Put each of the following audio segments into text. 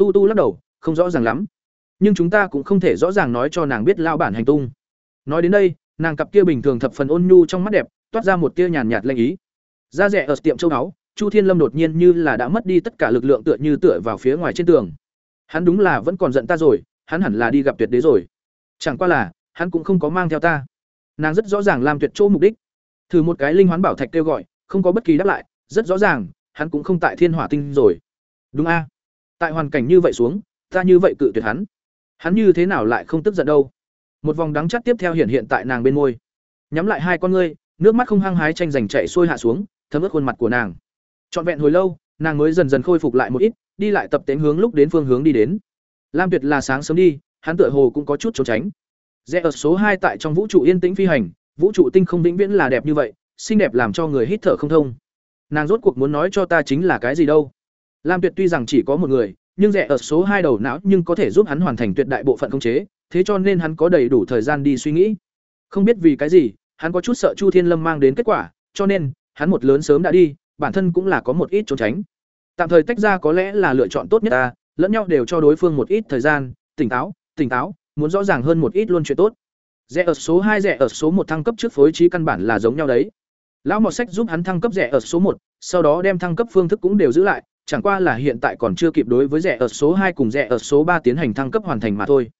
tu tu lắc đầu, không rõ ràng lắm. Nhưng chúng ta cũng không thể rõ ràng nói cho nàng biết lao bản hành tung. Nói đến đây, nàng cặp kia bình thường thập phần ôn nhu trong mắt đẹp, toát ra một tia nhàn nhạt lanh ý. Ra rẻ ở tiệm châu báu chu thiên lâm đột nhiên như là đã mất đi tất cả lực lượng tựa như tựa vào phía ngoài trên tường. Hắn đúng là vẫn còn giận ta rồi, hắn hẳn là đi gặp tuyệt đế rồi. Chẳng qua là, hắn cũng không có mang theo ta. Nàng rất rõ ràng làm tuyệt chỗ mục đích. Thử một cái linh hoán bảo thạch kêu gọi, không có bất kỳ đáp lại, rất rõ ràng, hắn cũng không tại thiên hỏa tinh rồi. Đúng a tại hoàn cảnh như vậy xuống, ta như vậy cự tuyệt hắn. Hắn như thế nào lại không tức giận đâu? Một vòng đắng chắt tiếp theo hiện hiện tại nàng bên môi. Nhắm lại hai con ngươi, nước mắt không hăng hái tranh giành chạy xuôi hạ xuống, thấm ướt khuôn mặt của nàng. Trọn vẹn hồi lâu, nàng mới dần dần khôi phục lại một ít, đi lại tập tễnh hướng lúc đến phương hướng đi đến. Lam tuyệt là sáng sớm đi, hắn tựa hồ cũng có chút trốn tránh. Rẽ ở số hai tại trong vũ trụ yên tĩnh phi hành, vũ trụ tinh không vĩnh viễn là đẹp như vậy, xinh đẹp làm cho người hít thở không thông. Nàng rốt cuộc muốn nói cho ta chính là cái gì đâu? Lam tuyệt tuy rằng chỉ có một người, nhưng rẻ ở số hai đầu não nhưng có thể giúp hắn hoàn thành tuyệt đại bộ phận công chế, thế cho nên hắn có đầy đủ thời gian đi suy nghĩ. Không biết vì cái gì, hắn có chút sợ chu thiên lâm mang đến kết quả, cho nên, hắn một lớn sớm đã đi, bản thân cũng là có một ít trốn tránh. Tạm thời tách ra có lẽ là lựa chọn tốt nhất ta, lẫn nhau đều cho đối phương một ít thời gian, tỉnh táo tỉnh táo, muốn rõ ràng hơn một ít luôn chuyện tốt. Rẻ ở số hai, rẻ ở số một thăng cấp trước phối trí căn bản là giống nhau đấy. Lão Mộc sách giúp hắn thăng cấp rẻ ở số một, sau đó đem thăng cấp phương thức cũng đều giữ lại chẳng qua là hiện tại còn chưa kịp đối với rẻ ở số hai cùng rẻ ở số ba tiến hành thăng cấp hoàn thành mà thôi.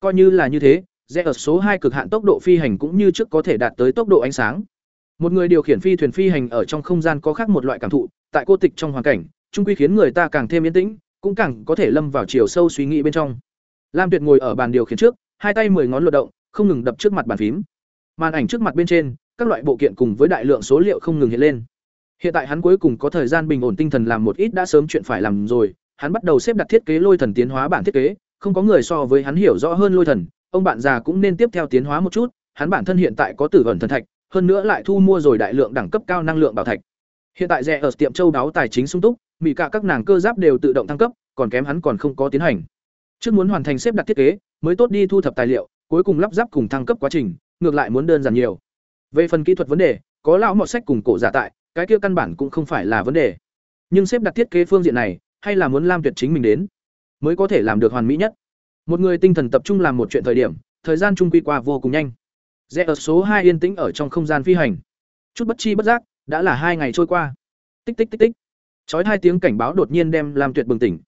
Coi như là như thế rẽ ở số hai cực hạn tốc độ phi hành cũng như trước có thể đạt tới tốc độ ánh sáng. Một người điều khiển phi thuyền phi hành ở trong không gian có khác một loại cảm thụ, tại cô tịch trong hoàn cảnh, trung quy khiến người ta càng thêm yên tĩnh, cũng càng có thể lâm vào chiều sâu suy nghĩ bên trong. Lam tuyệt ngồi ở bàn điều khiển trước, hai tay mười ngón luật động, không ngừng đập trước mặt bàn phím. Màn ảnh trước mặt bên trên, các loại bộ kiện cùng với đại lượng số liệu không ngừng hiện lên hiện tại hắn cuối cùng có thời gian bình ổn tinh thần làm một ít đã sớm chuyện phải làm rồi hắn bắt đầu xếp đặt thiết kế lôi thần tiến hóa bản thiết kế không có người so với hắn hiểu rõ hơn lôi thần ông bạn già cũng nên tiếp theo tiến hóa một chút, hắn bản thân hiện tại có tử ẩn thần thạch, hơn nữa lại thu mua rồi đại lượng đẳng cấp cao năng lượng bảo thạch. Hiện tại rẻ ở tiệm châu đáo tài chính sung túc, mỹ cả các nàng cơ giáp đều tự động thăng cấp, còn kém hắn còn không có tiến hành. Trước muốn hoàn thành xếp đặt thiết kế, mới tốt đi thu thập tài liệu, cuối cùng lắp ráp cùng thăng cấp quá trình, ngược lại muốn đơn giản nhiều. Về phần kỹ thuật vấn đề, có lão mọt sách cùng cổ giả tại, cái kia căn bản cũng không phải là vấn đề. Nhưng xếp đặt thiết kế phương diện này, hay là muốn Lam Tuyệt chính mình đến, mới có thể làm được hoàn mỹ nhất. Một người tinh thần tập trung làm một chuyện thời điểm, thời gian trung quy qua vô cùng nhanh. Rẽ ở số hai yên tĩnh ở trong không gian phi hành. Chút bất chi bất giác, đã là hai ngày trôi qua. Tích tích tích tích. Chói hai tiếng cảnh báo đột nhiên đem làm tuyệt bừng tỉnh.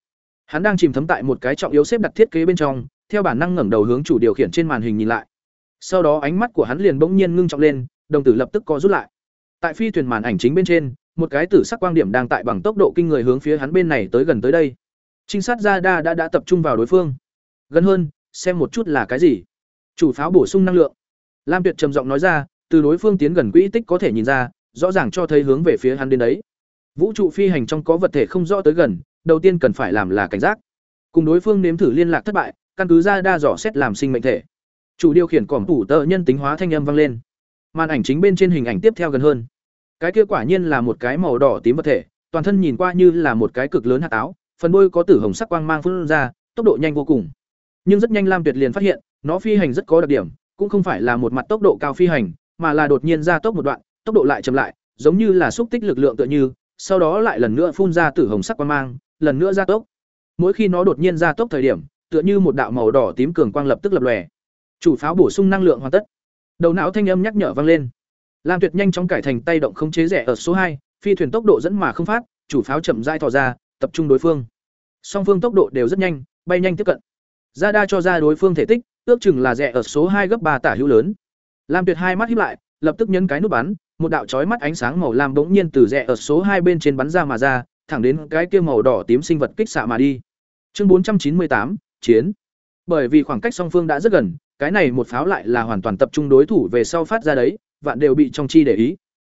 Hắn đang chìm thấm tại một cái trọng yếu xếp đặt thiết kế bên trong, theo bản năng ngẩng đầu hướng chủ điều khiển trên màn hình nhìn lại. Sau đó ánh mắt của hắn liền bỗng nhiên ngưng trọng lên, đồng tử lập tức co rút lại. Tại phi thuyền màn ảnh chính bên trên, một cái tử sắc quang điểm đang tại bằng tốc độ kinh người hướng phía hắn bên này tới gần tới đây. Trinh sát ra đã, đã đã tập trung vào đối phương. Gần hơn xem một chút là cái gì. Chủ pháo bổ sung năng lượng. Lam tuyệt trầm giọng nói ra từ đối phương tiến gần quỹ tích có thể nhìn ra rõ ràng cho thấy hướng về phía hắn đến đấy. Vũ trụ phi hành trong có vật thể không rõ tới gần đầu tiên cần phải làm là cảnh giác. Cùng đối phương nếm thử liên lạc thất bại căn cứ ra đa dò xét làm sinh mệnh thể. Chủ điều khiển cỏm tủ tợ nhân tính hóa thanh âm vang lên màn ảnh chính bên trên hình ảnh tiếp theo gần hơn. Cái kia quả nhiên là một cái màu đỏ tím vật thể, toàn thân nhìn qua như là một cái cực lớn hạt áo, phần đôi có tử hồng sắc quang mang phun ra, tốc độ nhanh vô cùng. Nhưng rất nhanh lam tuyệt liền phát hiện, nó phi hành rất có đặc điểm, cũng không phải là một mặt tốc độ cao phi hành, mà là đột nhiên ra tốc một đoạn, tốc độ lại chậm lại, giống như là xúc tích lực lượng tựa như, sau đó lại lần nữa phun ra tử hồng sắc quang mang, lần nữa ra tốc. Mỗi khi nó đột nhiên ra tốc thời điểm, tựa như một đạo màu đỏ tím cường quang lập tức lập lòe. Chủ pháo bổ sung năng lượng hoàn tất đầu não thanh âm nhắc nhở vang lên lam tuyệt nhanh chóng cải thành tay động không chế rẻ ở số hai phi thuyền tốc độ dẫn mà không phát chủ pháo chậm dai thò ra tập trung đối phương song phương tốc độ đều rất nhanh bay nhanh tiếp cận Ra đa cho ra đối phương thể tích, ước chừng là rẻ ở số hai gấp ba tả hữu lớn. Lam Tuyệt hai mắt híp lại, lập tức nhấn cái nút bắn, một đạo chói mắt ánh sáng màu lam bỗng nhiên từ rẽ ở số hai bên trên bắn ra mà ra, thẳng đến cái kia màu đỏ tím sinh vật kích xạ mà đi. Chương bốn trăm chín mươi tám chiến. Bởi vì khoảng cách song phương đã rất gần, cái này một pháo lại là hoàn toàn tập trung đối thủ về sau phát ra đấy, vạn đều bị trong chi để ý.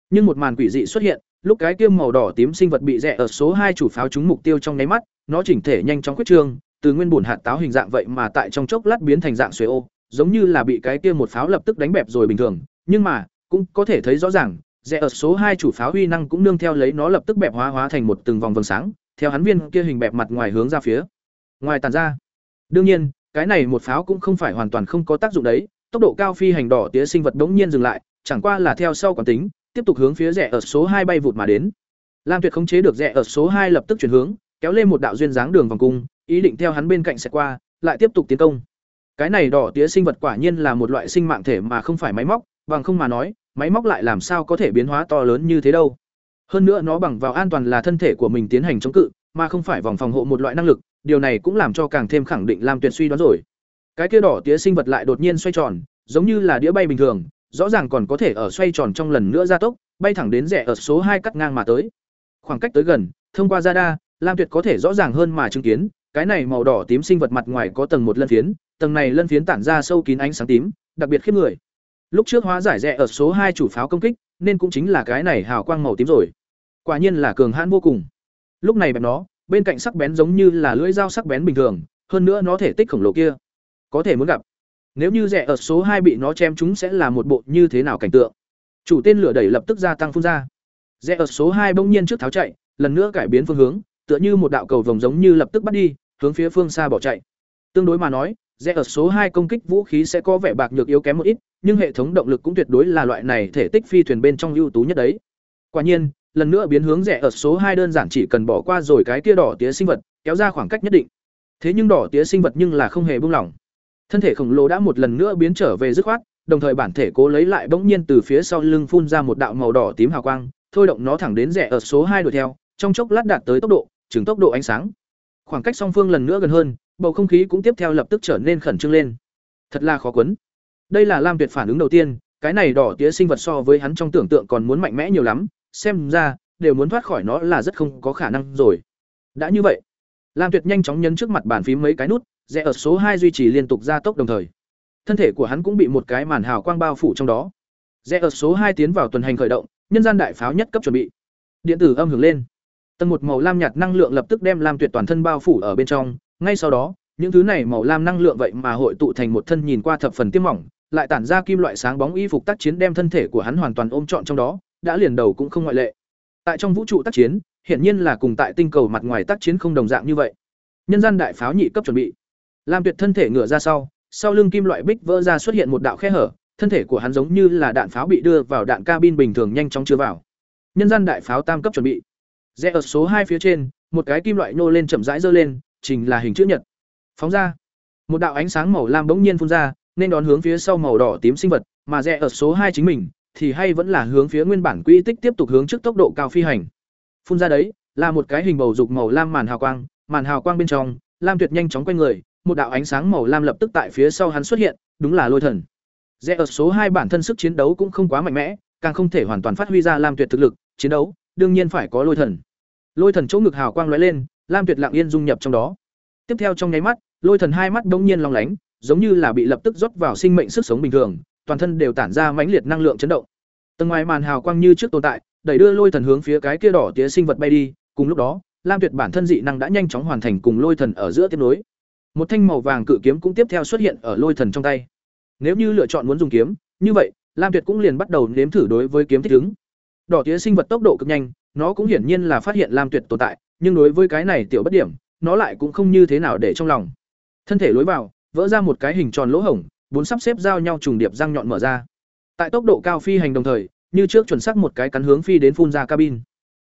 Nhưng một màn quỷ dị xuất hiện, lúc cái kia màu đỏ tím sinh vật bị rẽ ở số hai chủ pháo trúng mục tiêu trong nháy mắt, nó chỉnh thể nhanh chóng quyết trương, từ nguyên bùn hạt táo hình dạng vậy mà tại trong chốc lát biến thành dạng xuế ô, giống như là bị cái kia một pháo lập tức đánh bẹp rồi bình thường, nhưng mà, cũng có thể thấy rõ ràng, rẽ ở số hai chủ pháo huy năng cũng nương theo lấy nó lập tức bẹp hóa hóa thành một từng vòng vầng sáng, theo hắn viên kia hình bẹp mặt ngoài hướng ra phía. Ngoài tàn ra. Đương nhiên, cái này một pháo cũng không phải hoàn toàn không có tác dụng đấy, tốc độ cao phi hành đỏ tía sinh vật đống nhiên dừng lại, chẳng qua là theo sau quán tính, tiếp tục hướng phía rẽ ở số hai bay vụt mà đến. Lam Tuyệt khống chế được rẽ ở số hai lập tức chuyển hướng, kéo lên một đạo duyên dáng đường vòng cung, ý định theo hắn bên cạnh sẽ qua, lại tiếp tục tiến công. Cái này đỏ tía sinh vật quả nhiên là một loại sinh mạng thể mà không phải máy móc, bằng không mà nói, máy móc lại làm sao có thể biến hóa to lớn như thế đâu. Hơn nữa nó bằng vào an toàn là thân thể của mình tiến hành chống cự, mà không phải vòng phòng hộ một loại năng lực, điều này cũng làm cho càng thêm khẳng định Lam Tuyệt suy đoán rồi. Cái kia đỏ tía sinh vật lại đột nhiên xoay tròn, giống như là đĩa bay bình thường, rõ ràng còn có thể ở xoay tròn trong lần nữa gia tốc, bay thẳng đến rẽ ở số hai cắt ngang mà tới. Khoảng cách tới gần, thông qua radar, Lam Tuyệt có thể rõ ràng hơn mà chứng kiến, cái này màu đỏ tím sinh vật mặt ngoài có tầng một lân phiến, tầng này lân phiến tản ra sâu kín ánh sáng tím, đặc biệt khiếp người. Lúc trước hóa giải rẽ ở số hai chủ pháo công kích, nên cũng chính là cái này hào quang màu tím rồi. Quả nhiên là cường hãn vô cùng. Lúc này bẹp nó, bên cạnh sắc bén giống như là lưỡi dao sắc bén bình thường, hơn nữa nó thể tích khổng lồ kia, có thể muốn gặp. Nếu như rẻ ở số hai bị nó chém chúng sẽ là một bộ như thế nào cảnh tượng. Chủ tên lửa đẩy lập tức gia tăng phun ra. Rẽ ở số hai bỗng nhiên trước tháo chạy, lần nữa cải biến phương hướng, tựa như một đạo cầu vồng giống như lập tức bắt đi, hướng phía phương xa bỏ chạy. Tương đối mà nói, rẽ ở số hai công kích vũ khí sẽ có vẻ bạc nhược yếu kém một ít, nhưng hệ thống động lực cũng tuyệt đối là loại này thể tích phi thuyền bên trong ưu tú nhất đấy. Quả nhiên, lần nữa biến hướng rẻ ở số hai đơn giản chỉ cần bỏ qua rồi cái tia đỏ tía sinh vật, kéo ra khoảng cách nhất định. Thế nhưng đỏ tía sinh vật nhưng là không hề buông lỏng. Thân thể khổng lồ đã một lần nữa biến trở về dứt khoát, đồng thời bản thể cố lấy lại bỗng nhiên từ phía sau lưng phun ra một đạo màu đỏ tím hào quang, thôi động nó thẳng đến rẻ ở số hai đuổi theo, trong chốc lát đạt tới tốc độ, chừng tốc độ ánh sáng. Khoảng cách song phương lần nữa gần hơn, bầu không khí cũng tiếp theo lập tức trở nên khẩn trương lên. Thật là khó quấn. Đây là Lam Tuyệt phản ứng đầu tiên, cái này đỏ tía sinh vật so với hắn trong tưởng tượng còn muốn mạnh mẽ nhiều lắm, xem ra đều muốn thoát khỏi nó là rất không có khả năng rồi. Đã như vậy, Lam Tuyệt nhanh chóng nhấn trước mặt bàn phím mấy cái nút, rẽ ở số hai duy trì liên tục gia tốc đồng thời. Thân thể của hắn cũng bị một cái màn hào quang bao phủ trong đó. Rẽ ở số hai tiến vào tuần hành khởi động, nhân gian đại pháo nhất cấp chuẩn bị. Điện tử âm hưởng lên. Tầng một màu lam nhạt năng lượng lập tức đem Lam Tuyệt toàn thân bao phủ ở bên trong, ngay sau đó, những thứ này màu lam năng lượng vậy mà hội tụ thành một thân nhìn qua thập phần tiêm mỏng, lại tản ra kim loại sáng bóng y phục tác chiến đem thân thể của hắn hoàn toàn ôm trọn trong đó, đã liền đầu cũng không ngoại lệ. Tại trong vũ trụ tác chiến, hiển nhiên là cùng tại tinh cầu mặt ngoài tác chiến không đồng dạng như vậy. Nhân gian đại pháo nhị cấp chuẩn bị. Lam Tuyệt thân thể ngửa ra sau, sau lưng kim loại bích vỡ ra xuất hiện một đạo khe hở, thân thể của hắn giống như là đạn pháo bị đưa vào đạn cabin bình thường nhanh chóng chứa vào. Nhân gian đại pháo tam cấp chuẩn bị. Rẽ ở số hai phía trên, một cái kim loại nô lên chậm rãi giơ lên, trình là hình chữ nhật. Phóng ra. Một đạo ánh sáng màu lam bỗng nhiên phun ra, nên đón hướng phía sau màu đỏ tím sinh vật, mà rẽ ở số hai chính mình thì hay vẫn là hướng phía nguyên bản quỹ tích tiếp tục hướng trước tốc độ cao phi hành. Phun ra đấy, là một cái hình bầu dục màu lam màn hào quang, màn hào quang bên trong, Lam Tuyệt nhanh chóng quay người, một đạo ánh sáng màu lam lập tức tại phía sau hắn xuất hiện, đúng là Lôi Thần. dễ ở số hai bản thân sức chiến đấu cũng không quá mạnh mẽ, càng không thể hoàn toàn phát huy ra Lam Tuyệt thực lực, chiến đấu, đương nhiên phải có Lôi Thần. Lôi Thần chỗ ngực hào quang lóe lên, Lam Tuyệt lặng yên dung nhập trong đó. Tiếp theo trong nháy mắt, Lôi Thần hai mắt bỗng nhiên long lánh, giống như là bị lập tức rót vào sinh mệnh sức sống bình thường, toàn thân đều tản ra mãnh liệt năng lượng chấn động. Tầng ngoài màn hào quang như trước tồn tại, đẩy đưa Lôi Thần hướng phía cái kia đỏ tía sinh vật bay đi, cùng lúc đó, Lam Tuyệt bản thân dị năng đã nhanh chóng hoàn thành cùng Lôi Thần ở giữa tiếp nối. Một thanh màu vàng cự kiếm cũng tiếp theo xuất hiện ở Lôi Thần trong tay. Nếu như lựa chọn muốn dùng kiếm, như vậy, Lam Tuyệt cũng liền bắt đầu nếm thử đối với kiếm thích ứng. Đỏ tía sinh vật tốc độ cực nhanh, nó cũng hiển nhiên là phát hiện Lam Tuyệt tồn tại, nhưng đối với cái này tiểu bất điểm, nó lại cũng không như thế nào để trong lòng. Thân thể lối vào, vỡ ra một cái hình tròn lỗ hổng, bốn sắp xếp giao nhau trùng điệp răng nhọn mở ra. Tại tốc độ cao phi hành đồng thời, như trước chuẩn xác một cái cắn hướng phi đến phun ra cabin.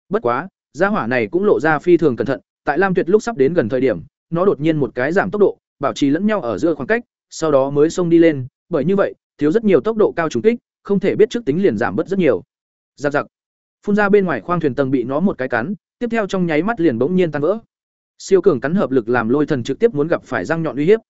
Bất quá, gia hỏa này cũng lộ ra phi thường cẩn thận, tại Lam Tuyệt lúc sắp đến gần thời điểm, nó đột nhiên một cái giảm tốc độ, bảo trì lẫn nhau ở giữa khoảng cách, sau đó mới xông đi lên, bởi như vậy, thiếu rất nhiều tốc độ cao trùng kích, không thể biết trước tính liền giảm bớt rất nhiều. Giặc giặc. Phun ra bên ngoài khoang thuyền tầng bị nó một cái cắn, tiếp theo trong nháy mắt liền bỗng nhiên tan vỡ. Siêu cường cắn hợp lực làm Lôi Thần trực tiếp muốn gặp phải răng nhọn uy hiếp.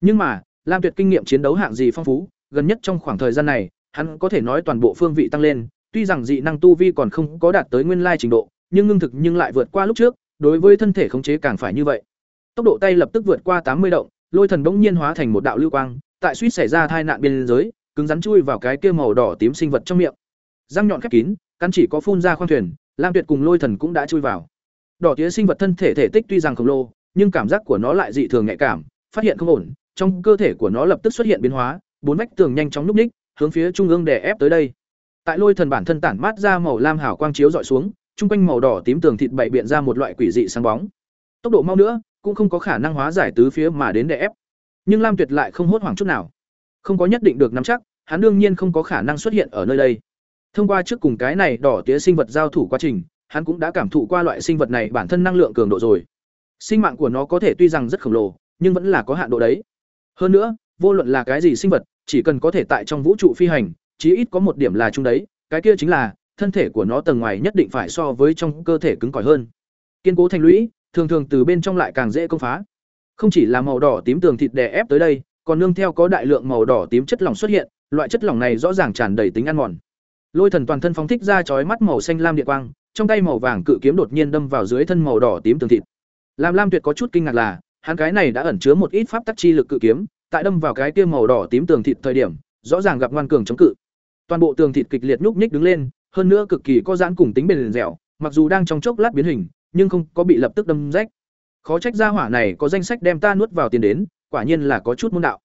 Nhưng mà, Lam Tuyệt kinh nghiệm chiến đấu hạng gì phong phú, gần nhất trong khoảng thời gian này, hắn có thể nói toàn bộ phương vị tăng lên, tuy rằng dị năng tu vi còn không có đạt tới nguyên lai trình độ, nhưng ngưng thực nhưng lại vượt qua lúc trước, đối với thân thể khống chế càng phải như vậy. Tốc độ tay lập tức vượt qua tám mươi động, Lôi Thần bỗng nhiên hóa thành một đạo lưu quang, tại suýt xảy ra tai nạn biên giới, cứng rắn chui vào cái kia màu đỏ tím sinh vật trong miệng. Răng nhọn khép kín, cắn chỉ có phun ra khoang thuyền, Lam Tuyệt cùng Lôi Thần cũng đã chui vào. Đỏ tía sinh vật thân thể thể tích tuy rằng khổng lồ, nhưng cảm giác của nó lại dị thường nhạy cảm, phát hiện không ổn, trong cơ thể của nó lập tức xuất hiện biến hóa, bốn vách tường nhanh chóng núp ních, hướng phía trung ương đè ép tới đây. Tại Lôi Thần bản thân tản mát ra màu lam hào quang chiếu dọi xuống, trung quanh màu đỏ tím tường thịt bảy biện ra một loại quỷ dị sáng bóng. Tốc độ mau nữa, cũng không có khả năng hóa giải tứ phía mà đến đè ép. Nhưng Lam Tuyệt lại không hốt hoảng chút nào. Không có nhất định được nắm chắc, hắn đương nhiên không có khả năng xuất hiện ở nơi đây. Thông qua trước cùng cái này đỏ tía sinh vật giao thủ quá trình, hắn cũng đã cảm thụ qua loại sinh vật này bản thân năng lượng cường độ rồi. Sinh mạng của nó có thể tuy rằng rất khổng lồ, nhưng vẫn là có hạn độ đấy. Hơn nữa, vô luận là cái gì sinh vật, chỉ cần có thể tại trong vũ trụ phi hành, chí ít có một điểm là chung đấy, cái kia chính là thân thể của nó tầng ngoài nhất định phải so với trong cơ thể cứng cỏi hơn. Kiên cố thành lũy, thường thường từ bên trong lại càng dễ công phá. Không chỉ là màu đỏ tím tường thịt đè ép tới đây, còn nương theo có đại lượng màu đỏ tím chất lỏng xuất hiện, loại chất lỏng này rõ ràng tràn đầy tính ăn mòn. Lôi Thần toàn thân phóng thích ra chói mắt màu xanh lam điện quang, trong tay màu vàng cự kiếm đột nhiên đâm vào dưới thân màu đỏ tím tường thịt. Lam Lam Tuyệt có chút kinh ngạc là, hắn cái này đã ẩn chứa một ít pháp tắc chi lực cự kiếm, tại đâm vào cái kia màu đỏ tím tường thịt thời điểm, rõ ràng gặp ngoan cường chống cự. Toàn bộ tường thịt kịch liệt nhúc nhích đứng lên, hơn nữa cực kỳ có giãn cùng tính bền dẻo, mặc dù đang trong chốc lát biến hình, nhưng không có bị lập tức đâm rách. Khó trách gia hỏa này có danh sách đem ta nuốt vào tiền đến, quả nhiên là có chút môn đạo.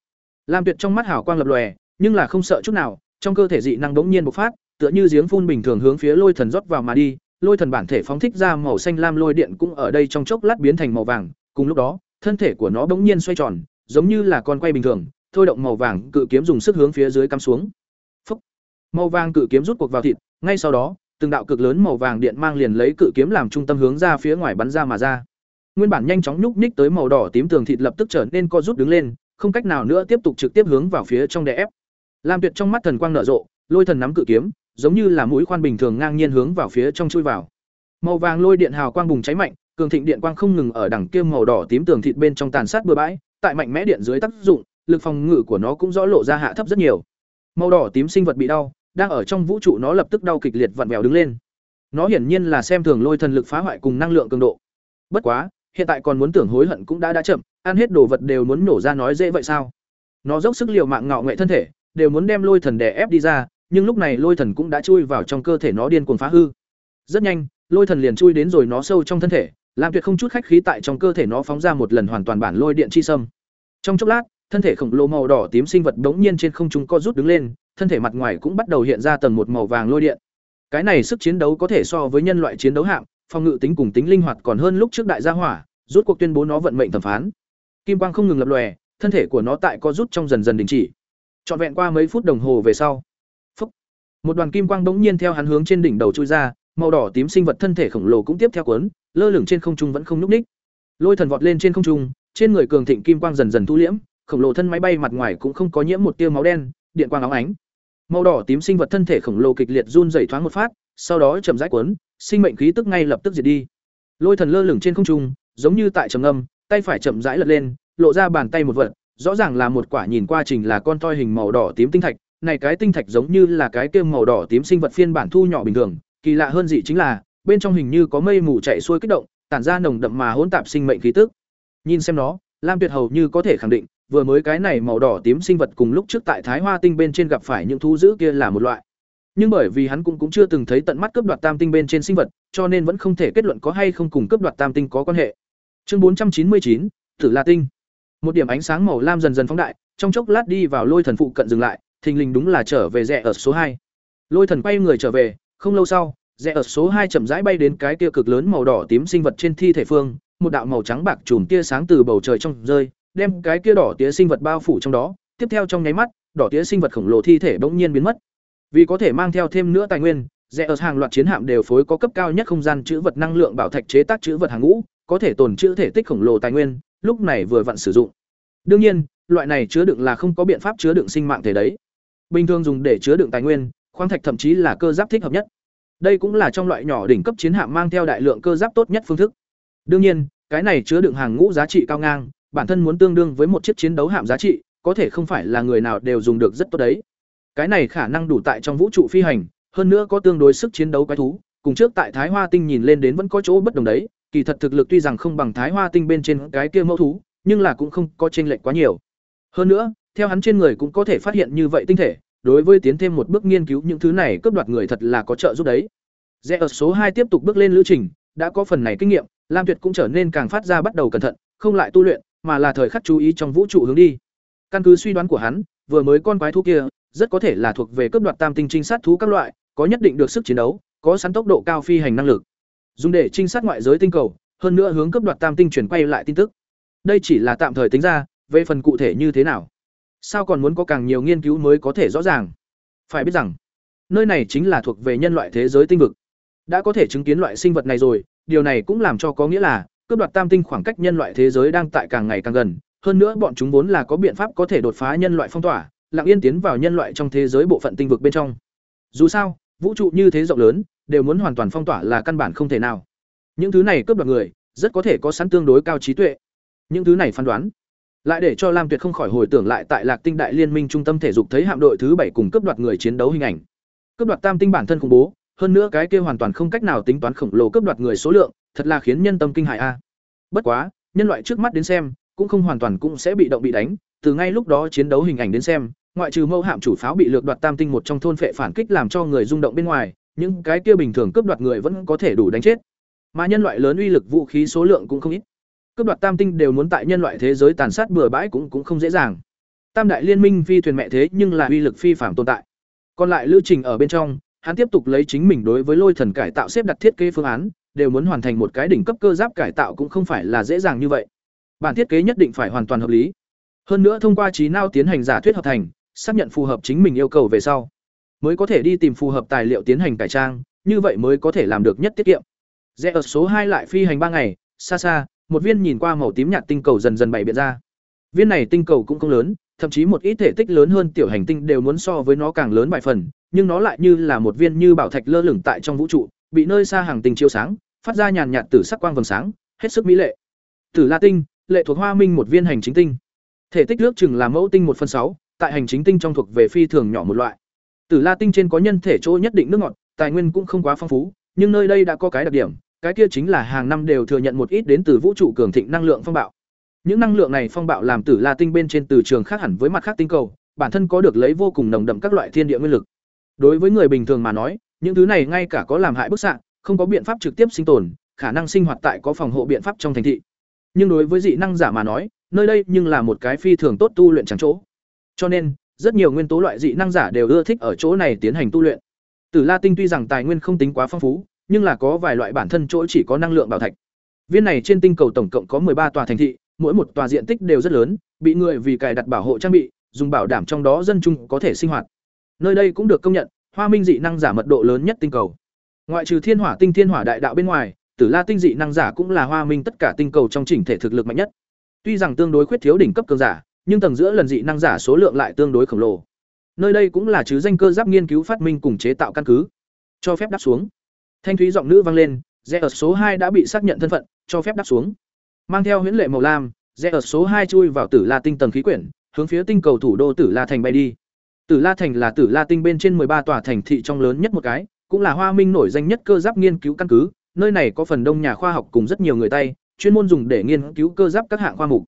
Lam Tuyệt trong mắt hào quang lập lòe, nhưng là không sợ chút nào, trong cơ thể dị năng bỗng nhiên bộc phát, tựa như giếng phun bình thường hướng phía Lôi Thần rót vào mà đi, Lôi Thần bản thể phóng thích ra màu xanh lam lôi điện cũng ở đây trong chốc lát biến thành màu vàng, cùng lúc đó, thân thể của nó bỗng nhiên xoay tròn, giống như là con quay bình thường, thôi động màu vàng cự kiếm dùng sức hướng phía dưới cắm xuống. Phúc. Màu vàng cự kiếm rút cuộc vào thịt, ngay sau đó, từng đạo cực lớn màu vàng điện mang liền lấy cự kiếm làm trung tâm hướng ra phía ngoài bắn ra mà ra. Nguyên bản nhanh chóng nhúc nhích tới màu đỏ tím tường thịt lập tức trở nên co rút đứng lên, không cách nào nữa tiếp tục trực tiếp hướng vào phía trong đè ép. Lam Tuyệt trong mắt thần quang nở rộ, lôi thần nắm cự kiếm, giống như là mũi khoan bình thường ngang nhiên hướng vào phía trong chui vào. Màu vàng lôi điện hào quang bùng cháy mạnh, cường thịnh điện quang không ngừng ở đằng kia màu đỏ tím tường thịt bên trong tàn sát bừa bãi, tại mạnh mẽ điện dưới tác dụng, lực phòng ngự của nó cũng rõ lộ ra hạ thấp rất nhiều. Màu đỏ tím sinh vật bị đau, đang ở trong vũ trụ nó lập tức đau kịch liệt vặn vẹo đứng lên. Nó hiển nhiên là xem thường lôi thần lực phá hoại cùng năng lượng cường độ. Bất quá, hiện tại còn muốn tưởng hối hận cũng đã đã chậm, ăn hết đồ vật đều muốn nổ ra nói dễ vậy sao? Nó dốc sức liều mạng ngạo nghệ thân thể, đều muốn đem lôi thần đè ép đi ra, nhưng lúc này lôi thần cũng đã chui vào trong cơ thể nó điên cuồng phá hư. Rất nhanh, lôi thần liền chui đến rồi nó sâu trong thân thể, làm tuyệt không chút khách khí tại trong cơ thể nó phóng ra một lần hoàn toàn bản lôi điện chi sâm. Trong chốc lát, thân thể khổng lồ màu đỏ tím sinh vật đống nhiên trên không trung co rút đứng lên, thân thể mặt ngoài cũng bắt đầu hiện ra tầng một màu vàng lôi điện. Cái này sức chiến đấu có thể so với nhân loại chiến đấu hạng, phòng ngự tính cùng tính linh hoạt còn hơn lúc trước đại gia hỏa, rút cuộc tuyên bố nó vận mệnh thẩm phán. Kim quang không ngừng lập lòe, thân thể của nó tại co rút trong dần dần đình chỉ. Trọn vẹn qua mấy phút đồng hồ về sau, phúc, một đoàn kim quang bỗng nhiên theo hắn hướng trên đỉnh đầu chui ra, màu đỏ tím sinh vật thân thể khổng lồ cũng tiếp theo cuốn, lơ lửng trên không trung vẫn không nhúc ních. Lôi thần vọt lên trên không trung, trên người cường thịnh kim quang dần dần thu liễm, khổng lồ thân máy bay mặt ngoài cũng không có nhiễm một tia máu đen, điện quang óng ánh. Màu đỏ tím sinh vật thân thể khổng lồ kịch liệt run rẩy thoáng một phát, sau đó chậm rãi cuốn, sinh mệnh khí tức ngay lập tức diệt đi. Lôi thần lơ lửng trên không trung, giống như tại trầm ngâm, tay phải chậm rãi lật lên, lộ ra bàn tay một vật, rõ ràng là một quả nhìn qua trình là con toi hình màu đỏ tím tinh thạch, này cái tinh thạch giống như là cái kia màu đỏ tím sinh vật phiên bản thu nhỏ bình thường, kỳ lạ hơn dị chính là, bên trong hình như có mây mù chạy xuôi kích động, tản ra nồng đậm mà hỗn tạp sinh mệnh khí tức. Nhìn xem nó, Lam Tuyệt hầu như có thể khẳng định, vừa mới cái này màu đỏ tím sinh vật cùng lúc trước tại Thái Hoa tinh bên trên gặp phải những thú dữ kia là một loại. Nhưng bởi vì hắn cũng cũng chưa từng thấy tận mắt cướp đoạt tam tinh bên trên sinh vật, cho nên vẫn không thể kết luận có hay không cùng cướp đoạt tam tinh có quan hệ. Chương bốn trăm chín mươi chín, Tử La tinh. Một điểm ánh sáng màu lam dần dần phóng đại, trong chốc lát đi vào Lôi Thần phụ cận dừng lại, thình lình đúng là trở về rẻ ở số hai. Lôi Thần quay người trở về, không lâu sau, rẽ ở số hai chậm rãi bay đến cái kia cực lớn màu đỏ tím sinh vật trên thi thể phương, một đạo màu trắng bạc chùm tia sáng từ bầu trời trong rơi, đem cái kia đỏ tía sinh vật bao phủ trong đó, tiếp theo trong nháy mắt, đỏ tía sinh vật khổng lồ thi thể bỗng nhiên biến mất. Vì có thể mang theo thêm nữa tài nguyên, rẽ ở hàng loạt chiến hạm đều phối có cấp cao nhất không gian chữ vật năng lượng bảo thạch chế tác chữ vật hàng ngũ, có thể tồn trữ thể tích khổng lồ tài nguyên, lúc này vừa vặn sử dụng. Đương nhiên, loại này chứa đựng là không có biện pháp chứa đựng sinh mạng thể đấy. Bình thường dùng để chứa đựng tài nguyên, khoáng thạch thậm chí là cơ giáp thích hợp nhất. Đây cũng là trong loại nhỏ đỉnh cấp chiến hạm mang theo đại lượng cơ giáp tốt nhất phương thức. Đương nhiên, cái này chứa đựng hàng ngũ giá trị cao ngang, bản thân muốn tương đương với một chiếc chiến đấu hạm giá trị, có thể không phải là người nào đều dùng được rất tốt đấy. Cái này khả năng đủ tại trong vũ trụ phi hành, hơn nữa có tương đối sức chiến đấu quái thú, cùng trước tại Thái Hoa Tinh nhìn lên đến vẫn có chỗ bất đồng đấy, kỳ thật thực lực tuy rằng không bằng Thái Hoa Tinh bên trên cái kia mẫu thú, nhưng là cũng không có chênh lệch quá nhiều. Hơn nữa, theo hắn trên người cũng có thể phát hiện như vậy tinh thể, đối với tiến thêm một bước nghiên cứu những thứ này cướp đoạt người thật là có trợ giúp đấy. Rẽ ở số hai tiếp tục bước lên lữ trình, đã có phần này kinh nghiệm, Lam Tuyệt cũng trở nên càng phát ra bắt đầu cẩn thận, không lại tu luyện, mà là thời khắc chú ý trong vũ trụ hướng đi. Căn cứ suy đoán của hắn, vừa mới con quái thú kia, rất có thể là thuộc về cướp đoạt tam tinh trinh sát thú các loại, có nhất định được sức chiến đấu, có sẵn tốc độ cao phi hành năng lực. Dùng để trinh sát ngoại giới tinh cầu, hơn nữa hướng cướp đoạt tam tinh chuyển quay lại tin tức. Đây chỉ là tạm thời tính ra, về phần cụ thể như thế nào, sao còn muốn có càng nhiều nghiên cứu mới có thể rõ ràng. Phải biết rằng, nơi này chính là thuộc về nhân loại thế giới tinh vực. Đã có thể chứng kiến loại sinh vật này rồi, điều này cũng làm cho có nghĩa là cướp đoạt tam tinh khoảng cách nhân loại thế giới đang tại càng ngày càng gần, hơn nữa bọn chúng vốn là có biện pháp có thể đột phá nhân loại phong tỏa, lặng yên tiến vào nhân loại trong thế giới bộ phận tinh vực bên trong. Dù sao, vũ trụ như thế rộng lớn, đều muốn hoàn toàn phong tỏa là căn bản không thể nào. Những thứ này cướp đoạt người, rất có thể có sẵn tương đối cao trí tuệ. Những thứ này phán đoán, lại để cho Lam Tuyệt không khỏi hồi tưởng lại tại Lạc Tinh Đại Liên minh trung tâm thể dục thấy hạm đội thứ bảy cùng cướp đoạt người chiến đấu hình ảnh. Cướp đoạt tam tinh bản thân khủng bố, hơn nữa cái kia hoàn toàn không cách nào tính toán khổng lồ cướp đoạt người số lượng, thật là khiến nhân tâm kinh hại a. Bất quá, nhân loại trước mắt đến xem, cũng không hoàn toàn cũng sẽ bị động bị đánh, từ ngay lúc đó chiến đấu hình ảnh đến xem, ngoại trừ mẫu hạm chủ pháo bị lược đoạt tam tinh một trong thôn phệ phản kích làm cho người rung động bên ngoài, những cái kia bình thường cướp đoạt người vẫn có thể đủ đánh chết. Mà nhân loại lớn uy lực vũ khí số lượng cũng không ít. Cướp đoạt tam tinh đều muốn tại nhân loại thế giới tàn sát bừa bãi cũng cũng không dễ dàng. Tam đại liên minh phi thuyền mẹ thế nhưng là uy lực phi phạm tồn tại. Còn lại lưu trình ở bên trong, hắn tiếp tục lấy chính mình đối với lôi thần cải tạo xếp đặt thiết kế phương án, đều muốn hoàn thành một cái đỉnh cấp cơ giáp cải tạo cũng không phải là dễ dàng như vậy. Bản thiết kế nhất định phải hoàn toàn hợp lý. Hơn nữa thông qua trí não tiến hành giả thuyết hợp thành, xác nhận phù hợp chính mình yêu cầu về sau, mới có thể đi tìm phù hợp tài liệu tiến hành cải trang, như vậy mới có thể làm được nhất tiết kiệm. Rẽ ở số hai lại phi hành ba ngày, xa xa, một viên nhìn qua màu tím nhạt tinh cầu dần dần bày biện ra. Viên này tinh cầu cũng không lớn, thậm chí một ít thể tích lớn hơn tiểu hành tinh đều muốn so với nó càng lớn vài phần, nhưng nó lại như là một viên như bảo thạch lơ lửng tại trong vũ trụ, bị nơi xa hàng tinh chiếu sáng, phát ra nhàn nhạt tử sắc quang vầng sáng, hết sức mỹ lệ. Tử La tinh, lệ thuộc Hoa Minh một viên hành chính tinh. Thể tích nước chừng là mẫu tinh một phần sáu, tại hành chính tinh trong thuộc về phi thường nhỏ một loại. Tử La tinh trên có nhân thể chỗ nhất định nước ngọt, tài nguyên cũng không quá phong phú, nhưng nơi đây đã có cái đặc điểm, cái kia chính là hàng năm đều thừa nhận một ít đến từ vũ trụ cường thịnh năng lượng phong bạo. Những năng lượng này phong bạo làm Tử La tinh bên trên từ trường khác hẳn với mặt khác tinh cầu, bản thân có được lấy vô cùng nồng đậm các loại thiên địa nguyên lực. Đối với người bình thường mà nói, những thứ này ngay cả có làm hại bức xạ, không có biện pháp trực tiếp sinh tồn, khả năng sinh hoạt tại có phòng hộ biện pháp trong thành thị. Nhưng đối với dị năng giả mà nói, nơi đây nhưng là một cái phi thường tốt tu luyện chẳng chỗ. Cho nên, rất nhiều nguyên tố loại dị năng giả đều ưa thích ở chỗ này tiến hành tu luyện. Tử La tinh tuy rằng tài nguyên không tính quá phong phú, nhưng là có vài loại bản thân chỗ chỉ có năng lượng bảo thạch. Viên này trên tinh cầu tổng cộng có ba tòa thành thị, mỗi một tòa diện tích đều rất lớn, bị người vì cài đặt bảo hộ trang bị, dùng bảo đảm trong đó dân chúng có thể sinh hoạt. Nơi đây cũng được công nhận, Hoa Minh dị năng giả mật độ lớn nhất tinh cầu. Ngoại trừ Thiên Hỏa tinh Thiên Hỏa đại đạo bên ngoài, Tử La tinh dị năng giả cũng là Hoa Minh tất cả tinh cầu trong chỉnh thể thực lực mạnh nhất. Tuy rằng tương đối khuyết thiếu đỉnh cấp cường giả, nhưng tầng giữa lần dị năng giả số lượng lại tương đối khổng lồ. Nơi đây cũng là chứ danh cơ giáp nghiên cứu phát minh cùng chế tạo căn cứ. Cho phép đáp xuống. Thanh thúy giọng nữ vang lên, rẽ ở số hai đã bị xác nhận thân phận, cho phép đáp xuống. Mang theo huyễn lệ màu lam, rẽ ở số hai chui vào Tử La tinh tầng khí quyển, hướng phía tinh cầu thủ đô Tử La thành bay đi. Tử La thành là Tử La tinh bên trên ba tòa thành thị trong lớn nhất một cái, cũng là Hoa Minh nổi danh nhất cơ giáp nghiên cứu căn cứ, nơi này có phần đông nhà khoa học cùng rất nhiều người tay, chuyên môn dùng để nghiên cứu cơ giáp các hạng khoa mục.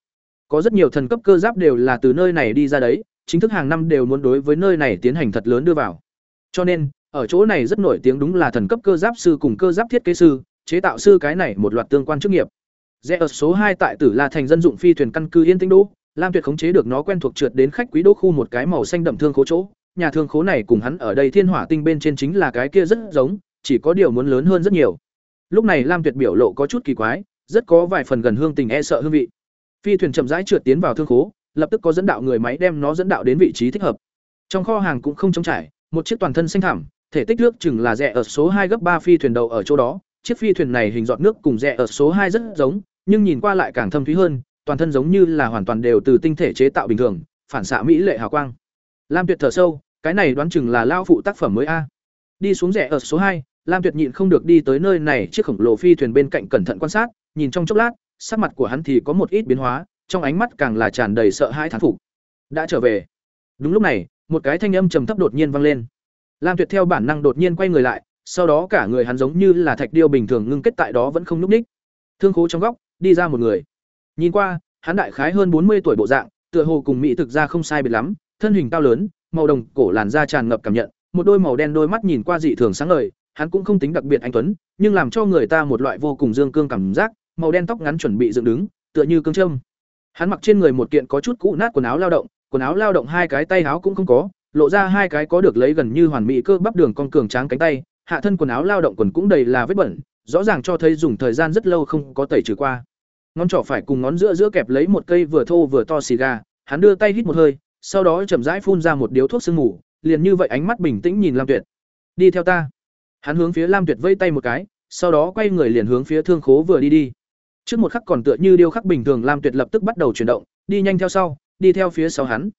Có rất nhiều thần cấp cơ giáp đều là từ nơi này đi ra đấy, chính thức hàng năm đều muốn đối với nơi này tiến hành thật lớn đưa vào. Cho nên, ở chỗ này rất nổi tiếng đúng là thần cấp cơ giáp sư cùng cơ giáp thiết kế sư, chế tạo sư cái này một loạt tương quan chức nghiệp. Rẽ ở số hai tại Tử La thành dân dụng phi thuyền căn cứ Yên Tĩnh Đô, Lam Tuyệt khống chế được nó quen thuộc trượt đến khách quý đô khu một cái màu xanh đậm thương khố chỗ. Nhà thương khố này cùng hắn ở đây Thiên Hỏa tinh bên trên chính là cái kia rất giống, chỉ có điều muốn lớn hơn rất nhiều. Lúc này Lam Tuyệt biểu lộ có chút kỳ quái, rất có vài phần gần hương tình e sợ hương vị. Phi thuyền chậm rãi trượt tiến vào thương khố, lập tức có dẫn đạo người máy đem nó dẫn đạo đến vị trí thích hợp. Trong kho hàng cũng không trống trải, một chiếc toàn thân xanh thẳm, thể tích nước chừng là rẻ ở số hai gấp ba phi thuyền đầu ở chỗ đó, chiếc phi thuyền này hình giọt nước cùng rẻ ở số hai rất giống, nhưng nhìn qua lại càng thâm thúy hơn, toàn thân giống như là hoàn toàn đều từ tinh thể chế tạo bình thường, phản xạ mỹ lệ hào quang. Lam Tuyệt thở sâu, cái này đoán chừng là lao phụ tác phẩm mới a. Đi xuống rẻ ở số hai, Lam Tuyệt nhịn không được đi tới nơi này chiếc khổng lồ phi thuyền bên cạnh cẩn thận quan sát, nhìn trong chốc lát, sắc mặt của hắn thì có một ít biến hóa, trong ánh mắt càng là tràn đầy sợ hãi thán phục. Đã trở về. Đúng lúc này, một cái thanh âm trầm thấp đột nhiên vang lên. Lam Tuyệt theo bản năng đột nhiên quay người lại, sau đó cả người hắn giống như là thạch điêu bình thường ngưng kết tại đó vẫn không nhúc nhích. Thương khố trong góc, đi ra một người. Nhìn qua, hắn đại khái hơn bốn mươi tuổi bộ dạng, tựa hồ cùng mỹ thực ra không sai biệt lắm, thân hình cao lớn, màu đồng cổ làn da tràn ngập cảm nhận, một đôi màu đen đôi mắt nhìn qua dị thường sáng ngời, hắn cũng không tính đặc biệt anh tuấn, nhưng làm cho người ta một loại vô cùng dương cương cảm giác, màu đen tóc ngắn chuẩn bị dựng đứng, tựa như cương châm. Hắn mặc trên người một kiện có chút cũ nát quần áo lao động, quần áo lao động hai cái tay áo cũng không có, lộ ra hai cái có được lấy gần như hoàn mỹ cơ bắp đường con cường tráng cánh tay, hạ thân quần áo lao động quần cũng đầy là vết bẩn, rõ ràng cho thấy dùng thời gian rất lâu không có tẩy trừ qua. Ngón trỏ phải cùng ngón giữa giữa kẹp lấy một cây vừa thô vừa to xì gà, hắn đưa tay hít một hơi, sau đó chậm rãi phun ra một điếu thuốc sương mù, liền như vậy ánh mắt bình tĩnh nhìn Lam Tuyệt. "Đi theo ta." Hắn hướng phía Lam Tuyệt vây tay một cái, sau đó quay người liền hướng phía thương khố vừa đi đi. Trước một khắc còn tựa như điêu khắc bình thường, Lam Tuyệt lập tức bắt đầu chuyển động, đi nhanh theo sau, đi theo phía sau hắn.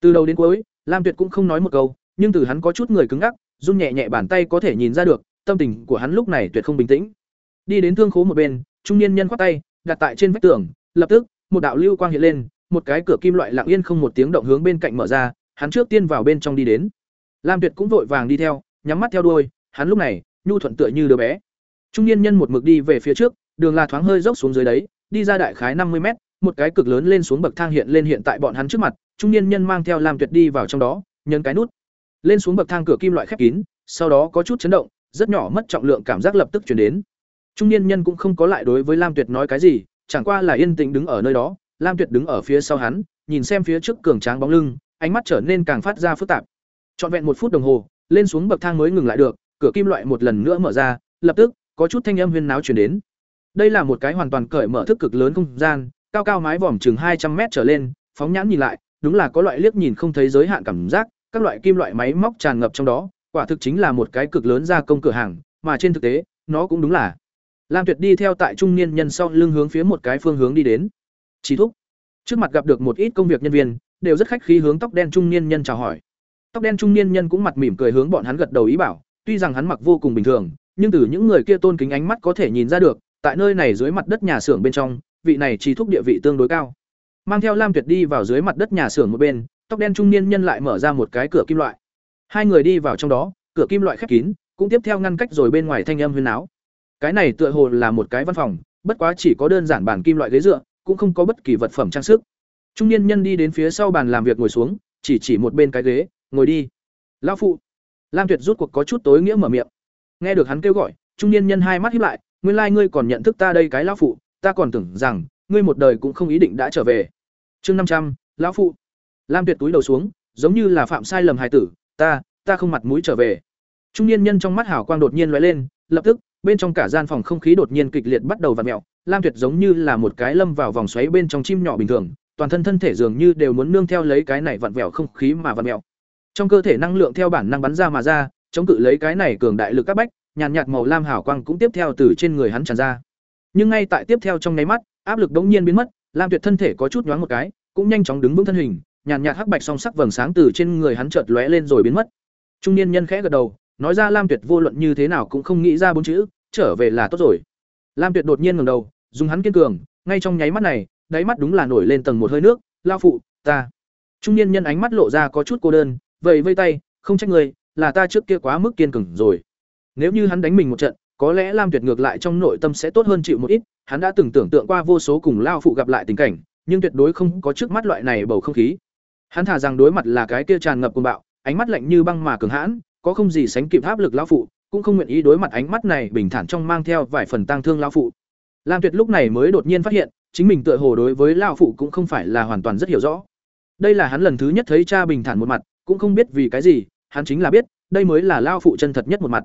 Từ đầu đến cuối, Lam Tuyệt cũng không nói một câu, nhưng từ hắn có chút người cứng ngắc, run nhẹ nhẹ bàn tay có thể nhìn ra được, tâm tình của hắn lúc này tuyệt không bình tĩnh. Đi đến thương khố một bên, trung niên nhân khoát tay, đặt tại trên vách tường, lập tức, một đạo lưu quang hiện lên, một cái cửa kim loại lặng yên không một tiếng động hướng bên cạnh mở ra, hắn trước tiên vào bên trong đi đến. Lam Tuyệt cũng vội vàng đi theo, nhắm mắt theo đuôi, hắn lúc này, nhu thuận tựa như đứa bé. Trung niên nhân một mực đi về phía trước, đường là thoáng hơi dốc xuống dưới đấy, đi ra đại khái năm mươi mét, một cái cực lớn lên xuống bậc thang hiện lên hiện tại bọn hắn trước mặt, trung niên nhân mang theo Lam Tuyệt đi vào trong đó, nhấn cái nút. Lên xuống bậc thang cửa kim loại khép kín, sau đó có chút chấn động, rất nhỏ mất trọng lượng cảm giác lập tức truyền đến. Trung niên nhân cũng không có lại đối với Lam Tuyệt nói cái gì, chẳng qua là yên tĩnh đứng ở nơi đó, Lam Tuyệt đứng ở phía sau hắn, nhìn xem phía trước cường tráng bóng lưng, ánh mắt trở nên càng phát ra phức tạp. Trọn vẹn một phút đồng hồ, lên xuống bậc thang mới ngừng lại được, cửa kim loại một lần nữa mở ra, lập tức có chút thanh âm huyên náo truyền đến. Đây là một cái hoàn toàn cởi mở thức cực lớn không gian, cao cao mái vòm chừng hai trăm mét trở lên, phóng nhãn nhìn lại, đúng là có loại liếc nhìn không thấy giới hạn cảm giác, các loại kim loại máy móc tràn ngập trong đó, quả thực chính là một cái cực lớn gia công cửa hàng, mà trên thực tế, nó cũng đúng là. Lam Tuyệt đi theo tại trung niên nhân sau lưng hướng phía một cái phương hướng đi đến. Chỉ thúc. Trước mặt gặp được một ít công việc nhân viên, đều rất khách khí hướng tóc đen trung niên nhân chào hỏi. Tóc đen trung niên nhân cũng mặt mỉm cười hướng bọn hắn gật đầu ý bảo, tuy rằng hắn mặc vô cùng bình thường, nhưng từ những người kia tôn kính ánh mắt có thể nhìn ra được, tại nơi này dưới mặt đất nhà xưởng bên trong, vị này chỉ thúc địa vị tương đối cao. Mang theo Lam Tuyệt đi vào dưới mặt đất nhà xưởng một bên, tóc đen trung niên nhân lại mở ra một cái cửa kim loại. Hai người đi vào trong đó, cửa kim loại khép kín, cũng tiếp theo ngăn cách rồi bên ngoài thanh âm huyên áo Cái này tựa hồ là một cái văn phòng, bất quá chỉ có đơn giản bàn kim loại ghế dựa, cũng không có bất kỳ vật phẩm trang sức. Trung niên nhân đi đến phía sau bàn làm việc ngồi xuống, chỉ chỉ một bên cái ghế, ngồi đi. Lão phụ. Lam Tuyệt rút cuộc có chút tối nghĩa mở miệng. Nghe được hắn kêu gọi, trung niên nhân hai mắt híp lại, nguyên lai ngươi còn nhận thức ta đây cái lão phụ, ta còn tưởng rằng ngươi một đời cũng không ý định đã trở về. Chương năm trăm, lão phụ. Lam Tuyệt túi đầu xuống, giống như là phạm sai lầm hài tử, ta, ta không mặt mũi trở về. Trung niên nhân trong mắt Hảo quang đột nhiên lóe lên, lập tức, bên trong cả gian phòng không khí đột nhiên kịch liệt bắt đầu vặn mèo, Lam Tuyệt giống như là một cái lâm vào vòng xoáy bên trong chim nhỏ bình thường, toàn thân thân thể dường như đều muốn nương theo lấy cái này vặn vẹo không khí mà vặn mèo. Trong cơ thể năng lượng theo bản năng bắn ra mà ra, chống cự lấy cái này cường đại lực các bách, nhàn nhạt màu lam Hảo quang cũng tiếp theo từ trên người hắn tràn ra. Nhưng ngay tại tiếp theo trong nháy mắt, áp lực đống nhiên biến mất, Lam Tuyệt thân thể có chút nhoáng một cái, cũng nhanh chóng đứng vững thân hình, nhàn nhạt hắc bạch song sắc vầng sáng từ trên người hắn chợt lóe lên rồi biến mất. Trung niên nhân khẽ gật đầu, nói ra Lam Tuyệt vô luận như thế nào cũng không nghĩ ra bốn chữ, trở về là tốt rồi. Lam Tuyệt đột nhiên ngẩng đầu, dùng hắn kiên cường, ngay trong nháy mắt này, đáy mắt đúng là nổi lên tầng một hơi nước, lao phụ, ta." Trung niên nhân ánh mắt lộ ra có chút cô đơn, vậy vây tay, "Không trách người, là ta trước kia quá mức kiên cường rồi." Nếu như hắn đánh mình một trận, có lẽ Lam Tuyệt ngược lại trong nội tâm sẽ tốt hơn chịu một ít, hắn đã từng tưởng tượng qua vô số cùng lao phụ gặp lại tình cảnh, nhưng tuyệt đối không có trước mắt loại này bầu không khí. Hắn thả rằng đối mặt là cái kia tràn ngập cuồng bạo, ánh mắt lạnh như băng mà cường hãn, có không gì sánh kịp áp lực lão phụ, cũng không nguyện ý đối mặt ánh mắt này bình thản trong mang theo vài phần tang thương lão phụ. Lam Tuyệt lúc này mới đột nhiên phát hiện, chính mình tựa hồ đối với lão phụ cũng không phải là hoàn toàn rất hiểu rõ. Đây là hắn lần thứ nhất thấy cha bình thản một mặt, cũng không biết vì cái gì, hắn chính là biết, đây mới là lão phụ chân thật nhất một mặt.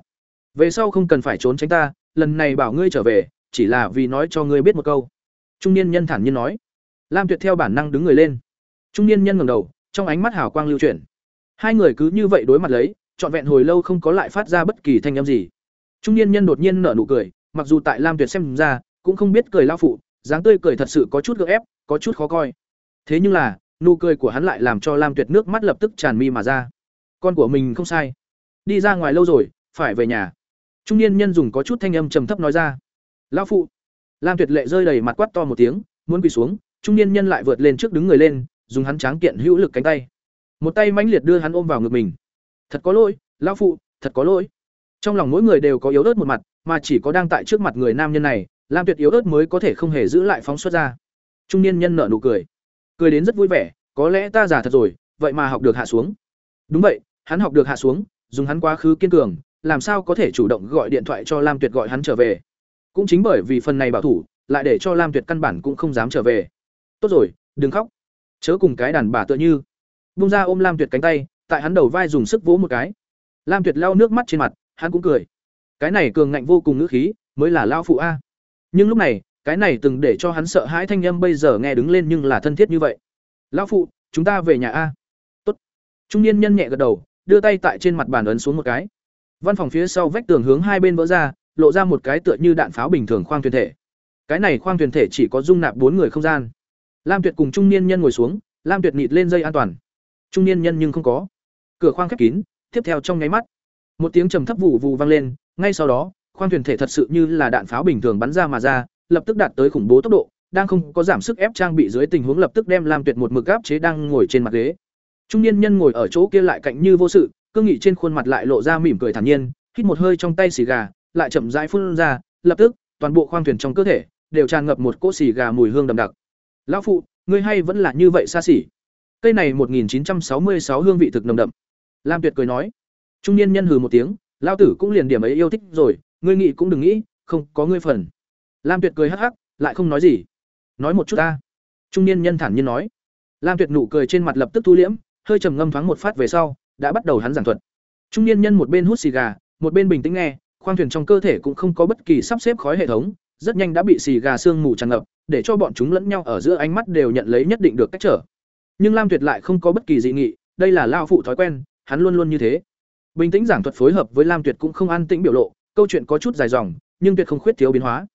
Về sau không cần phải trốn tránh ta, lần này bảo ngươi trở về, chỉ là vì nói cho ngươi biết một câu." Trung niên nhân thản nhiên nói. Lam Tuyệt theo bản năng đứng người lên. Trung niên nhân ngẩng đầu, trong ánh mắt hào quang lưu chuyển. Hai người cứ như vậy đối mặt lấy, trọn vẹn hồi lâu không có lại phát ra bất kỳ thanh âm gì. Trung niên nhân đột nhiên nở nụ cười, mặc dù tại Lam Tuyệt xem ra, cũng không biết cười lao phụ, dáng tươi cười thật sự có chút gợ ép, có chút khó coi. Thế nhưng là, nụ cười của hắn lại làm cho Lam Tuyệt nước mắt lập tức tràn mi mà ra. Con của mình không sai, đi ra ngoài lâu rồi, phải về nhà. Trung niên nhân dùng có chút thanh âm trầm thấp nói ra. Lão phụ. Lam Tuyệt lệ rơi đầy mặt quát to một tiếng, muốn quỳ xuống, trung niên nhân lại vượt lên trước đứng người lên, dùng hắn tráng kiện hữu lực cánh tay. Một tay mãnh liệt đưa hắn ôm vào ngực mình thật có lỗi lão phụ thật có lỗi trong lòng mỗi người đều có yếu ớt một mặt mà chỉ có đang tại trước mặt người nam nhân này lam tuyệt yếu ớt mới có thể không hề giữ lại phóng xuất ra trung niên nhân nở nụ cười cười đến rất vui vẻ có lẽ ta giả thật rồi vậy mà học được hạ xuống đúng vậy hắn học được hạ xuống dùng hắn quá khứ kiên cường làm sao có thể chủ động gọi điện thoại cho lam tuyệt gọi hắn trở về? Cũng chính bởi vì phần này bảo thủ, lại để cho lam tuyệt căn bản cũng không dám trở về. Tốt rồi, đừng khóc. Chớ cùng cái đàn bà tựa như. Bung ra ôm lam tuyệt cánh tay, tại hắn đầu vai dùng sức vỗ một cái. Lam tuyệt lau nước mắt trên mặt, hắn cũng cười. Cái này cường ngạnh vô cùng ngữ khí, mới là lao phụ a. Nhưng lúc này, cái này từng để cho hắn sợ hãi thanh âm bây giờ nghe đứng lên nhưng là thân thiết như vậy. Lão phụ, chúng ta về nhà a. Tốt. Trung niên nhân nhẹ gật đầu, đưa tay tại trên mặt bàn ấn xuống một cái văn phòng phía sau vách tường hướng hai bên vỡ ra, lộ ra một cái tựa như đạn pháo bình thường khoang thuyền thể. Cái này khoang thuyền thể chỉ có dung nạp bốn người không gian. Lam tuyệt cùng trung niên nhân ngồi xuống, lam tuyệt nịt lên dây an toàn. Trung niên nhân nhưng không có. Cửa khoang khép kín, tiếp theo trong nháy mắt, một tiếng trầm thấp vụ vụ vang lên, ngay sau đó, khoang thuyền thể thật sự như là đạn pháo bình thường bắn ra mà ra, lập tức đạt tới khủng bố tốc độ, đang không có giảm sức ép trang bị dưới tình huống lập tức đem lam tuyệt một mực áp chế đang ngồi trên mặt ghế. Trung niên nhân ngồi ở chỗ kia lại cạnh như vô sự cương nghị trên khuôn mặt lại lộ ra mỉm cười thản nhiên, hít một hơi trong tay xì gà, lại chậm rãi phun ra, lập tức, toàn bộ khoang thuyền trong cơ thể, đều tràn ngập một cỗ xì gà mùi hương đậm đặc. Lão phụ, ngươi hay vẫn là như vậy xa xỉ? Cây này một nghìn chín trăm sáu mươi sáu hương vị thực nồng đậm. Lam tuyệt cười nói. Trung niên nhân hừ một tiếng lao tử cũng liền điểm ấy yêu thích rồi, ngươi nghĩ cũng đừng nghĩ, không có ngươi phần. Lam tuyệt cười hắc hắc, lại không nói gì. Nói một chút ta. Trung niên nhân thản nhiên nói. Lam tuyệt nụ cười trên mặt lập tức thu liễm, hơi trầm ngâm thoáng một phát về sau đã bắt đầu hắn giảng thuật. Trung niên nhân một bên hút xì gà, một bên bình tĩnh nghe, khoang thuyền trong cơ thể cũng không có bất kỳ sắp xếp khói hệ thống, rất nhanh đã bị xì gà sương mù tràn ngập, để cho bọn chúng lẫn nhau ở giữa ánh mắt đều nhận lấy nhất định được cách trở. Nhưng lam tuyệt lại không có bất kỳ dị nghị, đây là lao phụ thói quen, hắn luôn luôn như thế. Bình tĩnh giảng thuật phối hợp với lam tuyệt cũng không an tĩnh biểu lộ, câu chuyện có chút dài dòng, nhưng tuyệt không khuyết thiếu biến hóa.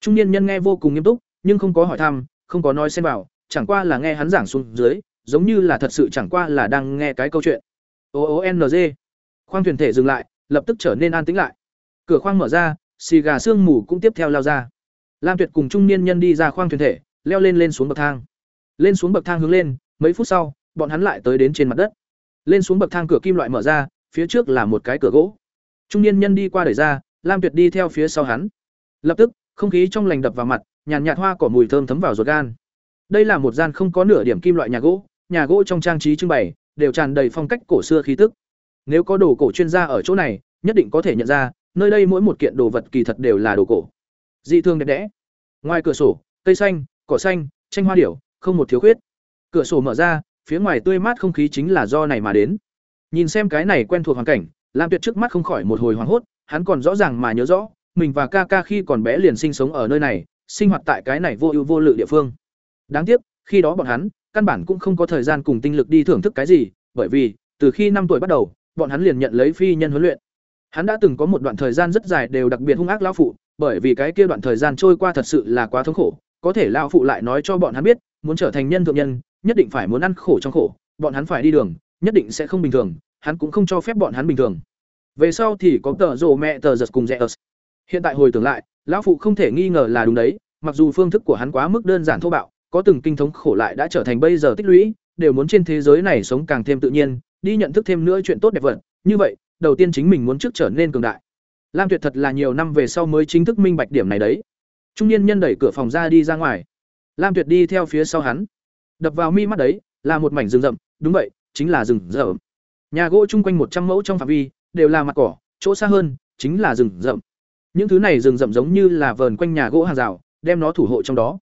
Trung niên nhân nghe vô cùng nghiêm túc, nhưng không có hỏi thăm, không có nói xen vào, chẳng qua là nghe hắn giảng xuống dưới, giống như là thật sự chẳng qua là đang nghe cái câu chuyện o o n g. Khoang thuyền thể dừng lại, lập tức trở nên an tĩnh lại. Cửa khoang mở ra, xì gà xương mù cũng tiếp theo lao ra. Lam tuyệt cùng trung niên nhân đi ra khoang thuyền thể, leo lên lên xuống bậc thang. Lên xuống bậc thang hướng lên, mấy phút sau, bọn hắn lại tới đến trên mặt đất. Lên xuống bậc thang cửa kim loại mở ra, phía trước là một cái cửa gỗ. Trung niên nhân đi qua đẩy ra, lam tuyệt đi theo phía sau hắn. Lập tức, không khí trong lành đập vào mặt, nhàn nhạt hoa cỏ mùi thơm thấm vào ruột gan. Đây là một gian không có nửa điểm kim loại nhà gỗ nhà gỗ trong trang trí trưng bày đều tràn đầy phong cách cổ xưa khí tức. Nếu có đồ cổ chuyên gia ở chỗ này, nhất định có thể nhận ra, nơi đây mỗi một kiện đồ vật kỳ thật đều là đồ cổ. Dị thương đẹp đẽ. Ngoài cửa sổ, cây xanh, cỏ xanh, tranh hoa điểu, không một thiếu khuyết. Cửa sổ mở ra, phía ngoài tươi mát không khí chính là do này mà đến. Nhìn xem cái này quen thuộc hoàn cảnh, lam tuyệt trước mắt không khỏi một hồi hoảng hốt, hắn còn rõ ràng mà nhớ rõ, mình và ca ca khi còn bé liền sinh sống ở nơi này, sinh hoạt tại cái này vô ưu vô lự địa phương. Đáng tiếc, khi đó bọn hắn căn bản cũng không có thời gian cùng tinh lực đi thưởng thức cái gì, bởi vì, từ khi năm tuổi bắt đầu, bọn hắn liền nhận lấy phi nhân huấn luyện. Hắn đã từng có một đoạn thời gian rất dài đều đặc biệt hung ác lão phụ, bởi vì cái kia đoạn thời gian trôi qua thật sự là quá thống khổ. Có thể lão phụ lại nói cho bọn hắn biết, muốn trở thành nhân thượng nhân, nhất định phải muốn ăn khổ trong khổ, bọn hắn phải đi đường, nhất định sẽ không bình thường, hắn cũng không cho phép bọn hắn bình thường. Về sau thì có tờ rồ mẹ tờ giật cùng rẻ ớt hiện tại hồi tưởng lại, lão phụ không thể nghi ngờ là đúng đấy, mặc dù phương thức của hắn quá mức đơn giản thô bạo có từng kinh thống khổ lại đã trở thành bây giờ tích lũy, đều muốn trên thế giới này sống càng thêm tự nhiên, đi nhận thức thêm nữa chuyện tốt đẹp vật. Như vậy, đầu tiên chính mình muốn trước trở nên cường đại. Lam tuyệt thật là nhiều năm về sau mới chính thức minh bạch điểm này đấy. Trung niên nhân đẩy cửa phòng ra đi ra ngoài. Lam tuyệt đi theo phía sau hắn. Đập vào mi mắt đấy, là một mảnh rừng rậm. Đúng vậy, chính là rừng rậm. Nhà gỗ chung quanh một trăm mẫu trong phạm vi, đều là mặt cỏ, chỗ xa hơn, chính là rừng rậm. Những thứ này rừng rậm giống như là vờn quanh nhà gỗ hàng rào, đem nó thủ hộ trong đó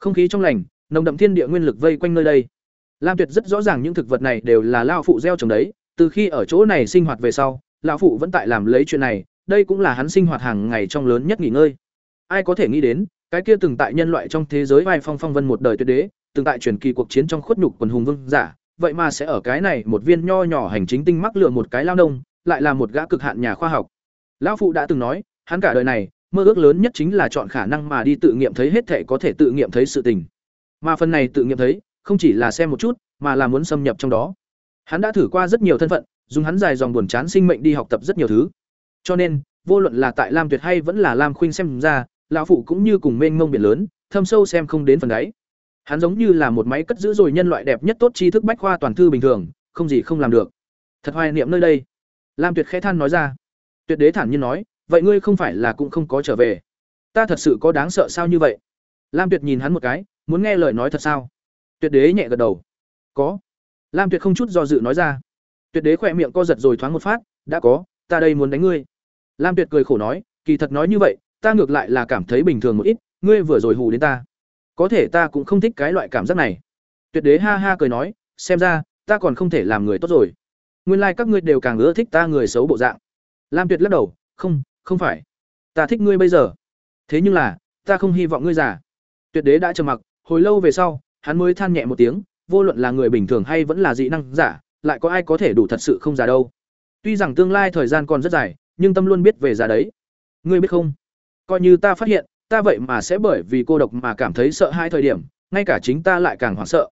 không khí trong lành, nồng đậm thiên địa nguyên lực vây quanh nơi đây. Lam tuyệt rất rõ ràng những thực vật này đều là lao phụ gieo trồng đấy. Từ khi ở chỗ này sinh hoạt về sau, lão phụ vẫn tại làm lấy chuyện này. Đây cũng là hắn sinh hoạt hàng ngày trong lớn nhất nghỉ ngơi. Ai có thể nghĩ đến, cái kia từng tại nhân loại trong thế giới vai phong phong vân một đời tuyệt đế, từng tại truyền kỳ cuộc chiến trong khuất nhục quần hùng vương giả, vậy mà sẽ ở cái này một viên nho nhỏ hành chính tinh mắc lựa một cái lao nông, lại là một gã cực hạn nhà khoa học. Lão phụ đã từng nói, hắn cả đời này mơ ước lớn nhất chính là chọn khả năng mà đi tự nghiệm thấy hết thể có thể tự nghiệm thấy sự tình. Mà phần này tự nghiệm thấy, không chỉ là xem một chút, mà là muốn xâm nhập trong đó. Hắn đã thử qua rất nhiều thân phận, dùng hắn dài dòng buồn chán sinh mệnh đi học tập rất nhiều thứ. Cho nên, vô luận là tại lam tuyệt hay vẫn là lam khuynh xem ra, lão phụ cũng như cùng mênh mông biển lớn, thâm sâu xem không đến phần đáy. Hắn giống như là một máy cất giữ rồi nhân loại đẹp nhất tốt tri thức bách khoa toàn thư bình thường, không gì không làm được. Thật hoài niệm nơi đây. Lam tuyệt khẽ than nói ra. Tuyệt đế thản nhiên nói vậy ngươi không phải là cũng không có trở về. Ta thật sự có đáng sợ sao như vậy? Lam tuyệt nhìn hắn một cái, muốn nghe lời nói thật sao? Tuyệt đế nhẹ gật đầu. Có. Lam tuyệt không chút do dự nói ra. Tuyệt đế khỏe miệng co giật rồi thoáng một phát, đã có, ta đây muốn đánh ngươi. Lam tuyệt cười khổ nói, kỳ thật nói như vậy, ta ngược lại là cảm thấy bình thường một ít, ngươi vừa rồi hù đến ta. Có thể ta cũng không thích cái loại cảm giác này. Tuyệt đế ha ha cười nói, xem ra, ta còn không thể làm người tốt rồi. Nguyên lai các ngươi đều càng ưa thích ta người xấu bộ dạng. Lam tuyệt lắc đầu, không không phải. Ta thích ngươi bây giờ. Thế nhưng là, ta không hy vọng ngươi già. Tuyệt đế đã trầm mặc, hồi lâu về sau, hắn mới than nhẹ một tiếng, vô luận là người bình thường hay vẫn là dị năng giả, lại có ai có thể đủ thật sự không già đâu. Tuy rằng tương lai thời gian còn rất dài, nhưng tâm luôn biết về già đấy. Ngươi biết không? Coi như ta phát hiện, ta vậy mà sẽ bởi vì cô độc mà cảm thấy sợ hãi thời điểm, ngay cả chính ta lại càng hoảng sợ.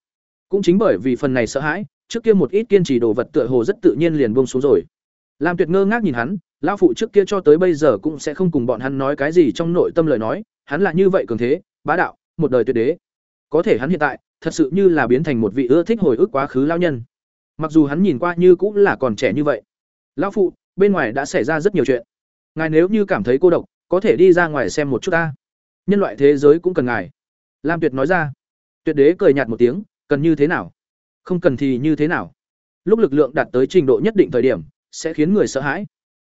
Cũng chính bởi vì phần này sợ hãi, trước kia một ít kiên trì đồ vật tựa hồ rất tự nhiên liền buông xuống rồi. Lam tuyệt ngơ ngác nhìn hắn lão phụ trước kia cho tới bây giờ cũng sẽ không cùng bọn hắn nói cái gì trong nội tâm lời nói, hắn là như vậy cường thế, bá đạo, một đời tuyệt đế. Có thể hắn hiện tại, thật sự như là biến thành một vị ưa thích hồi ức quá khứ lao nhân. Mặc dù hắn nhìn qua như cũng là còn trẻ như vậy. Lão phụ, bên ngoài đã xảy ra rất nhiều chuyện. Ngài nếu như cảm thấy cô độc, có thể đi ra ngoài xem một chút ta. Nhân loại thế giới cũng cần ngài. Lam tuyệt nói ra. Tuyệt đế cười nhạt một tiếng, cần như thế nào? Không cần thì như thế nào? Lúc lực lượng đạt tới trình độ nhất định thời điểm, sẽ khiến người sợ hãi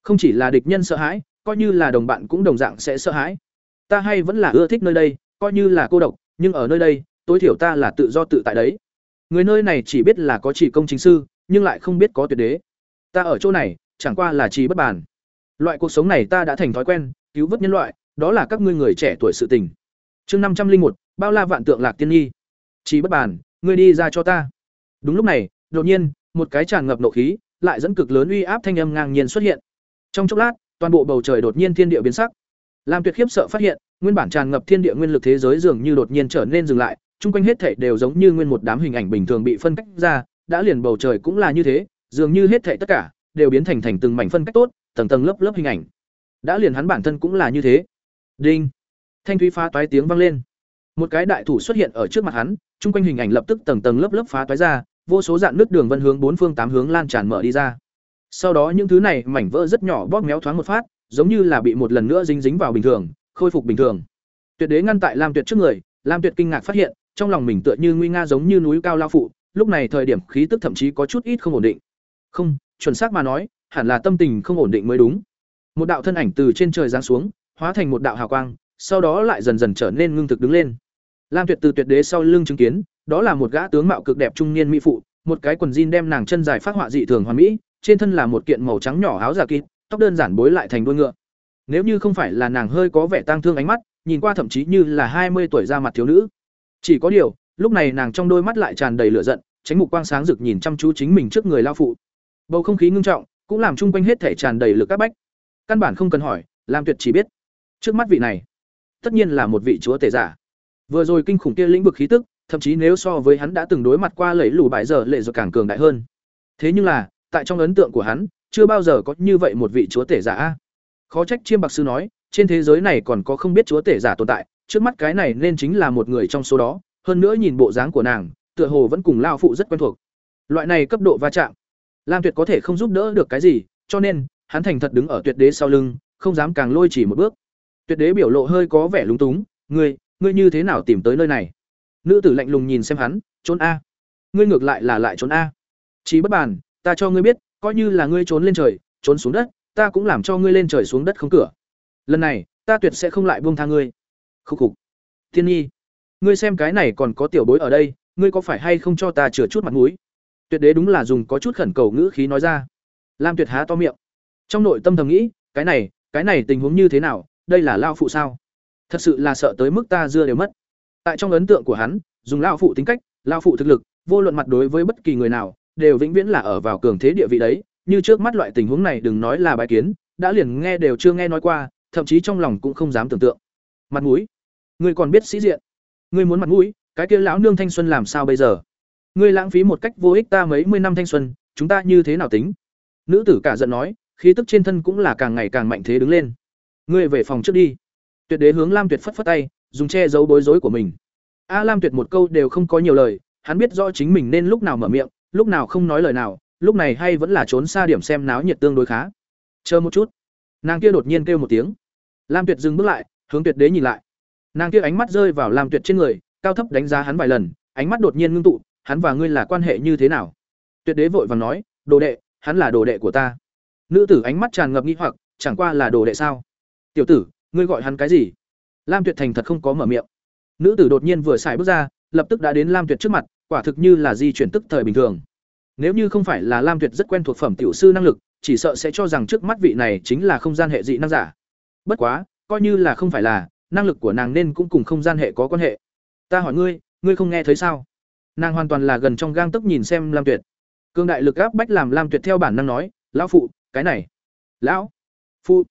không chỉ là địch nhân sợ hãi, coi như là đồng bạn cũng đồng dạng sẽ sợ hãi. Ta hay vẫn là ưa thích nơi đây, coi như là cô độc, nhưng ở nơi đây, tối thiểu ta là tự do tự tại đấy. Người nơi này chỉ biết là có chỉ công chính sư, nhưng lại không biết có tuyệt đế. Ta ở chỗ này, chẳng qua là chỉ bất bàn. Loại cuộc sống này ta đã thành thói quen, cứu vớt nhân loại, đó là các ngươi người trẻ tuổi sự tình. Chương năm trăm linh một, bao la vạn tượng lạc tiên nhi. Chỉ bất bàn, ngươi đi ra cho ta. Đúng lúc này, đột nhiên, một cái tràn ngập nộ khí, lại dẫn cực lớn uy áp thanh âm ngang nhiên xuất hiện trong chốc lát, toàn bộ bầu trời đột nhiên thiên địa biến sắc. Lam tuyệt khiếp sợ phát hiện, nguyên bản tràn ngập thiên địa nguyên lực thế giới dường như đột nhiên trở nên dừng lại, chung quanh hết thảy đều giống như nguyên một đám hình ảnh bình thường bị phân cách ra, đã liền bầu trời cũng là như thế, dường như hết thảy tất cả đều biến thành thành từng mảnh phân cách tốt, tầng tầng lớp lớp hình ảnh. Đã liền hắn bản thân cũng là như thế. Đinh! Thanh thúy phá toái tiếng vang lên. Một cái đại thủ xuất hiện ở trước mặt hắn, chung quanh hình ảnh lập tức tầng tầng lớp lớp phá toái ra, vô số dạng nước đường vân hướng bốn phương tám hướng lan tràn mở đi ra sau đó những thứ này mảnh vỡ rất nhỏ bóp méo thoáng một phát, giống như là bị một lần nữa dính dính vào bình thường, khôi phục bình thường. Tuyệt đế ngăn tại lam tuyệt trước người, lam tuyệt kinh ngạc phát hiện, trong lòng mình tựa như nguy nga giống như núi cao lao phụ, lúc này thời điểm khí tức thậm chí có chút ít không ổn định. Không, chuẩn xác mà nói, hẳn là tâm tình không ổn định mới đúng. Một đạo thân ảnh từ trên trời giáng xuống, hóa thành một đạo hào quang, sau đó lại dần dần trở nên ngưng thực đứng lên. Lam tuyệt từ tuyệt đế sau lưng chứng kiến, đó là một gã tướng mạo cực đẹp trung niên mỹ phụ, một cái quần jean đem nàng chân dài phát họa dị thường hoàn mỹ trên thân là một kiện màu trắng nhỏ áo giả kịt tóc đơn giản bối lại thành đuôi ngựa. Nếu như không phải là nàng hơi có vẻ tang thương ánh mắt, nhìn qua thậm chí như là hai mươi tuổi ra mặt thiếu nữ. Chỉ có điều, lúc này nàng trong đôi mắt lại tràn đầy lửa giận, tránh mục quang sáng rực nhìn chăm chú chính mình trước người lao phụ. Bầu không khí ngưng trọng, cũng làm chung quanh hết thể tràn đầy lực các bách. Căn bản không cần hỏi, lam tuyệt chỉ biết, trước mắt vị này, tất nhiên là một vị chúa tể giả. Vừa rồi kinh khủng kia lĩnh vực khí tức, thậm chí nếu so với hắn đã từng đối mặt qua lẫy lù bại giờ lệ rồi càng cường đại hơn. Thế nhưng là tại trong ấn tượng của hắn, chưa bao giờ có như vậy một vị chúa tể giả. Khó trách chiêm bạc sư nói, trên thế giới này còn có không biết chúa tể giả tồn tại, trước mắt cái này nên chính là một người trong số đó, hơn nữa nhìn bộ dáng của nàng, tựa hồ vẫn cùng lao phụ rất quen thuộc. Loại này cấp độ va chạm, lam tuyệt có thể không giúp đỡ được cái gì, cho nên, hắn thành thật đứng ở tuyệt đế sau lưng, không dám càng lôi chỉ một bước. Tuyệt đế biểu lộ hơi có vẻ lúng túng, ngươi ngươi như thế nào tìm tới nơi này? Nữ tử lạnh lùng nhìn xem hắn, trốn a. Ngươi ngược lại là lại trốn a. Chỉ bất bàn ta cho ngươi biết, coi như là ngươi trốn lên trời, trốn xuống đất, ta cũng làm cho ngươi lên trời xuống đất không cửa. Lần này, ta tuyệt sẽ không lại buông tha ngươi. Khúc khục. Thiên nhi, ngươi xem cái này còn có tiểu bối ở đây, ngươi có phải hay không cho ta chừa chút mặt mũi? Tuyệt đế đúng là dùng có chút khẩn cầu ngữ khí nói ra. Lam tuyệt há to miệng. Trong nội tâm thầm nghĩ, cái này cái này tình huống như thế nào, đây là lao phụ sao? Thật sự là sợ tới mức ta dưa đều mất. Tại trong ấn tượng của hắn, dùng lao phụ tính cách, lao phụ thực lực, vô luận mặt đối với bất kỳ người nào đều vĩnh viễn là ở vào cường thế địa vị đấy, như trước mắt loại tình huống này đừng nói là bài kiến, đã liền nghe đều chưa nghe nói qua, thậm chí trong lòng cũng không dám tưởng tượng. Mặt mũi. Ngươi còn biết sĩ diện. Ngươi muốn mặt mũi, cái kia lão nương thanh xuân làm sao bây giờ? Ngươi lãng phí một cách vô ích ta mấy mươi năm thanh xuân, chúng ta như thế nào tính? Nữ tử cả giận nói, khí tức trên thân cũng là càng ngày càng mạnh thế đứng lên. Ngươi về phòng trước đi. Tuyệt đế hướng lam tuyệt phất phất tay, dùng che giấu bối rối của mình. A lam tuyệt một câu đều không có nhiều lời, hắn biết rõ chính mình nên lúc nào mở miệng lúc nào không nói lời nào, lúc này hay vẫn là trốn xa điểm xem náo nhiệt tương đối khá. Chờ một chút. Nàng kia đột nhiên kêu một tiếng. Lam tuyệt dừng bước lại, hướng tuyệt đế nhìn lại. Nàng kia ánh mắt rơi vào lam tuyệt trên người, cao thấp đánh giá hắn vài lần, ánh mắt đột nhiên ngưng tụ, hắn và ngươi là quan hệ như thế nào? Tuyệt đế vội vàng nói, đồ đệ, hắn là đồ đệ của ta. Nữ tử ánh mắt tràn ngập nghi hoặc, chẳng qua là đồ đệ sao? Tiểu tử, ngươi gọi hắn cái gì? Lam tuyệt thành thật không có mở miệng. Nữ tử đột nhiên vừa xài bước ra, lập tức đã đến lam tuyệt trước mặt quả thực như là di chuyển tức thời bình thường. Nếu như không phải là lam tuyệt rất quen thuộc phẩm tiểu sư năng lực, chỉ sợ sẽ cho rằng trước mắt vị này chính là không gian hệ dị năng giả. Bất quá, coi như là không phải là, năng lực của nàng nên cũng cùng không gian hệ có quan hệ. Ta hỏi ngươi ngươi không nghe thấy sao? Nàng hoàn toàn là gần trong gang tấc nhìn xem lam tuyệt. Cương đại lực áp bách làm lam tuyệt theo bản năng nói, lão phụ, cái này. Lão phụ.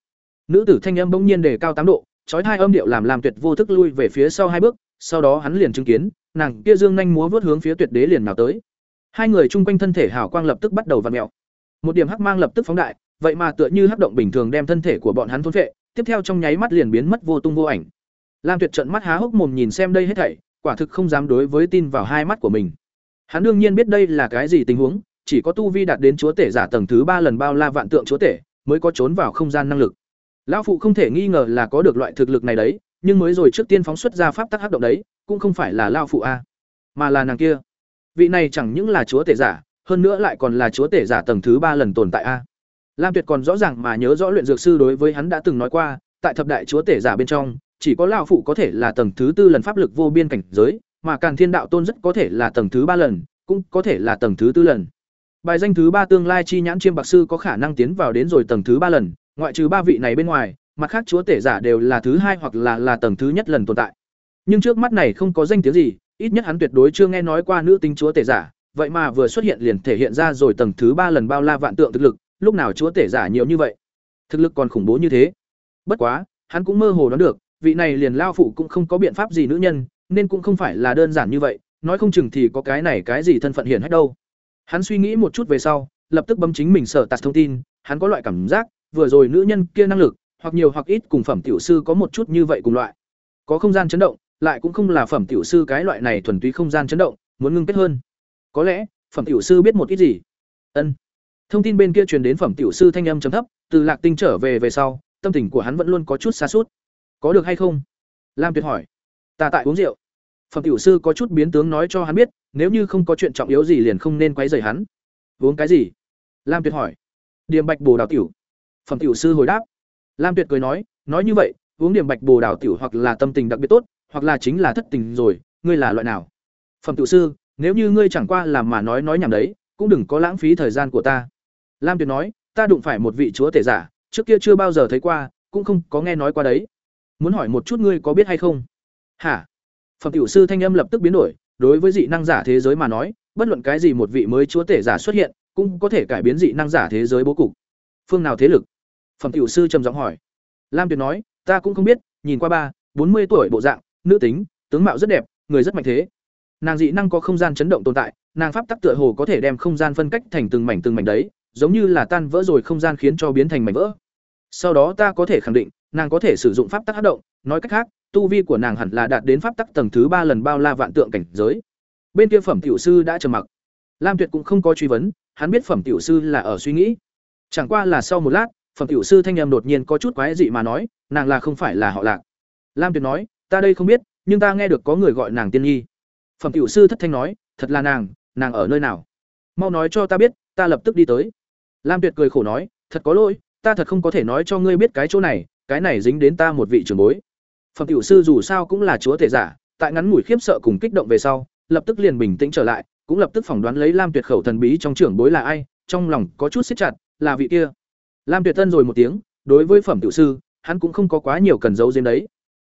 Nữ tử thanh âm bỗng nhiên đề cao tám độ, chói hai âm điệu làm Lam tuyệt vô thức lui về phía sau hai bước, sau đó hắn liền chứng kiến nàng kia dương nhanh múa vớt hướng phía tuyệt đế liền nào tới. Hai người chung quanh thân thể hào quang lập tức bắt đầu vặn mẹo một điểm hắc mang lập tức phóng đại, vậy mà tựa như hắc động bình thường đem thân thể của bọn hắn thôn phệ, tiếp theo trong nháy mắt liền biến mất vô tung vô ảnh. Lam tuyệt trận mắt há hốc mồm nhìn xem đây hết thảy, quả thực không dám đối với tin vào hai mắt của mình. Hắn đương nhiên biết đây là cái gì tình huống, chỉ có tu vi đạt đến chúa tể giả tầng thứ ba lần bao la vạn tượng chúa tể, mới có trốn vào không gian năng lực. Lão phụ không thể nghi ngờ là có được loại thực lực này đấy, nhưng mới rồi trước tiên phóng xuất ra pháp tắc hắc động đấy cũng không phải là lao phụ a, mà là nàng kia. Vị này chẳng những là chúa tể giả, hơn nữa lại còn là chúa tể giả tầng thứ ba lần tồn tại a. Lam tuyệt còn rõ ràng mà nhớ rõ luyện dược sư đối với hắn đã từng nói qua, tại thập đại chúa tể giả bên trong, chỉ có lão phụ có thể là tầng thứ tư lần pháp lực vô biên cảnh giới, mà càn thiên đạo tôn rất có thể là tầng thứ ba lần, cũng có thể là tầng thứ tư lần. Bài danh thứ ba tương lai chi nhãn chiêm bạc sư có khả năng tiến vào đến rồi tầng thứ ba lần, ngoại trừ ba vị này bên ngoài, mặt khác chúa tể giả đều là thứ hai hoặc là là tầng thứ nhất lần tồn tại nhưng trước mắt này không có danh tiếng gì, ít nhất hắn tuyệt đối chưa nghe nói qua nữ tính chúa tể giả, vậy mà vừa xuất hiện liền thể hiện ra rồi tầng thứ ba lần bao la vạn tượng thực lực, lúc nào chúa tể giả nhiều như vậy? Thực lực còn khủng bố như thế. Bất quá, hắn cũng mơ hồ đoán được, vị này liền lao phụ cũng không có biện pháp gì nữ nhân, nên cũng không phải là đơn giản như vậy, nói không chừng thì có cái này cái gì thân phận hiển hết đâu. Hắn suy nghĩ một chút về sau, lập tức bấm chính mình sở tạt thông tin, hắn có loại cảm giác, vừa rồi nữ nhân kia năng lực, hoặc nhiều hoặc ít cùng phẩm tiểu sư có một chút như vậy cùng loại. Có không gian chấn động lại cũng không là phẩm tiểu sư cái loại này thuần túy không gian chấn động, muốn ngưng kết hơn. Có lẽ, phẩm tiểu sư biết một ít gì? Ân. Thông tin bên kia truyền đến phẩm tiểu sư thanh âm trầm thấp, từ lạc tinh trở về về sau, tâm tình của hắn vẫn luôn có chút xa sút. có được hay không? Lam tuyệt hỏi. Ta tại uống rượu. Phẩm tiểu sư có chút biến tướng nói cho hắn biết, nếu như không có chuyện trọng yếu gì liền không nên quấy rầy hắn. Uống cái gì? Lam tuyệt hỏi. Điểm bạch bồ đào tiểu. Phẩm tiểu sư hồi đáp. Lam tuyệt cười nói nói như vậy, uống điểm bạch bồ đào tiểu hoặc là tâm tình đặc biệt tốt hoặc là chính là thất tình rồi, ngươi là loại nào? Phẩm tiểu sư, nếu như ngươi chẳng qua làm mà nói nói nhảm đấy, cũng đừng có lãng phí thời gian của ta. Lam tuyệt nói, ta đụng phải một vị chúa tể giả, trước kia chưa bao giờ thấy qua, cũng không có nghe nói qua đấy. Muốn hỏi một chút ngươi có biết hay không? Hả? Phẩm tiểu sư thanh âm lập tức biến đổi, đối với dị năng giả thế giới mà nói, bất luận cái gì một vị mới chúa tể giả xuất hiện, cũng có thể cải biến dị năng giả thế giới bố cục. Phương nào thế lực? Phẩm tiểu sư trầm giọng hỏi. Lam tuyệt nói, ta cũng không biết, nhìn qua ba, bốn mươi tuổi bộ dạng nữ tính, tướng mạo rất đẹp, người rất mạnh thế. Nàng dị năng có không gian chấn động tồn tại, nàng pháp tắc tựa hồ có thể đem không gian phân cách thành từng mảnh từng mảnh đấy, giống như là tan vỡ rồi không gian khiến cho biến thành mảnh vỡ. Sau đó ta có thể khẳng định, nàng có thể sử dụng pháp tắc hát động, nói cách khác, tu vi của nàng hẳn là đạt đến pháp tắc tầng thứ ba lần bao la vạn tượng cảnh giới. Bên kia phẩm tiểu sư đã trầm mặc. Lam tuyệt cũng không có truy vấn, hắn biết phẩm tiểu sư là ở suy nghĩ. Chẳng qua là sau một lát, phẩm tiểu sư thanh âm đột nhiên có chút quái dị mà nói, nàng là không phải là họ lạc. Lam tuyệt nói ta đây không biết, nhưng ta nghe được có người gọi nàng tiên nhi. Phẩm tiểu sư thất thanh nói, thật là nàng nàng ở nơi nào? Mau nói cho ta biết, ta lập tức đi tới. Lam tuyệt cười khổ nói, thật có lỗi, ta thật không có thể nói cho ngươi biết cái chỗ này, cái này dính đến ta một vị trưởng bối. Phẩm tiểu sư dù sao cũng là chúa thể giả, tại ngắn ngủi khiếp sợ cùng kích động về sau, lập tức liền bình tĩnh trở lại, cũng lập tức phỏng đoán lấy lam tuyệt khẩu thần bí trong trưởng bối là ai, trong lòng có chút siết chặt, là vị kia. Lam tuyệt tân rồi một tiếng, đối với phẩm tiểu sư, hắn cũng không có quá nhiều cần giấu giếm đấy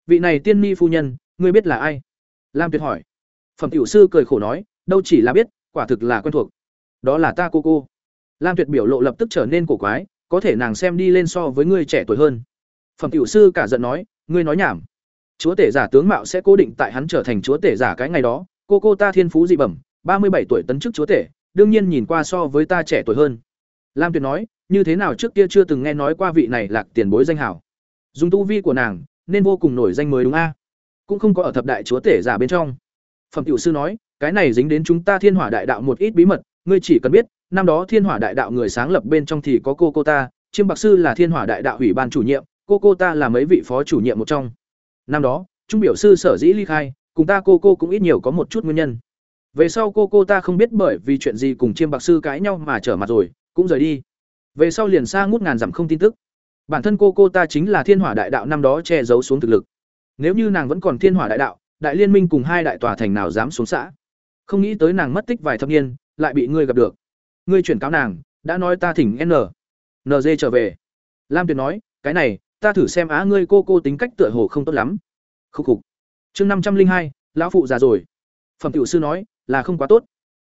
vị này tiên ni phu nhân, ngươi biết là ai? Lam tuyệt hỏi. Phẩm tiểu sư cười khổ nói, đâu chỉ là biết, quả thực là quen thuộc. Đó là ta cô cô. Lam tuyệt biểu lộ lập tức trở nên cổ quái, có thể nàng xem đi lên so với ngươi trẻ tuổi hơn. Phẩm tiểu sư cả giận nói, ngươi nói nhảm. Chúa tể giả tướng mạo sẽ cố định tại hắn trở thành chúa tể giả cái ngày đó. Cô cô ta thiên phú dị bẩm, ba mươi bảy tuổi tấn chức chúa tể, đương nhiên nhìn qua so với ta trẻ tuổi hơn. Lam tuyệt nói, như thế nào trước kia chưa từng nghe nói qua vị này lạc tiền bối danh hảo dùng tu vi của nàng nên vô cùng nổi danh mới đúng a. Cũng không có ở thập đại chúa tể giả bên trong. Phẩm tiểu sư nói, cái này dính đến chúng ta thiên hỏa đại đạo một ít bí mật, ngươi chỉ cần biết, năm đó thiên hỏa đại đạo người sáng lập bên trong thì có cô cô ta, chiêm bạc sư là thiên hỏa đại đạo ủy ban chủ nhiệm, cô cô ta là mấy vị phó chủ nhiệm một trong. Năm đó, trung biểu sư sở dĩ ly khai, cùng ta cô cô cũng ít nhiều có một chút nguyên nhân. Về sau cô cô ta không biết bởi vì chuyện gì cùng chiêm bạc sư cãi nhau mà trở mặt rồi, cũng rời đi. Về sau liền xa ngút ngàn dặm không tin tức bản thân cô cô ta chính là thiên hỏa đại đạo năm đó che giấu xuống thực lực. Nếu như nàng vẫn còn thiên hỏa đại đạo, đại liên minh cùng hai đại tòa thành nào dám xuống xã? Không nghĩ tới nàng mất tích vài thập niên, lại bị ngươi gặp được. Ngươi chuyển cáo nàng, đã nói ta thỉnh n. Nd trở về. Lam tuyệt nói, cái này, ta thử xem á ngươi cô cô tính cách tựa hồ không tốt lắm. Khúc khục. Chương năm trăm linh hai, lão phụ già rồi. Phẩm tiểu sư nói, là không quá tốt.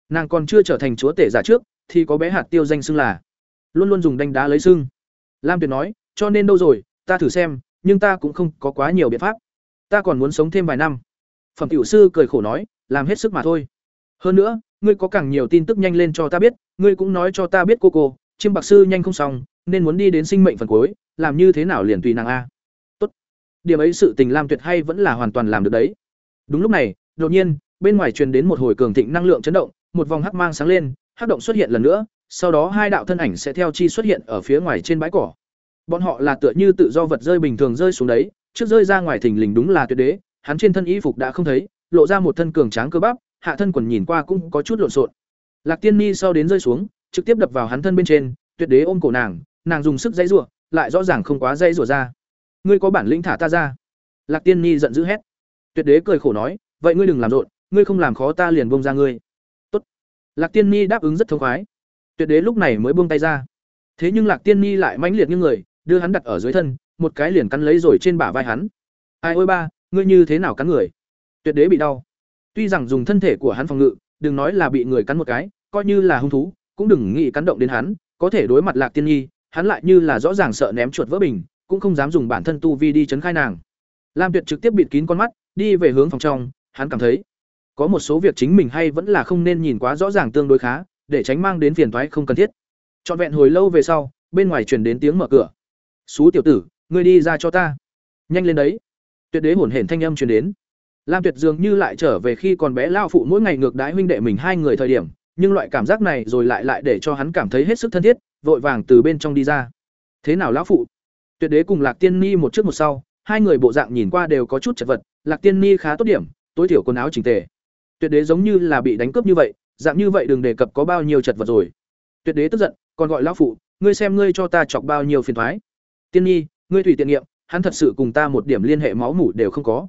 Nàng còn chưa trở thành chúa tể giả trước, thì có bé hạt tiêu danh xưng là. Luôn luôn dùng đanh đá lấy xưng. Lam tuyệt nói cho nên đâu rồi, ta thử xem, nhưng ta cũng không có quá nhiều biện pháp. Ta còn muốn sống thêm vài năm. Phẩm tiểu sư cười khổ nói, làm hết sức mà thôi. Hơn nữa, ngươi có càng nhiều tin tức nhanh lên cho ta biết, ngươi cũng nói cho ta biết cô cô chiêm bạc sư nhanh không xong, nên muốn đi đến sinh mệnh phần cuối, làm như thế nào liền tùy nàng a. Tốt. Điểm ấy sự tình lam tuyệt hay vẫn là hoàn toàn làm được đấy. Đúng lúc này, đột nhiên, bên ngoài truyền đến một hồi cường thịnh năng lượng chấn động, một vòng hắc mang sáng lên, hắc động xuất hiện lần nữa, sau đó hai đạo thân ảnh sẽ theo chi xuất hiện ở phía ngoài trên bãi cỏ bọn họ là tựa như tự do vật rơi bình thường rơi xuống đấy, trước rơi ra ngoài thình lình đúng là tuyệt đế, hắn trên thân y phục đã không thấy, lộ ra một thân cường tráng cơ bắp, hạ thân quần nhìn qua cũng có chút lộn xộn. Lạc tiên ni sau đến rơi xuống, trực tiếp đập vào hắn thân bên trên, tuyệt đế ôm cổ nàng nàng dùng sức dãy rủa, lại rõ ràng không quá dãy rủa ra. Ngươi có bản lĩnh thả ta ra? Lạc tiên ni giận dữ hét. Tuyệt đế cười khổ nói, vậy ngươi đừng làm rộn, ngươi không làm khó ta liền buông ra ngươi. Tốt. Lạc tiên ni đáp ứng rất thông khoái. Tuyệt đế lúc này mới buông tay ra. Thế nhưng lạc tiên ni lại mãnh liệt như người đưa hắn đặt ở dưới thân, một cái liền cắn lấy rồi trên bả vai hắn. Ai ôi ba, ngươi như thế nào cắn người? Tuyệt đế bị đau. Tuy rằng dùng thân thể của hắn phòng ngự, đừng nói là bị người cắn một cái, coi như là hung thú, cũng đừng nghĩ cắn động đến hắn, có thể đối mặt lạc tiên nhi, hắn lại như là rõ ràng sợ ném chuột vỡ bình, cũng không dám dùng bản thân tu vi đi chấn khai nàng. Lam tuyệt trực tiếp bịt kín con mắt, đi về hướng phòng trong, hắn cảm thấy có một số việc chính mình hay vẫn là không nên nhìn quá rõ ràng tương đối khá, để tránh mang đến phiền toái không cần thiết. Trọn vẹn hồi lâu về sau, bên ngoài truyền đến tiếng mở cửa xú tiểu tử, ngươi đi ra cho ta. Nhanh lên đấy. Tuyệt đế hổn hển thanh âm truyền đến. Lam tuyệt dường như lại trở về khi còn bé lao phụ mỗi ngày ngược đái huynh đệ mình hai người thời điểm, nhưng loại cảm giác này rồi lại lại để cho hắn cảm thấy hết sức thân thiết, vội vàng từ bên trong đi ra. Thế nào lão phụ? Tuyệt đế cùng lạc tiên ni một trước một sau, hai người bộ dạng nhìn qua đều có chút chật vật, lạc tiên ni khá tốt điểm, tối thiểu quần áo chỉnh tề. Tuyệt đế giống như là bị đánh cướp như vậy, dạng như vậy đừng đề cập có bao nhiêu chật vật rồi. Tuyệt đế tức giận, còn gọi lão phụ, ngươi xem ngươi cho ta chọc bao nhiêu phiền thoái tiên nhi, ngươi tùy tiện nghiệm, hắn thật sự cùng ta một điểm liên hệ máu mủ đều không có.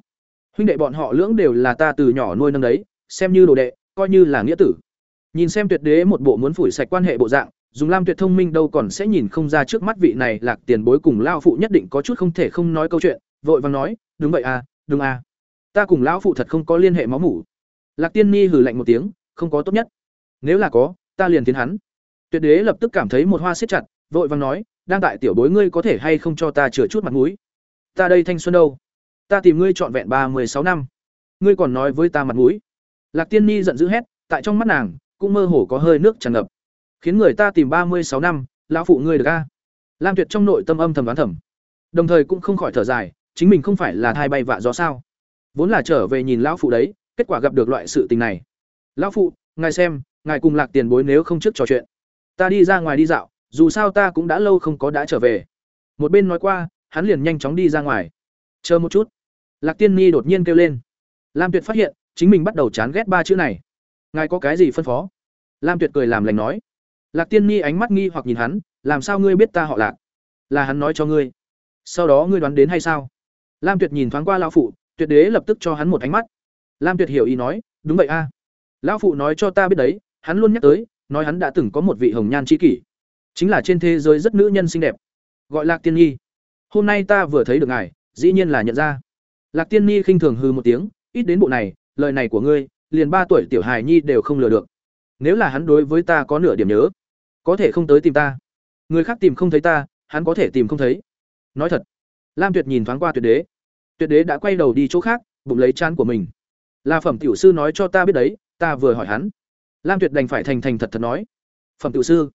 Huynh đệ bọn họ lưỡng đều là ta từ nhỏ nuôi nâng đấy, xem như đồ đệ, coi như là nghĩa tử. Nhìn xem tuyệt đế một bộ muốn phủi sạch quan hệ bộ dạng, dùng lam tuyệt thông minh đâu còn sẽ nhìn không ra trước mắt vị này lạc tiền bối cùng lao phụ nhất định có chút không thể không nói câu chuyện, vội vàng nói, đúng vậy à đúng à. Ta cùng lão phụ thật không có liên hệ máu mủ. Lạc tiên ni hừ lạnh một tiếng, không có tốt nhất. Nếu là có, ta liền tiến hắn. Tuyệt đế lập tức cảm thấy một hoa siết chặt, vội vàng nói đang tại tiểu bối ngươi có thể hay không cho ta chừa chút mặt mũi? Ta đây thanh xuân đâu? Ta tìm ngươi trọn vẹn ba mươi sáu năm. Ngươi còn nói với ta mặt mũi? Lạc tiên ni giận dữ hét, tại trong mắt nàng, cũng mơ hồ có hơi nước tràn ngập. Khiến người ta tìm ba mươi sáu năm, lão phụ ngươi được a? Lam tuyệt trong nội tâm âm thầm đoán thầm. Đồng thời cũng không khỏi thở dài, chính mình không phải là thai bay vạ gió sao? Vốn là trở về nhìn lão phụ đấy, kết quả gặp được loại sự tình này. Lão phụ, ngài xem, ngài cùng lạc tiền bối nếu không trước trò chuyện, ta đi ra ngoài đi dạo dù sao ta cũng đã lâu không có đã trở về. Một bên nói qua, hắn liền nhanh chóng đi ra ngoài. Chờ một chút. Lạc tiên ni đột nhiên kêu lên. Lam tuyệt phát hiện, chính mình bắt đầu chán ghét ba chữ này. Ngài có cái gì phân phó? Lam tuyệt cười làm lành nói. Lạc tiên ni ánh mắt nghi hoặc nhìn hắn, làm sao ngươi biết ta họ lạc? Là hắn nói cho ngươi. Sau đó ngươi đoán đến hay sao? Lam tuyệt nhìn thoáng qua lão phụ, tuyệt đế lập tức cho hắn một ánh mắt. Lam tuyệt hiểu ý nói, đúng vậy a. Lão phụ nói cho ta biết đấy, hắn luôn nhắc tới, nói hắn đã từng có một vị hồng nhan tri kỷ chính là trên thế giới rất nữ nhân xinh đẹp. Gọi lạc tiên nhi. Hôm nay ta vừa thấy được ngài, dĩ nhiên là nhận ra. Lạc tiên nhi khinh thường hư một tiếng, ít đến bộ này, lời này của ngươi, liền ba tuổi tiểu hài nhi đều không lừa được. Nếu là hắn đối với ta có nửa điểm nhớ, có thể không tới tìm ta. Người khác tìm không thấy ta, hắn có thể tìm không thấy. Nói thật, lam tuyệt nhìn thoáng qua tuyệt đế. Tuyệt đế đã quay đầu đi chỗ khác, bụng lấy chán của mình. Là phẩm tiểu sư nói cho ta biết đấy, ta vừa hỏi hắn. Lam tuyệt đành phải thành thành thật thật nói. Phẩm tiểu sư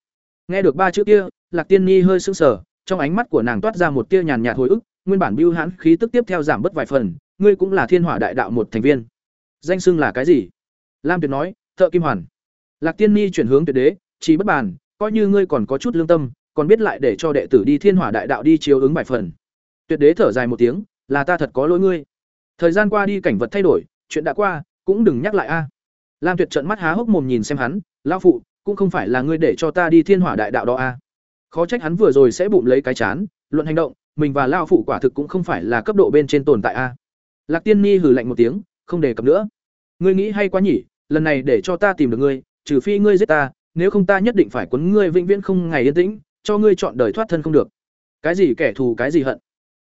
nghe được ba chữ kia, lạc tiên nhi hơi sững sờ, trong ánh mắt của nàng toát ra một tia nhàn nhạt hồi ức, nguyên bản bưu hãn khí tức tiếp theo giảm bớt vài phần, ngươi cũng là thiên hỏa đại đạo một thành viên. Danh xưng là cái gì? Lam tuyệt nói, thợ kim hoàn. Lạc tiên ni chuyển hướng tuyệt đế, chỉ bất bàn, coi như ngươi còn có chút lương tâm, còn biết lại để cho đệ tử đi thiên hỏa đại đạo đi chiếu ứng vài phần. Tuyệt đế thở dài một tiếng, là ta thật có lỗi ngươi. Thời gian qua đi cảnh vật thay đổi, chuyện đã qua, cũng đừng nhắc lại a. Lam tuyệt trận mắt há hốc mồm nhìn xem hắn lao phụ cũng không phải là ngươi để cho ta đi thiên hỏa đại đạo đó a khó trách hắn vừa rồi sẽ bụng lấy cái chán, luận hành động, mình và lao phụ quả thực cũng không phải là cấp độ bên trên tồn tại a lạc tiên ni hừ lạnh một tiếng, không đề cập nữa. Ngươi nghĩ hay quá nhỉ, lần này để cho ta tìm được ngươi, trừ phi ngươi giết ta, nếu không ta nhất định phải quấn ngươi vĩnh viễn không ngày yên tĩnh, cho ngươi chọn đời thoát thân không được. Cái gì kẻ thù, cái gì hận.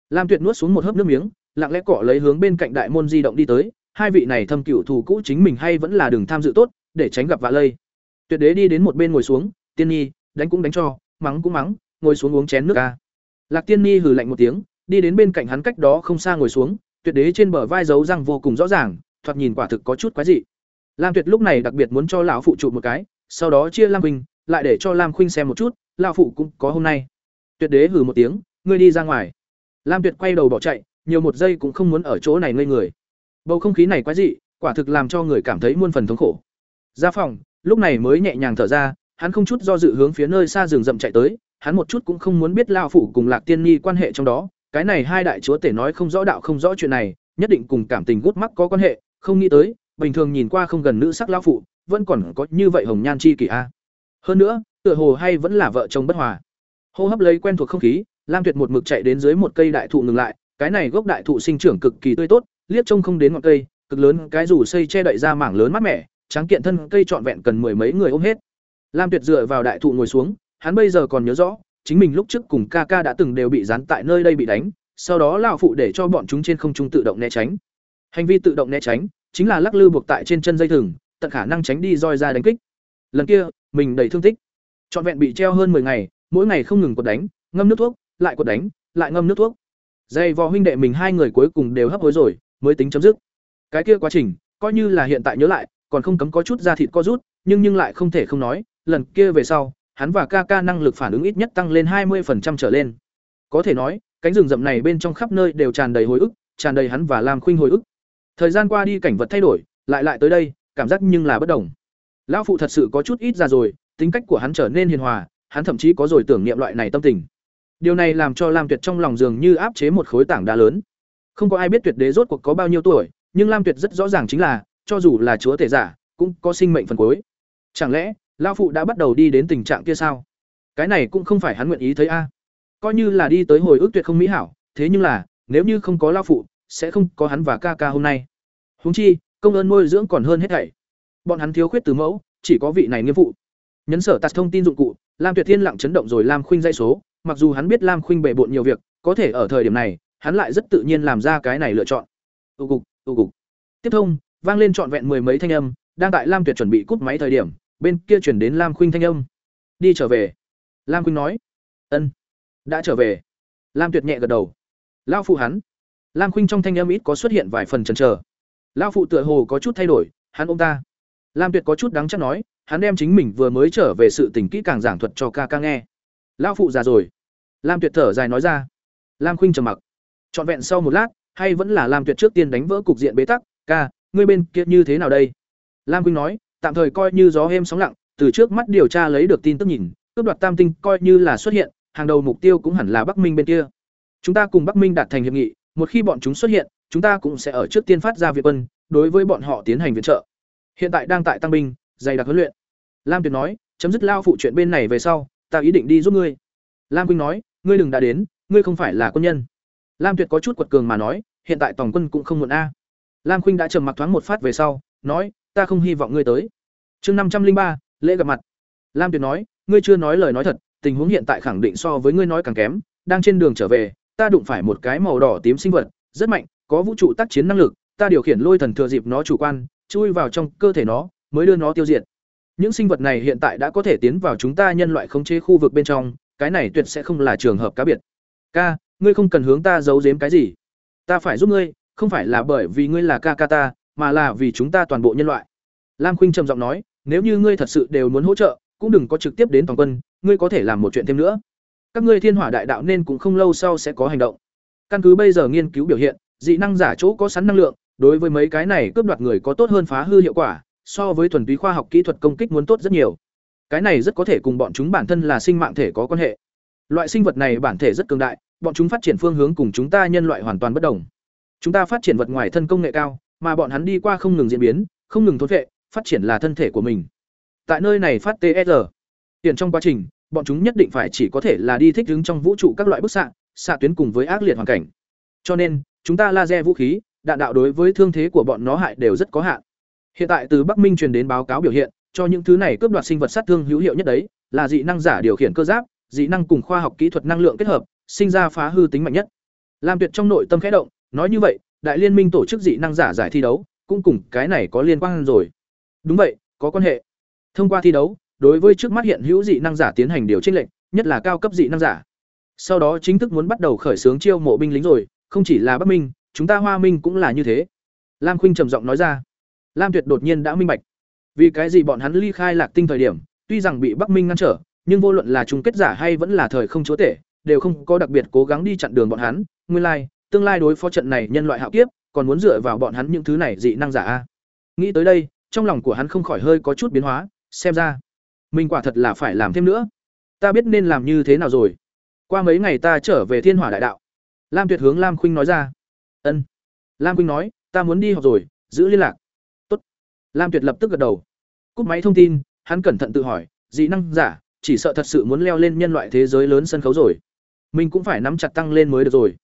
Lam tuyệt nuốt xuống một hớp nước miếng, lặng lẽ cọ lấy hướng bên cạnh đại môn di động đi tới. Hai vị này thâm cựu thù cũ chính mình hay vẫn là đừng tham dự tốt, để tránh gặp vạ lây tuyệt đế đi đến một bên ngồi xuống, tiên nhi, đánh cũng đánh cho, mắng cũng mắng, ngồi xuống uống chén nước ca lạc tiên nhi hừ lạnh một tiếng, đi đến bên cạnh hắn cách đó không xa ngồi xuống, tuyệt đế trên bờ vai giấu răng vô cùng rõ ràng, thoạt nhìn quả thực có chút quái dị. Lam tuyệt lúc này đặc biệt muốn cho lão phụ chụp một cái, sau đó chia lam khuynh lại để cho lam khuynh xem một chút, lão phụ cũng có hôm nay. Tuyệt đế hừ một tiếng, ngươi đi ra ngoài. Lam tuyệt quay đầu bỏ chạy, nhiều một giây cũng không muốn ở chỗ này ngây người. Bầu không khí này quái dị, quả thực làm cho người cảm thấy muôn phần thống khổ. Ra phòng lúc này mới nhẹ nhàng thở ra, hắn không chút do dự hướng phía nơi xa rừng rậm chạy tới, hắn một chút cũng không muốn biết lao phủ cùng lạc tiên nhi quan hệ trong đó, cái này hai đại chúa tể nói không rõ đạo không rõ chuyện này, nhất định cùng cảm tình gút mắc có quan hệ, không nghĩ tới, bình thường nhìn qua không gần nữ sắc lao phụ vẫn còn có như vậy hồng nhan chi kỷ a. Hơn nữa, tựa hồ hay vẫn là vợ chồng bất hòa. Hô hấp lấy quen thuộc không khí, lam tuyệt một mực chạy đến dưới một cây đại thụ ngừng lại, cái này gốc đại thụ sinh trưởng cực kỳ tươi tốt, liếc trông không đến ngọn cây, cực lớn, cái rủ xây che đậy ra mảng lớn mát mẻ tráng kiện thân cây trọn vẹn cần mười mấy người ôm hết. Lam tuyệt dựa vào đại thụ ngồi xuống, hắn bây giờ còn nhớ rõ, chính mình lúc trước cùng ca ca đã từng đều bị dán tại nơi đây bị đánh, sau đó lão phụ để cho bọn chúng trên không trung tự động né tránh. Hành vi tự động né tránh, chính là lắc lư buộc tại trên chân dây thừng, tận khả năng tránh đi roi ra đánh kích. Lần kia, mình đầy thương tích. Trọn vẹn bị treo hơn 10 ngày, mỗi ngày không ngừng quật đánh, ngâm nước thuốc, lại quật đánh, lại ngâm nước thuốc. Dây vò huynh đệ mình hai người cuối cùng đều hấp hối rồi, mới tính chấm dứt. Cái kia quá trình, coi như là hiện tại nhớ lại còn không cấm có chút da thịt co rút, nhưng nhưng lại không thể không nói, lần kia về sau, hắn và ca ca năng lực phản ứng ít nhất tăng lên 20% trở lên. Có thể nói, cánh rừng rậm này bên trong khắp nơi đều tràn đầy hồi ức, tràn đầy hắn và lam khuynh hồi ức. Thời gian qua đi cảnh vật thay đổi, lại lại tới đây, cảm giác nhưng là bất đồng. Lão phụ thật sự có chút ít ra rồi, tính cách của hắn trở nên hiền hòa, hắn thậm chí có rồi tưởng niệm loại này tâm tình. Điều này làm cho lam tuyệt trong lòng dường như áp chế một khối tảng đá lớn. Không có ai biết tuyệt đế rốt cuộc có bao nhiêu tuổi, nhưng lam tuyệt rất rõ ràng chính là cho dù là chúa tể giả, cũng có sinh mệnh phần cuối. Chẳng lẽ lao phụ đã bắt đầu đi đến tình trạng kia sao? Cái này cũng không phải hắn nguyện ý thấy a. Coi như là đi tới hồi ức tuyệt không mỹ hảo, thế nhưng là, nếu như không có lao phụ, sẽ không có hắn và ca ca hôm nay. Húng chi, công ơn nuôi dưỡng còn hơn hết thảy. Bọn hắn thiếu khuyết từ mẫu, chỉ có vị này nghĩa vụ nhấn sở tạt thông tin dụng cụ, lam tuyệt thiên lặng chấn động rồi lam khuynh dây số. Mặc dù hắn biết lam khuynh bề bộn nhiều việc, có thể ở thời điểm này, hắn lại rất tự nhiên làm ra cái này lựa chọn. Ưu cục ưu cục. Tiếp thông vang lên trọn vẹn mười mấy thanh âm, đang tại lam tuyệt chuẩn bị cúp máy thời điểm, bên kia chuyển đến lam khuynh thanh âm. Đi trở về. Lam khuynh nói. Ân. Đã trở về. Lam tuyệt nhẹ gật đầu. Lão phụ hắn. Lam khuynh trong thanh âm ít có xuất hiện vài phần chần chờ. Lão phụ tựa hồ có chút thay đổi, hắn ôm ta. Lam tuyệt có chút đáng chắc nói, hắn đem chính mình vừa mới trở về sự tình kỹ càng giảng thuật cho ca ca nghe. Lão phụ già rồi. Lam tuyệt thở dài nói ra. Lam khuynh trầm mặc. Trọn vẹn sau một lát, hay vẫn là lam tuyệt trước tiên đánh vỡ cục diện bế tắc, ca ngươi bên kia như thế nào đây? Lam quynh nói, tạm thời coi như gió êm sóng lặng, từ trước mắt điều tra lấy được tin tức nhìn, cướp đoạt tam tinh coi như là xuất hiện, hàng đầu mục tiêu cũng hẳn là bắc minh bên kia. Chúng ta cùng bắc minh đạt thành hiệp nghị, một khi bọn chúng xuất hiện, chúng ta cũng sẽ ở trước tiên phát ra việt quân, đối với bọn họ tiến hành viện trợ. Hiện tại đang tại tăng binh, dày đặc huấn luyện. Lam tuyệt nói, chấm dứt lao phụ chuyện bên này về sau, ta ý định đi giúp ngươi. Lam quynh nói, ngươi đừng đã đến, ngươi không phải là quân nhân. Lam tuyệt có chút quật cường mà nói, hiện tại tổng quân cũng không muộn a lam khuynh đã trầm mặc thoáng một phát về sau, nói, ta không hy vọng ngươi tới. Chương năm trăm linh ba, lễ gặp mặt. Lam tuyệt nói, ngươi chưa nói lời nói thật, tình huống hiện tại khẳng định so với ngươi nói càng kém, đang trên đường trở về, ta đụng phải một cái màu đỏ tím sinh vật, rất mạnh, có vũ trụ tác chiến năng lực, ta điều khiển lôi thần thừa dịp nó chủ quan, chui vào trong cơ thể nó, mới đưa nó tiêu diệt. Những sinh vật này hiện tại đã có thể tiến vào chúng ta nhân loại khống chế khu vực bên trong, cái này tuyệt sẽ không là trường hợp cá biệt. Ca, ngươi không cần hướng ta giấu giếm cái gì. Ta phải giúp ngươi không phải là bởi vì ngươi là ca ca ta, mà là vì chúng ta toàn bộ nhân loại. Lam khuynh trầm giọng nói, nếu như ngươi thật sự đều muốn hỗ trợ, cũng đừng có trực tiếp đến toàn quân, ngươi có thể làm một chuyện thêm nữa. Các ngươi thiên hỏa đại đạo nên cũng không lâu sau sẽ có hành động. Căn cứ bây giờ nghiên cứu biểu hiện, dị năng giả chỗ có sẵn năng lượng, đối với mấy cái này cướp đoạt người có tốt hơn phá hư hiệu quả, so với thuần túy khoa học kỹ thuật công kích muốn tốt rất nhiều. Cái này rất có thể cùng bọn chúng bản thân là sinh mạng thể có quan hệ. Loại sinh vật này bản thể rất cường đại, bọn chúng phát triển phương hướng cùng chúng ta nhân loại hoàn toàn bất đồng chúng ta phát triển vật ngoài thân công nghệ cao, mà bọn hắn đi qua không ngừng diễn biến, không ngừng thôn vệ phát triển là thân thể của mình. Tại nơi này phát tsr tiền trong quá trình, bọn chúng nhất định phải chỉ có thể là đi thích ứng trong vũ trụ các loại bức xạ xạ tuyến cùng với ác liệt hoàn cảnh. Cho nên, chúng ta laser vũ khí, đạn đạo đối với thương thế của bọn nó hại đều rất có hạn. Hiện tại từ bắc minh truyền đến báo cáo biểu hiện, cho những thứ này cướp đoạt sinh vật sát thương hữu hiệu nhất đấy, là dị năng giả điều khiển cơ giáp, dị năng cùng khoa học kỹ thuật năng lượng kết hợp, sinh ra phá hư tính mạnh nhất. Lam tuyệt trong nội tâm khẽ động nói như vậy đại liên minh tổ chức dị năng giả giải thi đấu cũng cùng cái này có liên quan rồi đúng vậy có quan hệ thông qua thi đấu đối với trước mắt hiện hữu dị năng giả tiến hành điều chỉnh lệnh nhất là cao cấp dị năng giả Sau đó chính thức muốn bắt đầu khởi xướng chiêu mộ binh lính rồi, không chỉ là Bắc Minh, chúng ta Hoa Minh cũng là như thế. Lam Khuynh trầm giọng nói ra. Lam Tuyệt đột nhiên đã minh bạch. Vì cái gì bọn hắn ly khai Lạc Tinh thời điểm, tuy rằng bị Bắc Minh ngăn trở, nhưng vô luận là chung kết giả hay vẫn là thời không chúa tể, đều không có đặc biệt cố gắng đi chặn đường bọn hắn, nguyên lai, tương lai đối phó trận này nhân loại hạo kiếp, còn muốn dựa vào bọn hắn những thứ này dị năng giả a. Nghĩ tới đây, trong lòng của hắn không khỏi hơi có chút biến hóa, xem ra, mình quả thật là phải làm thêm nữa. Ta biết nên làm như thế nào rồi. Qua mấy ngày ta trở về Thiên Hỏa Đại Đạo. Lam Tuyệt hướng Lam Khuynh nói ra. Ân. Lam Khuynh nói, ta muốn đi học rồi, giữ liên lạc. Tốt. Lam Tuyệt lập tức gật đầu. Cúp máy thông tin, hắn cẩn thận tự hỏi, dị năng giả, chỉ sợ thật sự muốn leo lên nhân loại thế giới lớn sân khấu rồi. Mình cũng phải nắm chặt tăng lên mới được rồi.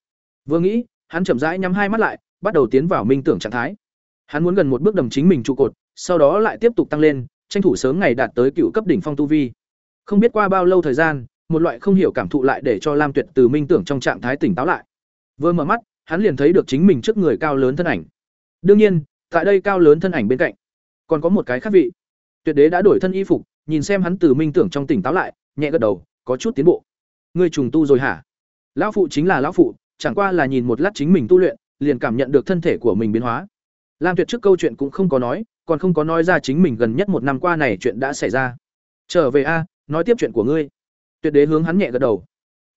Vừa nghĩ, hắn chậm rãi nhắm hai mắt lại, bắt đầu tiến vào minh tưởng trạng thái. Hắn muốn gần một bước đầm chính mình trụ cột, sau đó lại tiếp tục tăng lên, tranh thủ sớm ngày đạt tới cựu cấp đỉnh phong tu vi. Không biết qua bao lâu thời gian, một loại không hiểu cảm thụ lại để cho Lam Tuyệt từ minh tưởng trong trạng thái tỉnh táo lại. Vừa mở mắt, hắn liền thấy được chính mình trước người cao lớn thân ảnh. Đương nhiên, tại đây cao lớn thân ảnh bên cạnh, còn có một cái khác vị. Tuyệt đế đã đổi thân y phục, nhìn xem hắn từ minh tưởng trong tỉnh táo lại, nhẹ gật đầu, có chút tiến bộ. Ngươi trùng tu rồi hả? Lão phụ chính là lão phụ, chẳng qua là nhìn một lát chính mình tu luyện, liền cảm nhận được thân thể của mình biến hóa. Lam Tuyệt trước câu chuyện cũng không có nói, còn không có nói ra chính mình gần nhất một năm qua này chuyện đã xảy ra. Trở về a, nói tiếp chuyện của ngươi. Tuyệt đế hướng hắn nhẹ gật đầu.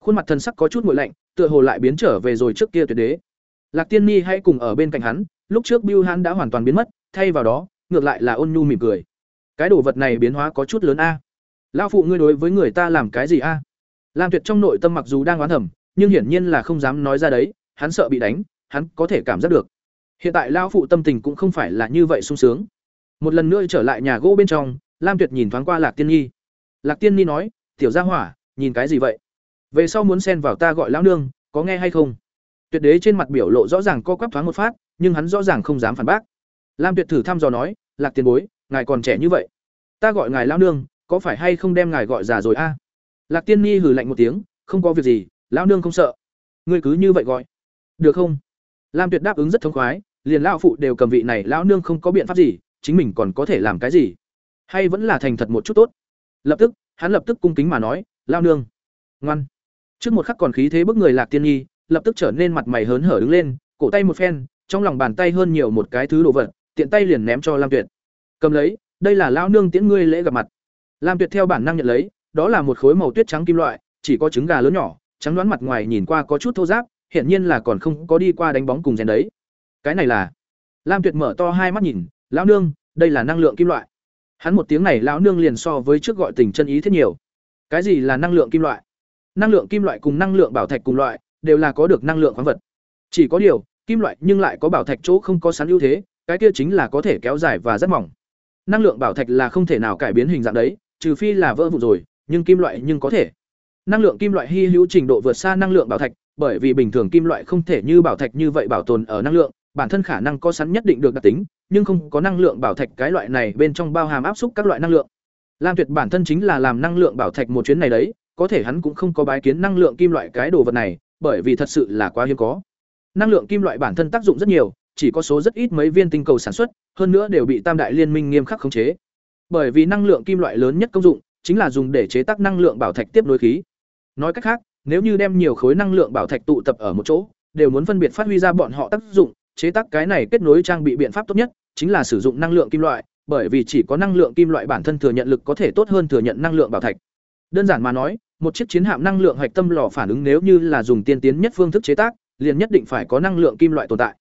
Khuôn mặt thần sắc có chút nguội lạnh, tựa hồ lại biến trở về rồi trước kia tuyệt đế. Lạc Tiên Ni hãy cùng ở bên cạnh hắn, lúc trước Bưu hắn đã hoàn toàn biến mất, thay vào đó, ngược lại là ôn nhu mỉm cười. Cái đồ vật này biến hóa có chút lớn a. Lão phụ ngươi đối với người ta làm cái gì a? Lam Tuyệt trong nội tâm mặc dù đang oán thầm, nhưng hiển nhiên là không dám nói ra đấy, hắn sợ bị đánh, hắn có thể cảm giác được. Hiện tại lão phụ tâm tình cũng không phải là như vậy sung sướng. Một lần nữa trở lại nhà gỗ bên trong, Lam Tuyệt nhìn thoáng qua Lạc Tiên Nhi. Lạc Tiên Nhi nói, "Tiểu Gia Hỏa, nhìn cái gì vậy? Về sau muốn xen vào ta gọi lão nương, có nghe hay không?" Tuyệt Đế trên mặt biểu lộ rõ ràng co quắp thoáng một phát, nhưng hắn rõ ràng không dám phản bác. Lam Tuyệt thử thăm dò nói, "Lạc Tiên bối, ngài còn trẻ như vậy, ta gọi ngài lão nương, có phải hay không đem ngài gọi già rồi a?" Lạc Tiên Nhi hừ lạnh một tiếng, "Không có việc gì, lão nương không sợ. Ngươi cứ như vậy gọi, được không?" Lam Tuyệt đáp ứng rất thống khoái, liền lão phụ đều cầm vị này lão nương không có biện pháp gì, chính mình còn có thể làm cái gì? Hay vẫn là thành thật một chút tốt. Lập tức, hắn lập tức cung kính mà nói, "Lão nương." Ngoan. Trước một khắc còn khí thế bức người Lạc Tiên Nhi, lập tức trở nên mặt mày hớn hở đứng lên, cổ tay một phen, trong lòng bàn tay hơn nhiều một cái thứ đồ vật, tiện tay liền ném cho Lam Tuyệt. Cầm lấy, đây là lão nương tiễn ngươi lễ gặp mặt. Lam Tuyệt theo bản năng nhận lấy, đó là một khối màu tuyết trắng kim loại, chỉ có trứng gà lớn nhỏ, trắng đoán mặt ngoài nhìn qua có chút thô ráp, hiện nhiên là còn không có đi qua đánh bóng cùng rèn đấy. Cái này là Lam Tuyệt mở to hai mắt nhìn, "Lão nương, đây là năng lượng kim loại." Hắn một tiếng này lão nương liền so với trước gọi tình chân ý thiết nhiều. Cái gì là năng lượng kim loại? Năng lượng kim loại cùng năng lượng bảo thạch cùng loại, đều là có được năng lượng khoáng vật. Chỉ có điều, kim loại nhưng lại có bảo thạch chỗ không có sẵn ưu thế, cái kia chính là có thể kéo dài và rất mỏng. Năng lượng bảo thạch là không thể nào cải biến hình dạng đấy, trừ phi là vỡ vụn rồi, nhưng kim loại nhưng có thể. Năng lượng kim loại hy hữu trình độ vượt xa năng lượng bảo thạch, bởi vì bình thường kim loại không thể như bảo thạch như vậy bảo tồn ở năng lượng, bản thân khả năng có sẵn nhất định được đặc tính, nhưng không có năng lượng bảo thạch cái loại này bên trong bao hàm áp suất các loại năng lượng. Lam Tuyệt bản thân chính là làm năng lượng bảo thạch một chuyến này đấy, có thể hắn cũng không có bái kiến năng lượng kim loại cái đồ vật này, bởi vì thật sự là quá hiếm có. Năng lượng kim loại bản thân tác dụng rất nhiều, chỉ có số rất ít mấy viên tinh cầu sản xuất, hơn nữa đều bị Tam đại liên minh nghiêm khắc khống chế. Bởi vì năng lượng kim loại lớn nhất công dụng chính là dùng để chế tác năng lượng bảo thạch tiếp nối khí. Nói cách khác, nếu như đem nhiều khối năng lượng bảo thạch tụ tập ở một chỗ, đều muốn phân biệt phát huy ra bọn họ tác dụng, chế tác cái này kết nối trang bị biện pháp tốt nhất chính là sử dụng năng lượng kim loại, bởi vì chỉ có năng lượng kim loại bản thân thừa nhận lực có thể tốt hơn thừa nhận năng lượng bảo thạch. Đơn giản mà nói, một chiếc chiến hạm năng lượng hạch tâm lò phản ứng nếu như là dùng tiên tiến nhất phương thức chế tác, liền nhất định phải có năng lượng kim loại tồn tại.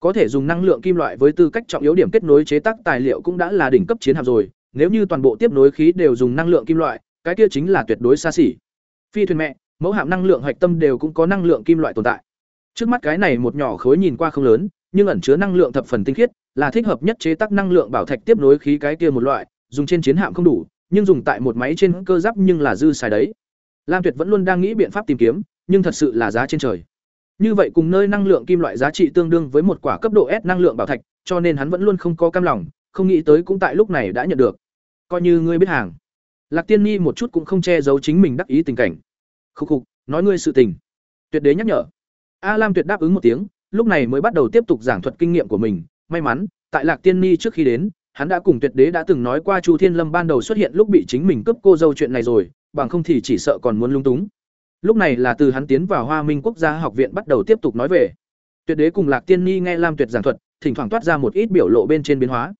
Có thể dùng năng lượng kim loại với tư cách trọng yếu điểm kết nối chế tác tài liệu cũng đã là đỉnh cấp chiến hạm rồi, nếu như toàn bộ tiếp nối khí đều dùng năng lượng kim loại, cái kia chính là tuyệt đối xa xỉ. Phi thuyền mẹ, mẫu hạm năng lượng hạch tâm đều cũng có năng lượng kim loại tồn tại. Trước mắt cái này một nhỏ khối nhìn qua không lớn, nhưng ẩn chứa năng lượng thập phần tinh khiết, là thích hợp nhất chế tác năng lượng bảo thạch tiếp nối khí cái kia một loại, dùng trên chiến hạm không đủ, nhưng dùng tại một máy trên cơ giáp nhưng là dư xài đấy. Lam Tuyệt vẫn luôn đang nghĩ biện pháp tìm kiếm, nhưng thật sự là giá trên trời. Như vậy cùng nơi năng lượng kim loại giá trị tương đương với một quả cấp độ S năng lượng bảo thạch, cho nên hắn vẫn luôn không có cam lòng, không nghĩ tới cũng tại lúc này đã nhận được. Coi như ngươi biết hàng. Lạc Tiên Nhi một chút cũng không che giấu chính mình đắc ý tình cảnh khúc khục, nói ngươi sự tình. Tuyệt đế nhắc nhở. A Lam Tuyệt đáp ứng một tiếng, lúc này mới bắt đầu tiếp tục giảng thuật kinh nghiệm của mình, may mắn, tại Lạc Tiên Ni trước khi đến, hắn đã cùng Tuyệt Đế đã từng nói qua Chu Thiên Lâm ban đầu xuất hiện lúc bị chính mình cướp cô dâu chuyện này rồi, bằng không thì chỉ sợ còn muốn lung túng. lúc này là từ hắn tiến vào hoa minh quốc gia học viện bắt đầu tiếp tục nói về tuyệt đế cùng lạc tiên ni nghe lam tuyệt giảng thuật thỉnh thoảng toát ra một ít biểu lộ bên trên biến hóa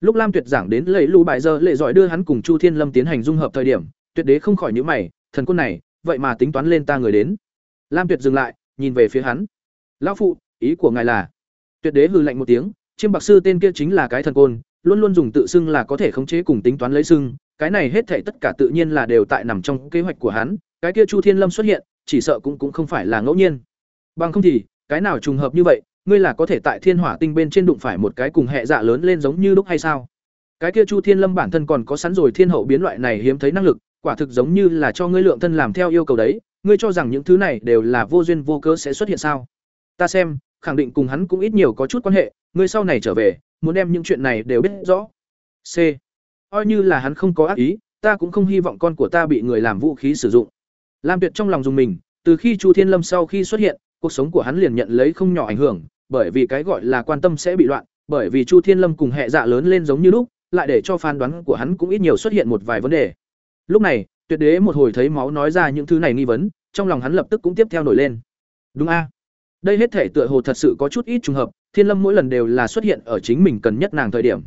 lúc lam tuyệt giảng đến lấy lũ bài giờ lệ giỏi đưa hắn cùng chu thiên lâm tiến hành dung hợp thời điểm tuyệt đế không khỏi nhữ mày thần quân này vậy mà tính toán lên ta người đến. Lam tuyệt dừng lại, nhìn về phía hắn. Lão phụ, ý của ngài là? Tuyệt đế hừ lạnh một tiếng, chiêm bạc sư tên kia chính là cái thần côn, luôn luôn dùng tự xưng là có thể khống chế cùng tính toán lấy xưng, cái này hết thảy tất cả tự nhiên là đều tại nằm trong kế hoạch của hắn, cái kia chu thiên lâm xuất hiện, chỉ sợ cũng cũng không phải là ngẫu nhiên. Bằng không thì, cái nào trùng hợp như vậy, ngươi là có thể tại thiên hỏa tinh bên trên đụng phải một cái cùng hệ dạ lớn lên giống như lúc hay sao? Cái kia chu thiên lâm bản thân còn có sẵn rồi, thiên hậu biến loại này hiếm thấy năng lực quả thực giống như là cho ngươi lượng thân làm theo yêu cầu đấy, ngươi cho rằng những thứ này đều là vô duyên vô cớ sẽ xuất hiện sao? Ta xem, khẳng định cùng hắn cũng ít nhiều có chút quan hệ, ngươi sau này trở về, muốn đem những chuyện này đều biết rõ. C. Coi như là hắn không có ác ý, ta cũng không hy vọng con của ta bị người làm vũ khí sử dụng. Lam tuyệt trong lòng dùng mình, từ khi chu thiên lâm sau khi xuất hiện, cuộc sống của hắn liền nhận lấy không nhỏ ảnh hưởng, bởi vì cái gọi là quan tâm sẽ bị loạn, bởi vì chu thiên lâm cùng hệ dạ lớn lên giống như lúc, lại để cho phán đoán của hắn cũng ít nhiều xuất hiện một vài vấn đề lúc này, tuyệt đế một hồi thấy máu nói ra những thứ này nghi vấn, trong lòng hắn lập tức cũng tiếp theo nổi lên. Đúng a? Đây hết thể tựa hồ thật sự có chút ít trùng hợp, thiên lâm mỗi lần đều là xuất hiện ở chính mình cần nhất nàng thời điểm.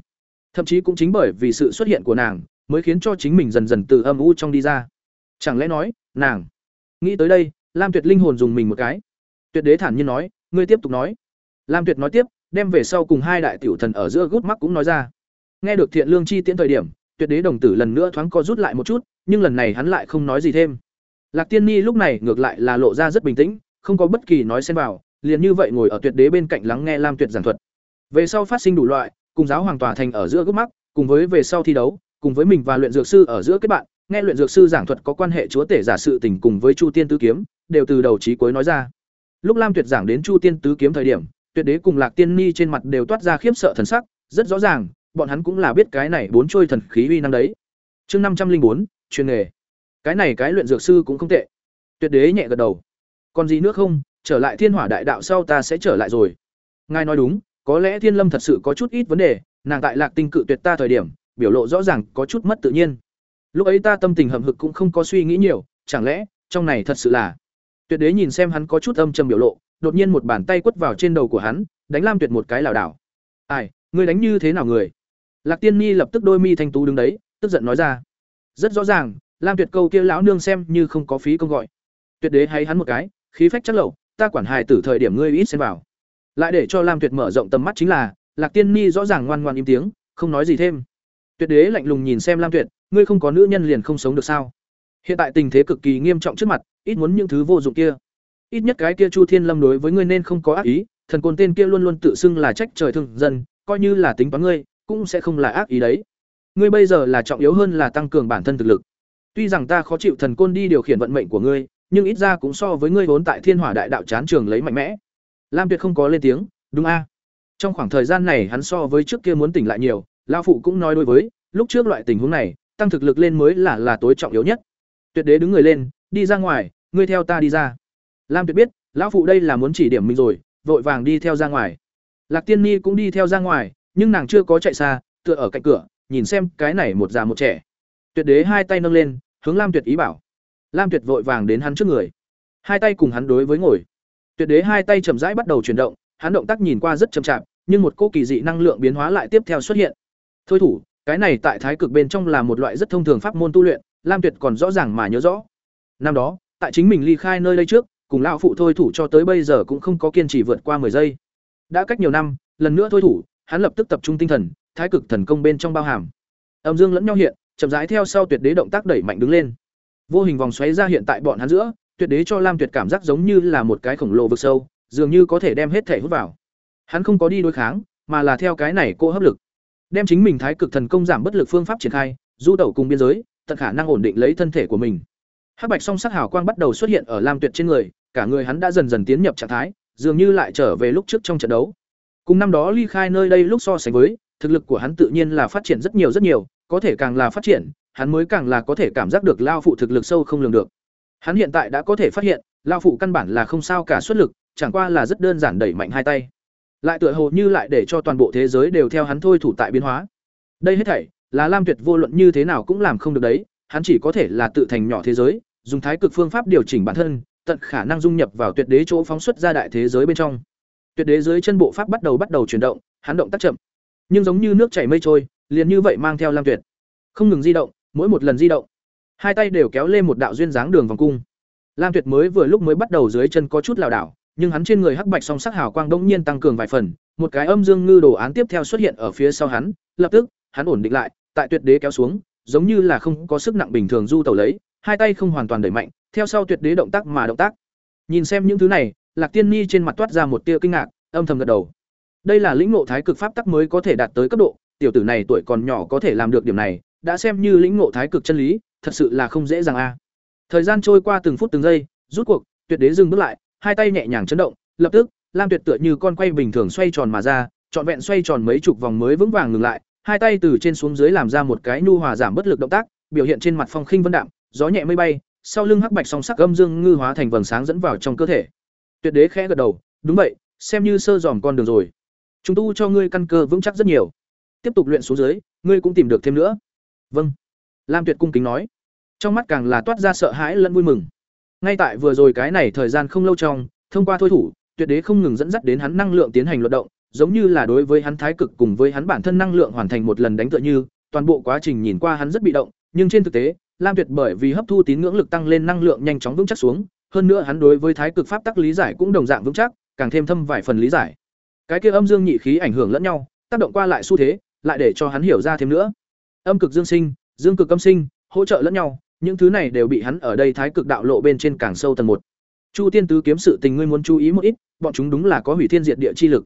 Thậm chí cũng chính bởi vì sự xuất hiện của nàng, mới khiến cho chính mình dần dần từ âm u trong đi ra. Chẳng lẽ nói, nàng? Nghĩ tới đây, lam tuyệt linh hồn dùng mình một cái. Tuyệt đế thản nhiên nói, ngươi tiếp tục nói. Lam tuyệt nói tiếp, đem về sau cùng hai đại tiểu thần ở giữa gút mắt cũng nói ra. Nghe được thiện lương chi tiễn thời điểm, tuyệt đế đồng tử lần nữa thoáng co rút lại một chút nhưng lần này hắn lại không nói gì thêm. Lạc tiên ni lúc này ngược lại là lộ ra rất bình tĩnh, không có bất kỳ nói xen vào, liền như vậy ngồi ở tuyệt đế bên cạnh lắng nghe lam tuyệt giảng thuật. Về sau phát sinh đủ loại, cùng giáo hoàng tòa thành ở giữa gốc mắc, cùng với về sau thi đấu, cùng với mình và luyện dược sư ở giữa kết bạn, nghe luyện dược sư giảng thuật có quan hệ chúa tể giả sự tình cùng với chu tiên tứ kiếm, đều từ đầu chí cuối nói ra. Lúc lam tuyệt giảng đến chu tiên tứ kiếm thời điểm, tuyệt đế cùng lạc tiên ni trên mặt đều toát ra khiếp sợ thần sắc, rất rõ ràng, bọn hắn cũng là biết cái này bốn trôi thần khí uy năng đấy. Chương năm trăm linh bốn chuyên nghề. Cái này cái luyện dược sư cũng không tệ. Tuyệt đế nhẹ gật đầu. Còn gì nữa không? Trở lại thiên hỏa đại đạo sau ta sẽ trở lại rồi. Ngài nói đúng, có lẽ thiên lâm thật sự có chút ít vấn đề, nàng tại lạc tinh cự tuyệt ta thời điểm, biểu lộ rõ ràng có chút mất tự nhiên. Lúc ấy ta tâm tình hầm hực cũng không có suy nghĩ nhiều, chẳng lẽ, trong này thật sự là? Tuyệt đế nhìn xem hắn có chút âm trầm biểu lộ, đột nhiên một bàn tay quất vào trên đầu của hắn, đánh lam tuyệt một cái lảo đảo. Ai, ngươi đánh như thế nào người? Lạc tiên nhi lập tức đôi mi thanh tú đứng đấy, tức giận nói ra rất rõ ràng, lam tuyệt câu kia lão nương xem như không có phí công gọi. Tuyệt đế hay hắn một cái, khí phách chắc lậu, ta quản hài tử thời điểm ngươi ít xem vào. Lại để cho lam tuyệt mở rộng tầm mắt chính là, lạc tiên ni rõ ràng ngoan ngoan im tiếng, không nói gì thêm. Tuyệt đế lạnh lùng nhìn xem lam tuyệt, ngươi không có nữ nhân liền không sống được sao? Hiện tại tình thế cực kỳ nghiêm trọng trước mặt, ít muốn những thứ vô dụng kia. Ít nhất cái kia chu thiên lâm đối với ngươi nên không có ác ý, thần côn tên kia luôn luôn tự xưng là trách trời thương dân, coi như là tính toán ngươi, cũng sẽ không là ác ý đấy ngươi bây giờ là trọng yếu hơn là tăng cường bản thân thực lực. Tuy rằng ta khó chịu thần côn đi điều khiển vận mệnh của ngươi, nhưng ít ra cũng so với ngươi vốn tại thiên hỏa đại đạo chán trường lấy mạnh mẽ. Lam tuyệt không có lên tiếng, đúng a. Trong khoảng thời gian này hắn so với trước kia muốn tỉnh lại nhiều lao phụ cũng nói đối với, lúc trước loại tình huống này, tăng thực lực lên mới là là tối trọng yếu nhất. Tuyệt đế đứng người lên, đi ra ngoài, ngươi theo ta đi ra. Lam tuyệt biết, lão phụ đây là muốn chỉ điểm mình rồi, vội vàng đi theo ra ngoài. Lạc tiên ni cũng đi theo ra ngoài, nhưng nàng chưa có chạy xa, tựa ở cạnh cửa nhìn xem cái này một già một trẻ. Tuyệt đế hai tay nâng lên, hướng lam tuyệt ý bảo. Lam tuyệt vội vàng đến hắn trước người. Hai tay cùng hắn đối với ngồi. Tuyệt đế hai tay chậm rãi bắt đầu chuyển động, hắn động tác nhìn qua rất chậm chạp, nhưng một cô kỳ dị năng lượng biến hóa lại tiếp theo xuất hiện. Thôi thủ, cái này tại thái cực bên trong là một loại rất thông thường pháp môn tu luyện, lam tuyệt còn rõ ràng mà nhớ rõ. Năm đó, tại chính mình ly khai nơi đây trước, cùng lão phụ thôi thủ cho tới bây giờ cũng không có kiên trì vượt qua 10 giây. Đã cách nhiều năm, lần nữa thôi thủ, hắn lập tức tập trung tinh thần thái cực thần công bên trong bao hàm. Âm dương lẫn nhau hiện, chậm rãi theo sau tuyệt đế động tác đẩy mạnh đứng lên. Vô hình vòng xoáy ra hiện tại bọn hắn giữa, tuyệt đế cho lam tuyệt cảm giác giống như là một cái khổng lồ vực sâu, dường như có thể đem hết thể hút vào. Hắn không có đi đối kháng, mà là theo cái này cô hấp lực. Đem chính mình thái cực thần công giảm bất lực phương pháp triển khai, du tẩu cùng biên giới, tận khả năng ổn định lấy thân thể của mình. Hắc bạch song sắc hào quang bắt đầu xuất hiện ở lam tuyệt trên người, cả người hắn đã dần dần tiến nhập trạng thái, dường như lại trở về lúc trước trong trận đấu. Cùng năm đó ly khai nơi đây lúc so sánh với thực lực của hắn tự nhiên là phát triển rất nhiều rất nhiều có thể càng là phát triển hắn mới càng là có thể cảm giác được lao phụ thực lực sâu không lường được. Hắn hiện tại đã có thể phát hiện lao phụ căn bản là không sao cả xuất lực chẳng qua là rất đơn giản đẩy mạnh hai tay. Lại tựa hồ như lại để cho toàn bộ thế giới đều theo hắn thôi thủ tại biến hóa. Đây hết thảy là lam tuyệt vô luận như thế nào cũng làm không được đấy hắn chỉ có thể là tự thành nhỏ thế giới dùng thái cực phương pháp điều chỉnh bản thân, tận khả năng dung nhập vào tuyệt đế chỗ phóng xuất ra đại thế giới bên trong. Tuyệt đế dưới chân bộ pháp bắt đầu bắt đầu chuyển động, hắn động tác chậm, nhưng giống như nước chảy mây trôi, liền như vậy mang theo Lam Tuyệt, không ngừng di động, mỗi một lần di động, hai tay đều kéo lên một đạo duyên dáng đường vòng cung. Lam Tuyệt mới vừa lúc mới bắt đầu dưới chân có chút lảo đảo, nhưng hắn trên người hắc bạch song sắc hào quang đông nhiên tăng cường vài phần, một cái âm dương ngư đồ án tiếp theo xuất hiện ở phía sau hắn, lập tức, hắn ổn định lại, tại tuyệt đế kéo xuống, giống như là không có sức nặng bình thường du tẩu lấy, hai tay không hoàn toàn đẩy mạnh, theo sau tuyệt đế động tác mà động tác. Nhìn xem những thứ này, Lạc Tiên Ni trên mặt toát ra một tia kinh ngạc, âm thầm gật đầu. Đây là lĩnh ngộ thái cực pháp tắc mới có thể đạt tới cấp độ, tiểu tử này tuổi còn nhỏ có thể làm được điểm này, đã xem như lĩnh ngộ thái cực chân lý, thật sự là không dễ dàng a. Thời gian trôi qua từng phút từng giây, rút cuộc, tuyệt đế dừng bước lại, hai tay nhẹ nhàng chấn động, lập tức, Lam Tuyệt tựa như con quay bình thường xoay tròn mà ra, trọn vẹn xoay tròn mấy chục vòng mới vững vàng ngừng lại, hai tay từ trên xuống dưới làm ra một cái nhu hòa giảm bất lực động tác, biểu hiện trên mặt phong khinh vân đạm, gió nhẹ mây bay, sau lưng hắc bạch song sắc âm dương ngư hóa thành vầng sáng dẫn vào trong cơ thể. Tuyệt đế khẽ gật đầu, đúng vậy, xem như sơ dòm con đường rồi. Chúng tu cho ngươi căn cơ vững chắc rất nhiều. Tiếp tục luyện xuống dưới, ngươi cũng tìm được thêm nữa. Vâng. Lam Tuyệt cung kính nói. Trong mắt càng là toát ra sợ hãi lẫn vui mừng. Ngay tại vừa rồi cái này thời gian không lâu trong, thông qua thôi thủ, Tuyệt đế không ngừng dẫn dắt đến hắn năng lượng tiến hành luận động, giống như là đối với hắn thái cực cùng với hắn bản thân năng lượng hoàn thành một lần đánh tựa như, toàn bộ quá trình nhìn qua hắn rất bị động, nhưng trên thực tế, Lam Tuyệt bởi vì hấp thu tín ngưỡng lực tăng lên năng lượng nhanh chóng vững chắc xuống, hơn nữa hắn đối với thái cực pháp tắc lý giải cũng đồng dạng vững chắc, càng thêm thâm vài phần lý giải. Cái kia âm dương nhị khí ảnh hưởng lẫn nhau, tác động qua lại xu thế, lại để cho hắn hiểu ra thêm nữa. Âm cực dương sinh, dương cực âm sinh, hỗ trợ lẫn nhau, những thứ này đều bị hắn ở đây thái cực đạo lộ bên trên càng sâu tầng một. Chu Tiên tứ kiếm sự tình ngươi muốn chú ý một ít, bọn chúng đúng là có hủy thiên diệt địa chi lực.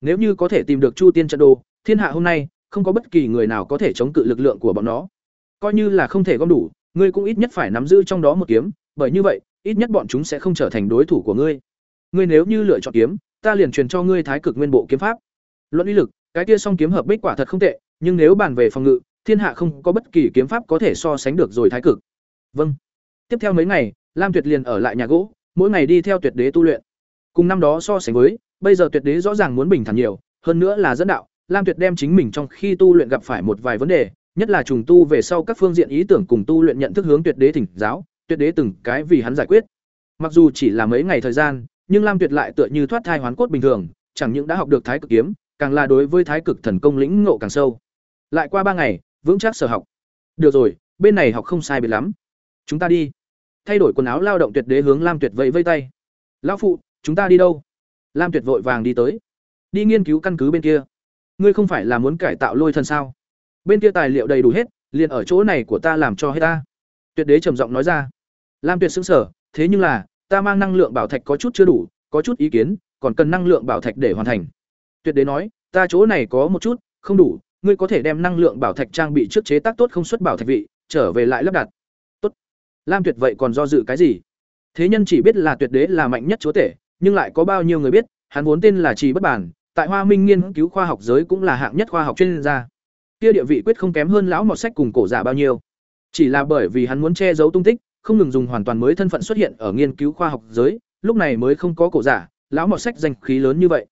Nếu như có thể tìm được Chu Tiên trận đồ, thiên hạ hôm nay không có bất kỳ người nào có thể chống cự lực lượng của bọn nó. Coi như là không thể gom đủ, ngươi cũng ít nhất phải nắm giữ trong đó một kiếm, bởi như vậy, ít nhất bọn chúng sẽ không trở thành đối thủ của ngươi. Ngươi nếu như lựa chọn kiếm, ta liền truyền cho ngươi Thái Cực Nguyên Bộ kiếm pháp. Luận uy lực, cái kia song kiếm hợp bích quả thật không tệ, nhưng nếu bàn về phòng ngự, thiên hạ không có bất kỳ kiếm pháp có thể so sánh được rồi Thái Cực. Vâng. Tiếp theo mấy ngày, Lam Tuyệt liền ở lại nhà gỗ, mỗi ngày đi theo Tuyệt Đế tu luyện. Cùng năm đó so sánh với, bây giờ Tuyệt Đế rõ ràng muốn bình thản nhiều, hơn nữa là dẫn đạo, Lam Tuyệt đem chính mình trong khi tu luyện gặp phải một vài vấn đề, nhất là trùng tu về sau các phương diện ý tưởng cùng tu luyện nhận thức hướng tuyệt đế thỉnh giáo, tuyệt đế từng cái vì hắn giải quyết. Mặc dù chỉ là mấy ngày thời gian, nhưng Lam Tuyệt lại tựa như thoát thai hoán cốt bình thường, chẳng những đã học được Thái Cực kiếm, càng là đối với Thái Cực thần công lĩnh ngộ càng sâu. Lại qua ba ngày, vững chắc sở học. Được rồi, bên này học không sai biệt lắm. Chúng ta đi. Thay đổi quần áo lao động tuyệt đế hướng Lam Tuyệt vẫy vây tay. "Lão phụ, chúng ta đi đâu?" Lam Tuyệt vội vàng đi tới. "Đi nghiên cứu căn cứ bên kia." "Ngươi không phải là muốn cải tạo lôi thần sao?" bên kia tài liệu đầy đủ hết liền ở chỗ này của ta làm cho hết ta tuyệt đế trầm giọng nói ra lam tuyệt sững sờ, thế nhưng là ta mang năng lượng bảo thạch có chút chưa đủ, có chút ý kiến, còn cần năng lượng bảo thạch để hoàn thành. Tuyệt đế nói, ta chỗ này có một chút, không đủ, ngươi có thể đem năng lượng bảo thạch trang bị trước chế tác tốt không xuất bảo thạch vị, trở về lại lắp đặt. Tốt. Lam tuyệt vậy còn do dự cái gì? Thế nhân chỉ biết là tuyệt đế là mạnh nhất chúa tể, nhưng lại có bao nhiêu người biết, hắn vốn tên là trì bất bản, tại hoa minh nghiên cứu khoa học giới cũng là hạng nhất khoa học chuyên gia. Kia địa vị quyết không kém hơn lão mọt sách cùng cổ giả bao nhiêu. Chỉ là bởi vì hắn muốn che giấu tung tích không ngừng dùng hoàn toàn mới thân phận xuất hiện ở nghiên cứu khoa học giới lúc này mới không có cổ giả lão mọt sách danh khí lớn như vậy.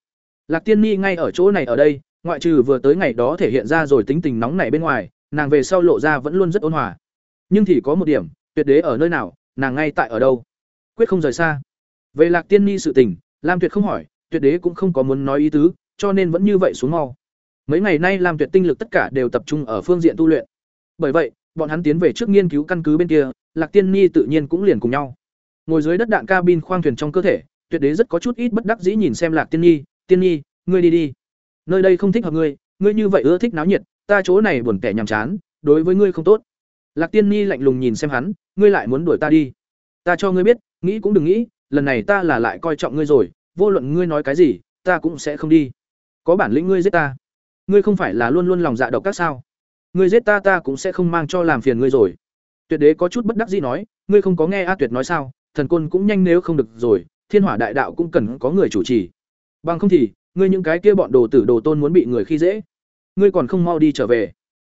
Lạc tiên ni ngay ở chỗ này ở đây ngoại trừ vừa tới ngày đó thể hiện ra rồi tính tình nóng này bên ngoài nàng về sau lộ ra vẫn luôn rất ôn hòa. Nhưng thì có một điểm tuyệt đế ở nơi nào nàng ngay tại ở đâu? Quyết không rời xa. Về lạc tiên ni sự tình lam tuyệt không hỏi tuyệt đế cũng không có muốn nói ý tứ cho nên vẫn như vậy xuống mau. Mấy ngày nay Lam Tuyệt tinh lực tất cả đều tập trung ở phương diện tu luyện. Bởi vậy, bọn hắn tiến về trước nghiên cứu căn cứ bên kia, Lạc Tiên Ni tự nhiên cũng liền cùng nhau. Ngồi dưới đất đạn cabin khoang thuyền trong cơ thể, Tuyệt Đế rất có chút ít bất đắc dĩ nhìn xem Lạc Tiên Ni, "Tiên Ni, ngươi đi đi. Nơi đây không thích hợp ngươi, ngươi như vậy ưa thích náo nhiệt, ta chỗ này buồn tẻ nhàm chán, đối với ngươi không tốt." Lạc Tiên Ni lạnh lùng nhìn xem hắn, "Ngươi lại muốn đuổi ta đi? Ta cho ngươi biết, nghĩ cũng đừng nghĩ, lần này ta là lại coi trọng ngươi rồi, vô luận ngươi nói cái gì, ta cũng sẽ không đi. Có bản lĩnh ngươi giết ta." ngươi không phải là luôn luôn lòng dạ độc các sao ngươi giết ta ta cũng sẽ không mang cho làm phiền ngươi rồi. Tuyệt đế có chút bất đắc dĩ nói, ngươi không có nghe a tuyệt nói sao, thần côn cũng nhanh nếu không được rồi, thiên hỏa đại đạo cũng cần có người chủ trì. Bằng không thì, ngươi những cái kia bọn đồ tử đồ tôn muốn bị người khi dễ, ngươi còn không mau đi trở về.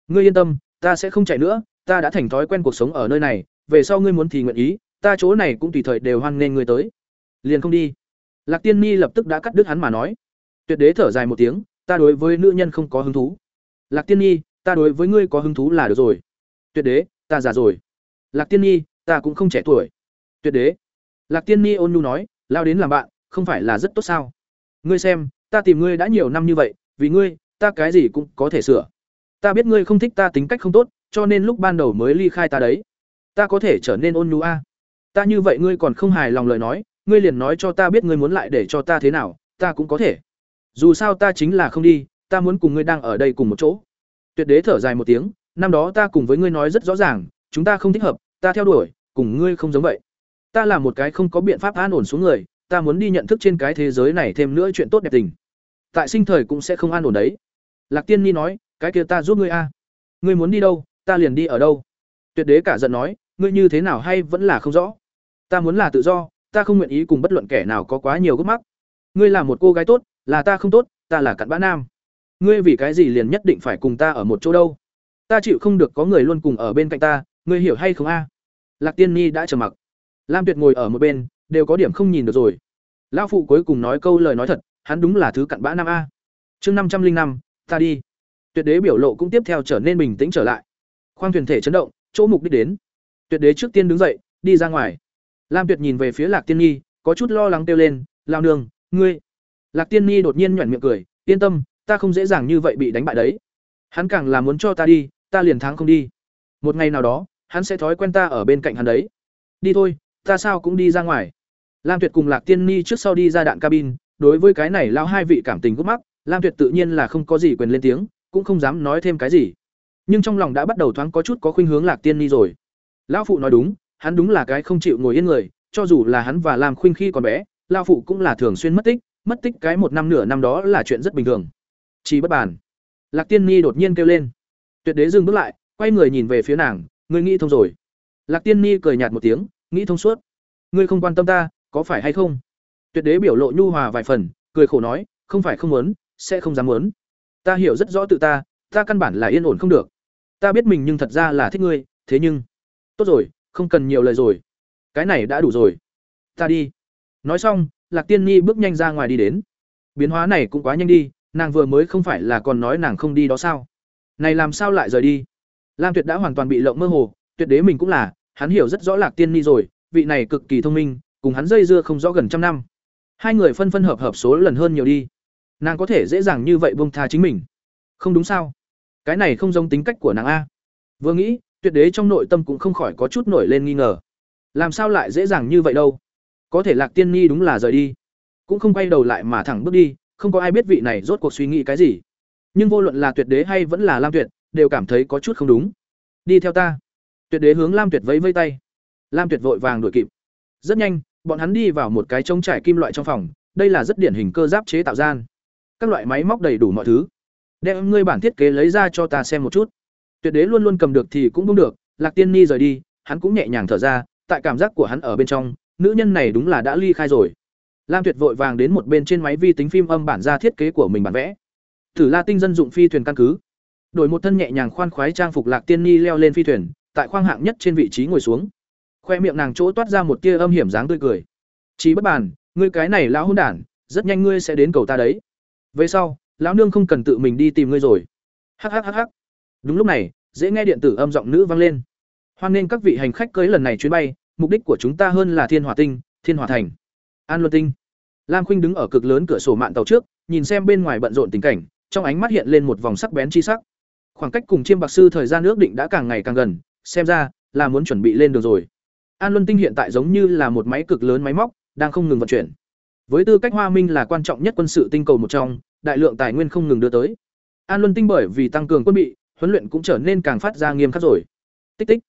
Ngươi yên tâm, ta sẽ không chạy nữa, ta đã thành thói quen cuộc sống ở nơi này, về sau ngươi muốn thì nguyện ý, ta chỗ này cũng tùy thời đều hoan nghênh ngươi tới. Liền không đi. Lạc tiên ni lập tức đã cắt đứt hắn mà nói. Tuyệt đế thở dài một tiếng, ta đối với nữ nhân không có hứng thú. Lạc tiên nhi ta đối với ngươi có hứng thú là được rồi. Tuyệt đế, ta già rồi. Lạc tiên nhi, ta cũng không trẻ tuổi. Tuyệt đế. Lạc tiên Nhi ôn nhu nói, lao đến làm bạn, không phải là rất tốt sao? Ngươi xem, ta tìm ngươi đã nhiều năm như vậy, vì ngươi, ta cái gì cũng có thể sửa. Ta biết ngươi không thích ta tính cách không tốt, cho nên lúc ban đầu mới ly khai ta đấy. Ta có thể trở nên ôn nhu a? Ta như vậy ngươi còn không hài lòng lời nói, ngươi liền nói cho ta biết ngươi muốn lại để cho ta thế nào, ta cũng có thể. Dù sao ta chính là không đi, ta muốn cùng ngươi đang ở đây cùng một chỗ tuyệt đế thở dài một tiếng, năm đó ta cùng với ngươi nói rất rõ ràng, chúng ta không thích hợp, ta theo đuổi, cùng ngươi không giống vậy. Ta là một cái không có biện pháp an ổn xuống người, ta muốn đi nhận thức trên cái thế giới này thêm nữa chuyện tốt đẹp tình. Tại sinh thời cũng sẽ không an ổn đấy. Lạc tiên ni nói, cái kia ta giúp ngươi a. Ngươi muốn đi đâu, ta liền đi ở đâu. Tuyệt đế cả giận nói, ngươi như thế nào hay vẫn là không rõ. Ta muốn là tự do, ta không nguyện ý cùng bất luận kẻ nào có quá nhiều gốc mắc. Ngươi là một cô gái tốt, là ta không tốt, ta là cặn bã nam ngươi vì cái gì liền nhất định phải cùng ta ở một chỗ đâu? Ta chịu không được có người luôn cùng ở bên cạnh ta, ngươi hiểu hay không a? Lạc tiên ni đã trầm mặc. Lam tuyệt ngồi ở một bên, đều có điểm không nhìn được rồi. Lão phụ cuối cùng nói câu lời nói thật, hắn đúng là thứ cặn bã nam a. Chương năm trăm linh năm, ta đi. Tuyệt đế biểu lộ cũng tiếp theo trở nên bình tĩnh trở lại. Khoang thuyền thể chấn động, chỗ mục đích đến. Tuyệt đế trước tiên đứng dậy, đi ra ngoài. Lam tuyệt nhìn về phía lạc tiên nhi, có chút lo lắng kêu lên, lao nương, ngươi. Lạc tiên nhi đột nhiên nhoẻn miệng cười, yên tâm ta không dễ dàng như vậy bị đánh bại đấy. Hắn càng là muốn cho ta đi, ta liền thắng không đi. Một ngày nào đó, hắn sẽ thói quen ta ở bên cạnh hắn đấy. Đi thôi, ta sao cũng đi ra ngoài. Lam tuyệt cùng lạc tiên ni trước sau đi ra đạn cabin, đối với cái này lao hai vị cảm tình gấp mắc, lam tuyệt tự nhiên là không có gì quyền lên tiếng, cũng không dám nói thêm cái gì. Nhưng trong lòng đã bắt đầu thoáng có chút có khuynh hướng lạc tiên ni rồi. Lão phụ nói đúng, hắn đúng là cái không chịu ngồi yên người, cho dù là hắn và lam khuynh khi còn bé, Lão phụ cũng là thường xuyên mất tích mất tích cái một năm nửa năm đó là chuyện rất bình thường chỉ bất bàn. Lạc tiên ni đột nhiên kêu lên. Tuyệt đế dừng bước lại, quay người nhìn về phía nàng, ngươi nghĩ thông rồi. Lạc tiên ni cười nhạt một tiếng, nghĩ thông suốt. Ngươi không quan tâm ta, có phải hay không? Tuyệt đế biểu lộ nhu hòa vài phần, cười khổ nói, không phải không muốn, sẽ không dám muốn. Ta hiểu rất rõ tự ta ta căn bản là yên ổn không được. Ta biết mình nhưng thật ra là thích ngươi, thế nhưng tốt rồi, không cần nhiều lời rồi. Cái này đã đủ rồi. Ta đi. Nói xong, lạc tiên nhi bước nhanh ra ngoài đi đến. Biến hóa này cũng quá nhanh đi nàng vừa mới không phải là còn nói nàng không đi đó sao? Này làm sao lại rời đi? Lam tuyệt đã hoàn toàn bị lộng mơ hồ, tuyệt đế mình cũng là, hắn hiểu rất rõ lạc tiên ni rồi, vị này cực kỳ thông minh, cùng hắn dây dưa không rõ gần trăm năm. Hai người phân phân hợp hợp số lần hơn nhiều đi. Nàng có thể dễ dàng như vậy buông tha chính mình. Không đúng sao? Cái này không giống tính cách của nàng a. Vừa nghĩ, tuyệt đế trong nội tâm cũng không khỏi có chút nổi lên nghi ngờ. Làm sao lại dễ dàng như vậy đâu? Có thể lạc tiên ni đúng là rời đi. Cũng không quay đầu lại mà thẳng bước đi không có ai biết vị này rốt cuộc suy nghĩ cái gì. Nhưng vô luận là tuyệt đế hay vẫn là lam tuyệt, đều cảm thấy có chút không đúng. Đi theo ta. Tuyệt đế hướng lam tuyệt vẫy vây tay. Lam tuyệt vội vàng đuổi kịp. Rất nhanh, bọn hắn đi vào một cái trống trải kim loại trong phòng, đây là rất điển hình cơ giáp chế tạo gian. Các loại máy móc đầy đủ mọi thứ. Đem ngươi bản thiết kế lấy ra cho ta xem một chút. Tuyệt đế luôn luôn cầm được thì cũng đúng được, lạc tiên ni rời đi, hắn cũng nhẹ nhàng thở ra, tại cảm giác của hắn ở bên trong, nữ nhân này đúng là đã ly khai rồi lam tuyệt vội vàng đến một bên trên máy vi tính phim âm bản ra thiết kế của mình bản vẽ. Thử la tinh dân dụng phi thuyền căn cứ. Đổi một thân nhẹ nhàng khoan khoái trang phục lạc tiên ni leo lên phi thuyền, tại khoang hạng nhất trên vị trí ngồi xuống. Khoe miệng nàng chỗ toát ra một tia âm hiểm dáng tươi cười. Chí bất bàn, ngươi cái này lão hỗn đản, rất nhanh ngươi sẽ đến cầu ta đấy. Về sau, lão nương không cần tự mình đi tìm ngươi rồi. Hắc hắc hắc hắc. Đúng lúc này, dễ nghe điện tử âm giọng nữ vang lên. Hoan nghênh các vị hành khách cưới lần này chuyến bay, mục đích của chúng ta hơn là thiên hỏa tinh, thiên hỏa thành. An luân tinh lam khuynh đứng ở cực lớn cửa sổ mạn tàu trước, nhìn xem bên ngoài bận rộn tình cảnh, trong ánh mắt hiện lên một vòng sắc bén chi sắc. Khoảng cách cùng chiêm bạc sư thời gian ước định đã càng ngày càng gần, xem ra là muốn chuẩn bị lên đường rồi. An luân tinh hiện tại giống như là một máy cực lớn máy móc, đang không ngừng vận chuyển. Với tư cách hoa minh là quan trọng nhất quân sự tinh cầu một trong, đại lượng tài nguyên không ngừng đưa tới. An luân tinh bởi vì tăng cường quân bị, huấn luyện cũng trở nên càng phát ra nghiêm khắc rồi. Tích tích.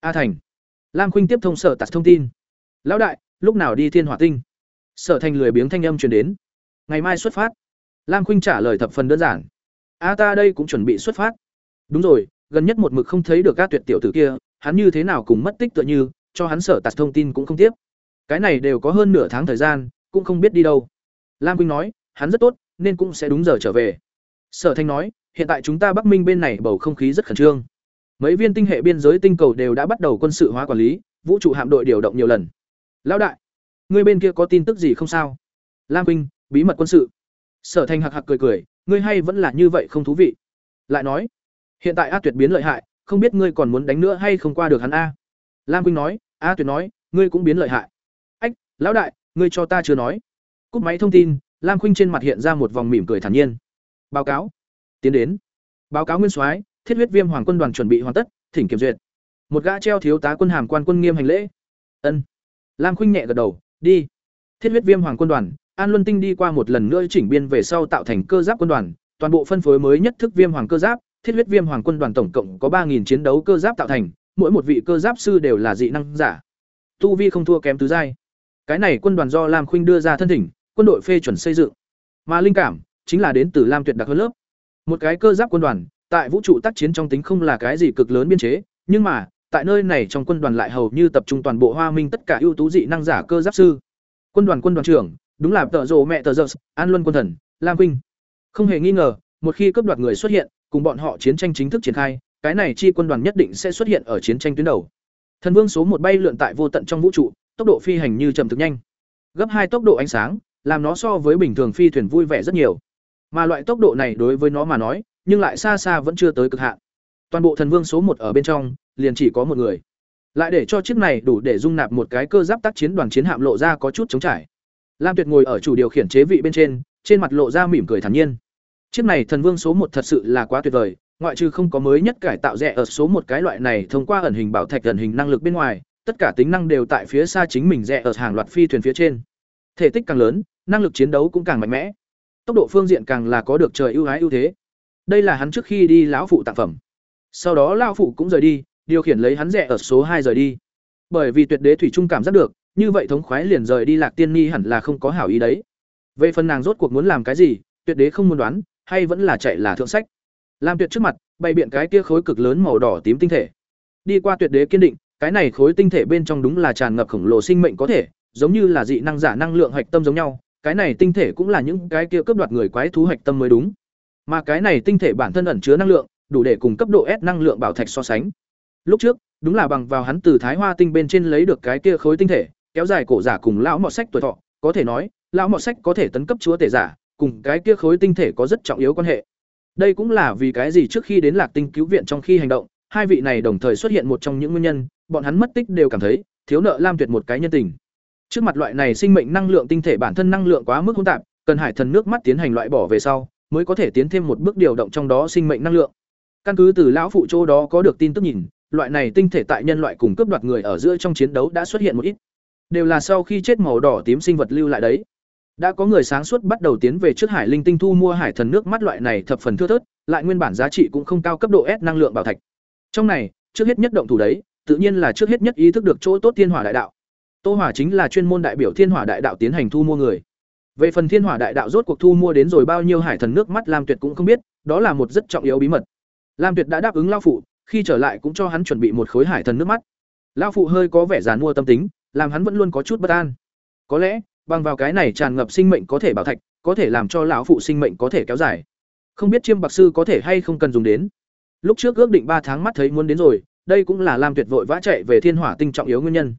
A thành. Lam khuynh tiếp thông sở tạt thông tin. Lão đại, lúc nào đi thiên hỏa tinh? Sở thành lười biếng thanh âm truyền đến. Ngày mai xuất phát. Lam khuynh trả lời thập phần đơn giản. A ta đây cũng chuẩn bị xuất phát. Đúng rồi, gần nhất một mực không thấy được các tuyệt tiểu tử kia, hắn như thế nào cùng mất tích tựa như, cho hắn sở tạt thông tin cũng không tiếp. Cái này đều có hơn nửa tháng thời gian, cũng không biết đi đâu. Lam khuynh nói, hắn rất tốt, nên cũng sẽ đúng giờ trở về. Sở thanh nói, hiện tại chúng ta bắc minh bên này bầu không khí rất khẩn trương. Mấy viên tinh hệ biên giới tinh cầu đều đã bắt đầu quân sự hóa quản lý, vũ trụ hạm đội điều động nhiều lần. Lão đại ngươi bên kia có tin tức gì không sao? Lam huynh, bí mật quân sự. Sở thành hạc hạc cười cười, ngươi hay vẫn là như vậy không thú vị. Lại nói, hiện tại a tuyệt biến lợi hại, không biết ngươi còn muốn đánh nữa hay không qua được hắn a. Lam huynh nói, a tuyệt nói, ngươi cũng biến lợi hại. Ách, lão đại, ngươi cho ta chưa nói. Cúp máy thông tin, lam khuynh trên mặt hiện ra một vòng mỉm cười thản nhiên. Báo cáo. Tiến đến. Báo cáo nguyên soái, thiết huyết viêm hoàng quân đoàn chuẩn bị hoàn tất, thỉnh kiểm duyệt. Một gã treo thiếu tá quân hàm quan quân nghiêm hành lễ. Ân. Lam khuynh nhẹ gật đầu đi. Thiết huyết viêm hoàng quân đoàn, an luân tinh đi qua một lần nữa chỉnh biên về sau tạo thành cơ giáp quân đoàn. Toàn bộ phân phối mới nhất thức viêm hoàng cơ giáp, thiết huyết viêm hoàng quân đoàn tổng cộng có ba chiến đấu cơ giáp tạo thành, mỗi một vị cơ giáp sư đều là dị năng giả. Tu vi không thua kém tứ giai. Cái này quân đoàn do lam khuynh đưa ra thân thỉnh, quân đội phê chuẩn xây dựng. Mà linh cảm, chính là đến từ lam tuyệt đặc hơn lớp. Một cái cơ giáp quân đoàn, tại vũ trụ tác chiến trong tính không là cái gì cực lớn biên chế, nhưng mà tại nơi này trong quân đoàn lại hầu như tập trung toàn bộ hoa minh tất cả ưu tú dị năng giả cơ giáp sư. Quân đoàn quân đoàn trưởng, đúng là tợ rộ mẹ tờ giơ an luân quân thần, lam vinh không hề nghi ngờ, một khi cướp đoạt người xuất hiện, cùng bọn họ chiến tranh chính thức triển khai, cái này chi quân đoàn nhất định sẽ xuất hiện ở chiến tranh tuyến đầu. Thần vương số một bay lượn tại vô tận trong vũ trụ, tốc độ phi hành như chậm thực nhanh. Gấp hai tốc độ ánh sáng, làm nó so với bình thường phi thuyền vui vẻ rất nhiều. Mà loại tốc độ này đối với nó mà nói, nhưng lại xa xa vẫn chưa tới cực hạn. Toàn bộ thần vương số một ở bên trong liền chỉ có một người. Lại để cho chiếc này đủ để dung nạp một cái cơ giáp tác chiến đoàn chiến hạm lộ ra có chút chống trải. Lam tuyệt ngồi ở chủ điều khiển chế vị bên trên trên mặt lộ ra mỉm cười thản nhiên. Chiếc này thần vương số một thật sự là quá tuyệt vời, ngoại trừ không có mới nhất cải tạo rẻ ở số một cái loại này thông qua ẩn hình bảo thạch ẩn hình năng lực bên ngoài, tất cả tính năng đều tại phía xa chính mình rẻ ở hàng loạt phi thuyền phía trên. Thể tích càng lớn, năng lực chiến đấu cũng càng mạnh mẽ. Tốc độ phương diện càng là có được trời ưu ái ưu thế. Đây là hắn trước khi đi lão phụ tặng phẩm. Sau đó lão phụ cũng rời đi điều khiển lấy hắn rẻ ở số hai rời đi. Bởi vì tuyệt đế thủy trung cảm giác được, như vậy thống khoái liền rời đi lạc tiên ni hẳn là không có hảo ý đấy. Về phần nàng rốt cuộc muốn làm cái gì, tuyệt đế không muốn đoán, hay vẫn là chạy là thượng sách. Lam tuyệt trước mặt, bày biện cái kia khối cực lớn màu đỏ tím tinh thể. Đi qua tuyệt đế kiên định, cái này khối tinh thể bên trong đúng là tràn ngập khổng lồ sinh mệnh có thể, giống như là dị năng giả năng lượng hạch tâm giống nhau, cái này tinh thể cũng là những cái kia cướp đoạt người quái thú hạch tâm mới đúng. Mà cái này tinh thể bản thân ẩn chứa năng lượng, đủ để cùng cấp độ s năng lượng bảo thạch so sánh lúc trước, đúng là bằng vào hắn từ thái hoa tinh bên trên lấy được cái kia khối tinh thể, kéo dài cổ giả cùng lão mọ sách tuổi thọ, có thể nói, lão mọ sách có thể tấn cấp chúa tể giả, cùng cái kia khối tinh thể có rất trọng yếu quan hệ. Đây cũng là vì cái gì trước khi đến lạc tinh cứu viện trong khi hành động, hai vị này đồng thời xuất hiện một trong những nguyên nhân, bọn hắn mất tích đều cảm thấy, thiếu nợ lam tuyệt một cái nhân tình. Trước mặt loại này sinh mệnh năng lượng tinh thể bản thân năng lượng quá mức hỗn tạp, cần hải thần nước mắt tiến hành loại bỏ về sau, mới có thể tiến thêm một bước điều động trong đó sinh mệnh năng lượng. Căn cứ từ lão phụ chỗ đó có được tin tức nhìn loại này tinh thể tại nhân loại cùng cướp đoạt người ở giữa trong chiến đấu đã xuất hiện một ít. Đều là sau khi chết màu đỏ tím sinh vật lưu lại đấy. Đã có người sáng suốt bắt đầu tiến về trước hải linh tinh thu mua hải thần nước mắt loại này thập phần thưa thớt, lại nguyên bản giá trị cũng không cao cấp độ s năng lượng bảo thạch. Trong này, trước hết nhất động thủ đấy, tự nhiên là trước hết nhất ý thức được chỗ tốt thiên hỏa đại đạo. Tô hỏa chính là chuyên môn đại biểu thiên hỏa đại đạo tiến hành thu mua người. Về phần thiên hỏa đại đạo rốt cuộc thu mua đến rồi bao nhiêu hải thần nước mắt, lam tuyệt cũng không biết, đó là một rất trọng yếu bí mật. Lam tuyệt đã đáp ứng lao phụ khi trở lại cũng cho hắn chuẩn bị một khối hải thần nước mắt. Lao phụ hơi có vẻ giàn mua tâm tính, làm hắn vẫn luôn có chút bất an. Có lẽ, bằng vào cái này tràn ngập sinh mệnh có thể bảo thạch, có thể làm cho lão phụ sinh mệnh có thể kéo dài. Không biết chiêm bạc sư có thể hay không cần dùng đến. Lúc trước ước định ba tháng mắt thấy muốn đến rồi, đây cũng là làm tuyệt vội vã chạy về thiên hỏa tinh trọng yếu nguyên nhân.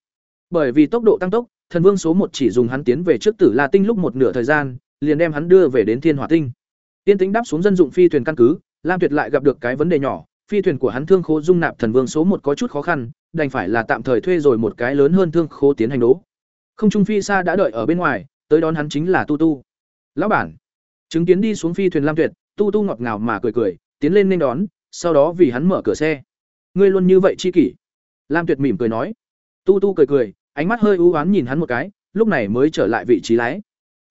Bởi vì tốc độ tăng tốc, thần vương số một chỉ dùng hắn tiến về trước tử la tinh lúc một nửa thời gian, liền đem hắn đưa về đến thiên hỏa tinh. Tiên tính đáp xuống dân dụng phi thuyền căn cứ, lam tuyệt lại gặp được cái vấn đề nhỏ phi thuyền của hắn thương khố dung nạp thần vương số một có chút khó khăn, đành phải là tạm thời thuê rồi một cái lớn hơn thương khố tiến hành đố. Không trung phi xa đã đợi ở bên ngoài, tới đón hắn chính là tu tu. Lão bản. Chứng kiến đi xuống phi thuyền lam tuyệt, tu tu ngọt ngào mà cười cười, tiến lên nên đón, sau đó vì hắn mở cửa xe. Ngươi luôn như vậy chi kỷ? Lam tuyệt mỉm cười nói. Tu tu cười cười, ánh mắt hơi u oán nhìn hắn một cái, lúc này mới trở lại vị trí lái.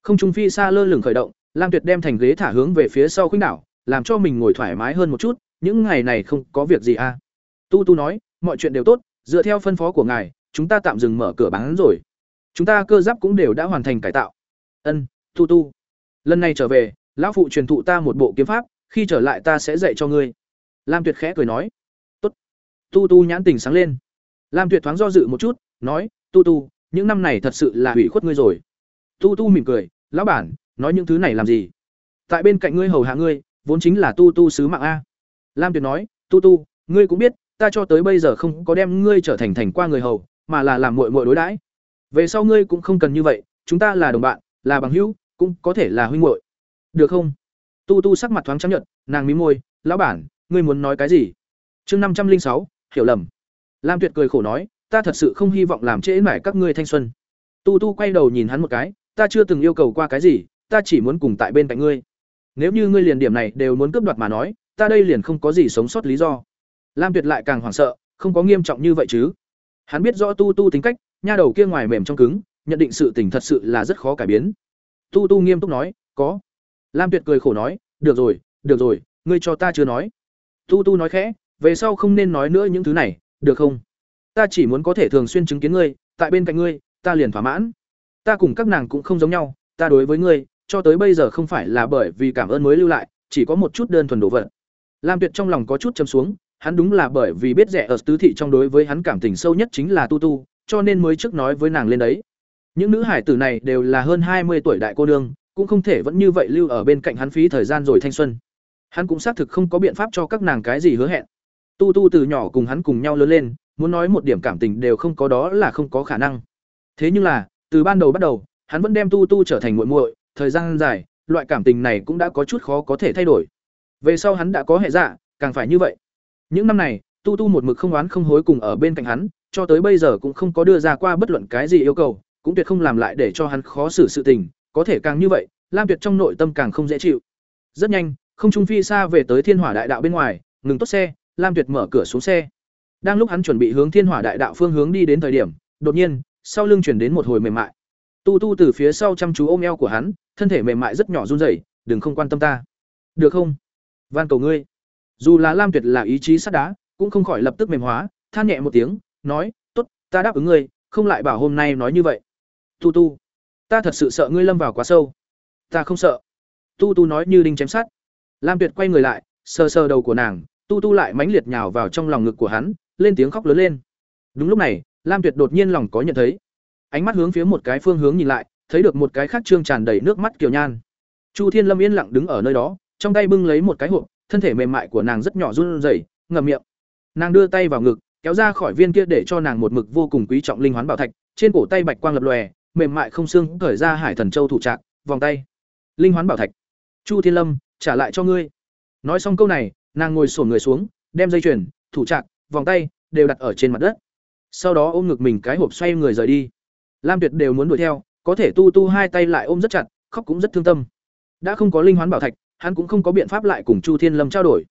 Không trung phi xa lơ lửng khởi động, lam tuyệt đem thành ghế thả hướng về phía sau khuynh đảo làm cho mình ngồi thoải mái hơn một chút, những ngày này không có việc gì à. Tu tu nói, mọi chuyện đều tốt, dựa theo phân phó của ngài, chúng ta tạm dừng mở cửa bán rồi. Chúng ta cơ giáp cũng đều đã hoàn thành cải tạo. Ân, tu tu. Lần này trở về, lão phụ truyền thụ ta một bộ kiếm pháp, khi trở lại ta sẽ dạy cho ngươi. Lam tuyệt khẽ cười nói. Tốt. Tu tu nhãn tình sáng lên. Lam tuyệt thoáng do dự một chút, nói, tu tu, những năm này thật sự là hủy khuất ngươi rồi. Tu tu mỉm cười, lão bản, nói những thứ này làm gì? Tại bên cạnh ngươi hầu hạ ngươi vốn chính là tu tu sứ mạng a. Lam tuyệt nói, tu tu, ngươi cũng biết, ta cho tới bây giờ không có đem ngươi trở thành thành qua người hầu, mà là làm mội mội đối đãi. Về sau ngươi cũng không cần như vậy, chúng ta là đồng bạn, là bằng hữu, cũng có thể là huynh muội. Được không? Tu tu sắc mặt thoáng trắng nhận nàng mí môi, lão bản, ngươi muốn nói cái gì? Chương năm trăm linh sáu, hiểu lầm. Lam tuyệt cười khổ nói, ta thật sự không hy vọng làm trễ mải các ngươi thanh xuân. Tu tu quay đầu nhìn hắn một cái, ta chưa từng yêu cầu qua cái gì, ta chỉ muốn cùng tại bên cạnh ngươi nếu như ngươi liền điểm này đều muốn cướp đoạt mà nói, ta đây liền không có gì sống sót lý do. Lam tuyệt lại càng hoảng sợ, không có nghiêm trọng như vậy chứ. Hắn biết rõ tu tu tính cách, nha đầu kia ngoài mềm trong cứng, nhận định sự tình thật sự là rất khó cải biến. Tu tu nghiêm túc nói, có. Lam tuyệt cười khổ nói, được rồi được rồi, ngươi cho ta chưa nói. Tu tu nói khẽ, về sau không nên nói nữa những thứ này, được không? Ta chỉ muốn có thể thường xuyên chứng kiến ngươi, tại bên cạnh ngươi, ta liền thỏa mãn. Ta cùng các nàng cũng không giống nhau, ta đối với ngươi cho tới bây giờ không phải là bởi vì cảm ơn mới lưu lại, chỉ có một chút đơn thuần đồ vật. Lam tuyệt trong lòng có chút chấm xuống, hắn đúng là bởi vì biết rẻ ở tứ thị trong đối với hắn cảm tình sâu nhất chính là tu tu, cho nên mới trước nói với nàng lên đấy. Những nữ hải tử này đều là hơn hai mươi tuổi đại cô nương, cũng không thể vẫn như vậy lưu ở bên cạnh hắn phí thời gian rồi thanh xuân. Hắn cũng xác thực không có biện pháp cho các nàng cái gì hứa hẹn. Tu tu từ nhỏ cùng hắn cùng nhau lớn lên, muốn nói một điểm cảm tình đều không có đó là không có khả năng. Thế nhưng là, từ ban đầu bắt đầu, hắn vẫn đem tu tu trở thành muội muội thời gian dài, loại cảm tình này cũng đã có chút khó có thể thay đổi. Về sau hắn đã có hệ dạ càng phải như vậy. Những năm này, tu tu một mực không oán không hối cùng ở bên cạnh hắn, cho tới bây giờ cũng không có đưa ra qua bất luận cái gì yêu cầu, cũng tuyệt không làm lại để cho hắn khó xử sự tình, có thể càng như vậy, lam tuyệt trong nội tâm càng không dễ chịu. Rất nhanh, không trung phi xa về tới thiên hỏa đại đạo bên ngoài, ngừng tốt xe, lam tuyệt mở cửa xuống xe. Đang lúc hắn chuẩn bị hướng thiên hỏa đại đạo phương hướng đi đến thời điểm, đột nhiên, sau lưng chuyển đến một hồi mềm mại tu tu từ phía sau chăm chú ôm eo của hắn, thân thể mềm mại rất nhỏ run rẩy, đừng không quan tâm ta. Được không? Van cầu ngươi. Dù là lam tuyệt là ý chí sắt đá, cũng không khỏi lập tức mềm hóa, than nhẹ một tiếng, nói t ố t ta đáp ứng ngươi, không lại bảo hôm nay nói như vậy. Tu tu, ta thật sự sợ ngươi lâm vào quá sâu. Ta không sợ. Tu tu nói như đinh chém sát lam tuyệt quay người lại, sờ sờ đầu của nàng, tu tu lại mãnh liệt nhào vào trong lòng ngực của hắn, lên tiếng khóc lớn lên. Đúng lúc này, lam tuyệt đột nhiên lòng có nhận thấy ánh mắt hướng phía một cái phương hướng nhìn lại, thấy được một cái khác trương tràn đầy nước mắt kiều nhan. Chu thiên lâm yên lặng đứng ở nơi đó, trong tay bưng lấy một cái hộp, thân thể mềm mại của nàng rất nhỏ run rẩy, ngậm miệng. Nàng đưa tay vào ngực, kéo ra khỏi viên kia để cho nàng một mực vô cùng quý trọng linh hoán bảo thạch, trên cổ tay bạch quang lập lòe, mềm mại không xương khởi ra hải thần châu thủ trạc, vòng tay. Linh hoán bảo thạch. Chu thiên lâm, trả lại cho ngươi. Nói xong câu này, nàng ngồi sổn người xuống, đem dây chuyền, thủ trạc, vòng tay đều đặt ở trên mặt đất. Sau đó ôm ngực mình cái hộp xoay người rời đi lam tuyệt đều muốn đuổi theo, có thể tu tu hai tay lại ôm rất chặt, khóc cũng rất thương tâm. Đã không có linh hoán bảo thạch, hắn cũng không có biện pháp lại cùng chu thiên lâm trao đổi.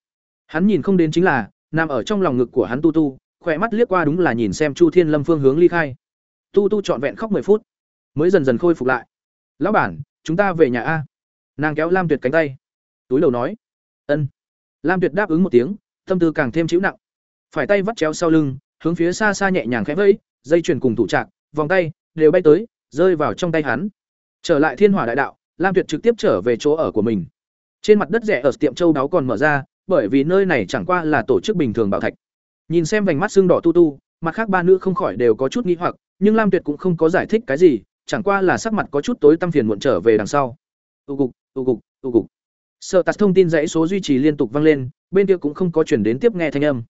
Hắn nhìn không đến chính là, nằm ở trong lòng ngực của hắn tu tu, khỏe mắt liếc qua đúng là nhìn xem chu thiên lâm phương hướng ly khai. Tu tu trọn vẹn khóc mười phút, mới dần dần khôi phục lại. Lão bản, chúng ta về nhà a. Nàng kéo lam tuyệt cánh tay. Túi đầu nói. Ân. Lam tuyệt đáp ứng một tiếng, tâm tư càng thêm chịu nặng. Phải tay vắt chéo sau lưng, hướng phía xa xa nhẹ nhàng khẽ vẫy, dây chuyền cùng thủ trạc, vòng tay đều bay tới, rơi vào trong tay hắn. Trở lại thiên hỏa đại đạo, lam tuyệt trực tiếp trở về chỗ ở của mình. Trên mặt đất rẻ ở tiệm châu đáo còn mở ra, bởi vì nơi này chẳng qua là tổ chức bình thường bảo thạch. Nhìn xem vành mắt xương đỏ tu tu, mặt khác ba nữ không khỏi đều có chút nghi hoặc, nhưng lam tuyệt cũng không có giải thích cái gì, chẳng qua là sắc mặt có chút tối tăm phiền muộn trở về đằng sau. Tu cục tu cục tu cục sợ tạt thông tin dãy số duy trì liên tục vang lên, bên kia cũng không có chuyển đến tiếp nghe thanh âm.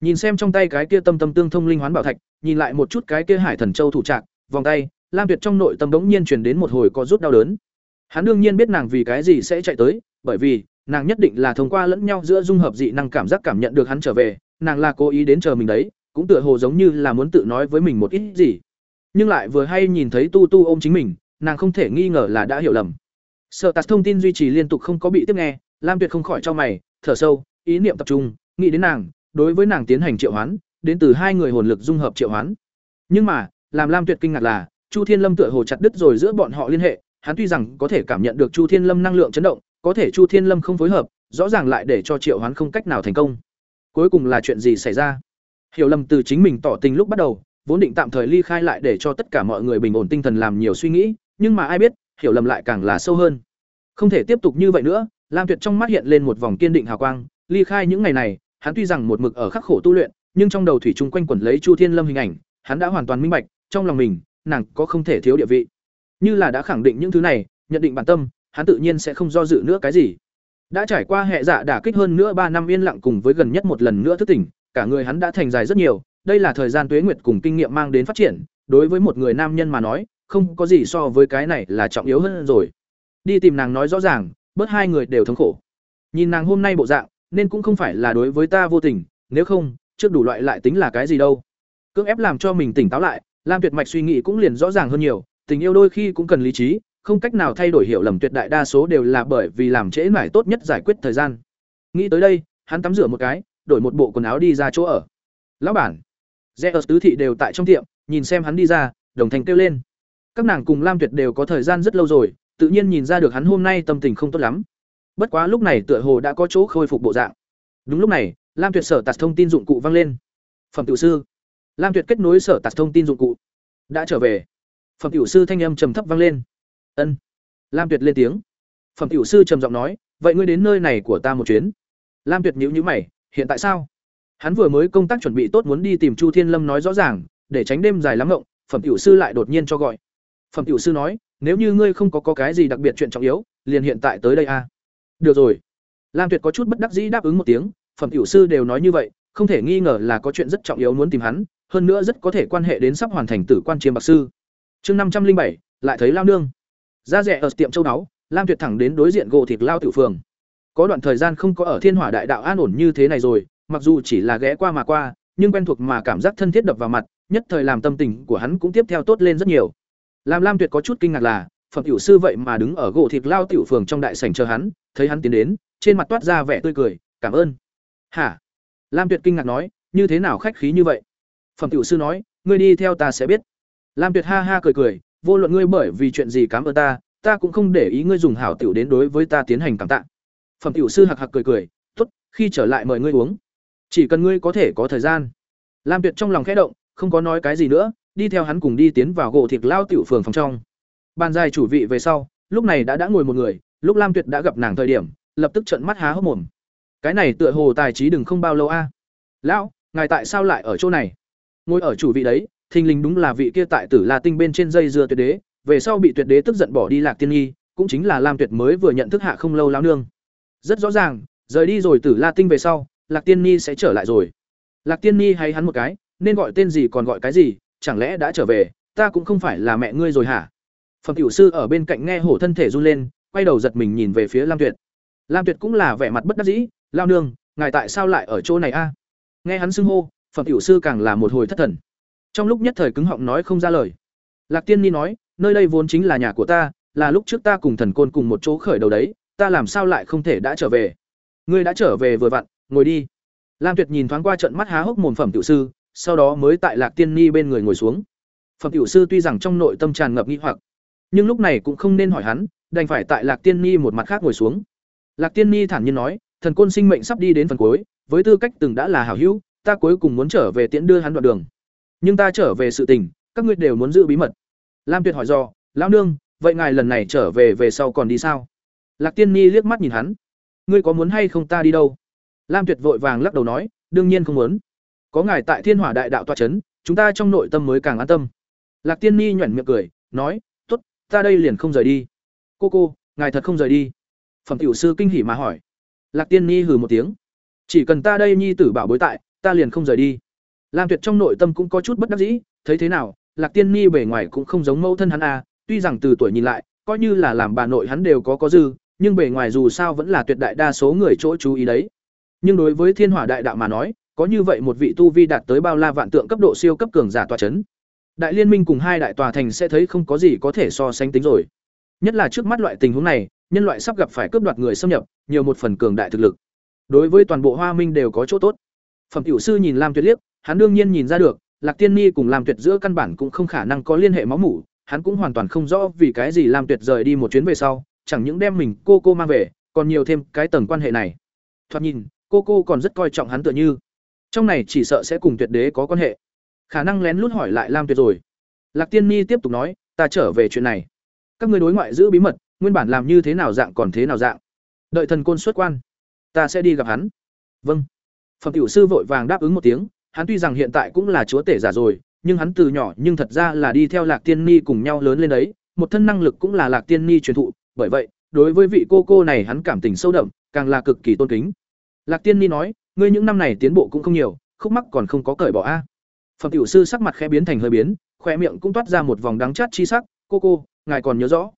Nhìn xem trong tay cái kia tâm tâm tương thông linh hoán bảo thạch, nhìn lại một chút cái kia hải thần châu thủ trạng vòng tay, lam tuyệt trong nội tâm bỗng nhiên truyền đến một hồi có rút đau đớn. Hắn đương nhiên biết nàng vì cái gì sẽ chạy tới, bởi vì, nàng nhất định là thông qua lẫn nhau giữa dung hợp dị năng cảm giác cảm nhận được hắn trở về, nàng là cố ý đến chờ mình đấy, cũng tựa hồ giống như là muốn tự nói với mình một ít gì. Nhưng lại vừa hay nhìn thấy tu tu ôm chính mình, nàng không thể nghi ngờ là đã hiểu lầm. Sợ tạt thông tin duy trì liên tục không có bị tiếp nghe, lam tuyệt không khỏi cho mày, thở sâu, ý niệm tập trung, nghĩ đến nàng, đối với nàng tiến hành triệu hoán, đến từ hai người hồn lực dung hợp triệu hoán. Nhưng mà làm lam tuyệt kinh ngạc là, chu thiên lâm tựa hồ chặt đứt rồi giữa bọn họ liên hệ, hắn tuy rằng có thể cảm nhận được chu thiên lâm năng lượng chấn động, có thể chu thiên lâm không phối hợp, rõ ràng lại để cho triệu hoán không cách nào thành công. Cuối cùng là chuyện gì xảy ra? Hiểu lầm từ chính mình tỏ tình lúc bắt đầu, vốn định tạm thời ly khai lại để cho tất cả mọi người bình ổn tinh thần làm nhiều suy nghĩ, nhưng mà ai biết, hiểu lầm lại càng là sâu hơn. Không thể tiếp tục như vậy nữa, lam tuyệt trong mắt hiện lên một vòng kiên định hào quang, ly khai những ngày này, hắn tuy rằng một mực ở khắc khổ tu luyện, nhưng trong đầu thủy chung quanh quẩn lấy chu thiên lâm hình ảnh, hắn đã hoàn toàn minh bạch trong lòng mình, nàng có không thể thiếu địa vị. Như là đã khẳng định những thứ này, nhận định bản tâm, hắn tự nhiên sẽ không do dự nữa cái gì. Đã trải qua hệ dạ đả kích hơn nữa ba năm yên lặng cùng với gần nhất một lần nữa thức tỉnh, cả người hắn đã thành dài rất nhiều. Đây là thời gian tuế nguyệt cùng kinh nghiệm mang đến phát triển. Đối với một người nam nhân mà nói, không có gì so với cái này là trọng yếu hơn rồi. Đi tìm nàng nói rõ ràng, bớt hai người đều thống khổ. Nhìn nàng hôm nay bộ dạng, nên cũng không phải là đối với ta vô tình, nếu không, trước đủ loại lại tính là cái gì đâu. Cưỡng ép làm cho mình tỉnh táo lại lam tuyệt mạch suy nghĩ cũng liền rõ ràng hơn nhiều, tình yêu đôi khi cũng cần lý trí, không cách nào thay đổi hiểu lầm tuyệt đại đa số đều là bởi vì làm trễ nải tốt nhất giải quyết thời gian. Nghĩ tới đây, hắn tắm rửa một cái, đổi một bộ quần áo đi ra chỗ ở. Lão bản. Zeus tứ thị đều tại trong tiệm, nhìn xem hắn đi ra, đồng thanh kêu lên. Các nàng cùng lam tuyệt đều có thời gian rất lâu rồi, tự nhiên nhìn ra được hắn hôm nay tâm tình không tốt lắm. Bất quá lúc này tựa hồ đã có chỗ khôi phục bộ dạng. Đúng lúc này, lam tuyệt sở tạt thông tin dụng cụ vang lên. Phẩm tiểu sư lam tuyệt kết nối sở tạc thông tin dụng cụ. Đã trở về. Phẩm tiểu sư thanh âm trầm thấp vang lên. Ân. Lam tuyệt lên tiếng. Phẩm tiểu sư trầm giọng nói vậy ngươi đến nơi này của ta một chuyến. Lam tuyệt nhíu nhíu mày hiện tại sao? Hắn vừa mới công tác chuẩn bị tốt muốn đi tìm chu thiên lâm nói rõ ràng để tránh đêm dài lắm ngộng phẩm tiểu sư lại đột nhiên cho gọi. Phẩm tiểu sư nói nếu như ngươi không có, có cái gì đặc biệt chuyện trọng yếu liền hiện tại tới đây a. Được rồi. Lam tuyệt có chút bất đắc dĩ đáp ứng một tiếng phẩm tiểu sư đều nói như vậy không thể nghi ngờ là có chuyện rất trọng yếu muốn tìm hắn hơn nữa rất có thể quan hệ đến sắp hoàn thành tử quan chiêm bạc sư. Chương năm trăm linh bảy, lại thấy lao nương. Ra rẻ ở tiệm châu đáo lam tuyệt thẳng đến đối diện gỗ thịt lao tiểu phường. Có đoạn thời gian không có ở thiên hỏa đại đạo an ổn như thế này rồi, mặc dù chỉ là ghé qua mà qua, nhưng quen thuộc mà cảm giác thân thiết đập vào mặt, nhất thời làm tâm tình của hắn cũng tiếp theo tốt lên rất nhiều. Làm lam tuyệt có chút kinh ngạc là, phẩm tiểu sư vậy mà đứng ở gỗ thịt lao tiểu phường trong đại sảnh chờ hắn, thấy hắn tiến đến, trên mặt toát ra vẻ tươi cười, cảm ơn. Hả? Lam tuyệt kinh ngạc nói, như thế nào khách khí như vậy? Phẩm tiểu sư nói, ngươi đi theo ta sẽ biết. Lam tuyệt ha ha cười cười, vô luận ngươi bởi vì chuyện gì cảm ơn ta ta cũng không để ý ngươi dùng hảo tiểu đến đối với ta tiến hành cảm tạ. Phẩm tiểu sư hạc hạc cười cười, tốt, khi trở lại mời ngươi uống. Chỉ cần ngươi có thể có thời gian. Lam tuyệt trong lòng khẽ động, không có nói cái gì nữa, đi theo hắn cùng đi tiến vào gỗ thịt lao tiểu phường phòng trong. Bàn dài chủ vị về sau, lúc này đã đã ngồi một người, lúc lam tuyệt đã gặp nàng thời điểm, lập tức trợn mắt há hốc mồm. Cái này tựa hồ tài trí đừng không bao lâu a. Lão, ngài tại sao lại ở chỗ này? Ngồi ở chủ vị đấy, thình lình đúng là vị kia tại tử la tinh bên trên dây dưa tuyệt đế, về sau bị tuyệt đế tức giận bỏ đi lạc tiên nhi, cũng chính là lam tuyệt mới vừa nhận thức hạ không lâu lao nương. Rất rõ ràng, rời đi rồi tử la tinh về sau, lạc tiên nhi sẽ trở lại rồi. Lạc tiên nhi hay hắn một cái, nên gọi tên gì còn gọi cái gì, chẳng lẽ đã trở về, ta cũng không phải là mẹ ngươi rồi hả? Phẩm tiểu sư ở bên cạnh nghe hổ thân thể run lên, quay đầu giật mình nhìn về phía lam tuyệt. Lam tuyệt cũng là vẻ mặt bất đắc dĩ lao nương, ngài tại sao lại ở chỗ này a? Nghe hắn xưng hô phẩm tiểu sư càng là một hồi thất thần. Trong lúc nhất thời cứng họng nói không ra lời. Lạc tiên ni nói, nơi đây vốn chính là nhà của ta, là lúc trước ta cùng thần côn cùng một chỗ khởi đầu đấy, ta làm sao lại không thể đã trở về? Ngươi đã trở về vừa vặn, ngồi đi. Lam tuyệt nhìn thoáng qua trận mắt há hốc mồm phẩm tiểu sư, sau đó mới tại lạc tiên ni bên người ngồi xuống. Phẩm tiểu sư tuy rằng trong nội tâm tràn ngập nghi hoặc, nhưng lúc này cũng không nên hỏi hắn, đành phải tại lạc tiên ni một mặt khác ngồi xuống. Lạc tiên ni thản nhiên nói, thần côn sinh mệnh sắp đi đến phần cuối, với tư cách từng đã là hảo hữu ta cuối cùng muốn trở về tiễn đưa hắn đoạn đường. Nhưng ta trở về sự tình, các ngươi đều muốn giữ bí mật. Lam tuyệt hỏi do lão nương, vậy ngài lần này trở về về sau còn đi sao? Lạc tiên ni liếc mắt nhìn hắn. Ngươi có muốn hay không ta đi đâu? Lam tuyệt vội vàng lắc đầu nói, đương nhiên không muốn. Có ngài tại thiên hỏa đại đạo toa c h ấ n chúng ta trong nội tâm mới càng an tâm. Lạc tiên ni nhoẻn miệng cười, nói t ố t ta đây liền không rời đi. Cô cô, ngài thật không rời đi? Phẩm tiểu sư kinh hỉ mà hỏi. Lạc tiên ni hừ một tiếng. Chỉ cần ta đây nhi tử bảo bối tại ta liền không rời đi lam tuyệt trong nội tâm cũng có chút bất đắc dĩ thấy thế nào lạc tiên ni bề ngoài cũng không giống mẫu thân hắn a à, tuy rằng từ tuổi nhìn lại coi như là làm bà nội hắn đều có có dư nhưng bề ngoài dù sao vẫn là tuyệt đại đa số người chỗ chú ý đấy nhưng đối với thiên hỏa đại đạo mà nói có như vậy một vị tu vi đạt tới bao la vạn tượng cấp độ siêu cấp cường giả tòa chấn. Đại liên minh cùng hai đại tòa thành sẽ thấy không có gì có thể so sánh tính rồi. Nhất là trước mắt loại tình huống này, nhân loại sắp gặp phải cướp đoạt người xâm nhập, nhiều một phần cường đại thực lực. Đối với toàn bộ Hoa Minh đều có chỗ tốt. Phẩm tiểu sư nhìn Lam Tuyệt liếc, hắn đương nhiên nhìn ra được, Lạc Tiên Ni cùng Lam Tuyệt giữa căn bản cũng không khả năng có liên hệ máu mủ, hắn cũng hoàn toàn không rõ vì cái gì Lam Tuyệt rời đi một chuyến về sau, chẳng những đem mình cô cô mang về, còn nhiều thêm cái tầng quan hệ này. Thoạt nhìn, cô cô còn rất coi trọng hắn tựa như. Trong này chỉ sợ sẽ cùng tuyệt đế có quan hệ. Khả năng lén lút hỏi lại lam tuyệt rồi. Lạc tiên ni tiếp tục nói ta trở về chuyện này. Các người đối ngoại giữ bí mật nguyên bản làm như thế nào dạng còn thế nào dạng. Đợi thần côn xuất quan ta sẽ đi gặp hắn. Vâng phẩm tiểu sư vội vàng đáp ứng một tiếng, hắn tuy rằng hiện tại cũng là chúa tể giả rồi, nhưng hắn từ nhỏ nhưng thật ra là đi theo lạc tiên ni cùng nhau lớn lên đấy, một thân năng lực cũng là lạc tiên ni truyền thụ, bởi vậy, đối với vị cô cô này hắn cảm tình sâu đậm, càng là cực kỳ tôn kính. Lạc tiên ni nói, ngươi những năm này tiến bộ cũng không nhiều, khúc mắc còn không có cởi bỏ a. Phẩm tiểu sư sắc mặt khẽ biến thành hơi biến khoe miệng cũng toát ra một vòng đắng chát chi sắc, cô cô, ngài còn nhớ rõ.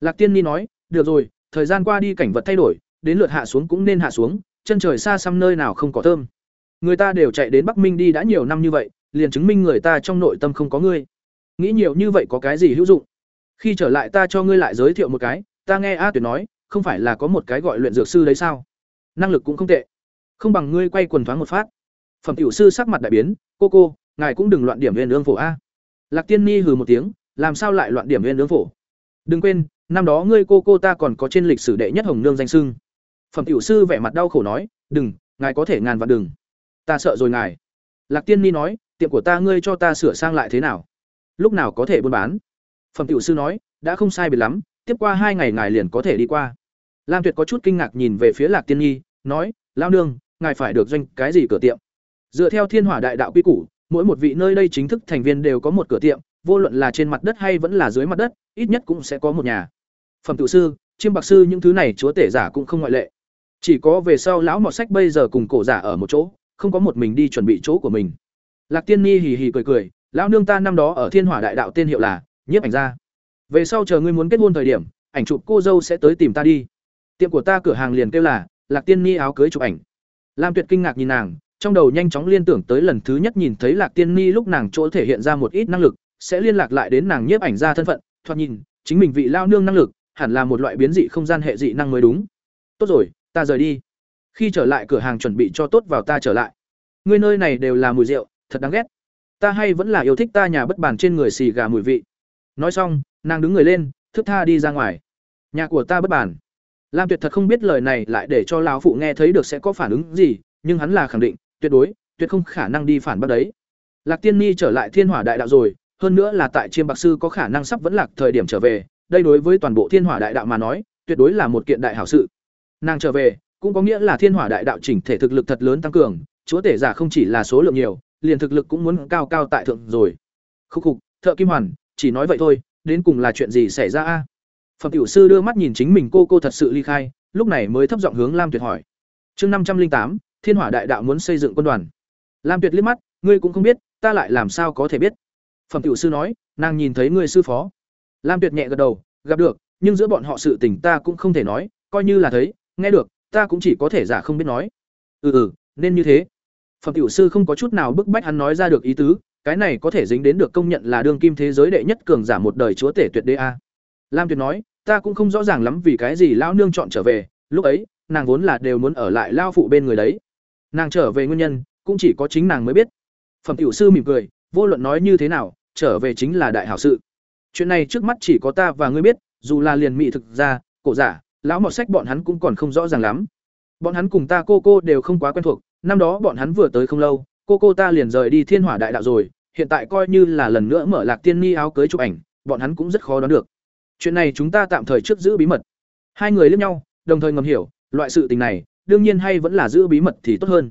Lạc tiên ni nói, được rồi, thời gian qua đi cảnh vật thay đổi, đến lượt hạ xuống cũng nên hạ xuống chân trời xa xăm nơi nào không có thơm người ta đều chạy đến bắc minh đi đã nhiều năm như vậy liền chứng minh người ta trong nội tâm không có ngươi. Nghĩ nhiều như vậy có cái gì hữu dụng? Khi trở lại ta cho ngươi lại giới thiệu một cái, ta nghe A Tuyệt nói, không phải là có một cái gọi luyện dược sư đấy sao? Năng lực cũng không tệ. Không bằng ngươi quay quần thoáng một phát. Phẩm tiểu sư sắc mặt đại biến, "Cô cô, ngài cũng đừng loạn điểm viên ương phổ a." Lạc Tiên Ni hừ một tiếng, "Làm sao lại loạn điểm viên ương phổ? Đừng quên, năm đó ngươi cô cô ta còn có trên lịch sử đệ nhất hồng nương danh xưng." Phẩm tiểu sư vẻ mặt đau khổ nói, "Đừng, ngài có thể ngàn vạn đừng. Ta sợ rồi ngài." Lạc Tiên Ni nói, "Tiệm của ta ngươi cho ta sửa sang lại thế nào? Lúc nào có thể buôn bán?" Phẩm tiểu sư nói, "Đã không sai biệt lắm, tiếp qua hai ngày ngài liền có thể đi qua." Lam Tuyệt có chút kinh ngạc nhìn về phía Lạc Tiên Nhi, nói, lao nương, ngài phải được doanh cái gì cửa tiệm?" Dựa theo Thiên Hỏa Đại Đạo quy củ, mỗi một vị nơi đây chính thức thành viên đều có một cửa tiệm, vô luận là trên mặt đất hay vẫn là dưới mặt đất, ít nhất cũng sẽ có một nhà. Phẩm tự sư, chiêm bạc sư những thứ này chúa tể giả cũng không ngoại lệ. Chỉ có về sau lão mọt sách bây giờ cùng cổ giả ở một chỗ, không có một mình đi chuẩn bị chỗ của mình. Lạc Tiên Ni hì hì cười cười, lão nương ta năm đó ở Thiên Hỏa Đại Đạo tên hiệu là Nhiếp ảnh gia. Về sau chờ ngươi muốn kết hôn thời điểm, ảnh chụp cô dâu sẽ tới tìm ta đi. Tiệm của ta cửa hàng liền kêu là Lạc Tiên Ni áo cưới chụp ảnh. Lam Tuyệt kinh ngạc nhìn nàng, trong đầu nhanh chóng liên tưởng tới lần thứ nhất nhìn thấy Lạc Tiên Ni lúc nàng chỗ thể hiện ra một ít năng lực, sẽ liên lạc lại đến nàng nhiếp ảnh ra thân phận, thoạt nhìn, chính mình vị lao nương năng lực, hẳn là một loại biến dị không gian hệ dị năng mới đúng. Tốt rồi, ta rời đi. Khi trở lại cửa hàng chuẩn bị cho tốt vào ta trở lại. Ngươi nơi này đều là mùi rượu, thật đáng ghét. Ta hay vẫn là yêu thích ta nhà bất bàn trên người xì gà mùi vị. Nói xong, nàng đứng người lên, thức tha đi ra ngoài. Nhà của ta bất bàn. Lam Tuyệt thật không biết lời này lại để cho lão phụ nghe thấy được sẽ có phản ứng gì, nhưng hắn là khẳng định, tuyệt đối, tuyệt không khả năng đi phản bác đấy. Lạc Tiên Ni trở lại Thiên Hỏa Đại Đạo rồi, hơn nữa là tại Chiêm Bạc sư có khả năng sắp vẫn lạc thời điểm trở về, đây đối với toàn bộ Thiên Hỏa Đại Đạo mà nói, tuyệt đối là một kiện đại hảo sự. Nàng trở về, cũng có nghĩa là Thiên Hỏa Đại Đạo chỉnh thể thực lực thật lớn tăng cường, chúa tể giả không chỉ là số lượng nhiều, liền thực lực cũng muốn cao cao tại thượng rồi. Khúc khục, Thợ Kim Hoàn, chỉ nói vậy thôi, đến cùng là chuyện gì xảy ra a? Phẩm tiểu sư đưa mắt nhìn chính mình cô cô thật sự ly khai, lúc này mới thấp giọng hướng Lam Tuyệt hỏi. Chương năm trăm linh tám Thiên Hỏa Đại Đạo muốn xây dựng quân đoàn. Lam Tuyệt liếc mắt, ngươi cũng không biết, ta lại làm sao có thể biết? Phẩm tiểu sư nói, nàng nhìn thấy ngươi sư phó. Lam Tuyệt nhẹ gật đầu, gặp được, nhưng giữa bọn họ sự tình ta cũng không thể nói, coi như là thấy, nghe được, ta cũng chỉ có thể giả không biết nói. Ừ ừ, nên như thế. Phẩm tiểu sư không có chút nào bức bách hắn nói ra được ý tứ, cái này có thể dính đến được công nhận là đương kim thế giới đệ nhất cường giả một đời chúa tể tuyệt đế a. Lam Tuyệt nói, ta cũng không rõ ràng lắm vì cái gì lão nương chọn trở về, lúc ấy, nàng vốn là đều muốn ở lại lao phụ bên người đấy nàng trở về nguyên nhân cũng chỉ có chính nàng mới biết phẩm tiểu sư mỉm cười vô luận nói như thế nào trở về chính là đại hảo sự chuyện này trước mắt chỉ có ta và ngươi biết dù là liền mị thực ra cổ giả lão mọt sách bọn hắn cũng còn không rõ ràng lắm. Bọn hắn cùng ta cô cô đều không quá quen thuộc, năm đó bọn hắn vừa tới không lâu, cô cô ta liền rời đi thiên hỏa đại đạo rồi, hiện tại coi như là lần nữa mở lạc tiên ni áo cưới chụp ảnh, bọn hắn cũng rất khó đoán được. Chuyện này chúng ta tạm thời trước giữ bí mật. Hai người liếc nhau, đồng thời ngầm hiểu, loại sự tình này, đương nhiên hay vẫn là giữ bí mật thì tốt hơn.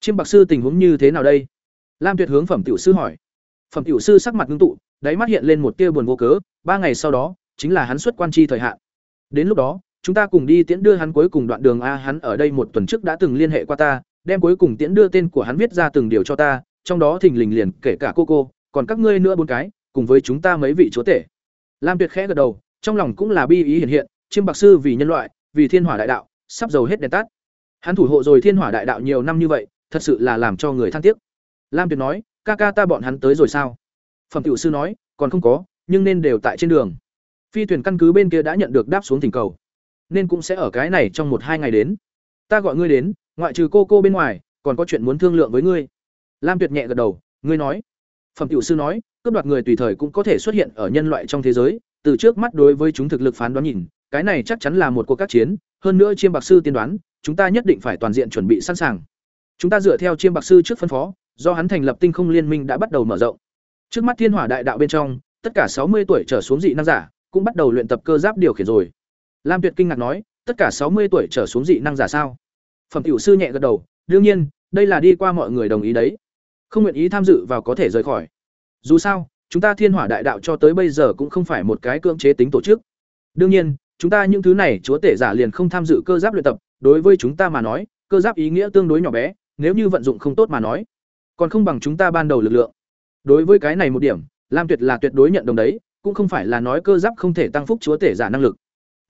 Chiêm bạc sư tình huống như thế nào đây? Lam tuyệt hướng phẩm tiểu sư hỏi. Phẩm tiểu sư sắc mặt ngưng tụ, đáy mắt hiện lên một tia buồn vô cớ, ba ngày sau đó, chính là hắn xuất quan chi thời hạn. Đến lúc đó chúng ta cùng đi tiễn đưa hắn cuối cùng đoạn đường a, hắn ở đây một tuần trước đã từng liên hệ qua ta, đem cuối cùng tiễn đưa tên của hắn viết ra từng điều cho ta, trong đó thình lình liền kể cả cô cô, còn các ngươi nữa bốn cái, cùng với chúng ta mấy vị chúa tể. Lam tuyệt khẽ gật đầu, trong lòng cũng là bi ý hiện hiện chiêm bạc sư vì nhân loại, vì thiên hỏa đại đạo, sắp dầu hết đèn tắt. Hắn thủ hộ rồi thiên hỏa đại đạo nhiều năm như vậy, thật sự là làm cho người than tiếc. Lam tuyệt nói, ca ca ta bọn hắn tới rồi sao? Phẩm tiểu sư nói, còn không có, nhưng nên đều tại trên đường. Phi thuyền căn cứ bên kia đã nhận được đáp xuống thỉnh cầu nên cũng sẽ ở cái này trong một hai ngày đến. Ta gọi ngươi đến, ngoại trừ cô cô bên ngoài, còn có chuyện muốn thương lượng với ngươi. Lam tuyệt nhẹ gật đầu, ngươi nói. Phẩm tiểu sư nói, cướp đoạt người tùy thời cũng có thể xuất hiện ở nhân loại trong thế giới, từ trước mắt đối với chúng thực lực phán đoán nhìn, cái này chắc chắn là một cuộc các chiến, hơn nữa chiêm bạc sư tiên đoán, chúng ta nhất định phải toàn diện chuẩn bị sẵn sàng. Chúng ta dựa theo chiêm bạc sư trước phân phó, do hắn thành lập tinh không liên minh đã bắt đầu mở rộng. Trước mắt thiên hỏa đại đạo bên trong, tất cả sáu mươi tuổi trở xuống dị năng giả cũng bắt đầu luyện tập cơ giáp điều khiển rồi lam tuyệt kinh ngạc nói, tất cả sáu mươi tuổi trở xuống dị năng giả sao? Phẩm tiểu sư nhẹ gật đầu, đương nhiên, đây là đi qua mọi người đồng ý đấy. Không nguyện ý tham dự vào có thể rời khỏi. Dù sao, chúng ta thiên hỏa đại đạo cho tới bây giờ cũng không phải một cái cưỡng chế tính tổ chức. Đương nhiên, chúng ta những thứ này, chúa tể giả liền không tham dự cơ giáp luyện tập. Đối với chúng ta mà nói, cơ giáp ý nghĩa tương đối nhỏ bé, nếu như vận dụng không tốt mà nói. Còn không bằng chúng ta ban đầu lực lượng. Đối với cái này một điểm, lam tuyệt là tuyệt đối nhận đồng đấy, cũng không phải là nói cơ giáp không thể tăng phúc chúa tể giả năng lực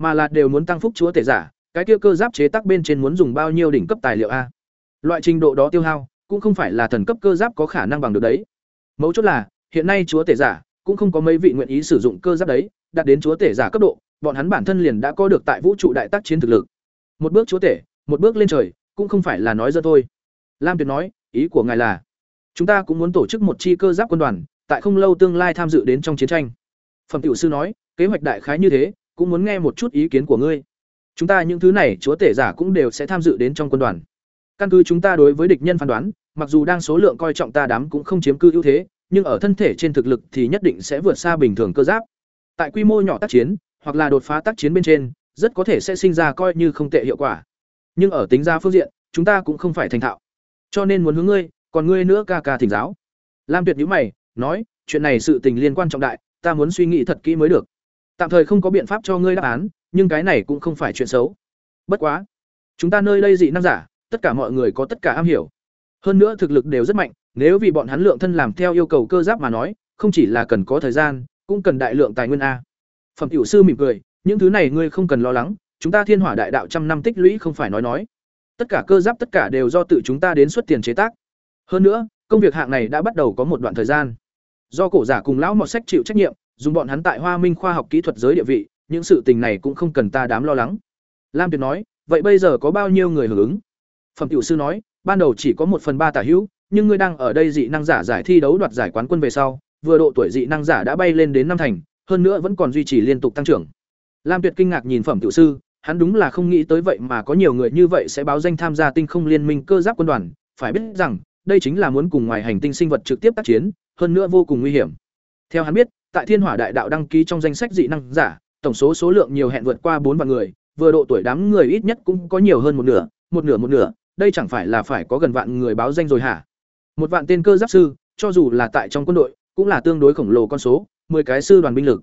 mà là đều muốn tăng phúc chúa tể giả cái kia cơ giáp chế tác bên trên muốn dùng bao nhiêu đỉnh cấp tài liệu a loại trình độ đó tiêu hao cũng không phải là thần cấp cơ giáp có khả năng bằng được đấy Mấu chốt là, hiện nay chúa tể giả cũng không có mấy vị nguyện ý sử dụng cơ giáp đấy, đạt đến chúa tể giả cấp độ, bọn hắn bản thân liền đã có được tại vũ trụ đại tác chiến thực lực. Một bước chúa tể, một bước lên trời, cũng không phải là nói dơ thôi. Lam Tuyệt nói, ý của ngài là, chúng ta cũng muốn tổ chức một chi cơ giáp quân đoàn, tại không lâu tương lai tham dự đến trong chiến tranh. Phẩm tiểu sư nói, kế hoạch đại khái như thế, cũng muốn nghe một chút ý kiến của ngươi. Chúng ta những thứ này chúa tể giả cũng đều sẽ tham dự đến trong quân đoàn. Căn cứ chúng ta đối với địch nhân phán đoán, mặc dù đang số lượng coi trọng ta đám cũng không chiếm cư ưu thế, nhưng ở thân thể trên thực lực thì nhất định sẽ vượt xa bình thường cơ giáp. Tại quy mô nhỏ tác chiến, hoặc là đột phá tác chiến bên trên, rất có thể sẽ sinh ra coi như không tệ hiệu quả. Nhưng ở tính ra phương diện, chúng ta cũng không phải thành thạo. Cho nên muốn hướng ngươi, còn ngươi nữa ca ca thỉnh giáo. Lam Tuyệt nhíu mày, nói, chuyện này sự tình liên quan trọng đại, ta muốn suy nghĩ thật kỹ mới được. Tạm thời không có biện pháp cho ngươi đáp án, nhưng cái này cũng không phải chuyện xấu. Bất quá, chúng ta nơi đây dị năng giả, tất cả mọi người có tất cả am hiểu. Hơn nữa thực lực đều rất mạnh, nếu vì bọn hắn lượng thân làm theo yêu cầu cơ giáp mà nói, không chỉ là cần có thời gian, cũng cần đại lượng tài nguyên a. Phẩm tiểu sư mỉm cười, những thứ này ngươi không cần lo lắng, chúng ta Thiên Hỏa Đại Đạo trăm năm tích lũy không phải nói nói. Tất cả cơ giáp tất cả đều do tự chúng ta đến xuất tiền chế tác. Hơn nữa, công việc hạng này đã bắt đầu có một đoạn thời gian. Do cổ giả cùng lão mọt sách chịu trách nhiệm, dùng bọn hắn tại Hoa Minh khoa học kỹ thuật giới địa vị, những sự tình này cũng không cần ta đám lo lắng. Lam Tuyệt nói, vậy bây giờ có bao nhiêu người hưởng ứng? Phẩm tiểu sư nói, ban đầu chỉ có một phần ba tả hữu, nhưng ngươi đang ở đây dị năng giả giải thi đấu đoạt giải quán quân về sau, vừa độ tuổi dị năng giả đã bay lên đến năm thành, hơn nữa vẫn còn duy trì liên tục tăng trưởng. Lam Tuyệt kinh ngạc nhìn phẩm tiểu sư, hắn đúng là không nghĩ tới vậy mà có nhiều người như vậy sẽ báo danh tham gia tinh không liên minh cơ giáp quân đoàn, phải biết rằng, đây chính là muốn cùng ngoài hành tinh sinh vật trực tiếp tác chiến, hơn nữa vô cùng nguy hiểm. Theo hắn biết, tại Thiên Hỏa Đại Đạo đăng ký trong danh sách dị năng giả, tổng số số lượng nhiều hẹn vượt qua bốn vạn người, vừa độ tuổi đám người ít nhất cũng có nhiều hơn một nửa, một nửa một nửa, đây chẳng phải là phải có gần vạn người báo danh rồi hả? Một vạn tên cơ giáp sư, cho dù là tại trong quân đội, cũng là tương đối khổng lồ con số, 10 cái sư đoàn binh lực.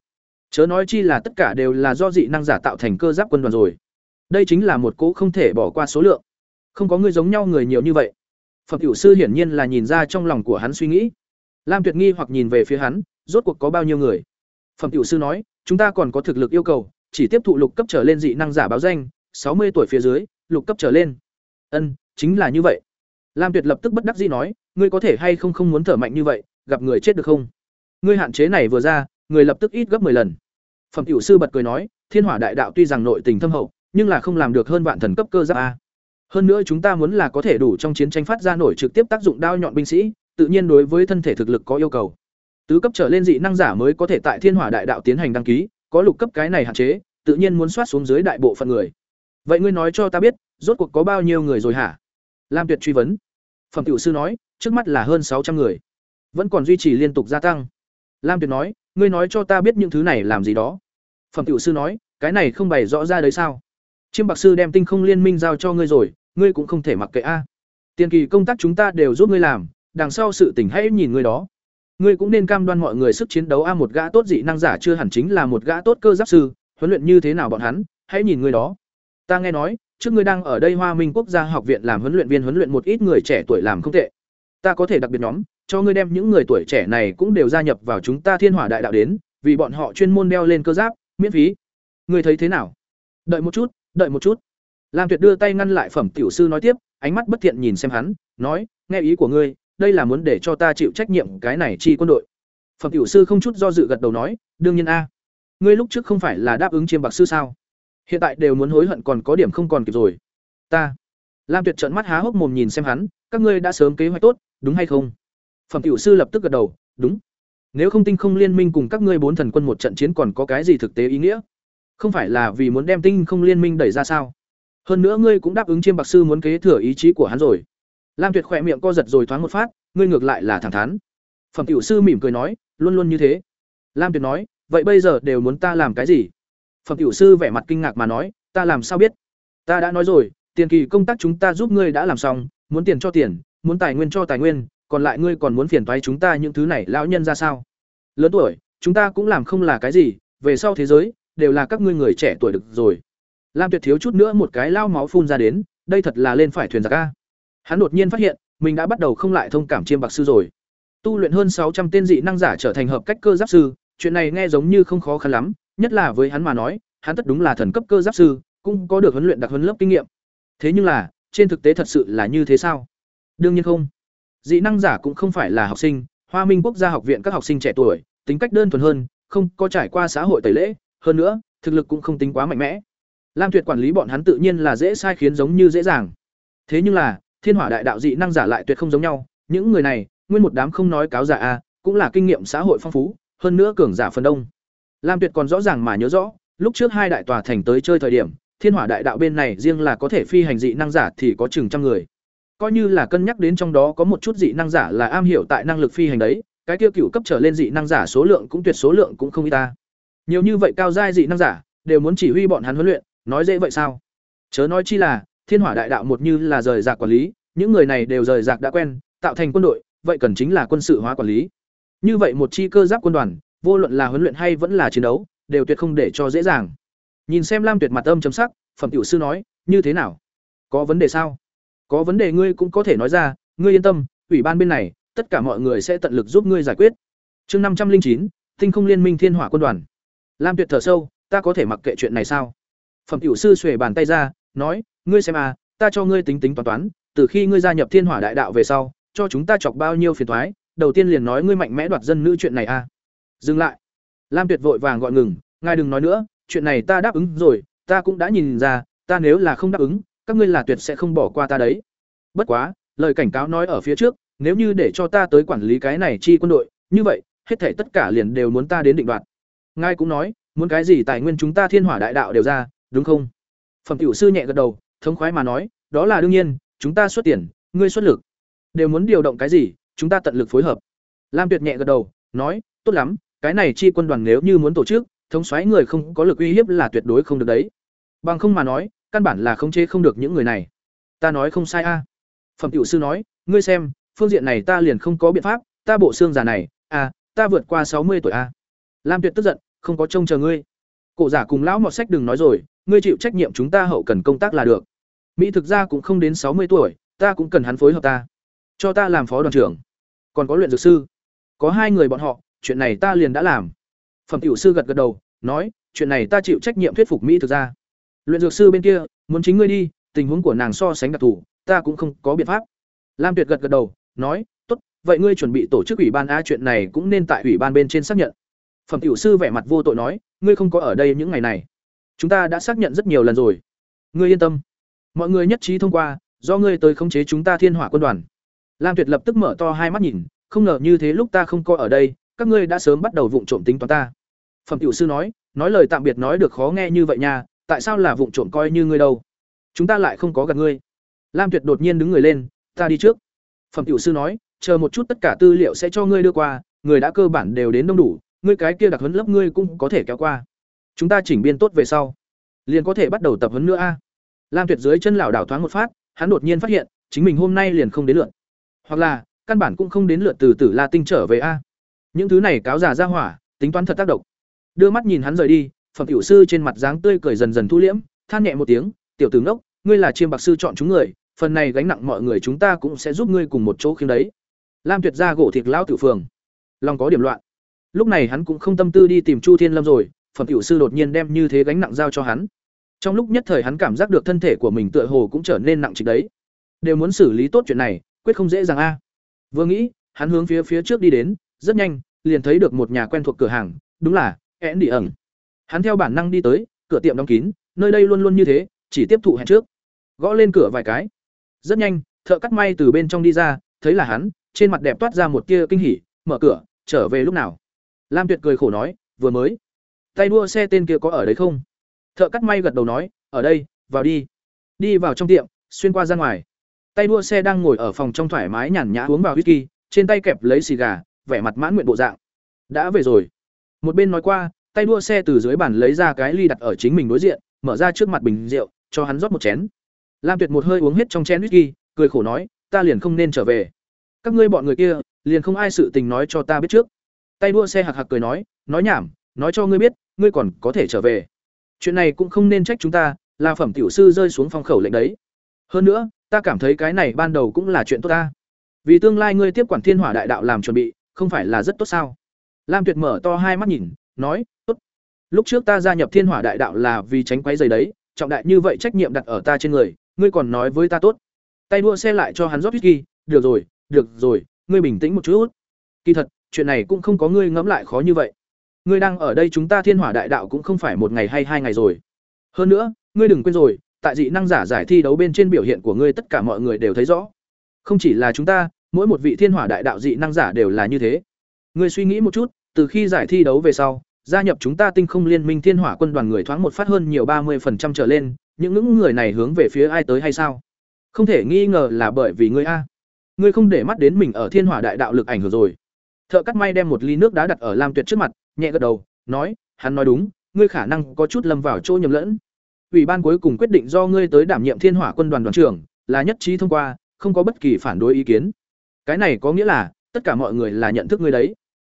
Chớ nói chi là tất cả đều là do dị năng giả tạo thành cơ giáp quân đoàn rồi. Đây chính là một cỗ không thể bỏ qua số lượng. Không có người giống nhau người nhiều như vậy. Phẩm tiểu sư hiển nhiên là nhìn ra trong lòng của hắn suy nghĩ. Lam Tuyệt nghi hoặc nhìn về phía hắn, rốt cuộc có bao nhiêu người? Phẩm tiểu sư nói, chúng ta còn có thực lực yêu cầu, chỉ tiếp thụ lục cấp trở lên dị năng giả báo danh, sáu mươi tuổi phía dưới, lục cấp trở lên. Ân, chính là như vậy. Lam Tuyệt lập tức bất đắc dĩ nói, ngươi có thể hay không không muốn thở mạnh như vậy, gặp người chết được không? Ngươi hạn chế này vừa ra, người lập tức ít gấp 10 lần. Phẩm tiểu sư bật cười nói, Thiên Hỏa Đại Đạo tuy rằng nội tình thâm hậu, nhưng là không làm được hơn vạn thần cấp cơ giáp a. Hơn nữa chúng ta muốn là có thể đủ trong chiến tranh phát ra nổi trực tiếp tác dụng đao nhọn binh sĩ, tự nhiên đối với thân thể thực lực có yêu cầu. Tứ cấp trở lên dị năng giả mới có thể tại Thiên Hỏa Đại Đạo tiến hành đăng ký, có lục cấp cái này hạn chế, tự nhiên muốn soát xuống dưới đại bộ phận người. Vậy ngươi nói cho ta biết, rốt cuộc có bao nhiêu người rồi hả? Lam Tuyệt truy vấn. Phẩm tiểu sư nói, trước mắt là hơn sáu trăm người, vẫn còn duy trì liên tục gia tăng. Lam Tuyệt nói, ngươi nói cho ta biết những thứ này làm gì đó. Phẩm tiểu sư nói, cái này không bày rõ ra đấy sao? Chiêm Bạc sư đem Tinh Không Liên Minh giao cho ngươi rồi, ngươi cũng không thể mặc kệ a. Tiền kỳ công tác chúng ta đều giúp ngươi làm, đằng sau sự tình hãy nhìn ngươi đó. Ngươi cũng nên cam đoan mọi người sức chiến đấu a một gã tốt dị năng giả chưa hẳn chính là một gã tốt cơ giáp sư, huấn luyện như thế nào bọn hắn, hãy nhìn ngươi đó. Ta nghe nói, trước ngươi đang ở đây Hoa Minh Quốc gia học viện làm huấn luyện viên huấn luyện một ít người trẻ tuổi làm không tệ. Ta có thể đặc biệt nhóm, cho ngươi đem những người tuổi trẻ này cũng đều gia nhập vào chúng ta Thiên Hỏa Đại Đạo đến, vì bọn họ chuyên môn đeo lên cơ giáp, miễn phí. Ngươi thấy thế nào? Đợi một chút, đợi một chút. Lam Tuyệt đưa tay ngăn lại phẩm tiểu sư nói tiếp, ánh mắt bất thiện nhìn xem hắn, nói, nghe ý của ngươi, đây là muốn để cho ta chịu trách nhiệm cái này chi quân đội. Phẩm tiểu sư không chút do dự gật đầu nói, đương nhiên a. Ngươi lúc trước không phải là đáp ứng chiêm bạc sư sao? Hiện tại đều muốn hối hận còn có điểm không còn kịp rồi. Ta. Lam Tuyệt trợn mắt há hốc mồm nhìn xem hắn, các ngươi đã sớm kế hoạch tốt, đúng hay không? Phẩm tiểu sư lập tức gật đầu, đúng. Nếu không tinh không liên minh cùng các ngươi bốn thần quân một trận chiến còn có cái gì thực tế ý nghĩa? Không phải là vì muốn đem tinh không liên minh đẩy ra sao? Hơn nữa ngươi cũng đáp ứng chiêm bạc sư muốn kế thừa ý chí của hắn rồi. Lam Tuyệt khỏe miệng co giật rồi thoáng một phát, ngươi ngược lại là thẳng thắn. Phẩm tiểu sư mỉm cười nói, luôn luôn như thế. Lam Tuyệt nói, vậy bây giờ đều muốn ta làm cái gì? Phẩm tiểu sư vẻ mặt kinh ngạc mà nói, ta làm sao biết? Ta đã nói rồi, tiền kỳ công tác chúng ta giúp ngươi đã làm xong, muốn tiền cho tiền, muốn tài nguyên cho tài nguyên, còn lại ngươi còn muốn phiền toái chúng ta những thứ này lão nhân ra sao? Lớn tuổi, chúng ta cũng làm không là cái gì, về sau thế giới đều là các ngươi người trẻ tuổi được rồi. Lam Tuyệt thiếu chút nữa một cái lao máu phun ra đến, đây thật là lên phải thuyền giặc a. Hắn đột nhiên phát hiện, mình đã bắt đầu không lại thông cảm chiêm bạc sư rồi. Tu luyện hơn sáu trăm tên dị năng giả trở thành hợp cách cơ giáp sư, chuyện này nghe giống như không khó khăn lắm, nhất là với hắn mà nói, hắn tất đúng là thần cấp cơ giáp sư, cũng có được huấn luyện đặc huấn lớp kinh nghiệm. Thế nhưng là, trên thực tế thật sự là như thế sao? Đương nhiên không. Dị năng giả cũng không phải là học sinh, Hoa Minh Quốc gia học viện các học sinh trẻ tuổi, tính cách đơn thuần hơn, không có trải qua xã hội tẩy lễ, hơn nữa, thực lực cũng không tính quá mạnh mẽ. Lam Tuyệt quản lý bọn hắn tự nhiên là dễ sai khiến giống như dễ dàng. Thế nhưng là, Thiên Hỏa Đại Đạo dị năng giả lại tuyệt không giống nhau, những người này, nguyên một đám không nói cáo giả a, cũng là kinh nghiệm xã hội phong phú, hơn nữa cường giả phần đông. Lam Tuyệt còn rõ ràng mà nhớ rõ, lúc trước hai đại tòa thành tới chơi thời điểm, Thiên Hỏa Đại Đạo bên này riêng là có thể phi hành dị năng giả thì có chừng trăm người. Coi như là cân nhắc đến trong đó có một chút dị năng giả là am hiểu tại năng lực phi hành đấy, cái tiêu cựu cấp trở lên dị năng giả số lượng cũng tuyệt số lượng cũng không ít ta. Nhiều như vậy cao giai dị năng giả, đều muốn chỉ huy bọn hắn huấn luyện, nói dễ vậy sao? Chớ nói chi là, Thiên Hỏa Đại Đạo một như là rời rạc quản lý, những người này đều rời rạc đã quen, tạo thành quân đội, vậy cần chính là quân sự hóa quản lý. Như vậy một chi cơ giáp quân đoàn, vô luận là huấn luyện hay vẫn là chiến đấu, đều tuyệt không để cho dễ dàng. Nhìn xem Lam Tuyệt mặt âm chấm sắc, phẩm tiểu sư nói, như thế nào? Có vấn đề sao? Có vấn đề ngươi cũng có thể nói ra, ngươi yên tâm, ủy ban bên này, tất cả mọi người sẽ tận lực giúp ngươi giải quyết. Chương năm trăm linh chín, Tinh không liên minh Thiên Hỏa quân đoàn. Lam Tuyệt thở sâu, ta có thể mặc kệ chuyện này sao? Phẩm tiểu sư xuề bàn tay ra, nói, ngươi xem à, ta cho ngươi tính tính toán toán, từ khi ngươi gia nhập Thiên Hỏa đại đạo về sau, cho chúng ta chọc bao nhiêu phiền toái, đầu tiên liền nói ngươi mạnh mẽ đoạt dân nữ chuyện này a. À. Dừng lại. Lam Tuyệt vội vàng gọi ngừng, ngài đừng nói nữa, chuyện này ta đáp ứng rồi, ta cũng đã nhìn ra, ta nếu là không đáp ứng, các ngươi là tuyệt sẽ không bỏ qua ta đấy. Bất quá, lời cảnh cáo nói ở phía trước, nếu như để cho ta tới quản lý cái này chi quân đội, như vậy, hết thảy tất cả liền đều muốn ta đến định đoạt. Ngài cũng nói, muốn cái gì tài nguyên chúng ta Thiên Hỏa Đại Đạo đều ra, đúng không? Phẩm tiểu sư nhẹ gật đầu, thống khoái mà nói, đó là đương nhiên, chúng ta xuất tiền, ngươi xuất lực. Đều muốn điều động cái gì, chúng ta tận lực phối hợp. Lam Tuyệt nhẹ gật đầu, nói, tốt lắm, cái này chi quân đoàn nếu như muốn tổ chức, thống soái người không có lực uy hiếp là tuyệt đối không được đấy. Bằng không mà nói, căn bản là khống chế không được những người này. Ta nói không sai a. Phẩm tiểu sư nói, ngươi xem, phương diện này ta liền không có biện pháp, ta bộ xương già này, a, ta vượt qua sáu mươi tuổi a. Lam Tuyệt tức giận, không có trông chờ ngươi. Cổ giả cùng lão mọt sách đừng nói rồi, ngươi chịu trách nhiệm chúng ta hậu cần công tác là được. Mỹ thực ra cũng không đến sáu mươi tuổi, ta cũng cần hắn phối hợp ta. Cho ta làm phó đoàn trưởng. Còn có luyện dược sư. Có hai người bọn họ, chuyện này ta liền đã làm. Phẩm tiểu sư gật gật đầu, nói, chuyện này ta chịu trách nhiệm thuyết phục Mỹ thực ra. Luyện dược sư bên kia, muốn chính ngươi đi, tình huống của nàng so sánh đặc thù, ta cũng không có biện pháp. Lam Tuyệt gật gật đầu, nói, "Tốt, vậy ngươi chuẩn bị tổ chức ủy ban a chuyện này cũng nên tại ủy ban bên trên xác nhận." Phẩm tiểu sư vẻ mặt vô tội nói, "Ngươi không có ở đây những ngày này. Chúng ta đã xác nhận rất nhiều lần rồi. Ngươi yên tâm. Mọi người nhất trí thông qua, do ngươi tới khống chế chúng ta Thiên Hỏa quân đoàn." Lam Tuyệt lập tức mở to hai mắt nhìn, không ngờ như thế lúc ta không coi ở đây, các ngươi đã sớm bắt đầu vụng trộm tính toán ta. Phẩm tiểu sư nói, nói lời tạm biệt nói được khó nghe như vậy nha, tại sao là vụng trộm coi như ngươi đâu? Chúng ta lại không có gặp ngươi. Lam Tuyệt đột nhiên đứng người lên, ta đi trước. Phẩm tiểu sư nói, chờ một chút tất cả tư liệu sẽ cho ngươi đưa qua, người đã cơ bản đều đến đông đủ, ngươi cái kia đặc huấn lớp ngươi cũng có thể kéo qua. Chúng ta chỉnh biên tốt về sau, liền có thể bắt đầu tập huấn nữa a. Lam Tuyệt dưới chân lảo đảo thoáng một phát, hắn đột nhiên phát hiện, chính mình hôm nay liền không đến lượt. Hoặc là, căn bản cũng không đến lượt từ Tử La Tinh trở về a. Những thứ này cáo giả ra hỏa, tính toán thật tác động. Đưa mắt nhìn hắn rời đi, phẩm tiểu sư trên mặt dáng tươi cười dần dần thu liễm, than nhẹ một tiếng, "Tiểu tử ngốc, ngươi là chiêm bạc sư chọn chúng người, phần này gánh nặng mọi người chúng ta cũng sẽ giúp ngươi cùng một chỗ khiến đấy." Lam Tuyệt ra gỗ thịt lão tử phường, lòng có điểm loạn. Lúc này hắn cũng không tâm tư đi tìm Chu Thiên Lâm rồi, phẩm tiểu sư đột nhiên đem như thế gánh nặng giao cho hắn. Trong lúc nhất thời hắn cảm giác được thân thể của mình tựa hồ cũng trở nên nặng trịch đấy. Đều muốn xử lý tốt chuyện này, quyết không dễ dàng a. Vừa nghĩ, hắn hướng phía phía trước đi đến, rất nhanh, liền thấy được một nhà quen thuộc cửa hàng, đúng là én đi ẩn. Hắn theo bản năng đi tới, cửa tiệm đóng kín, nơi đây luôn luôn như thế, chỉ tiếp thụ hẹn trước. Gõ lên cửa vài cái. Rất nhanh, thợ cắt may từ bên trong đi ra, thấy là hắn, trên mặt đẹp toát ra một tia kinh hỉ, mở cửa, trở về lúc nào? Lam Tuyệt cười khổ nói, vừa mới. Tay đua xe tên kia có ở đấy không? Thợ cắt may gật đầu nói, ở đây, vào đi. Đi vào trong tiệm, xuyên qua ra ngoài. Tay đua xe đang ngồi ở phòng trong thoải mái nhàn nhã uống vào whisky, trên tay kẹp lấy xì gà, vẻ mặt mãn nguyện bộ dạng. Đã về rồi. Một bên nói qua, tay đua xe từ dưới bàn lấy ra cái ly đặt ở chính mình đối diện, mở ra trước mặt bình rượu, cho hắn rót một chén. Lam Tuyệt một hơi uống hết trong chén whisky, cười khổ nói, ta liền không nên trở về. Các ngươi bọn người kia, liền không ai sự tình nói cho ta biết trước. Tay đua xe hạc hạc cười nói, nói nhảm, nói cho ngươi biết, ngươi còn có thể trở về. Chuyện này cũng không nên trách chúng ta, là phẩm tiểu sư rơi xuống phong khẩu lệnh đấy. Hơn nữa, ta cảm thấy cái này ban đầu cũng là chuyện tốt ta. Vì tương lai ngươi tiếp quản Thiên Hỏa Đại Đạo làm chuẩn bị, không phải là rất tốt sao? Lam Tuyệt mở to hai mắt nhìn, nói, "Tốt. Lúc trước ta gia nhập Thiên Hỏa Đại Đạo là vì tránh quấy giày đấy, trọng đại như vậy trách nhiệm đặt ở ta trên người, ngươi còn nói với ta tốt." Tay đua xe lại cho hắn rót whisky, "Được rồi, được rồi, ngươi bình tĩnh một chút." Kỳ thật, chuyện này cũng không có ngươi ngẫm lại khó như vậy. Ngươi đang ở đây chúng ta Thiên Hỏa Đại Đạo cũng không phải một ngày hay hai ngày rồi. Hơn nữa, ngươi đừng quên rồi, tại dị năng giả giải thi đấu bên trên biểu hiện của ngươi tất cả mọi người đều thấy rõ. Không chỉ là chúng ta, mỗi một vị Thiên Hỏa Đại Đạo dị năng giả đều là như thế. Ngươi suy nghĩ một chút, từ khi giải thi đấu về sau, gia nhập chúng ta Tinh Không Liên Minh Thiên Hỏa Quân đoàn người thoáng một phát hơn nhiều ba 30% trở lên, những những người này hướng về phía ai tới hay sao? Không thể nghi ngờ là bởi vì ngươi a. Ngươi không để mắt đến mình ở Thiên Hỏa Đại Đạo lực ảnh hưởng rồi. Thợ cắt may đem một ly nước đá đặt ở Lam Tuyệt trước mặt, nhẹ gật đầu, nói, hắn nói đúng, ngươi khả năng có chút lâm vào chỗ nhầm lẫn. Ủy ban cuối cùng quyết định do ngươi tới đảm nhiệm Thiên Hỏa Quân đoàn đoàn trưởng, là nhất trí thông qua, không có bất kỳ phản đối ý kiến. Cái này có nghĩa là, tất cả mọi người là nhận thức ngươi đấy.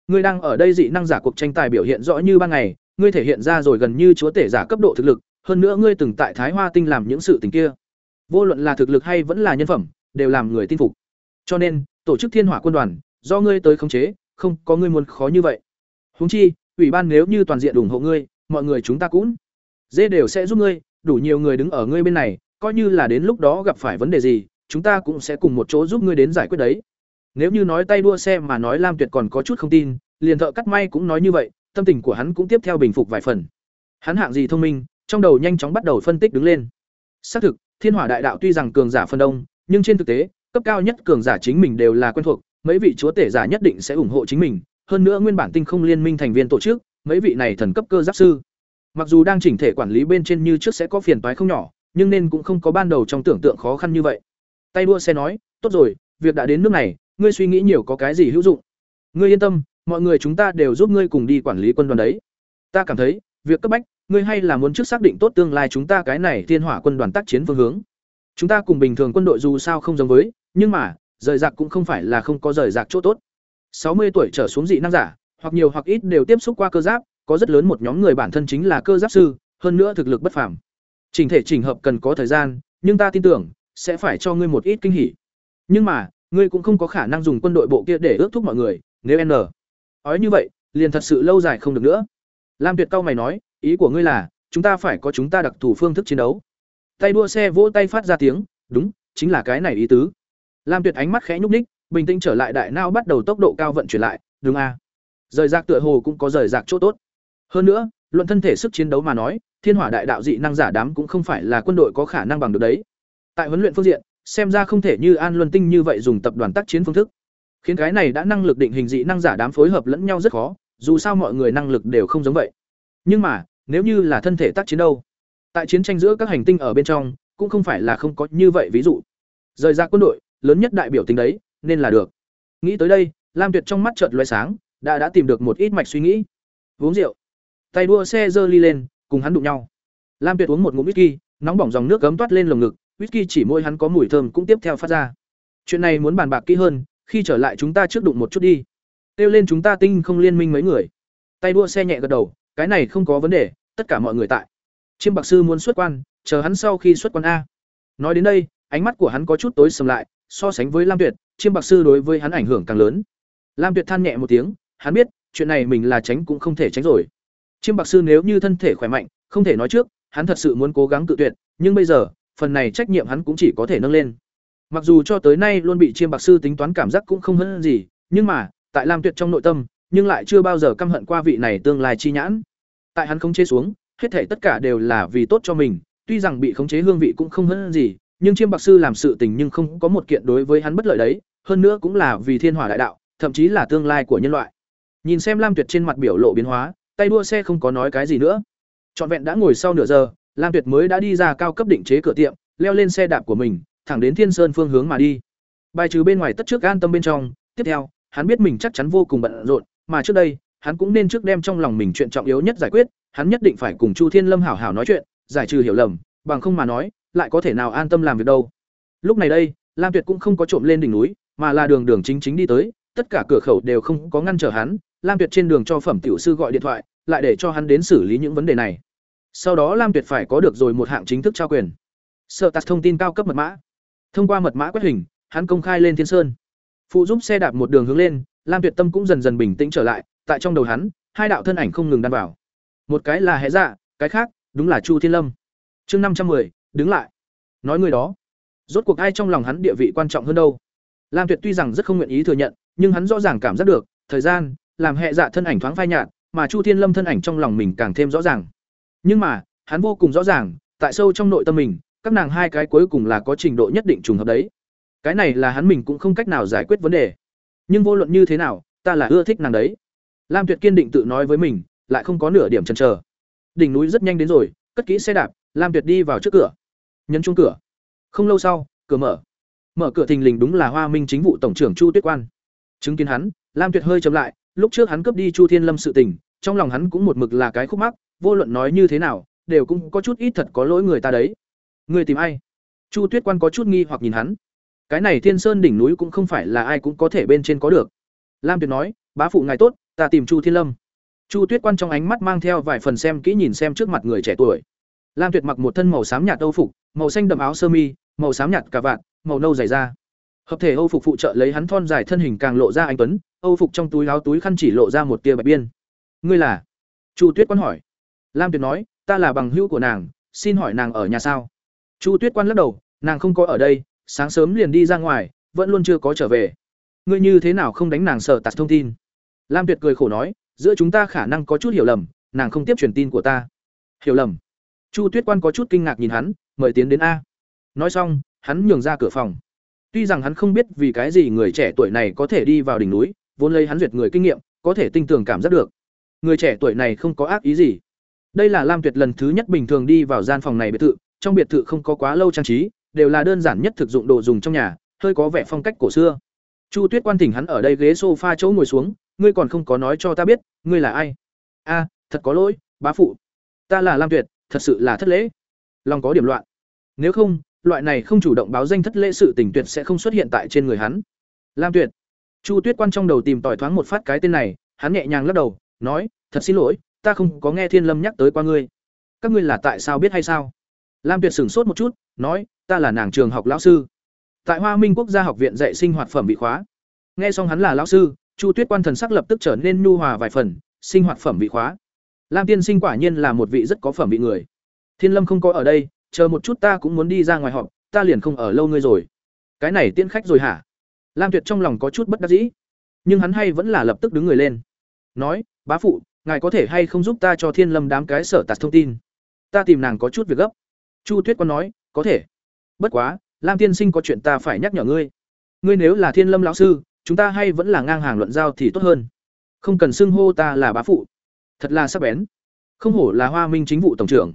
Ngươi đang ở đây dị năng giả cuộc tranh tài biểu hiện rõ như ban ngày, ngươi thể hiện ra rồi gần như chúa tể giả cấp độ thực lực, hơn nữa ngươi từng tại Thái Hoa Tinh làm những sự tình kia. Vô luận là thực lực hay vẫn là nhân phẩm, đều làm người tin phục. Cho nên, tổ chức Thiên Hỏa quân đoàn, do ngươi tới khống chế, không có ngươi muốn khó như vậy. Huống chi, ủy ban nếu như toàn diện ủng hộ ngươi, mọi người chúng ta cũng dễ đều sẽ giúp ngươi, đủ nhiều người đứng ở ngươi bên này, coi như là đến lúc đó gặp phải vấn đề gì, chúng ta cũng sẽ cùng một chỗ giúp ngươi đến giải quyết đấy. Nếu như nói tay đua xe mà nói Lam Tuyệt còn có chút không tin, liền thợ cắt may cũng nói như vậy, tâm tình của hắn cũng tiếp theo bình phục vài phần. Hắn hạng gì thông minh, trong đầu nhanh chóng bắt đầu phân tích đứng lên. Xác thực, Thiên Hỏa Đại Đạo tuy rằng cường giả phân đông, nhưng trên thực tế, cấp cao nhất cường giả chính mình đều là quen thuộc, mấy vị chúa tể giả nhất định sẽ ủng hộ chính mình, hơn nữa nguyên bản tinh không liên minh thành viên tổ chức, mấy vị này thần cấp cơ giáp sư. Mặc dù đang chỉnh thể quản lý bên trên như trước sẽ có phiền toái không nhỏ, nhưng nên cũng không có ban đầu trong tưởng tượng khó khăn như vậy. Tay đua xe nói, "Tốt rồi, việc đã đến nước này, ngươi suy nghĩ nhiều có cái gì hữu dụng. Ngươi yên tâm, mọi người chúng ta đều giúp ngươi cùng đi quản lý quân đoàn đấy. Ta cảm thấy, việc cấp bách, ngươi hay là muốn trước xác định tốt tương lai chúng ta cái này thiên hỏa quân đoàn tác chiến phương hướng. Chúng ta cùng bình thường quân đội dù sao không giống với, nhưng mà, rời rạc cũng không phải là không có rời rạc chỗ tốt. Sáu mươi tuổi trở xuống dị năng giả, hoặc nhiều hoặc ít đều tiếp xúc qua cơ giáp, có rất lớn một nhóm người bản thân chính là cơ giáp sư, hơn nữa thực lực bất phàm. Trình thể chỉnh hợp cần có thời gian, nhưng ta tin tưởng sẽ phải cho ngươi một ít kinh hỉ. Nhưng mà, ngươi cũng không có khả năng dùng quân đội bộ kia để ước thúc mọi người, nếu n ói như vậy, liền thật sự lâu dài không được nữa. Lam Tuyệt cao mày nói, ý của ngươi là, chúng ta phải có chúng ta đặc thù phương thức chiến đấu. Tay đua xe vỗ tay phát ra tiếng, đúng, chính là cái này ý tứ. Lam Tuyệt ánh mắt khẽ nhúc nhích, bình tĩnh trở lại đại não bắt đầu tốc độ cao vận chuyển lại, đúng a. Rời rạc tựa hồ cũng có rời rạc chỗ tốt. Hơn nữa, luận thân thể sức chiến đấu mà nói, Thiên Hỏa đại đạo dị năng giả đám cũng không phải là quân đội có khả năng bằng được đấy. Tại huấn luyện phương diện, xem ra không thể như An Luân Tinh như vậy dùng tập đoàn tác chiến phương thức. Khiến cái này đã năng lực định hình dị năng giả đám phối hợp lẫn nhau rất khó, dù sao mọi người năng lực đều không giống vậy. Nhưng mà, nếu như là thân thể tác chiến đâu? Tại chiến tranh giữa các hành tinh ở bên trong, cũng không phải là không có như vậy ví dụ. Rời ra quân đội, lớn nhất đại biểu tính đấy, nên là được. Nghĩ tới đây, Lam Tuyệt trong mắt chợt lóe sáng, đã đã tìm được một ít mạch suy nghĩ. Uống rượu. Tay đua xe giơ ly lên, cùng hắn đụng nhau. Lam Tuyệt uống một ngụm whisky, nóng bỏng dòng nước gấm toát lên lồng ngực, whisky chỉ môi hắn có mùi thơm cũng tiếp theo phát ra. Chuyện này muốn bàn bạc kỹ hơn, khi trở lại chúng ta trước đụng một chút đi. têu lên chúng ta tinh không liên minh mấy người. Tay đua xe nhẹ gật đầu, cái này không có vấn đề, tất cả mọi người tại. Chiêm Bạc sư muốn xuất quan, chờ hắn sau khi xuất quan a. Nói đến đây, ánh mắt của hắn có chút tối sầm lại, so sánh với Lam Tuyệt, Chiêm Bạc sư đối với hắn ảnh hưởng càng lớn. Lam Tuyệt than nhẹ một tiếng, hắn biết, chuyện này mình là tránh cũng không thể tránh rồi. Chiêm Bạc sư nếu như thân thể khỏe mạnh, không thể nói trước, hắn thật sự muốn cố gắng tự tuyệt, nhưng bây giờ, phần này trách nhiệm hắn cũng chỉ có thể nâng lên. Mặc dù cho tới nay luôn bị Chiêm Bạc sư tính toán cảm giác cũng không hơn gì, nhưng mà, tại Lam Tuyệt trong nội tâm, nhưng lại chưa bao giờ căm hận qua vị này tương lai chi nhãn. Tại hắn không chế xuống, hết thảy tất cả đều là vì tốt cho mình, tuy rằng bị khống chế hương vị cũng không hơn gì, nhưng Chiêm Bạc sư làm sự tình nhưng không có một kiện đối với hắn bất lợi đấy, hơn nữa cũng là vì thiên hỏa đại đạo, thậm chí là tương lai của nhân loại. Nhìn xem Lam Tuyệt trên mặt biểu lộ biến hóa, tay đua xe không có nói cái gì nữa. Trọn vẹn đã ngồi sau nửa giờ, Lam Tuyệt mới đã đi ra cao cấp định chế cửa tiệm, leo lên xe đạp của mình, thẳng đến Thiên Sơn phương hướng mà đi. Bài trừ bên ngoài tất trước an tâm bên trong, tiếp theo, hắn biết mình chắc chắn vô cùng bận rộn, mà trước đây, hắn cũng nên trước đem trong lòng mình chuyện trọng yếu nhất giải quyết, hắn nhất định phải cùng Chu Thiên Lâm hảo hảo nói chuyện, giải trừ hiểu lầm, bằng không mà nói, lại có thể nào an tâm làm việc đâu. Lúc này đây, Lam Tuyệt cũng không có trộm lên đỉnh núi, mà là đường đường chính chính đi tới, tất cả cửa khẩu đều không có ngăn trở hắn, Lam Tuyệt trên đường cho phẩm tiểu sư gọi điện thoại, lại để cho hắn đến xử lý những vấn đề này. Sau đó Lam Tuyệt phải có được rồi một hạng chính thức trao quyền. Sở tạt thông tin cao cấp mật mã. Thông qua mật mã quét hình, hắn công khai lên Thiên Sơn. Phụ giúp xe đạp một đường hướng lên, Lam Tuyệt tâm cũng dần dần bình tĩnh trở lại, tại trong đầu hắn, hai đạo thân ảnh không ngừng đan vào. Một cái là Hệ Dạ, cái khác, đúng là Chu Thiên Lâm. Chương năm trăm 510, đứng lại. Nói người đó, rốt cuộc ai trong lòng hắn địa vị quan trọng hơn đâu? Lam Tuyệt tuy rằng rất không nguyện ý thừa nhận, nhưng hắn rõ ràng cảm giác được, thời gian làm hệ dạ thân ảnh thoáng phai nhạt mà chu thiên lâm thân ảnh trong lòng mình càng thêm rõ ràng. Nhưng mà hắn vô cùng rõ ràng tại sâu trong nội tâm mình các nàng hai cái cuối cùng là có trình độ nhất định trùng hợp đấy. Cái này là hắn mình cũng không cách nào giải quyết vấn đề. Nhưng vô luận như thế nào ta là ưa thích nàng đấy. Lam tuyệt kiên định tự nói với mình lại không có nửa điểm chần chờ. Đỉnh núi rất nhanh đến rồi cất kỹ xe đạp lam tuyệt đi vào trước cửa nhấn chuông cửa. Không lâu sau, cửa mở. Mở cửa thình lình đúng là hoa minh chính vụ tổng trưởng chu tuyết quan. Chứng kiến hắn, lam tuyệt hơi chậm lại, lúc trước hắn cướp đi chu thiên lâm sự tình, trong lòng hắn cũng một mực là cái khúc mắc, vô luận nói như thế nào, đều cũng có chút ít thật có lỗi người ta đấy. Người tìm ai? Chu tuyết quan có chút nghi hoặc nhìn hắn. Cái này thiên sơn đỉnh núi cũng không phải là ai cũng có thể bên trên có được. Lam tuyệt nói, bá phụ ngài tốt, ta tìm chu thiên lâm. Chu tuyết quan trong ánh mắt mang theo vài phần xem kỹ nhìn xem trước mặt người trẻ tuổi. Lam tuyệt mặc một thân màu xám nhạt âu phục màu xanh đậm áo sơ mi, màu xám nhạt cà vạt, màu nâu dày da. Hợp thể âu phục phụ trợ lấy hắn thon dài thân hình càng lộ ra anh tuấn, âu phục trong túi áo túi khăn chỉ lộ ra một tia bạch biên. Ngươi là? Chu tuyết quan hỏi. Lam tuyệt nói, ta là bằng hữu của nàng, xin hỏi nàng ở nhà sao? Chu tuyết quan lắc đầu, nàng không có ở đây, sáng sớm liền đi ra ngoài, vẫn luôn chưa có trở về. Ngươi như thế nào không đánh nàng sợ tạt thông tin? Lam tuyệt cười khổ nói, giữa chúng ta khả năng có chút hiểu lầm, nàng không tiếp truyền tin của ta. Hiểu lầm? Chu tuyết quan có chút kinh ngạc nhìn hắn mời tiến đến a. Nói xong, hắn nhường ra cửa phòng. Tuy rằng hắn không biết vì cái gì người trẻ tuổi này có thể đi vào đỉnh núi, vốn lấy hắn duyệt người kinh nghiệm, có thể tinh tường cảm giác được. Người trẻ tuổi này không có ác ý gì. Đây là lam tuyệt lần thứ nhất bình thường đi vào gian phòng này biệt thự, trong biệt thự không có quá lâu trang trí, đều là đơn giản nhất thực dụng đồ dùng trong nhà, hơi có vẻ phong cách cổ xưa. Chu tuyết quan thỉnh hắn ở đây ghế sofa chỗ ngồi xuống, ngươi còn không có nói cho ta biết, ngươi là ai? A, thật có lỗi, bá phụ. Ta là lam tuyệt, thật sự là thất lễ lòng có điểm loạn. Nếu không, loại này không chủ động báo danh thất lễ sự tình tuyệt sẽ không xuất hiện tại trên người hắn. Lam tuyệt. Chu tuyết quan trong đầu tìm tỏi thoáng một phát cái tên này, hắn nhẹ nhàng lắc đầu, nói, thật xin lỗi, ta không có nghe thiên lâm nhắc tới qua ngươi. Các ngươi là tại sao biết hay sao? Lam tuyệt sửng sốt một chút, nói, ta là nàng trường học lão sư. Tại hoa minh quốc gia học viện dạy sinh hoạt phẩm bị khóa. Nghe xong hắn là lão sư, chu tuyết quan thần sắc lập tức trở nên nhu hòa vài phần, sinh hoạt phẩm bị khóa. Lam tiên sinh quả nhiên là một vị rất có phẩm vị người thiên lâm không có ở đây, chờ một chút ta cũng muốn đi ra ngoài họp, ta liền không ở lâu ngươi rồi. Cái này tiễn khách rồi hả? Lam tuyệt trong lòng có chút bất đắc dĩ, nhưng hắn hay vẫn là lập tức đứng người lên. Nói, bá phụ, ngài có thể hay không giúp ta cho thiên lâm đám cái sở tạt thông tin? Ta tìm nàng có chút việc gấp. Chu tuyết có nói, có thể. Bất quá, lam tiên sinh có chuyện ta phải nhắc nhở ngươi. Ngươi nếu là thiên lâm lão sư, chúng ta hay vẫn là ngang hàng luận giao thì tốt hơn. Không cần xưng hô ta là bá phụ. Thật là sắc bén. Không hổ là hoa minh chính vụ tổng trưởng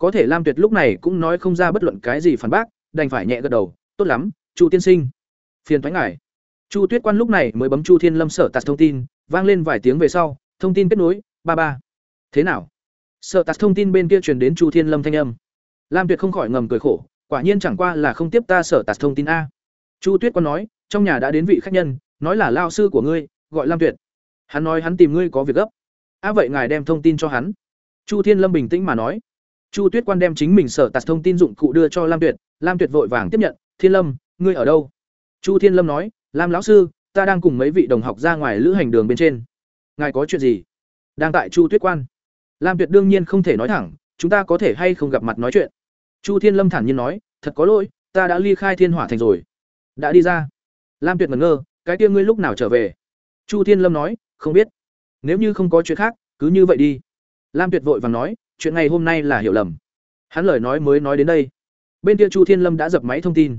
có thể lam tuyệt lúc này cũng nói không ra bất luận cái gì phản bác, đành phải nhẹ gật đầu, tốt lắm, chu tiên sinh. Phiền thoái ngài. chu tuyết quan lúc này mới bấm chu thiên lâm sở tạt thông tin, vang lên vài tiếng về sau, thông tin kết nối, ba ba. Thế nào? Sở tạt thông tin bên kia truyền đến chu thiên lâm thanh âm. Lam tuyệt không khỏi ngầm cười khổ, quả nhiên chẳng qua là không tiếp ta sở tạt thông tin a. Chu tuyết quan nói, trong nhà đã đến vị khách nhân, nói là lao sư của ngươi, gọi lam tuyệt. Hắn nói hắn tìm ngươi có việc gấp. A, vậy ngài đem thông tin cho hắn. Chu thiên lâm bình tĩnh mà nói chu tuyết quan đem chính mình sở tạt thông tin dụng cụ đưa cho lam tuyệt lam tuyệt vội vàng tiếp nhận, thiên lâm, ngươi ở đâu? Chu thiên lâm nói, lam lão sư, ta đang cùng mấy vị đồng học ra ngoài lữ hành đường bên trên. Ngài có chuyện gì? Đang tại chu tuyết quan. Lam tuyệt đương nhiên không thể nói thẳng, chúng ta có thể hay không gặp mặt nói chuyện? Chu thiên lâm thản nhiên nói, thật có lỗi, ta đã ly khai thiên hỏa thành rồi. Đã đi ra. Lam tuyệt ngẩn ngơ, cái kia ngươi lúc nào trở về? Chu thiên lâm nói, không biết. Nếu như không có chuyện khác, cứ như vậy đi. Lam tuyệt vội vàng nói chuyện ngày hôm nay là hiểu lầm. Hắn lời nói mới nói đến đây. Bên kia chu thiên lâm đã dập máy thông tin.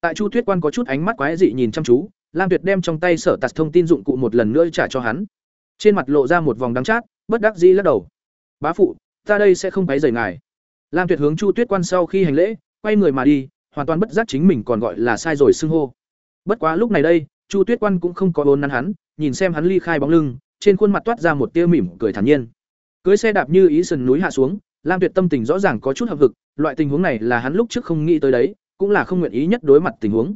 Tại chu tuyết quan có chút ánh mắt quái dị nhìn chăm chú, lam tuyệt đem trong tay sở tạt thông tin dụng cụ một lần nữa trả cho hắn. Trên mặt lộ ra một vòng đắng chát, bất đắc dĩ lắc đầu. Bá phụ, ta đây sẽ không bái rời ngài. Lam tuyệt hướng chu tuyết quan sau khi hành lễ, quay người mà đi, hoàn toàn bất giác chính mình còn gọi là sai rồi xưng hô. Bất quá lúc này đây, chu tuyết quan cũng không có ôn nắn hắn, nhìn xem hắn ly khai bóng lưng, trên khuôn mặt toát ra một tia mỉm cười thản nhiên cưới xe đạp như ý sườn núi hạ xuống, lam tuyệt tâm tình rõ ràng có chút hợp vực loại tình huống này là hắn lúc trước không nghĩ tới đấy, cũng là không nguyện ý nhất đối mặt tình huống.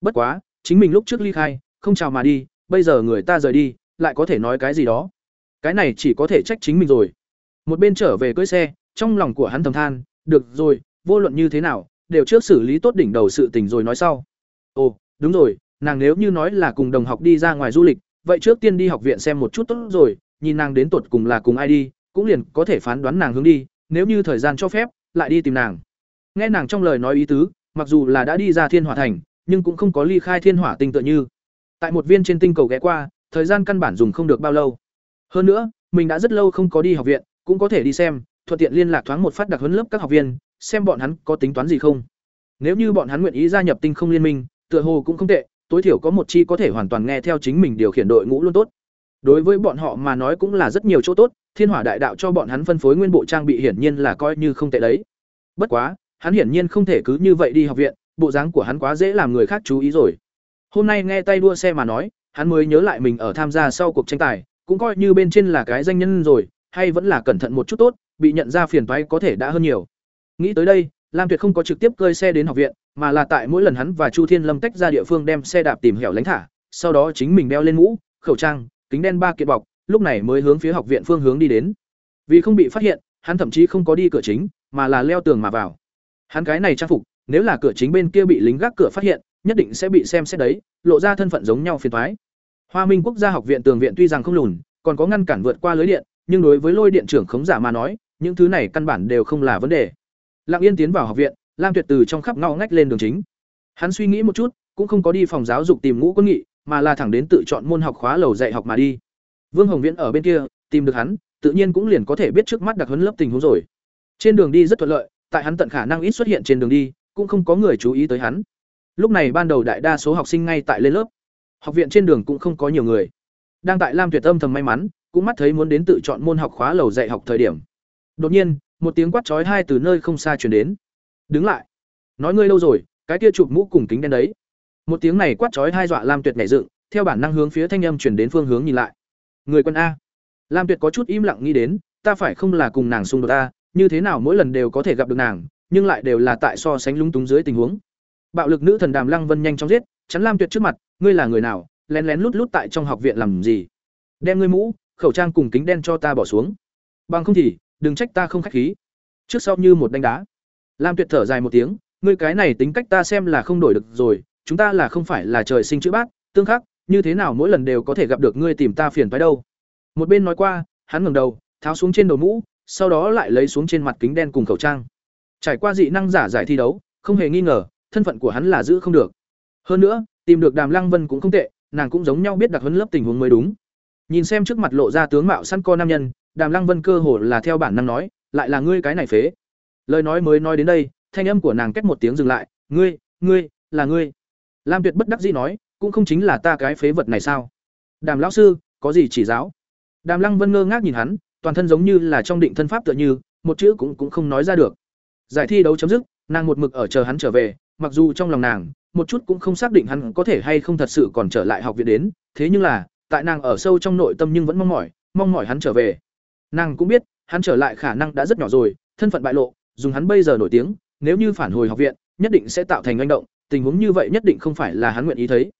Bất quá, chính mình lúc trước ly khai, không chào mà đi, bây giờ người ta rời đi, lại có thể nói cái gì đó. Cái này chỉ có thể trách chính mình rồi. Một bên trở về cưới xe, trong lòng của hắn thầm than, được rồi, vô luận như thế nào, đều trước xử lý tốt đỉnh đầu sự tình rồi nói sau. Ồ, đúng rồi, nàng nếu như nói là cùng đồng học đi ra ngoài du lịch, vậy trước tiên đi học viện xem một chút tốt rồi, nhìn nàng đến tột cùng là cùng ai đi cũng liền có thể phán đoán nàng hướng đi nếu như thời gian cho phép lại đi tìm nàng nghe nàng trong lời nói ý tứ mặc dù là đã đi ra thiên hỏa thành nhưng cũng không có ly khai thiên hỏa tinh tựa như tại một viên trên tinh cầu ghé qua thời gian căn bản dùng không được bao lâu. Hơn nữa, mình đã rất lâu không có đi học viện, cũng có thể đi xem, thuận tiện liên lạc thoáng một phát đặc huấn lớp các học viên, xem bọn hắn có tính toán gì không. Nếu như bọn hắn nguyện ý gia nhập Tinh Không Liên minh, tựa hồ cũng không tệ, tối thiểu có một chi có thể hoàn toàn nghe theo chính mình điều khiển đội ngũ luôn tốt. Đối với bọn họ mà nói cũng là rất nhiều chỗ tốt, Thiên Hỏa Đại Đạo cho bọn hắn phân phối nguyên bộ trang bị hiển nhiên là coi như không tệ đấy. Bất quá, hắn hiển nhiên không thể cứ như vậy đi học viện, bộ dáng của hắn quá dễ làm người khác chú ý rồi. Hôm nay nghe tay đua xe mà nói, hắn mới nhớ lại mình ở tham gia sau cuộc tranh tài, cũng coi như bên trên là cái danh nhân rồi, hay vẫn là cẩn thận một chút tốt, bị nhận ra phiền toái có thể đã hơn nhiều. Nghĩ tới đây, Lam Tuyệt không có trực tiếp cơi xe đến học viện, mà là tại mỗi lần hắn và Chu Thiên Lâm tách ra địa phương đem xe đạp tìm hẻo lánh thả, sau đó chính mình đeo lên mũ, khẩu trang, kính đen ba kiện bọc, lúc này mới hướng phía học viện phương hướng đi đến. Vì không bị phát hiện, hắn thậm chí không có đi cửa chính, mà là leo tường mà vào. Hắn cái này trang phục, nếu là cửa chính bên kia bị lính gác cửa phát hiện, nhất định sẽ bị xem xét đấy, lộ ra thân phận giống nhau phiền toái. Hoa Minh Quốc gia học viện tường viện tuy rằng không lùn, còn có ngăn cản vượt qua lưới điện, nhưng đối với lôi điện trưởng khống giả mà nói, những thứ này căn bản đều không là vấn đề. Lặng Yên tiến vào học viện, Lam Tuyệt từ trong khắp ngõ ngách lên đường chính. Hắn suy nghĩ một chút, cũng không có đi phòng giáo dục tìm ngũ quân nghị, mà là thẳng đến tự chọn môn học khóa lầu dạy học mà đi. Vương Hồng Viễn ở bên kia, tìm được hắn, tự nhiên cũng liền có thể biết trước mắt đặc huấn lớp tình huống rồi. Trên đường đi rất thuận lợi, tại hắn tận khả năng ít xuất hiện trên đường đi, cũng không có người chú ý tới hắn. Lúc này ban đầu đại đa số học sinh ngay tại lên lớp. Học viện trên đường cũng không có nhiều người. Đang tại Lam Tuyệt Âm thầm may mắn, cũng mắt thấy muốn đến tự chọn môn học khóa lầu dạy học thời điểm. Đột nhiên, một tiếng quát chói hai từ nơi không xa truyền đến. "Đứng lại." Nói ngươi lâu rồi, cái kia chụp mũ cùng kính đen đấy. Một tiếng này quát chói hai dọa Lam Tuyệt nhảy dựng, theo bản năng hướng phía thanh âm truyền đến phương hướng nhìn lại. Người quân a. Lam Tuyệt có chút im lặng nghĩ đến, ta phải không là cùng nàng xung đột a, như thế nào mỗi lần đều có thể gặp được nàng, nhưng lại đều là tại so sánh lung túng dưới tình huống. Bạo lực nữ thần Đàm Lăng Vân nhanh chóng giết, chắn Lam Tuyệt trước mặt, ngươi là người nào, lén lén lút lút tại trong học viện làm gì? Đem ngươi mũ, khẩu trang cùng kính đen cho ta bỏ xuống. Bằng không thì, đừng trách ta không khách khí. Trước sau như một đánh đá. Lam Tuyệt thở dài một tiếng, ngươi cái này tính cách ta xem là không đổi được rồi, chúng ta là không phải là trời sinh chữ bát, tương khắc, như thế nào mỗi lần đều có thể gặp được ngươi tìm ta phiền phải đâu. Một bên nói qua, hắn ngẩng đầu, tháo xuống trên đầu mũ, sau đó lại lấy xuống trên mặt kính đen cùng khẩu trang. Trải qua dị năng giả giải thi đấu, không hề nghi ngờ, thân phận của hắn là giữ không được. Hơn nữa, tìm được Đàm Lăng Vân cũng không tệ, nàng cũng giống nhau biết đặc huấn lớp tình huống mới đúng. Nhìn xem trước mặt lộ ra tướng mạo săn co nam nhân, Đàm Lăng Vân cơ hồ là theo bản năng nói, lại là ngươi cái này phế. Lời nói mới nói đến đây, thanh âm của nàng cách một tiếng dừng lại, "Ngươi, ngươi, là ngươi?" Lam Tuyệt bất đắc dĩ nói, "Cũng không chính là ta cái phế vật này sao?" "Đàm lão sư, có gì chỉ giáo?" Đàm Lăng Vân ngơ ngác nhìn hắn, toàn thân giống như là trong định thân pháp tựa như, một chữ cũng cũng không nói ra được. Giải thi đấu chấm dứt, nàng một mực ở chờ hắn trở về, mặc dù trong lòng nàng, một chút cũng không xác định hắn có thể hay không thật sự còn trở lại học viện đến, thế nhưng là, tại nàng ở sâu trong nội tâm nhưng vẫn mong mỏi, mong mỏi hắn trở về. Nàng cũng biết, hắn trở lại khả năng đã rất nhỏ rồi, thân phận bại lộ, dùng hắn bây giờ nổi tiếng, nếu như phản hồi học viện, nhất định sẽ tạo thành hành động, tình huống như vậy nhất định không phải là hắn nguyện ý thấy.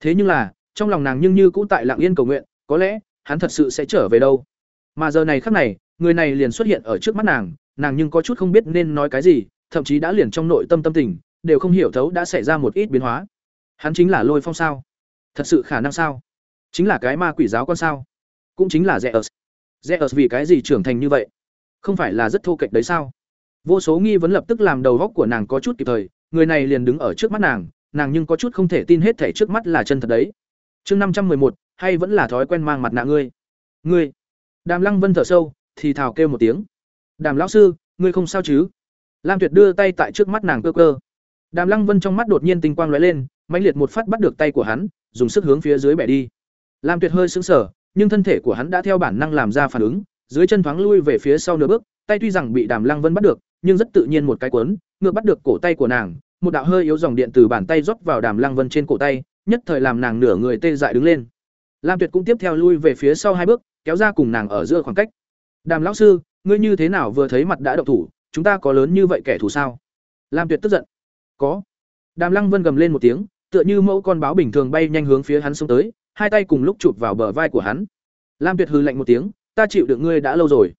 Thế nhưng là, trong lòng nàng nhưng như cũng tại lặng yên cầu nguyện, có lẽ hắn thật sự sẽ trở về đâu. Mà giờ này khắc này, người này liền xuất hiện ở trước mắt nàng, nàng nhưng có chút không biết nên nói cái gì, thậm chí đã liền trong nội tâm tâm tình, đều không hiểu thấu đã xảy ra một ít biến hóa. Hắn chính là Lôi Phong sao? Thật sự khả năng sao? Chính là cái ma quỷ giáo con sao? Cũng chính là Zeus. Zeus vì cái gì trưởng thành như vậy? Không phải là rất thô kệch đấy sao? Vô số nghi vấn lập tức làm đầu góc của nàng có chút kịp thời, người này liền đứng ở trước mắt nàng, nàng nhưng có chút không thể tin hết thảy trước mắt là chân thật đấy. Chương năm trăm một, hay vẫn là thói quen mang mặt nạ ngươi? Ngươi? Đàm Lăng Vân thở sâu, thì thào kêu một tiếng. "Đàm lão sư, ngươi không sao chứ?" Lam Tuyệt đưa tay tại trước mắt nàng cơ cơ. Đàm Lăng Vân trong mắt đột nhiên tinh quang lóe lên, mãnh liệt một phát bắt được tay của hắn, dùng sức hướng phía dưới bẻ đi. Lam Tuyệt hơi sững sờ, nhưng thân thể của hắn đã theo bản năng làm ra phản ứng, dưới chân thoáng lui về phía sau nửa bước, tay tuy rằng bị Đàm Lăng Vân bắt được, nhưng rất tự nhiên một cái quấn, ngược bắt được cổ tay của nàng, một đạo hơi yếu dòng điện từ bàn tay rót vào Đàm Lăng Vân trên cổ tay, nhất thời làm nàng nửa người tê dại đứng lên. Lam Tuyệt cũng tiếp theo lui về phía sau hai bước, kéo ra cùng nàng ở giữa khoảng cách. "Đàm lão sư, ngươi như thế nào vừa thấy mặt đã động thủ, chúng ta có lớn như vậy kẻ thù sao?" Lam Tuyệt tức giận. "Có." Đàm Lăng Vân gầm lên một tiếng, tựa như mẫu con báo bình thường bay nhanh hướng phía hắn xông tới, hai tay cùng lúc chụp vào bờ vai của hắn. Lam Tuyệt hừ lạnh một tiếng, "Ta chịu được ngươi đã lâu rồi."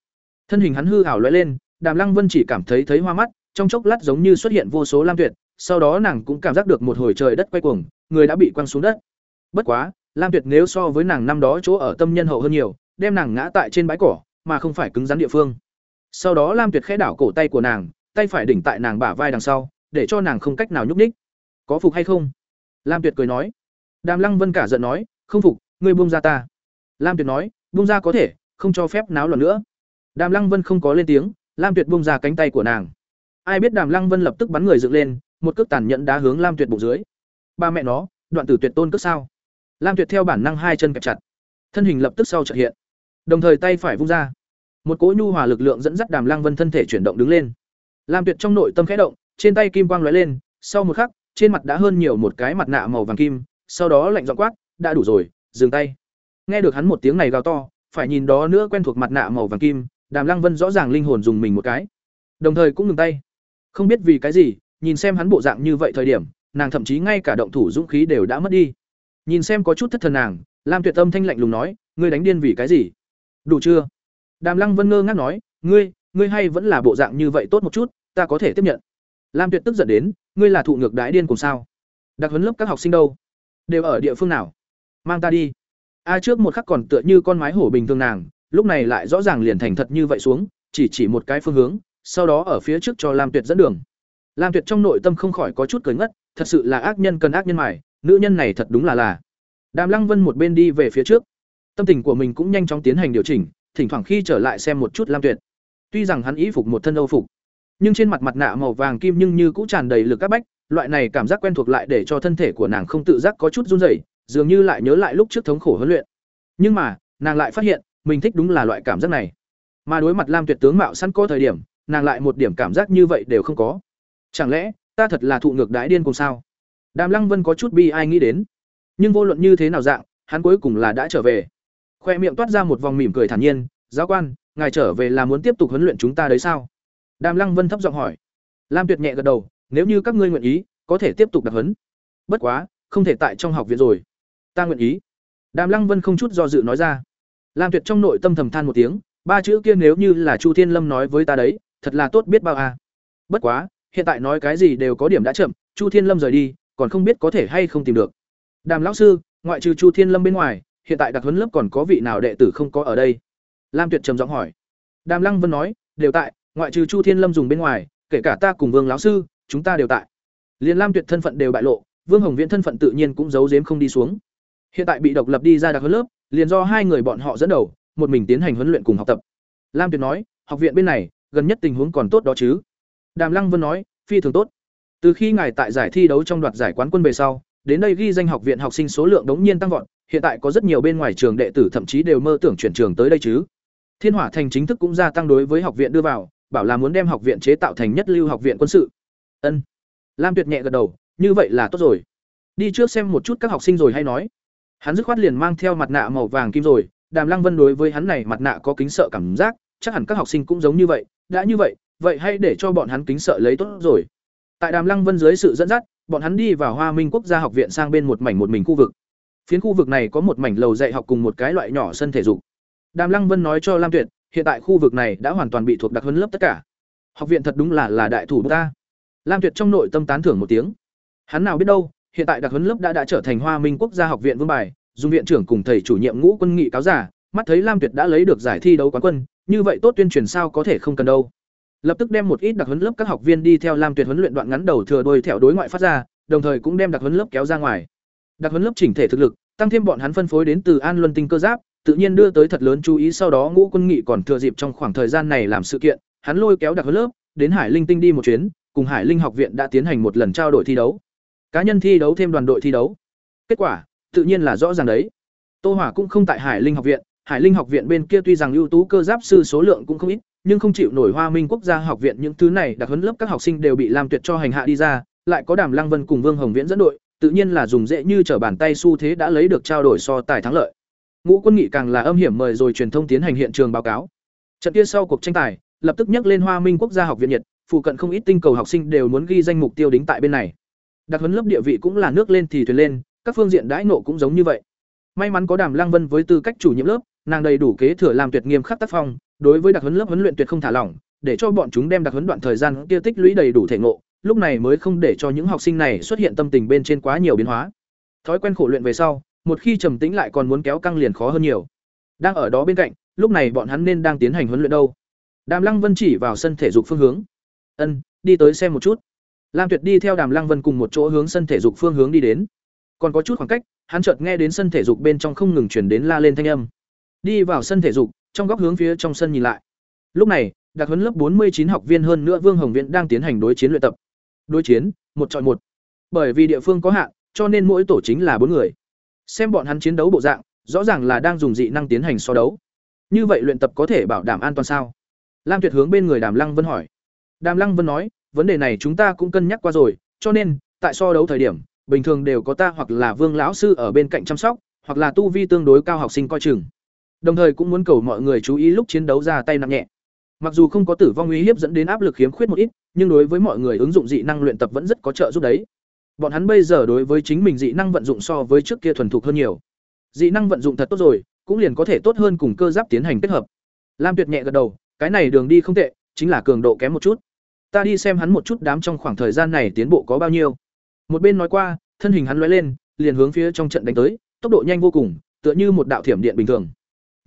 Thân hình hắn hư ảo lóe lên, Đàm Lăng Vân chỉ cảm thấy thấy hoa mắt, trong chốc lát giống như xuất hiện vô số Lam Tuyệt, sau đó nàng cũng cảm giác được một hồi trời đất quay cuồng, người đã bị quăng xuống đất. Bất quá, Lam Tuyệt nếu so với nàng năm đó chỗ ở tâm nhân hậu hơn nhiều, đem nàng ngã tại trên bãi cỏ, mà không phải cứng rắn địa phương. Sau đó Lam Tuyệt khẽ đảo cổ tay của nàng, tay phải đỉnh tại nàng bả vai đằng sau, để cho nàng không cách nào nhúc nhích. "Có phục hay không?" Lam Tuyệt cười nói. Đàm Lăng Vân cả giận nói, "Không phục, ngươi buông ra ta lam tuyệt nói buông ra có thể không cho phép náo loạn nữa đàm lăng vân không có lên tiếng lam tuyệt buông ra cánh tay của nàng ai biết đàm lăng vân lập tức bắn người dựng lên một cước tàn nhẫn đá hướng lam tuyệt bụng dưới. Ba mẹ nó, đoạn tử tuyệt tôn cước sao? Lam tuyệt theo bản năng hai chân kẹp chặt. Thân hình lập tức sau trợ hiện. Đồng thời tay phải vung ra. Một cỗ nhu hòa lực lượng dẫn dắt đàm lăng vân thân thể chuyển động đứng lên. Lam tuyệt trong nội tâm khẽ động, trên tay kim quang lóe lên, sau một khắc, trên mặt đã hơn nhiều một cái mặt nạ màu vàng kim, sau đó lạnh giọng quát, đã đủ rồi, dừng tay. Nghe được hắn một tiếng này gào to, phải nhìn đó nữa quen thuộc mặt nạ màu vàng kim, đàm lăng vân rõ ràng linh hồn dùng mình một cái. Đồng thời cũng ngừng tay. Không biết vì cái gì nhìn xem hắn bộ dạng như vậy thời điểm, nàng thậm chí ngay cả động thủ dũng khí đều đã mất đi. Nhìn xem có chút thất thần nàng, lam tuyệt tâm thanh lạnh lùng nói, ngươi đánh điên vì cái gì? Đủ chưa? Đàm lăng vân ngơ ngác nói, ngươi ngươi hay vẫn là bộ dạng như vậy tốt một chút, ta có thể tiếp nhận. Lam tuyệt tức giận đến, ngươi là thụ ngược đái điên cùng sao? Đặc huấn lớp các học sinh đâu? Đều ở địa phương nào? Mang ta đi. A trước một khắc còn tựa như con mái hổ bình thường nàng, lúc này lại rõ ràng liền thành thật như vậy xuống, chỉ chỉ một cái phương hướng, sau đó ở phía trước cho lam tuyệt dẫn đường lam tuyệt trong nội tâm không khỏi có chút cười ngất thật sự là ác nhân cần ác nhân mài, nữ nhân này thật đúng là là. Đàm lăng vân một bên đi về phía trước. Tâm tình của mình cũng nhanh chóng tiến hành điều chỉnh thỉnh thoảng khi trở lại xem một chút lam tuyệt. Tuy rằng hắn ý phục một thân âu phục nhưng trên mặt mặt nạ màu vàng kim nhưng như cũng tràn đầy lực các bách loại này cảm giác quen thuộc lại để cho thân thể của nàng không tự giác có chút run rẩy dường như lại nhớ lại lúc trước thống khổ huấn luyện. Nhưng mà nàng lại phát hiện mình thích đúng là loại cảm giác này. Mà đối mặt lam tuyệt tướng mạo săn có thời điểm nàng lại một điểm cảm giác như vậy đều không có chẳng lẽ, ta thật là thụ ngược đái điên cùng sao? Đàm lăng vân có chút bi ai nghĩ đến. Nhưng vô luận như thế nào dạng, hắn cuối cùng là đã trở về. Khoe miệng toát ra một vòng mỉm cười thản nhiên, giáo quan, ngài trở về là muốn tiếp tục huấn luyện chúng ta đấy sao? Đàm lăng vân thấp giọng hỏi. Lam tuyệt nhẹ gật đầu, nếu như các ngươi nguyện ý, có thể tiếp tục đặc huấn. Bất quá, không thể tại trong học viện rồi. Ta nguyện ý. Đàm lăng vân không chút do dự nói ra. Lam tuyệt trong nội tâm thầm than một tiếng, ba chữ kia nếu như là chu thiên lâm nói với ta đấy, thật là tốt biết bao à. bất quá hiện tại nói cái gì đều có điểm đã chậm, chu thiên lâm rời đi, còn không biết có thể hay không tìm được. Đàm lão sư, ngoại trừ chu thiên lâm bên ngoài, hiện tại đặc huấn lớp còn có vị nào đệ tử không có ở đây? Lam tuyệt trầm giọng hỏi. Đàm lăng vân nói, đều tại, ngoại trừ chu thiên lâm dùng bên ngoài, kể cả ta cùng vương lão sư, chúng ta đều tại. Liền lam tuyệt thân phận đều bại lộ, vương hồng viễn thân phận tự nhiên cũng giấu giếm không đi xuống. Hiện tại bị độc lập đi ra đặc huấn lớp, liền do hai người bọn họ dẫn đầu, một mình tiến hành huấn luyện cùng học tập. Lam tuyệt nói, học viện bên này, gần nhất tình huống còn tốt đó chứ đàm lăng vân nói, phi thường tốt. Từ khi ngài tại giải thi đấu trong đoạt giải quán quân về sau, đến đây ghi danh học viện học sinh số lượng đống nhiên tăng vọt, hiện tại có rất nhiều bên ngoài trường đệ tử thậm chí đều mơ tưởng chuyển trường tới đây chứ. Thiên hỏa thành chính thức cũng gia tăng đối với học viện đưa vào, bảo là muốn đem học viện chế tạo thành nhất lưu học viện quân sự. Ân. Lam tuyệt nhẹ gật đầu, như vậy là tốt rồi. Đi trước xem một chút các học sinh rồi hay nói. Hắn dứt khoát liền mang theo mặt nạ màu vàng kim rồi, đàm lăng vân đối với hắn này mặt nạ có kính sợ cảm giác, chắc hẳn các học sinh cũng giống như vậy, đã như vậy vậy hãy để cho bọn hắn kính sợ lấy tốt rồi. Tại đàm lăng vân dưới sự dẫn dắt, bọn hắn đi vào hoa minh quốc gia học viện sang bên một mảnh một mình khu vực. Phiến khu vực này có một mảnh lầu dạy học cùng một cái loại nhỏ sân thể dục. Đàm lăng vân nói cho lam tuyệt, hiện tại khu vực này đã hoàn toàn bị thuộc đặc huấn lớp tất cả. Học viện thật đúng là là đại thủ ta. Lam tuyệt trong nội tâm tán thưởng một tiếng. Hắn nào biết đâu, hiện tại đặc huấn lớp đã đã trở thành hoa minh quốc gia học viện vương bài, dùng viện trưởng cùng thầy chủ nhiệm ngũ quân nghị cáo giả, mắt thấy lam tuyệt đã lấy được giải thi đấu quán quân, như vậy tốt tuyên truyền sao có thể không cần đâu lập tức đem một ít đặc huấn lớp các học viên đi theo lam tuyệt huấn luyện đoạn ngắn đầu thừa đôi thẹo đối ngoại phát ra, đồng thời cũng đem đặc huấn lớp kéo ra ngoài. Đặc huấn lớp chỉnh thể thực lực, tăng thêm bọn hắn phân phối đến từ an luân tinh cơ giáp, tự nhiên đưa tới thật lớn chú ý sau đó ngũ quân nghị còn thừa dịp trong khoảng thời gian này làm sự kiện, hắn lôi kéo đặc huấn lớp, đến hải linh tinh đi một chuyến, cùng hải linh học viện đã tiến hành một lần trao đổi thi đấu. Cá nhân thi đấu thêm đoàn đội thi đấu. Kết quả, tự nhiên là rõ ràng đấy. Tô hỏa cũng không tại hải linh học viện, hải linh học viện bên kia tuy rằng ưu tú cơ giáp sư số lượng cũng không ít nhưng không chịu nổi hoa minh quốc gia học viện những thứ này đặc huấn lớp các học sinh đều bị làm tuyệt cho hành hạ đi ra, lại có đàm lăng vân cùng vương hồng viễn dẫn đội, tự nhiên là dùng dễ như trở bàn tay xu thế đã lấy được trao đổi so tài thắng lợi. Ngũ quân nghị càng là âm hiểm mời rồi truyền thông tiến hành hiện trường báo cáo. Trận kia sau cuộc tranh tài, lập tức nhắc lên hoa minh quốc gia học viện nhiệt, phụ cận không ít tinh cầu học sinh đều muốn ghi danh mục tiêu đính tại bên này. Đặc huấn lớp địa vị cũng là nước lên thì thuyền lên, các phương diện đãi nộ cũng giống như vậy. May mắn có đàm lăng vân với tư cách chủ nhiệm lớp, nàng đầy đủ kế thừa làm tuyệt nghiêm khắc tác phong đối với đặc huấn lớp huấn luyện tuyệt không thả lỏng, để cho bọn chúng đem đặc huấn đoạn thời gian kia tích lũy đầy đủ thể ngộ, lúc này mới không để cho những học sinh này xuất hiện tâm tình bên trên quá nhiều biến hóa. Thói quen khổ luyện về sau, một khi trầm tĩnh lại còn muốn kéo căng liền khó hơn nhiều. Đang ở đó bên cạnh, lúc này bọn hắn nên đang tiến hành huấn luyện đâu? Đàm lăng vân chỉ vào sân thể dục phương hướng. Ân, đi tới xem một chút. Lam tuyệt đi theo đàm lăng vân cùng một chỗ hướng sân thể dục phương hướng đi đến. Còn có chút khoảng cách, hắn chợt nghe đến sân thể dục bên trong không ngừng chuyển đến la lên thanh âm. Đi vào sân thể dục trong góc hướng phía trong sân nhìn lại. Lúc này, đặc huấn lớp bốn mươi chín học viên hơn nữa vương hồng viện đang tiến hành đối chiến luyện tập. Đối chiến, một chọi một. Bởi vì địa phương có hạn, cho nên mỗi tổ chính là bốn người. Xem bọn hắn chiến đấu bộ dạng, rõ ràng là đang dùng dị năng tiến hành so đấu. Như vậy luyện tập có thể bảo đảm an toàn sao? Lam tuyệt hướng bên người đàm lăng vân hỏi. Đàm lăng vân nói, vấn đề này chúng ta cũng cân nhắc qua rồi, cho nên, tại so đấu thời điểm, bình thường đều có ta hoặc là vương lão sư ở bên cạnh chăm sóc, hoặc là tu vi tương đối cao học sinh coi chừng đồng thời cũng muốn cầu mọi người chú ý lúc chiến đấu ra tay nặng nhẹ. Mặc dù không có tử vong uy hiếp dẫn đến áp lực khiếm khuyết một ít, nhưng đối với mọi người ứng dụng dị năng luyện tập vẫn rất có trợ giúp đấy. Bọn hắn bây giờ đối với chính mình dị năng vận dụng so với trước kia thuần thục hơn nhiều. Dị năng vận dụng thật tốt rồi, cũng liền có thể tốt hơn cùng cơ giáp tiến hành kết hợp. Lam tuyệt nhẹ gật đầu, cái này đường đi không tệ, chính là cường độ kém một chút. Ta đi xem hắn một chút đám trong khoảng thời gian này tiến bộ có bao nhiêu. Một bên nói qua, thân hình hắn lóe lên, liền hướng phía trong trận đánh tới, tốc độ nhanh vô cùng, tựa như một đạo thiểm điện bình thường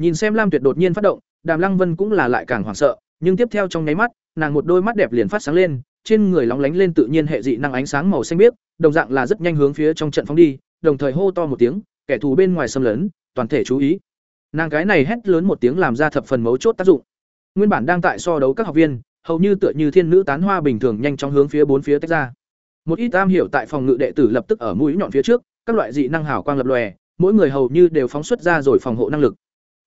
nhìn xem lam tuyệt đột nhiên phát động, đàm lăng vân cũng là lại càng hoảng sợ, nhưng tiếp theo trong nháy mắt, nàng một đôi mắt đẹp liền phát sáng lên, trên người lóng lánh lên tự nhiên hệ dị năng ánh sáng màu xanh biếc, đồng dạng là rất nhanh hướng phía trong trận phóng đi, đồng thời hô to một tiếng, kẻ thù bên ngoài xâm lấn, toàn thể chú ý. Nàng cái này hét lớn một tiếng làm ra thập phần mấu chốt tác dụng. Nguyên bản đang tại so đấu các học viên, hầu như tựa như thiên nữ tán hoa bình thường nhanh chóng hướng phía bốn phía tách ra. Một ít tam hiểu tại phòng ngự đệ tử lập tức ở mũi nhọn phía trước, các loại dị năng hảo quang lập lòe, mỗi người hầu như đều phóng xuất ra rồi phòng hộ năng lực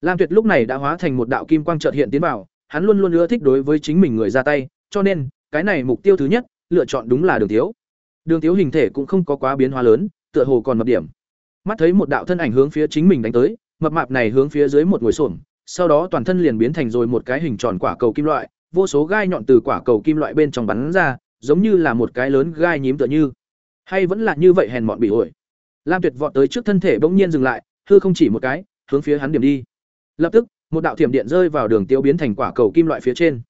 lam tuyệt lúc này đã hóa thành một đạo kim quang chợt hiện tiến vào, hắn luôn luôn ưa thích đối với chính mình người ra tay, cho nên, cái này mục tiêu thứ nhất, lựa chọn đúng là đường thiếu. Đường thiếu hình thể cũng không có quá biến hóa lớn, tựa hồ còn mập điểm. Mắt thấy một đạo thân ảnh hướng phía chính mình đánh tới, mập mạp này hướng phía dưới một ngồi xổm, sau đó toàn thân liền biến thành rồi một cái hình tròn quả cầu kim loại, vô số gai nhọn từ quả cầu kim loại bên trong bắn ra, giống như là một cái lớn gai nhím tựa như. Hay vẫn là như vậy hèn mọn bị ổi lam tuyệt vọt tới trước thân thể bỗng nhiên dừng lại, hư không chỉ một cái, hướng phía hắn điểm đi lập tức, một đạo thiểm điện rơi vào đường tiêu biến thành quả cầu kim loại phía trên.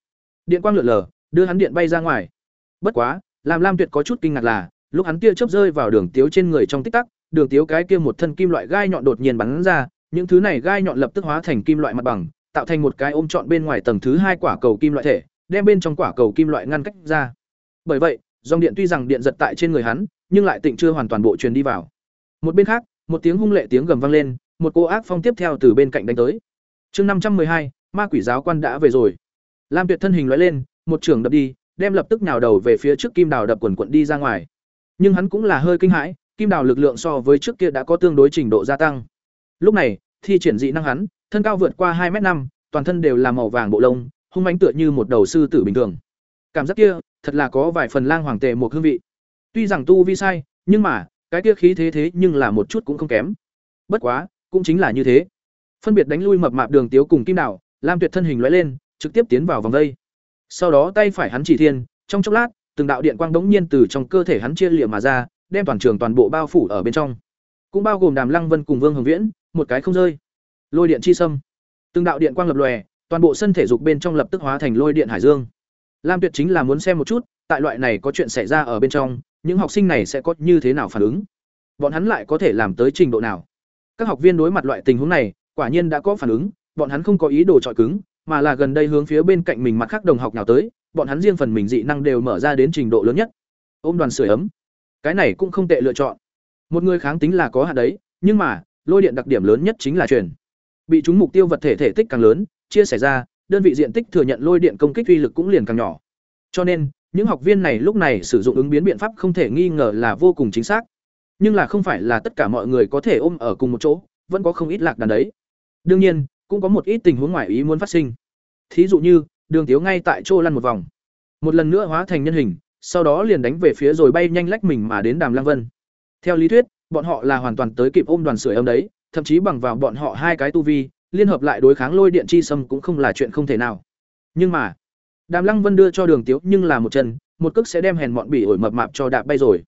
Điện quang lượn lờ, đưa hắn điện bay ra ngoài. Bất quá, làm lam tuyệt có chút kinh ngạc là, lúc hắn tia chớp rơi vào đường tiếu trên người trong tích tắc, đường tiếu cái kia một thân kim loại gai nhọn đột nhiên bắn ra, những thứ này gai nhọn lập tức hóa thành kim loại mặt bằng, tạo thành một cái ôm trọn bên ngoài tầng thứ hai quả cầu kim loại thể, đem bên trong quả cầu kim loại ngăn cách ra. Bởi vậy, dòng điện tuy rằng điện giật tại trên người hắn, nhưng lại tịnh chưa hoàn toàn bộ truyền đi vào. Một bên khác, một tiếng hung lệ tiếng gầm vang lên, một cô ác phong tiếp theo từ bên cạnh đánh tới chương năm trăm hai, ma quỷ giáo quan đã về rồi. Lam tuyệt thân hình lóe lên, một trường đập đi, đem lập tức nhào đầu về phía trước kim đào đập quần quần đi ra ngoài. Nhưng hắn cũng là hơi kinh hãi, kim đào lực lượng so với trước kia đã có tương đối trình độ gia tăng. Lúc này, thi triển dị năng hắn, thân cao vượt qua hai m năm, toàn thân đều là màu vàng bộ lông, hung mãnh tựa như một đầu sư tử bình thường. Cảm giác kia, thật là có vài phần lang hoàng tề một hương vị. Tuy rằng tu vi sai, nhưng mà, cái kia khí thế thế nhưng là một chút cũng không kém. Bất quá, cũng chính là như thế phân biệt đánh lui mập mạp đường tiếu cùng kim đảo, lam tuyệt thân hình lóe lên, trực tiếp tiến vào vòng vây. Sau đó tay phải hắn chỉ thiên, trong chốc lát, từng đạo điện quang đống nhiên từ trong cơ thể hắn chia liệm mà ra, đem toàn trường toàn bộ bao phủ ở bên trong. Cũng bao gồm đàm lăng vân cùng vương hồng viễn, một cái không rơi. Lôi điện chi sâm từng đạo điện quang lập lòe, toàn bộ sân thể dục bên trong lập tức hóa thành lôi điện hải dương. Lam tuyệt chính là muốn xem một chút, tại loại này có chuyện xảy ra ở bên trong, những học sinh này sẽ có như thế nào phản ứng. Bọn hắn lại có thể làm tới trình độ nào? Các học viên đối mặt loại tình huống này quả nhiên đã có phản ứng, bọn hắn không có ý đồ trọi cứng, mà là gần đây hướng phía bên cạnh mình mặt khác đồng học nào tới, bọn hắn riêng phần mình dị năng đều mở ra đến trình độ lớn nhất. Ôm đoàn sưởi ấm. Cái này cũng không tệ lựa chọn. Một người kháng tính là có hạn đấy, nhưng mà, lôi điện đặc điểm lớn nhất chính là truyền. Bị chúng mục tiêu vật thể thể tích càng lớn, chia sẻ ra, đơn vị diện tích thừa nhận lôi điện công kích uy lực cũng liền càng nhỏ. Cho nên, những học viên này lúc này sử dụng ứng biến biện pháp không thể nghi ngờ là vô cùng chính xác. Nhưng là không phải là tất cả mọi người có thể ôm ở cùng một chỗ, vẫn có không ít lạc đàn đấy đương nhiên, cũng có một ít tình huống ngoài ý muốn phát sinh. Thí dụ như, đường tiếu ngay tại chỗ lăn một vòng. Một lần nữa hóa thành nhân hình, sau đó liền đánh về phía rồi bay nhanh lách mình mà đến đàm lăng vân. Theo lý thuyết, bọn họ là hoàn toàn tới kịp ôm đoàn sưởi ấm đấy, thậm chí bằng vào bọn họ hai cái tu vi, liên hợp lại đối kháng lôi điện chi sâm cũng không là chuyện không thể nào. Nhưng mà, đàm lăng vân đưa cho đường tiếu nhưng là một chân, một cước sẽ đem hèn mọn bỉ ổi mập mạp cho đạp bay rồi.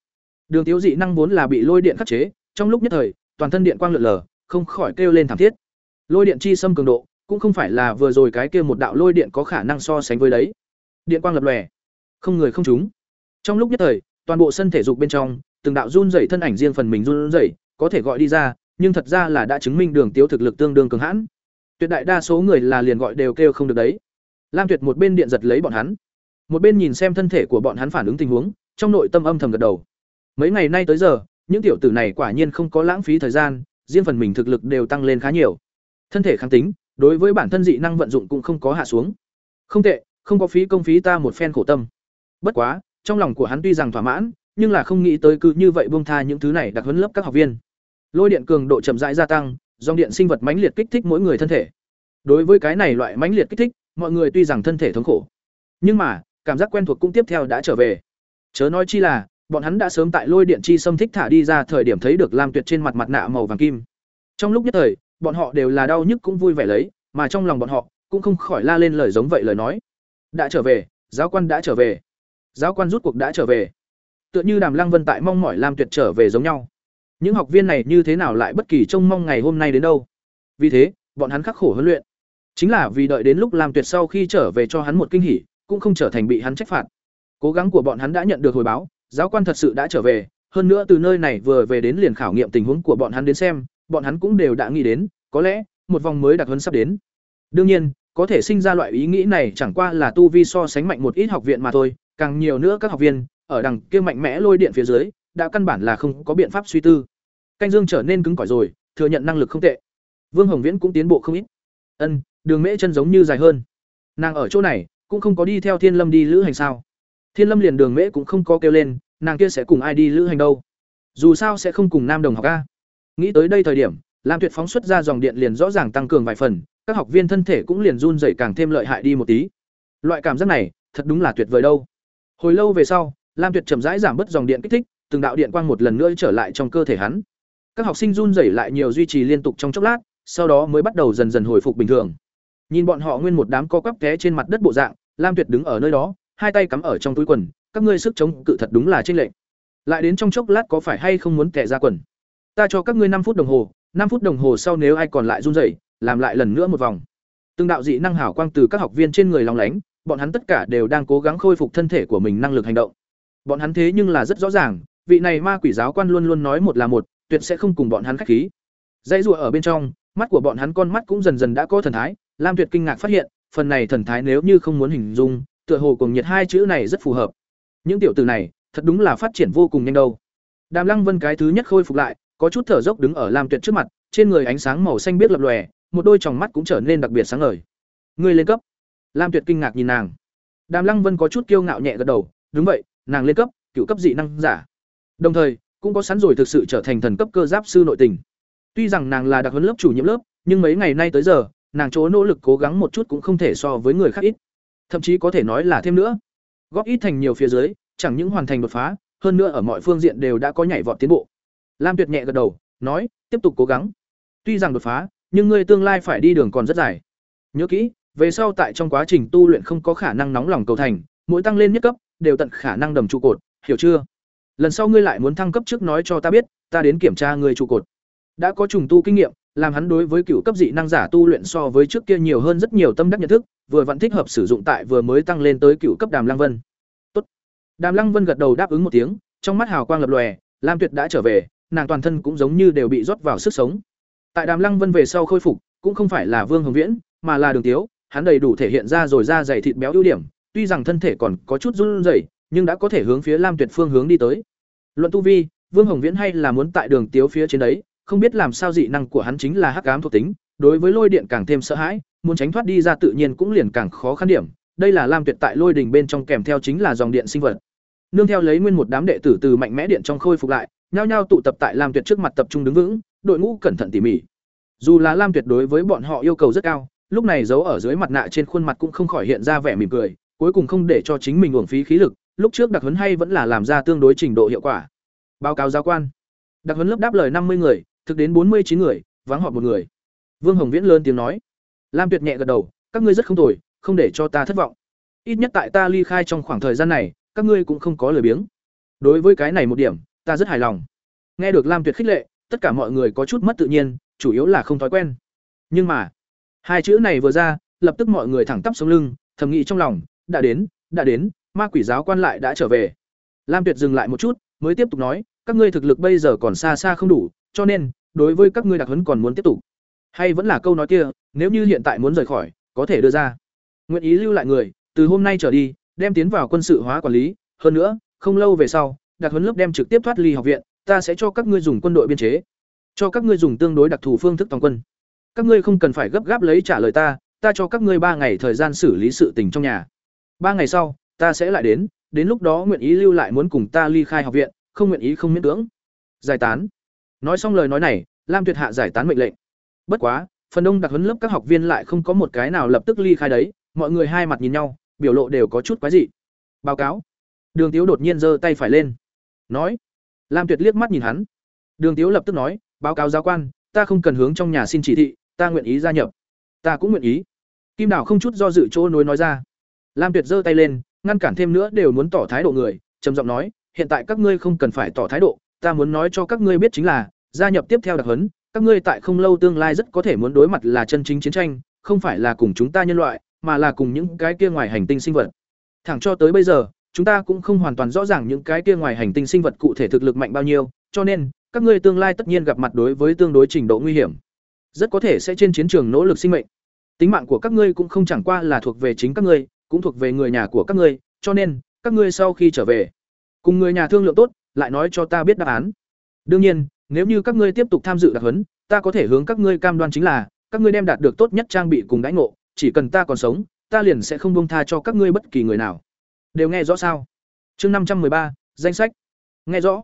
Đường tiếu dị năng vốn là bị lôi điện khắc chế, trong lúc nhất thời, toàn thân điện quang lượn lờ, không khỏi kêu lên thảm thiết lôi điện chi xâm cường độ cũng không phải là vừa rồi cái kia một đạo lôi điện có khả năng so sánh với đấy. Điện quang lập lòe không người không trúng. Trong lúc nhất thời toàn bộ sân thể dục bên trong từng đạo run rẩy thân ảnh riêng phần mình run rẩy có thể gọi đi ra nhưng thật ra là đã chứng minh đường tiếu thực lực tương đương cường hãn. Tuyệt đại đa số người là liền gọi đều kêu không được đấy. Lam tuyệt một bên điện giật lấy bọn hắn một bên nhìn xem thân thể của bọn hắn phản ứng tình huống trong nội tâm âm thầm gật đầu. Mấy ngày nay tới giờ những tiểu tử này quả nhiên không có lãng phí thời gian, riêng phần mình thực lực đều tăng lên khá nhiều. Thân thể kháng tính, đối với bản thân dị năng vận dụng cũng không có hạ xuống. Không tệ, không có phí công phí ta một phen khổ tâm. Bất quá, trong lòng của hắn tuy rằng thỏa mãn, nhưng là không nghĩ tới cứ như vậy buông tha những thứ này đặc huấn lớp các học viên. Lôi điện cường độ chậm rãi gia tăng, dòng điện sinh vật mãnh liệt kích thích mỗi người thân thể. Đối với cái này loại mãnh liệt kích thích, mọi người tuy rằng thân thể thống khổ, nhưng mà, cảm giác quen thuộc cũng tiếp theo đã trở về. Chớ nói chi là, bọn hắn đã sớm tại lôi điện chi xâm thích thả đi ra thời điểm thấy được Lam Tuyệt trên mặt mặt nạ màu vàng kim. Trong lúc nhất thời, bọn họ đều là đau nhức cũng vui vẻ lấy, mà trong lòng bọn họ cũng không khỏi la lên lời giống vậy lời nói. Đã trở về, giáo quan đã trở về. Giáo quan rút cuộc đã trở về. Tựa như Đàm Lăng Vân tại mong mỏi Lam Tuyệt trở về giống nhau. Những học viên này như thế nào lại bất kỳ trông mong ngày hôm nay đến đâu? Vì thế, bọn hắn khắc khổ huấn luyện, chính là vì đợi đến lúc Lam Tuyệt sau khi trở về cho hắn một kinh hỉ, cũng không trở thành bị hắn trách phạt. Cố gắng của bọn hắn đã nhận được hồi báo, giáo quan thật sự đã trở về, hơn nữa từ nơi này vừa về đến liền khảo nghiệm tình huống của bọn hắn đến xem, bọn hắn cũng đều đã nghĩ đến, có lẽ một vòng mới đặc huấn sắp đến. Đương nhiên, có thể sinh ra loại ý nghĩ này chẳng qua là tu vi so sánh mạnh một ít học viện mà thôi, càng nhiều nữa các học viên ở đằng kia mạnh mẽ lôi điện phía dưới, đã căn bản là không có biện pháp suy tư. Canh Dương trở nên cứng cỏi rồi, thừa nhận năng lực không tệ. Vương Hồng Viễn cũng tiến bộ không ít. Ân, đường mễ chân giống như dài hơn. Nàng ở chỗ này, cũng không có đi theo Thiên Lâm đi lữ hành sao? Thiên Lâm liền đường mễ cũng không có kêu lên, nàng kia sẽ cùng ai đi lữ hành đâu? Dù sao sẽ không cùng nam đồng học a. Nghĩ tới đây thời điểm, Lam Tuyệt phóng xuất ra dòng điện liền rõ ràng tăng cường vài phần, các học viên thân thể cũng liền run rẩy càng thêm lợi hại đi một tí. Loại cảm giác này, thật đúng là tuyệt vời đâu. Hồi lâu về sau, Lam Tuyệt chậm rãi giảm bớt dòng điện kích thích, từng đạo điện quang một lần nữa trở lại trong cơ thể hắn. Các học sinh run rẩy lại nhiều duy trì liên tục trong chốc lát, sau đó mới bắt đầu dần dần hồi phục bình thường. Nhìn bọn họ nguyên một đám co quắp té trên mặt đất bộ dạng, Lam Tuyệt đứng ở nơi đó, hai tay cắm ở trong túi quần, các ngươi sức chống cự thật đúng là chênh lệch. Lại đến trong chốc lát có phải hay không muốn tè ra quần? Ta cho các ngươi năm phút đồng hồ, năm phút đồng hồ sau nếu ai còn lại run rẩy, làm lại lần nữa một vòng. Từng đạo dị năng hảo quang từ các học viên trên người lóng lánh, bọn hắn tất cả đều đang cố gắng khôi phục thân thể của mình năng lực hành động. Bọn hắn thế nhưng là rất rõ ràng, vị này ma quỷ giáo quan luôn luôn nói một là một, tuyệt sẽ không cùng bọn hắn khách khí. Dãy rùa ở bên trong, mắt của bọn hắn con mắt cũng dần dần đã có thần thái, Lam Tuyệt kinh ngạc phát hiện, phần này thần thái nếu như không muốn hình dung, tựa hồ cùng nhiệt hai chữ này rất phù hợp. Những tiểu tử này, thật đúng là phát triển vô cùng nhanh đâu. Đàm Lăng Vân cái thứ nhất khôi phục lại, có chút thở dốc đứng ở Lam Tuyệt trước mặt, trên người ánh sáng màu xanh biết lập lòe, một đôi tròng mắt cũng trở nên đặc biệt sáng ngời. Ngươi lên cấp? Lam Tuyệt kinh ngạc nhìn nàng. Đàm Lăng Vân có chút kiêu ngạo nhẹ gật đầu, đúng vậy, nàng lên cấp, cựu cấp dị năng giả. Đồng thời, cũng có sẵn rồi thực sự trở thành thần cấp cơ giáp sư nội tình. Tuy rằng nàng là đặc huấn lớp chủ nhiệm lớp, nhưng mấy ngày nay tới giờ, nàng chỗ nỗ lực cố gắng một chút cũng không thể so với người khác ít. Thậm chí có thể nói là thêm nữa. Góp ít thành nhiều phía dưới, chẳng những hoàn thành đột phá, hơn nữa ở mọi phương diện đều đã có nhảy vọt tiến bộ. Lam Tuyệt nhẹ gật đầu, nói, tiếp tục cố gắng. Tuy rằng đột phá, nhưng ngươi tương lai phải đi đường còn rất dài. Nhớ kỹ, về sau tại trong quá trình tu luyện không có khả năng nóng lòng cầu thành, mỗi tăng lên nhất cấp, đều tận khả năng đầm trụ cột, hiểu chưa? Lần sau ngươi lại muốn thăng cấp trước nói cho ta biết, ta đến kiểm tra ngươi trụ cột. Đã có trùng tu kinh nghiệm, làm hắn đối với cựu cấp dị năng giả tu luyện so với trước kia nhiều hơn rất nhiều tâm đắc nhận thức, vừa vẫn thích hợp sử dụng tại vừa mới tăng lên tới cựu cấp Đàm Lăng Vân. Tốt. Đàm Lăng Vân gật đầu đáp ứng một tiếng, trong mắt hào quang lập lòe, Lam Tuyệt đã trở về, nàng toàn thân cũng giống như đều bị rót vào sức sống. Tại Đàm Lăng Vân về sau khôi phục, cũng không phải là Vương Hồng Viễn, mà là Đường Tiếu, hắn đầy đủ thể hiện ra rồi ra dày thịt béo ưu điểm, tuy rằng thân thể còn có chút run rẩy, nhưng đã có thể hướng phía Lam Tuyệt phương hướng đi tới. Luận tu vi, Vương Hồng Viễn hay là muốn tại Đường Tiếu phía trên đấy, không biết làm sao dị năng của hắn chính là hắc ám thuộc tính, đối với lôi điện càng thêm sợ hãi, muốn tránh thoát đi ra tự nhiên cũng liền càng khó khăn điểm. Đây là Lam Tuyệt tại lôi đỉnh bên trong kèm theo chính là dòng điện sinh vật. Nương theo lấy nguyên một đám đệ tử từ mạnh mẽ điện trong khôi phục lại, nhao nhao tụ tập tại Lam Tuyệt trước mặt tập trung đứng vững, đội ngũ cẩn thận tỉ mỉ. Dù là Lam Tuyệt đối với bọn họ yêu cầu rất cao, lúc này giấu ở dưới mặt nạ trên khuôn mặt cũng không khỏi hiện ra vẻ mỉm cười, cuối cùng không để cho chính mình uổng phí khí lực, lúc trước đặc huấn hay vẫn là làm ra tương đối trình độ hiệu quả. Báo cáo giáo quan. Đặc huấn lớp đáp lời năm mươi người, thực đến bốn mươi chín người, vắng họp một người. Vương Hồng Viễn lớn tiếng nói. Lam Tuyệt nhẹ gật đầu, các ngươi rất không tồi, không để cho ta thất vọng. Ít nhất tại ta ly khai trong khoảng thời gian này, các ngươi cũng không có lời biếng. Đối với cái này một điểm, ta rất hài lòng. Nghe được Lam Tuyệt khích lệ, tất cả mọi người có chút mất tự nhiên, chủ yếu là không thói quen. Nhưng mà, hai chữ này vừa ra, lập tức mọi người thẳng tắp sống lưng, thầm nghĩ trong lòng, đã đến, đã đến, ma quỷ giáo quan lại đã trở về. Lam Tuyệt dừng lại một chút, mới tiếp tục nói, các ngươi thực lực bây giờ còn xa xa không đủ, cho nên, đối với các ngươi đặc huấn còn muốn tiếp tục. Hay vẫn là câu nói kia, nếu như hiện tại muốn rời khỏi, có thể đưa ra. Nguyện ý lưu lại người, từ hôm nay trở đi, đem tiến vào quân sự hóa quản lý, hơn nữa, không lâu về sau, đặc huấn lớp đem trực tiếp thoát ly học viện, ta sẽ cho các ngươi dùng quân đội biên chế, cho các ngươi dùng tương đối đặc thù phương thức toàn quân. Các ngươi không cần phải gấp gáp lấy trả lời ta, ta cho các ngươi ba ngày thời gian xử lý sự tình trong nhà. Ba ngày sau, ta sẽ lại đến, đến lúc đó nguyện ý lưu lại muốn cùng ta ly khai học viện, không nguyện ý không miễn cưỡng. Giải tán. Nói xong lời nói này, Lam Tuyệt hạ giải tán mệnh lệnh. Bất quá, phần đông đặc huấn lớp các học viên lại không có một cái nào lập tức ly khai đấy, mọi người hai mặt nhìn nhau, biểu lộ đều có chút quái dị. Báo cáo. Đường Tiếu đột nhiên giơ tay phải lên, nói. Lam Tuyệt liếc mắt nhìn hắn. Đường Tiếu lập tức nói, báo cáo giáo quan, ta không cần hướng trong nhà xin chỉ thị, ta nguyện ý gia nhập. Ta cũng nguyện ý. Kim Đào không chút do dự chỗ nối nói ra. Lam Tuyệt giơ tay lên, ngăn cản thêm nữa đều muốn tỏ thái độ người, trầm giọng nói, hiện tại các ngươi không cần phải tỏ thái độ, ta muốn nói cho các ngươi biết chính là, gia nhập tiếp theo đặc huấn, các ngươi tại không lâu tương lai rất có thể muốn đối mặt là chân chính chiến tranh, không phải là cùng chúng ta nhân loại, mà là cùng những cái kia ngoài hành tinh sinh vật. Thẳng cho tới bây giờ, chúng ta cũng không hoàn toàn rõ ràng những cái kia ngoài hành tinh sinh vật cụ thể thực lực mạnh bao nhiêu, cho nên các ngươi tương lai tất nhiên gặp mặt đối với tương đối trình độ nguy hiểm. Rất có thể sẽ trên chiến trường nỗ lực sinh mệnh. Tính mạng của các ngươi cũng không chẳng qua là thuộc về chính các ngươi, cũng thuộc về người nhà của các ngươi, cho nên, các ngươi sau khi trở về, cùng người nhà thương lượng tốt, lại nói cho ta biết đáp án. Đương nhiên, nếu như các ngươi tiếp tục tham dự đặc huấn, ta có thể hướng các ngươi cam đoan chính là, các ngươi đem đạt được tốt nhất trang bị cùng đãi ngộ, chỉ cần ta còn sống, ta liền sẽ không buông tha cho các ngươi bất kỳ người nào. Đều nghe rõ sao? Chương năm trăm ba, danh sách. Nghe rõ.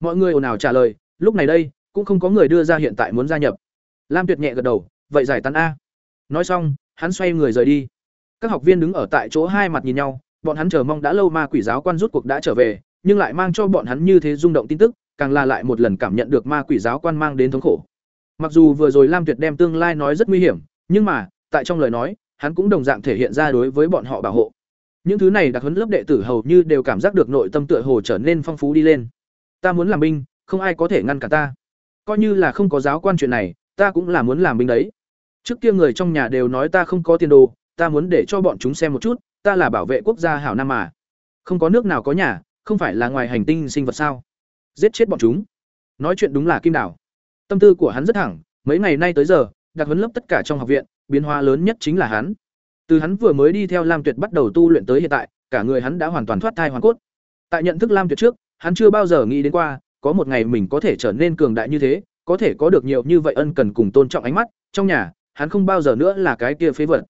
Mọi người ồn ào trả lời, lúc này đây, cũng không có người đưa ra hiện tại muốn gia nhập. Lam Tuyệt nhẹ gật đầu, vậy giải tán a. Nói xong, hắn xoay người rời đi. Các học viên đứng ở tại chỗ hai mặt nhìn nhau, bọn hắn chờ mong đã lâu ma quỷ giáo quan rút cuộc đã trở về, nhưng lại mang cho bọn hắn như thế rung động tin tức, càng là lại một lần cảm nhận được ma quỷ giáo quan mang đến thống khổ. Mặc dù vừa rồi Lam Tuyệt đem tương lai nói rất nguy hiểm, nhưng mà, tại trong lời nói, hắn cũng đồng dạng thể hiện ra đối với bọn họ bảo hộ. Những thứ này đặc huấn lớp đệ tử hầu như đều cảm giác được nội tâm tựa hồ trở nên phong phú đi lên. Ta muốn làm binh, không ai có thể ngăn cản ta. Coi như là không có giáo quan chuyện này, ta cũng là muốn làm binh đấy. Trước kia người trong nhà đều nói ta không có tiền đồ, ta muốn để cho bọn chúng xem một chút, ta là bảo vệ quốc gia hảo nam mà. Không có nước nào có nhà, không phải là ngoài hành tinh sinh vật sao? Giết chết bọn chúng. Nói chuyện đúng là Kim Đảo. Tâm tư của hắn rất thẳng, mấy ngày nay tới giờ, đặc huấn lớp tất cả trong học viện, biến hóa lớn nhất chính là hắn. Từ hắn vừa mới đi theo Lam Tuyệt bắt đầu tu luyện tới hiện tại, cả người hắn đã hoàn toàn thoát thai hoàn cốt. Tại nhận thức Lam Tuyệt trước, hắn chưa bao giờ nghĩ đến qua, có một ngày mình có thể trở nên cường đại như thế, có thể có được nhiều như vậy ân cần cùng tôn trọng ánh mắt, trong nhà, hắn không bao giờ nữa là cái kia phế vật.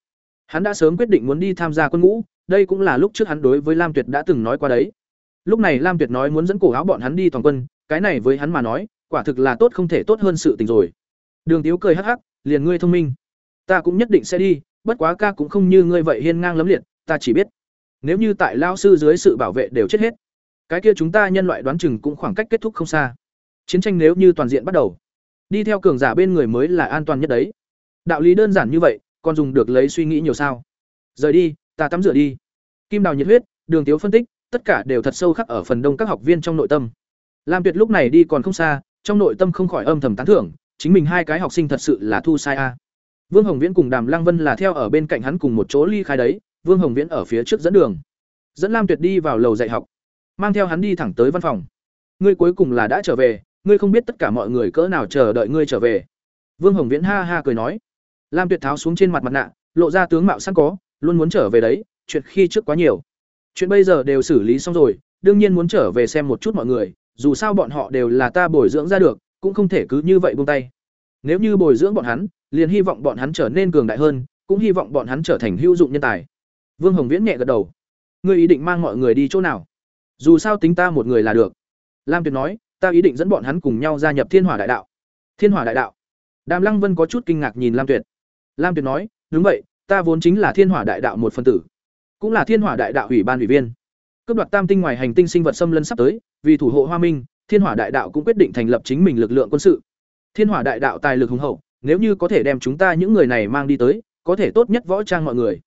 Hắn đã sớm quyết định muốn đi tham gia quân ngũ, đây cũng là lúc trước hắn đối với Lam Tuyệt đã từng nói qua đấy. Lúc này Lam Tuyệt nói muốn dẫn cổ áo bọn hắn đi toàn quân, cái này với hắn mà nói, quả thực là tốt không thể tốt hơn sự tình rồi. Đường Tiếu cười hắc hắc, liền ngươi thông minh, ta cũng nhất định sẽ đi, bất quá ca cũng không như ngươi vậy hiên ngang lấm liệt, ta chỉ biết, nếu như tại lao sư dưới sự bảo vệ đều chết hết, cái kia chúng ta nhân loại đoán chừng cũng khoảng cách kết thúc không xa. Chiến tranh nếu như toàn diện bắt đầu, đi theo cường giả bên người mới là an toàn nhất đấy. Đạo lý đơn giản như vậy, còn dùng được lấy suy nghĩ nhiều sao? Rời đi, ta tắm rửa đi. Kim Đào nhiệt huyết, Đường Tiếu phân tích, tất cả đều thật sâu khắc ở phần đông các học viên trong nội tâm. Lam Tuyệt lúc này đi còn không xa, trong nội tâm không khỏi âm thầm tán thưởng, chính mình hai cái học sinh thật sự là thu sai a. Vương Hồng Viễn cùng Đàm Lăng Vân là theo ở bên cạnh hắn cùng một chỗ ly khai đấy, Vương Hồng Viễn ở phía trước dẫn đường. Dẫn Lam Tuyệt đi vào lầu dạy học, mang theo hắn đi thẳng tới văn phòng. Ngươi cuối cùng là đã trở về, ngươi không biết tất cả mọi người cỡ nào chờ đợi ngươi trở về. Vương Hồng Viễn ha ha cười nói. Lam Tuyệt tháo xuống trên mặt mặt nạ, lộ ra tướng mạo sẵn có, luôn muốn trở về đấy, chuyện khi trước quá nhiều. Chuyện bây giờ đều xử lý xong rồi, đương nhiên muốn trở về xem một chút mọi người, dù sao bọn họ đều là ta bồi dưỡng ra được, cũng không thể cứ như vậy buông tay. Nếu như bồi dưỡng bọn hắn, liền hy vọng bọn hắn trở nên cường đại hơn, cũng hy vọng bọn hắn trở thành hữu dụng nhân tài. Vương Hồng Viễn nhẹ gật đầu. Ngươi ý định mang mọi người đi chỗ nào? Dù sao tính ta một người là được. Lam Tuyệt nói, ta ý định dẫn bọn hắn cùng nhau gia nhập Thiên Hỏa Đại Đạo. Thiên Hỏa Đại Đạo? Đàm Lăng Vân có chút kinh ngạc nhìn Lam Tuyệt. Lam Tuyệt nói, đúng vậy, ta vốn chính là Thiên Hỏa Đại Đạo một phần tử, cũng là Thiên Hỏa Đại Đạo ủy ban ủy viên. Cướp đoạt tam tinh ngoài hành tinh sinh vật xâm lấn sắp tới, vì thủ hộ Hoa Minh, Thiên Hỏa Đại Đạo cũng quyết định thành lập chính mình lực lượng quân sự. Thiên Hỏa Đại Đạo tài lực hùng hậu, nếu như có thể đem chúng ta những người này mang đi tới, có thể tốt nhất võ trang mọi người.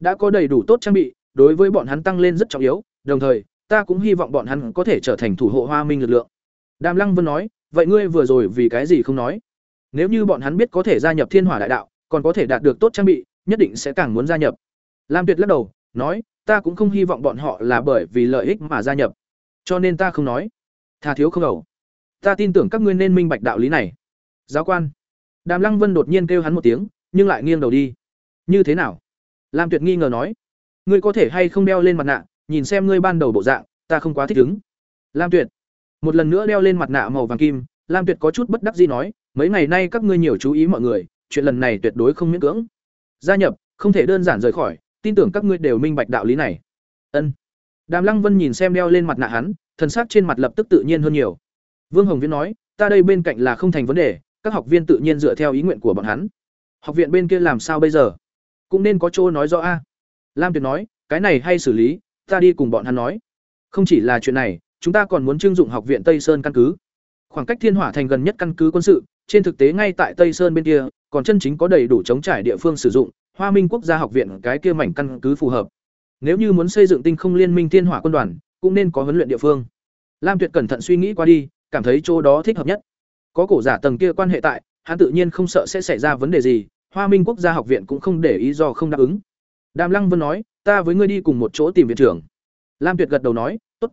Đã có đầy đủ tốt trang bị, đối với bọn hắn tăng lên rất trọng yếu, đồng thời, ta cũng hy vọng bọn hắn có thể trở thành thủ hộ Hoa Minh lực lượng. Đàm Lăng Vân nói, vậy ngươi vừa rồi vì cái gì không nói? Nếu như bọn hắn biết có thể gia nhập Thiên Hỏa Đại Đạo, còn có thể đạt được tốt trang bị, nhất định sẽ càng muốn gia nhập. Lam Tuyệt lắc đầu, nói, ta cũng không hy vọng bọn họ là bởi vì lợi ích mà gia nhập, cho nên ta không nói. Tha thiếu không đầu. Ta tin tưởng các ngươi nên minh bạch đạo lý này. Giáo quan. Đàm Lăng Vân đột nhiên kêu hắn một tiếng, nhưng lại nghiêng đầu đi. Như thế nào? Lam Tuyệt nghi ngờ nói, ngươi có thể hay không đeo lên mặt nạ, nhìn xem ngươi ban đầu bộ dạng, ta không quá thích ứng. Lam Tuyệt. một lần nữa đeo lên mặt nạ màu vàng kim lam tuyệt có chút bất đắc dĩ nói mấy ngày nay các ngươi nhiều chú ý mọi người chuyện lần này tuyệt đối không miễn cưỡng gia nhập không thể đơn giản rời khỏi tin tưởng các ngươi đều minh bạch đạo lý này ân đàm lăng vân nhìn xem đeo lên mặt nạ hắn thần sắc trên mặt lập tức tự nhiên hơn nhiều vương hồng viễn nói ta đây bên cạnh là không thành vấn đề các học viên tự nhiên dựa theo ý nguyện của bọn hắn. Học viện bên kia làm sao bây giờ? Cũng nên có chỗ nói rõ a. Lam tuyệt nói, cái này hay xử lý, ta đi cùng bọn hắn nói. Không chỉ là chuyện này, chúng ta còn muốn trưng dụng học viện tây sơn căn cứ. Khoảng cách thiên hỏa thành gần nhất căn cứ quân sự, trên thực tế ngay tại tây sơn bên kia, còn chân chính có đầy đủ chống trải địa phương sử dụng, hoa minh quốc gia học viện cái kia mảnh căn cứ phù hợp. Nếu như muốn xây dựng tinh không liên minh thiên hỏa quân đoàn, cũng nên có huấn luyện địa phương. Lam tuyệt cẩn thận suy nghĩ qua đi, cảm thấy chỗ đó thích hợp nhất có cổ giả tầng kia quan hệ tại, hắn tự nhiên không sợ sẽ xảy ra vấn đề gì, hoa minh quốc gia học viện cũng không để ý do không đáp ứng. Đàm lăng vân nói, ta với ngươi đi cùng một chỗ tìm viện trưởng. Lam tuyệt gật đầu nói, tốt.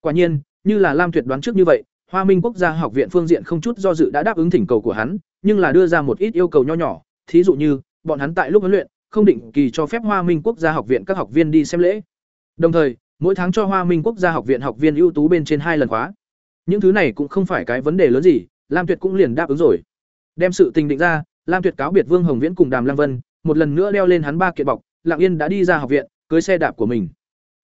Quả nhiên, như là lam tuyệt đoán trước như vậy, hoa minh quốc gia học viện phương diện không chút do dự đã đáp ứng thỉnh cầu của hắn, nhưng là đưa ra một ít yêu cầu nho nhỏ, thí dụ như, bọn hắn tại lúc huấn luyện, không định kỳ cho phép hoa minh quốc gia học viện các học viên đi xem lễ. Đồng thời, mỗi tháng cho hoa minh quốc gia học viện học viên ưu tú bên trên hai lần khóa. Những thứ này cũng không phải cái vấn đề lớn gì lam tuyệt cũng liền đáp ứng rồi. Đem sự tình định ra, lam tuyệt cáo biệt vương hồng viễn cùng đàm lăng vân, một lần nữa đeo lên hắn ba kiện bọc, lặng yên đã đi ra học viện, cưới xe đạp của mình.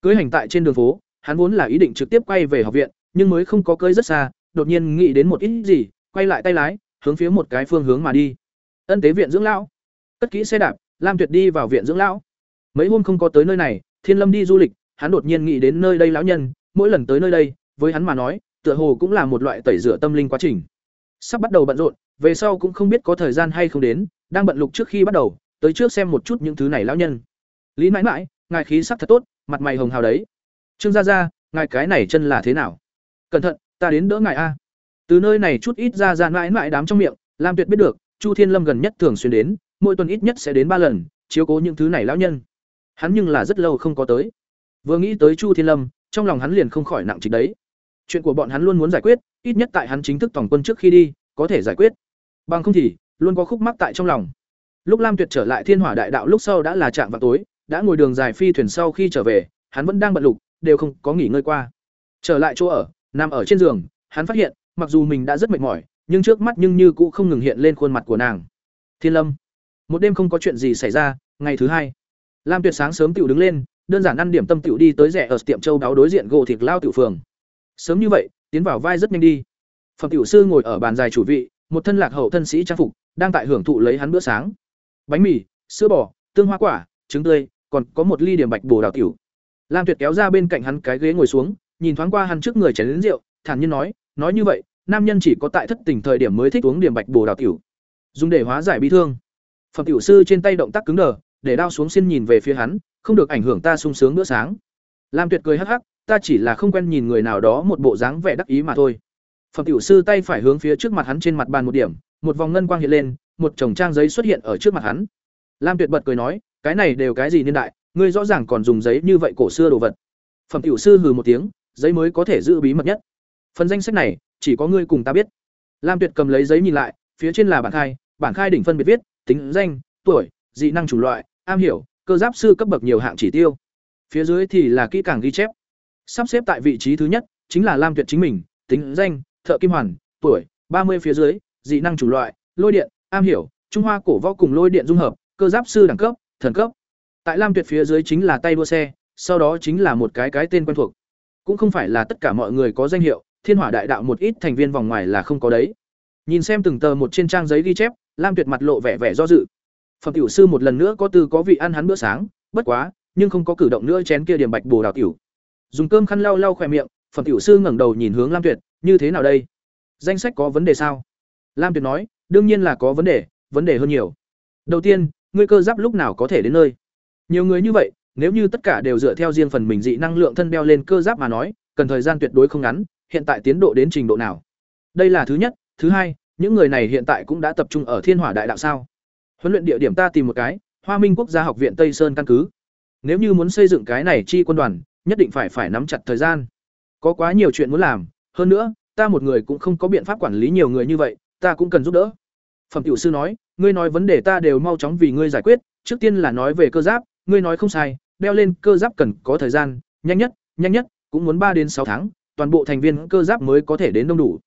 Cưới hành tại trên đường phố, hắn vốn là ý định trực tiếp quay về học viện, nhưng mới không có cưới rất xa, đột nhiên nghĩ đến một ít gì, quay lại tay lái, hướng phía một cái phương hướng mà đi. Ân tế viện dưỡng lão. Cất kỹ xe đạp, lam tuyệt đi vào viện dưỡng lão. Mấy hôm không có tới nơi này, thiên lâm đi du lịch, hắn đột nhiên nghĩ đến nơi đây lão nhân, mỗi lần tới nơi đây, với hắn mà nói, tựa hồ cũng là một loại tẩy rửa tâm linh quá trình sắp bắt đầu bận rộn, về sau cũng không biết có thời gian hay không đến, đang bận lục trước khi bắt đầu, tới trước xem một chút những thứ này lão nhân. Lý mãi mãi, ngài khí sắc thật tốt, mặt mày hồng hào đấy. Trương gia gia, ngài cái này chân là thế nào? Cẩn thận, ta đến đỡ ngài a. Từ nơi này chút ít ra ra mãi mãi đám trong miệng, lam tuyệt biết được, chu thiên lâm gần nhất thường xuyên đến, mỗi tuần ít nhất sẽ đến ba lần, chiếu cố những thứ này lão nhân. Hắn nhưng là rất lâu không có tới. Vừa nghĩ tới chu thiên lâm, trong lòng hắn liền không khỏi nặng trịch đấy chuyện của bọn hắn luôn muốn giải quyết, ít nhất tại hắn chính thức tổng quân trước khi đi, có thể giải quyết. Bằng không thì, luôn có khúc mắc tại trong lòng. Lúc lam tuyệt trở lại thiên hỏa đại đạo lúc sau đã là trạm vào tối, đã ngồi đường dài phi thuyền sau khi trở về, hắn vẫn đang bận lục, đều không có nghỉ ngơi qua. Trở lại chỗ ở, nằm ở trên giường, hắn phát hiện, mặc dù mình đã rất mệt mỏi, nhưng trước mắt nhưng như cũng không ngừng hiện lên khuôn mặt của nàng. Thiên lâm, một đêm không có chuyện gì xảy ra, ngày thứ hai. Lam tuyệt sáng sớm tiểu đứng lên, đơn giản ăn điểm tâm tiểu đi tới rẻ ở tiệm châu Đáo đối diện gỗ thịt lao tiểu phường sớm như vậy, tiến vào vai rất nhanh đi. Phẩm tiểu sư ngồi ở bàn dài chủ vị, một thân lạc hậu thân sĩ trang phục, đang tại hưởng thụ lấy hắn bữa sáng. Bánh mì, sữa bò, tương hoa quả, trứng tươi, còn có một ly điểm bạch bồ đào tiểu. Lam tuyệt kéo ra bên cạnh hắn cái ghế ngồi xuống, nhìn thoáng qua hắn trước người chén đến rượu, thản nhiên nói nói như vậy, nam nhân chỉ có tại thất tình thời điểm mới thích uống điểm bạch bồ đào tiểu. Dùng để hóa giải bi thương. Phẩm tiểu sư trên tay động tác cứng đờ, để đao xuống xin nhìn về phía hắn, không được ảnh hưởng ta sung sướng bữa sáng. Lam tuyệt cười hắc hắc ta chỉ là không quen nhìn người nào đó một bộ dáng vẻ đắc ý mà thôi. Phẩm tiểu sư tay phải hướng phía trước mặt hắn trên mặt bàn một điểm, một vòng ngân quang hiện lên, một chồng trang giấy xuất hiện ở trước mặt hắn. Lam tuyệt bật cười nói, cái này đều cái gì niên đại, ngươi rõ ràng còn dùng giấy như vậy cổ xưa đồ vật. Phẩm tiểu sư hừ một tiếng, giấy mới có thể giữ bí mật nhất. Phần danh sách này, chỉ có ngươi cùng ta biết. Lam tuyệt cầm lấy giấy nhìn lại, phía trên là bản khai bản khai đỉnh phân biệt viết, tính danh, tuổi, dị năng chủng loại, am hiểu, cơ giáp sư cấp bậc nhiều hạng chỉ tiêu. Phía dưới thì là kỹ càng ghi chép sắp xếp tại vị trí thứ nhất chính là lam tuyệt chính mình, tính danh, thợ kim hoàn, tuổi, ba mươi phía dưới, dị năng chủng loại, lôi điện, am hiểu, trung hoa cổ võ cùng lôi điện dung hợp, cơ giáp sư đẳng cấp, thần cấp. Tại lam tuyệt phía dưới chính là tay đua xe, sau đó chính là một cái cái tên quen thuộc. Cũng không phải là tất cả mọi người có danh hiệu, thiên hỏa đại đạo một ít thành viên vòng ngoài là không có đấy. Nhìn xem từng tờ một trên trang giấy ghi chép, lam tuyệt mặt lộ vẻ vẻ do dự. Phẩm tiểu sư một lần nữa có tư có vị ăn hắn bữa sáng, bất quá, nhưng không có cử động nữa chén kia điểm bạch bồ đào tiểu dùng cơm khăn lau lau khỏe miệng, phẩm tiểu sư ngẩng đầu nhìn hướng lam tuyệt, như thế nào đây? Danh sách có vấn đề sao? Lam tuyệt nói, đương nhiên là có vấn đề vấn đề hơn nhiều. Đầu tiên, ngươi cơ giáp lúc nào có thể đến nơi? Nhiều người như vậy, nếu như tất cả đều dựa theo riêng phần mình dị năng lượng thân đeo lên cơ giáp mà nói, cần thời gian tuyệt đối không ngắn, hiện tại tiến độ đến trình độ nào? Đây là thứ nhất. Thứ hai, những người này hiện tại cũng đã tập trung ở thiên hỏa đại đạo sao? Huấn luyện địa điểm ta tìm một cái, hoa minh quốc gia học viện tây sơn căn cứ. Nếu như muốn xây dựng cái này chi quân đoàn nhất định phải phải nắm chặt thời gian có quá nhiều chuyện muốn làm hơn nữa ta một người cũng không có biện pháp quản lý nhiều người như vậy ta cũng cần giúp đỡ phẩm tiểu sư nói ngươi nói vấn đề ta đều mau chóng vì ngươi giải quyết trước tiên là nói về cơ giáp ngươi nói không sai đeo lên cơ giáp cần có thời gian nhanh nhất nhanh nhất cũng muốn ba đến sáu tháng toàn bộ thành viên cơ giáp mới có thể đến đông đủ.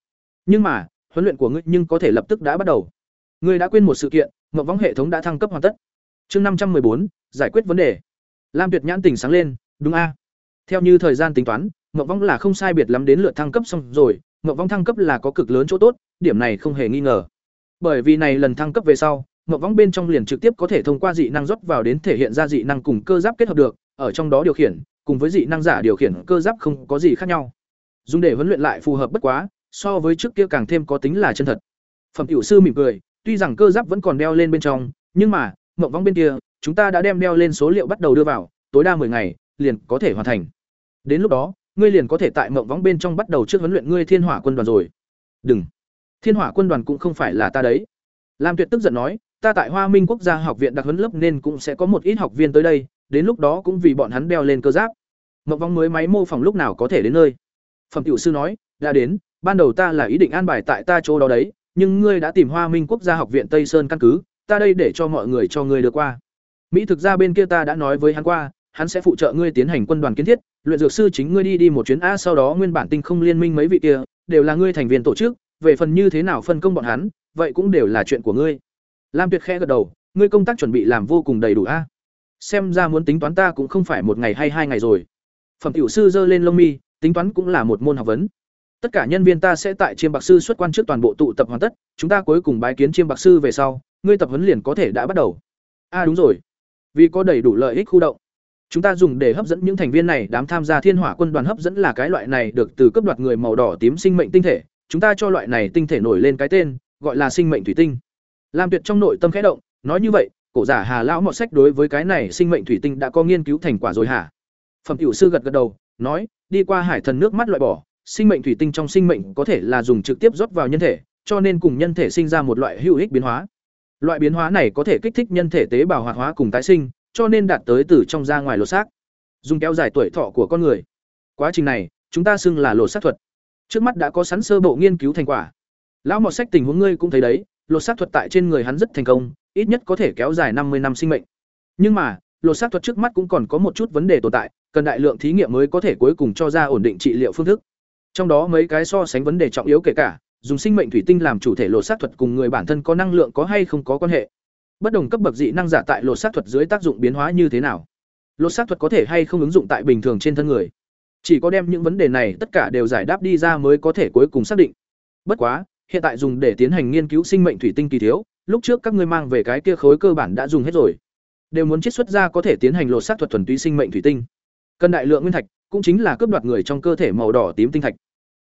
Nhưng mà, huấn luyện của ngươi nhưng có thể lập tức đã bắt đầu. Ngươi đã quên một sự kiện, ngọc vong hệ thống đã thăng cấp hoàn tất. Chương năm trăm bốn giải quyết vấn đề. Lam Tuyệt nhãn tỉnh sáng lên, đúng a. Theo như thời gian tính toán, Ngộ Vong là không sai biệt lắm đến lượt thăng cấp xong rồi, Ngộ Vong thăng cấp là có cực lớn chỗ tốt, điểm này không hề nghi ngờ. Bởi vì này lần thăng cấp về sau, Ngộ Vong bên trong liền trực tiếp có thể thông qua dị năng rót vào đến thể hiện ra dị năng cùng cơ giáp kết hợp được, ở trong đó điều khiển, cùng với dị năng giả điều khiển cơ giáp không có gì khác nhau. Dùng để huấn luyện lại phù hợp bất quá, so với trước kia càng thêm có tính là chân thật. Phẩm tiểu sư mỉm cười, tuy rằng cơ giáp vẫn còn đeo lên bên trong, nhưng mà, Ngộ Vong bên kia, chúng ta đã đem đeo lên số liệu bắt đầu đưa vào, tối đa 10 ngày, liền có thể hoàn thành. Đến lúc đó, ngươi liền có thể tại mộng Võng bên trong bắt đầu trước huấn luyện ngươi Thiên Hỏa quân đoàn rồi. Đừng. Thiên Hỏa quân đoàn cũng không phải là ta đấy. Lam Tuyệt tức giận nói, ta tại Hoa Minh Quốc gia học viện đặc huấn lớp nên cũng sẽ có một ít học viên tới đây, đến lúc đó cũng vì bọn hắn đeo lên cơ giáp. mộng Võng mới máy mô phỏng lúc nào có thể đến nơi. Phẩm tiểu sư nói, đã đến, ban đầu ta là ý định an bài tại ta chỗ đó đấy, nhưng ngươi đã tìm Hoa Minh Quốc gia học viện Tây Sơn căn cứ, ta đây để cho mọi người cho ngươi được qua. Mỹ thực ra bên kia ta đã nói với hắn qua, hắn sẽ phụ trợ ngươi tiến hành quân đoàn kiến thiết, luyện dược sư chính ngươi đi đi một chuyến a sau đó nguyên bản tinh không liên minh mấy vị kia đều là ngươi thành viên tổ chức, về phần như thế nào phân công bọn hắn, vậy cũng đều là chuyện của ngươi. Lam Tuyệt khẽ gật đầu, ngươi công tác chuẩn bị làm vô cùng đầy đủ a. Xem ra muốn tính toán ta cũng không phải một ngày hay hai ngày rồi. Phẩm tiểu sư giơ lên lông mi, tính toán cũng là một môn học vấn. Tất cả nhân viên ta sẽ tại Chiêm Bạc sư xuất quan trước toàn bộ tụ tập hoàn tất, chúng ta cuối cùng bái kiến Chiêm Bạc sư về sau, ngươi tập huấn liền có thể đã bắt đầu. A đúng rồi, vì có đầy đủ lợi ích khu động. Chúng ta dùng để hấp dẫn những thành viên này đám tham gia Thiên Hỏa quân đoàn hấp dẫn là cái loại này được từ cấp đoạt người màu đỏ tím sinh mệnh tinh thể, chúng ta cho loại này tinh thể nổi lên cái tên, gọi là sinh mệnh thủy tinh. Lam Tuyệt trong nội tâm khẽ động, nói như vậy, cổ giả Hà lão mọt sách đối với cái này sinh mệnh thủy tinh đã có nghiên cứu thành quả rồi hả? Phẩm tiểu sư gật gật đầu, nói, đi qua hải thần nước mắt loại bỏ, sinh mệnh thủy tinh trong sinh mệnh có thể là dùng trực tiếp rót vào nhân thể, cho nên cùng nhân thể sinh ra một loại hữu ích biến hóa. Loại biến hóa này có thể kích thích nhân thể tế bào hoạt hóa cùng tái sinh, cho nên đạt tới từ trong ra ngoài lột xác, dùng kéo dài tuổi thọ của con người. Quá trình này, chúng ta xưng là lột xác thuật. Trước mắt đã có sẵn sơ bộ nghiên cứu thành quả. Lão mọt sách tình huống ngươi cũng thấy đấy, lột xác thuật tại trên người hắn rất thành công, ít nhất có thể kéo dài năm mươi năm sinh mệnh. Nhưng mà, lột xác thuật trước mắt cũng còn có một chút vấn đề tồn tại, cần đại lượng thí nghiệm mới có thể cuối cùng cho ra ổn định trị liệu phương thức. Trong đó mấy cái so sánh vấn đề trọng yếu kể cả, dùng sinh mệnh thủy tinh làm chủ thể lột xác thuật cùng người bản thân có năng lượng có hay không có quan hệ. Bất đồng cấp bậc dị năng giả tại lột xác thuật dưới tác dụng biến hóa như thế nào? Lột xác thuật có thể hay không ứng dụng tại bình thường trên thân người? Chỉ có đem những vấn đề này tất cả đều giải đáp đi ra mới có thể cuối cùng xác định. Bất quá, hiện tại dùng để tiến hành nghiên cứu sinh mệnh thủy tinh kỳ thiếu, lúc trước các ngươi mang về cái kia khối cơ bản đã dùng hết rồi. Đều muốn chiết xuất ra có thể tiến hành lột xác thuật thuần túy sinh mệnh thủy tinh. Cần đại lượng nguyên thạch, cũng chính là cướp đoạt người trong cơ thể màu đỏ tím tinh thạch.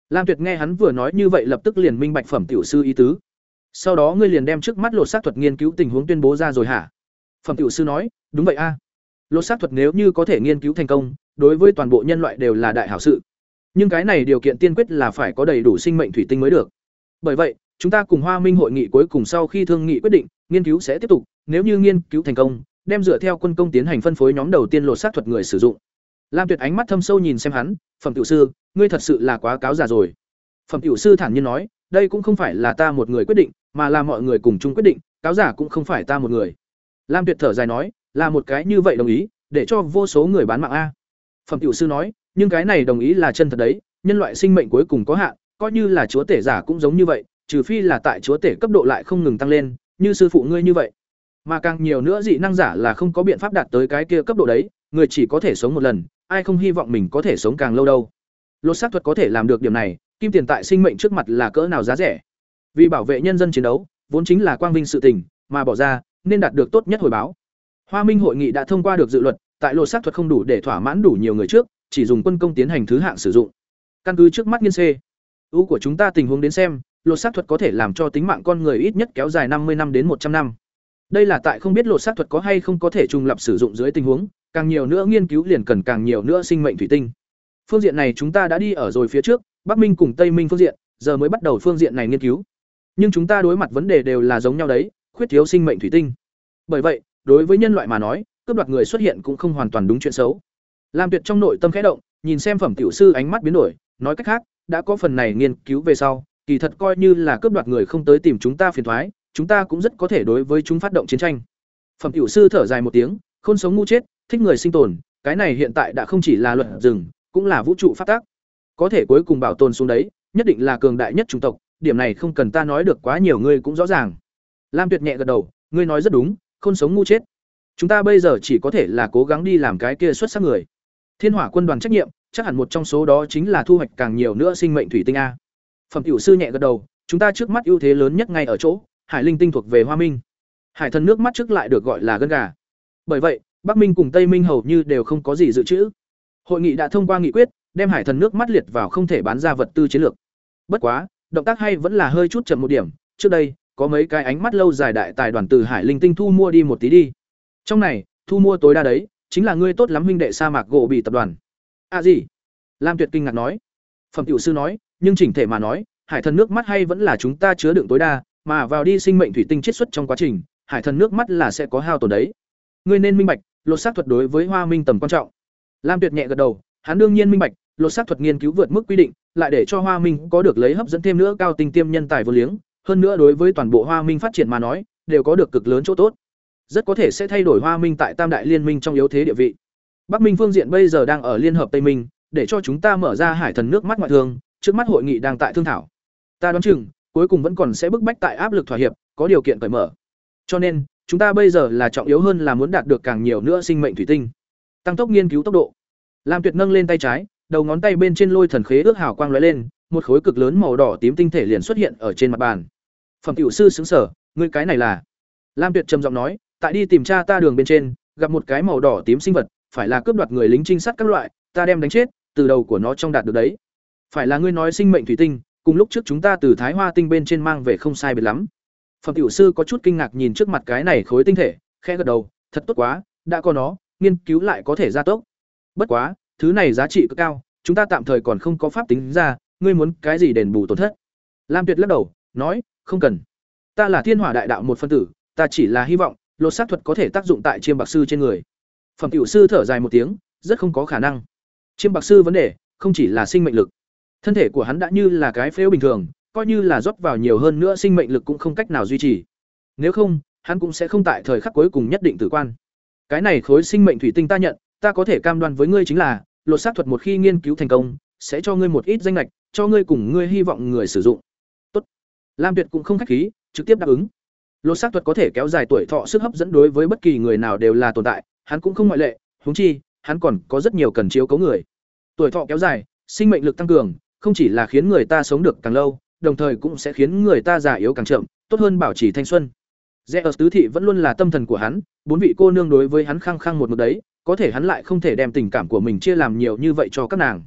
Lam Tuyệt nghe hắn vừa nói như vậy lập tức liền minh bạch phẩm tiểu sư ý tứ. Sau đó ngươi liền đem trước mắt lột xác thuật nghiên cứu tình huống tuyên bố ra rồi hả? Phẩm tiểu sư nói, đúng vậy a. Lột xác thuật nếu như có thể nghiên cứu thành công, đối với toàn bộ nhân loại đều là đại hảo sự. Nhưng cái này điều kiện tiên quyết là phải có đầy đủ sinh mệnh thủy tinh mới được. Bởi vậy, chúng ta cùng Hoa Minh hội nghị cuối cùng sau khi thương nghị quyết định, nghiên cứu sẽ tiếp tục, nếu như nghiên cứu thành công, đem dựa theo quân công tiến hành phân phối nhóm đầu tiên lột xác thuật người sử dụng. Lam Tuyệt ánh mắt thâm sâu nhìn xem hắn, "Phẩm tiểu sư, ngươi thật sự là quá cáo già rồi." Phẩm tiểu sư thản nhiên nói, "Đây cũng không phải là ta một người quyết định, mà là mọi người cùng chung quyết định, cáo giả cũng không phải ta một người." Lam Tuyệt thở dài nói, "Là một cái như vậy đồng ý, để cho vô số người bán mạng a." Phẩm tiểu sư nói, "Nhưng cái này đồng ý là chân thật đấy, nhân loại sinh mệnh cuối cùng có hạn, coi như là chúa tể giả cũng giống như vậy, trừ phi là tại chúa tể cấp độ lại không ngừng tăng lên, như sư phụ ngươi như vậy. Mà càng nhiều nữa dị năng giả là không có biện pháp đạt tới cái kia cấp độ đấy, người chỉ có thể sống một lần, ai không hy vọng mình có thể sống càng lâu đâu. Lột xác thuật có thể làm được điểm này, kim tiền tại sinh mệnh trước mặt là cỡ nào giá rẻ. Vì bảo vệ nhân dân chiến đấu, vốn chính là quang vinh sự tình, mà bỏ ra, nên đạt được tốt nhất hồi báo. Hoa Minh hội nghị đã thông qua được dự luật, tại lột xác thuật không đủ để thỏa mãn đủ nhiều người trước, chỉ dùng quân công tiến hành thứ hạng sử dụng. Căn cứ trước mắt nghiên C, ưu của chúng ta tình huống đến xem, lột xác thuật có thể làm cho tính mạng con người ít nhất kéo dài năm mươi năm đến một trăm năm. Đây là tại không biết lột xác thuật có hay không có thể trùng lập sử dụng dưới tình huống, càng nhiều nữa nghiên cứu liền cần càng nhiều nữa sinh mệnh thủy tinh. Phương diện này chúng ta đã đi ở rồi phía trước, Bắc Minh cùng Tây Minh phương diện, giờ mới bắt đầu phương diện này nghiên cứu. Nhưng chúng ta đối mặt vấn đề đều là giống nhau đấy, khuyết thiếu sinh mệnh thủy tinh. Bởi vậy, đối với nhân loại mà nói, cướp đoạt người xuất hiện cũng không hoàn toàn đúng chuyện xấu. Lam Tuyệt trong nội tâm khẽ động, nhìn xem phẩm tiểu sư ánh mắt biến đổi, nói cách khác, đã có phần này nghiên cứu về sau, kỳ thật coi như là cướp đoạt người không tới tìm chúng ta phiền toái, chúng ta cũng rất có thể đối với chúng phát động chiến tranh. Phẩm tiểu sư thở dài một tiếng, khôn sống ngu chết, thích người sinh tồn, cái này hiện tại đã không chỉ là luật rừng, cũng là vũ trụ phát tác. có thể cuối cùng bảo tồn xuống đấy nhất định là cường đại nhất chủng tộc điểm này không cần ta nói được quá nhiều, ngươi cũng rõ ràng. Lam tuyệt nhẹ gật đầu, ngươi nói rất đúng không sống ngu chết. Chúng ta bây giờ chỉ có thể là cố gắng đi làm cái kia xuất sắc người. Thiên hỏa quân đoàn trách nhiệm, chắc hẳn một trong số đó chính là thu hoạch càng nhiều nữa sinh mệnh thủy tinh a. Phẩm tiểu sư nhẹ gật đầu, chúng ta trước mắt ưu thế lớn nhất ngay ở chỗ, hải linh tinh thuộc về hoa minh. Hải thần nước mắt trước lại được gọi là gân gà. Bởi vậy, bắc minh cùng tây minh hầu như đều không có gì dự trữ. Hội nghị đã thông qua nghị quyết, đem hải thần nước mắt liệt vào không thể bán ra vật tư chiến lược. Bất quá động tác hay vẫn là hơi chút chậm một điểm, trước đây, có mấy cái ánh mắt lâu dài đại tài đoàn từ hải linh tinh thu mua đi một tí đi. Trong này, thu mua tối đa đấy, chính là ngươi tốt lắm huynh đệ sa mạc gỗ bị tập đoàn. À gì? Lam tuyệt kinh ngạc nói. Phẩm tiểu sư nói, nhưng chỉnh thể mà nói, hải thần nước mắt hay vẫn là chúng ta chứa đựng tối đa, mà vào đi sinh mệnh thủy tinh chiết xuất trong quá trình, hải thần nước mắt là sẽ có hao tổn đấy. Ngươi nên minh bạch, lột xác thuật đối với hoa minh tầm quan trọng. Lam tuyệt nhẹ gật đầu, hắn đương nhiên minh bạch lột xác thuật nghiên cứu vượt mức quy định, lại để cho hoa minh có được lấy hấp dẫn thêm nữa cao tinh tiêm nhân tài vô liếng, hơn nữa đối với toàn bộ hoa minh phát triển mà nói, đều có được cực lớn chỗ tốt. Rất có thể sẽ thay đổi hoa minh tại tam đại liên minh trong yếu thế địa vị. Bắc minh phương diện bây giờ đang ở liên hợp tây minh, để cho chúng ta mở ra hải thần nước mắt ngoại thương, trước mắt hội nghị đang tại thương thảo. Ta đoán chừng, cuối cùng vẫn còn sẽ bức bách tại áp lực thỏa hiệp, có điều kiện cởi mở. Cho nên, chúng ta bây giờ là trọng yếu hơn là muốn đạt được càng nhiều nữa sinh mệnh thủy tinh. Tăng tốc nghiên cứu tốc độ. Lam tuyệt nâng lên tay trái đầu ngón tay bên trên lôi thần khế ước hào quang lóe lên, một khối cực lớn màu đỏ tím tinh thể liền xuất hiện ở trên mặt bàn. Phẩm tiểu sư sững sở, ngươi cái này là? Lam tuyệt trầm giọng nói, tại đi tìm tra ta đường bên trên, gặp một cái màu đỏ tím sinh vật, phải là cướp đoạt người lính trinh sát các loại, ta đem đánh chết, từ đầu của nó trong đạt được đấy. Phải là ngươi nói sinh mệnh thủy tinh, cùng lúc trước chúng ta từ thái hoa tinh bên trên mang về không sai biệt lắm. Phẩm tiểu sư có chút kinh ngạc nhìn trước mặt cái này khối tinh thể, khẽ gật đầu, thật tốt quá, đã có nó, nghiên cứu lại có thể gia tốc. Bất quá thứ này giá trị cực cao, chúng ta tạm thời còn không có pháp tính ra, ngươi muốn cái gì đền bù tổn thất? Lam tuyệt lắc đầu, nói, không cần. Ta là thiên hỏa đại đạo một phân tử, ta chỉ là hy vọng, lột xác thuật có thể tác dụng tại chiêm bạc sư trên người. Phẩm tiểu sư thở dài một tiếng, rất không có khả năng. Chiêm bạc sư vấn đề, không chỉ là sinh mệnh lực. Thân thể của hắn đã như là cái phễu bình thường, coi như là rót vào nhiều hơn nữa sinh mệnh lực cũng không cách nào duy trì. Nếu không, hắn cũng sẽ không tại thời khắc cuối cùng nhất định tử quan. Cái này khối sinh mệnh thủy tinh ta nhận, ta có thể cam đoan với ngươi chính là lột xác thuật một khi nghiên cứu thành công, sẽ cho ngươi một ít danh lệch cho ngươi cùng ngươi hy vọng người sử dụng. Tốt. lam tuyệt cũng không khách khí, trực tiếp đáp ứng. Lột xác thuật có thể kéo dài tuổi thọ sức hấp dẫn đối với bất kỳ người nào đều là tồn tại, hắn cũng không ngoại lệ, huống chi, hắn còn có rất nhiều cần chiếu cấu người. Tuổi thọ kéo dài, sinh mệnh lực tăng cường, không chỉ là khiến người ta sống được càng lâu, đồng thời cũng sẽ khiến người ta già yếu càng chậm, tốt hơn bảo trì thanh xuân. Rẽ ở tứ thị vẫn luôn là tâm thần của hắn, bốn vị cô nương đối với hắn khăng khăng một mực đấy có thể hắn lại không thể đem tình cảm của mình chia làm nhiều như vậy cho các nàng.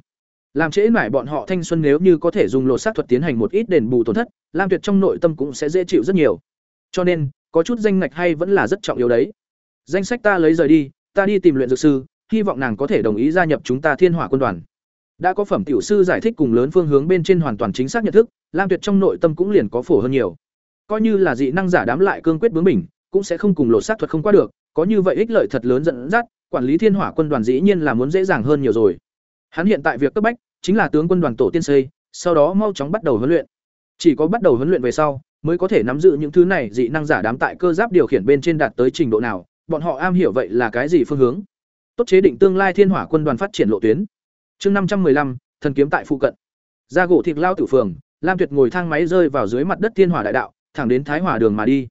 Làm trễ mãi bọn họ thanh xuân nếu như có thể dùng lột xác thuật tiến hành một ít đền bù tổn thất, lam tuyệt trong nội tâm cũng sẽ dễ chịu rất nhiều. Cho nên, có chút danh ngạch hay vẫn là rất trọng yếu đấy. Danh sách ta lấy rời đi, ta đi tìm luyện dược sư, hy vọng nàng có thể đồng ý gia nhập chúng ta thiên hỏa quân đoàn. Đã có phẩm tiểu sư giải thích cùng lớn phương hướng bên trên hoàn toàn chính xác nhận thức, lam tuyệt trong nội tâm cũng liền có phổ hơn nhiều. Coi như là dị năng giả đám lại cương quyết bướng mình cũng sẽ không cùng lột xác thuật không qua được, có như vậy ích lợi thật lớn dẫn dắt quản lý thiên hỏa quân đoàn dĩ nhiên là muốn dễ dàng hơn nhiều rồi. Hắn hiện tại việc cấp bách chính là tướng quân đoàn tổ tiên xây sau đó mau chóng bắt đầu huấn luyện. Chỉ có bắt đầu huấn luyện về sau mới có thể nắm giữ những thứ này dị năng giả đám tại cơ giáp điều khiển bên trên đạt tới trình độ nào bọn họ am hiểu vậy là cái gì phương hướng. Tốt chế định tương lai thiên hỏa quân đoàn phát triển lộ tuyến. Chương năm trăm 515, thần kiếm tại phụ cận. Ra gỗ thịt lao tử phường lam tuyệt ngồi thang máy rơi vào dưới mặt đất thiên hỏa đại đạo thẳng đến thái hòa đường mà đi.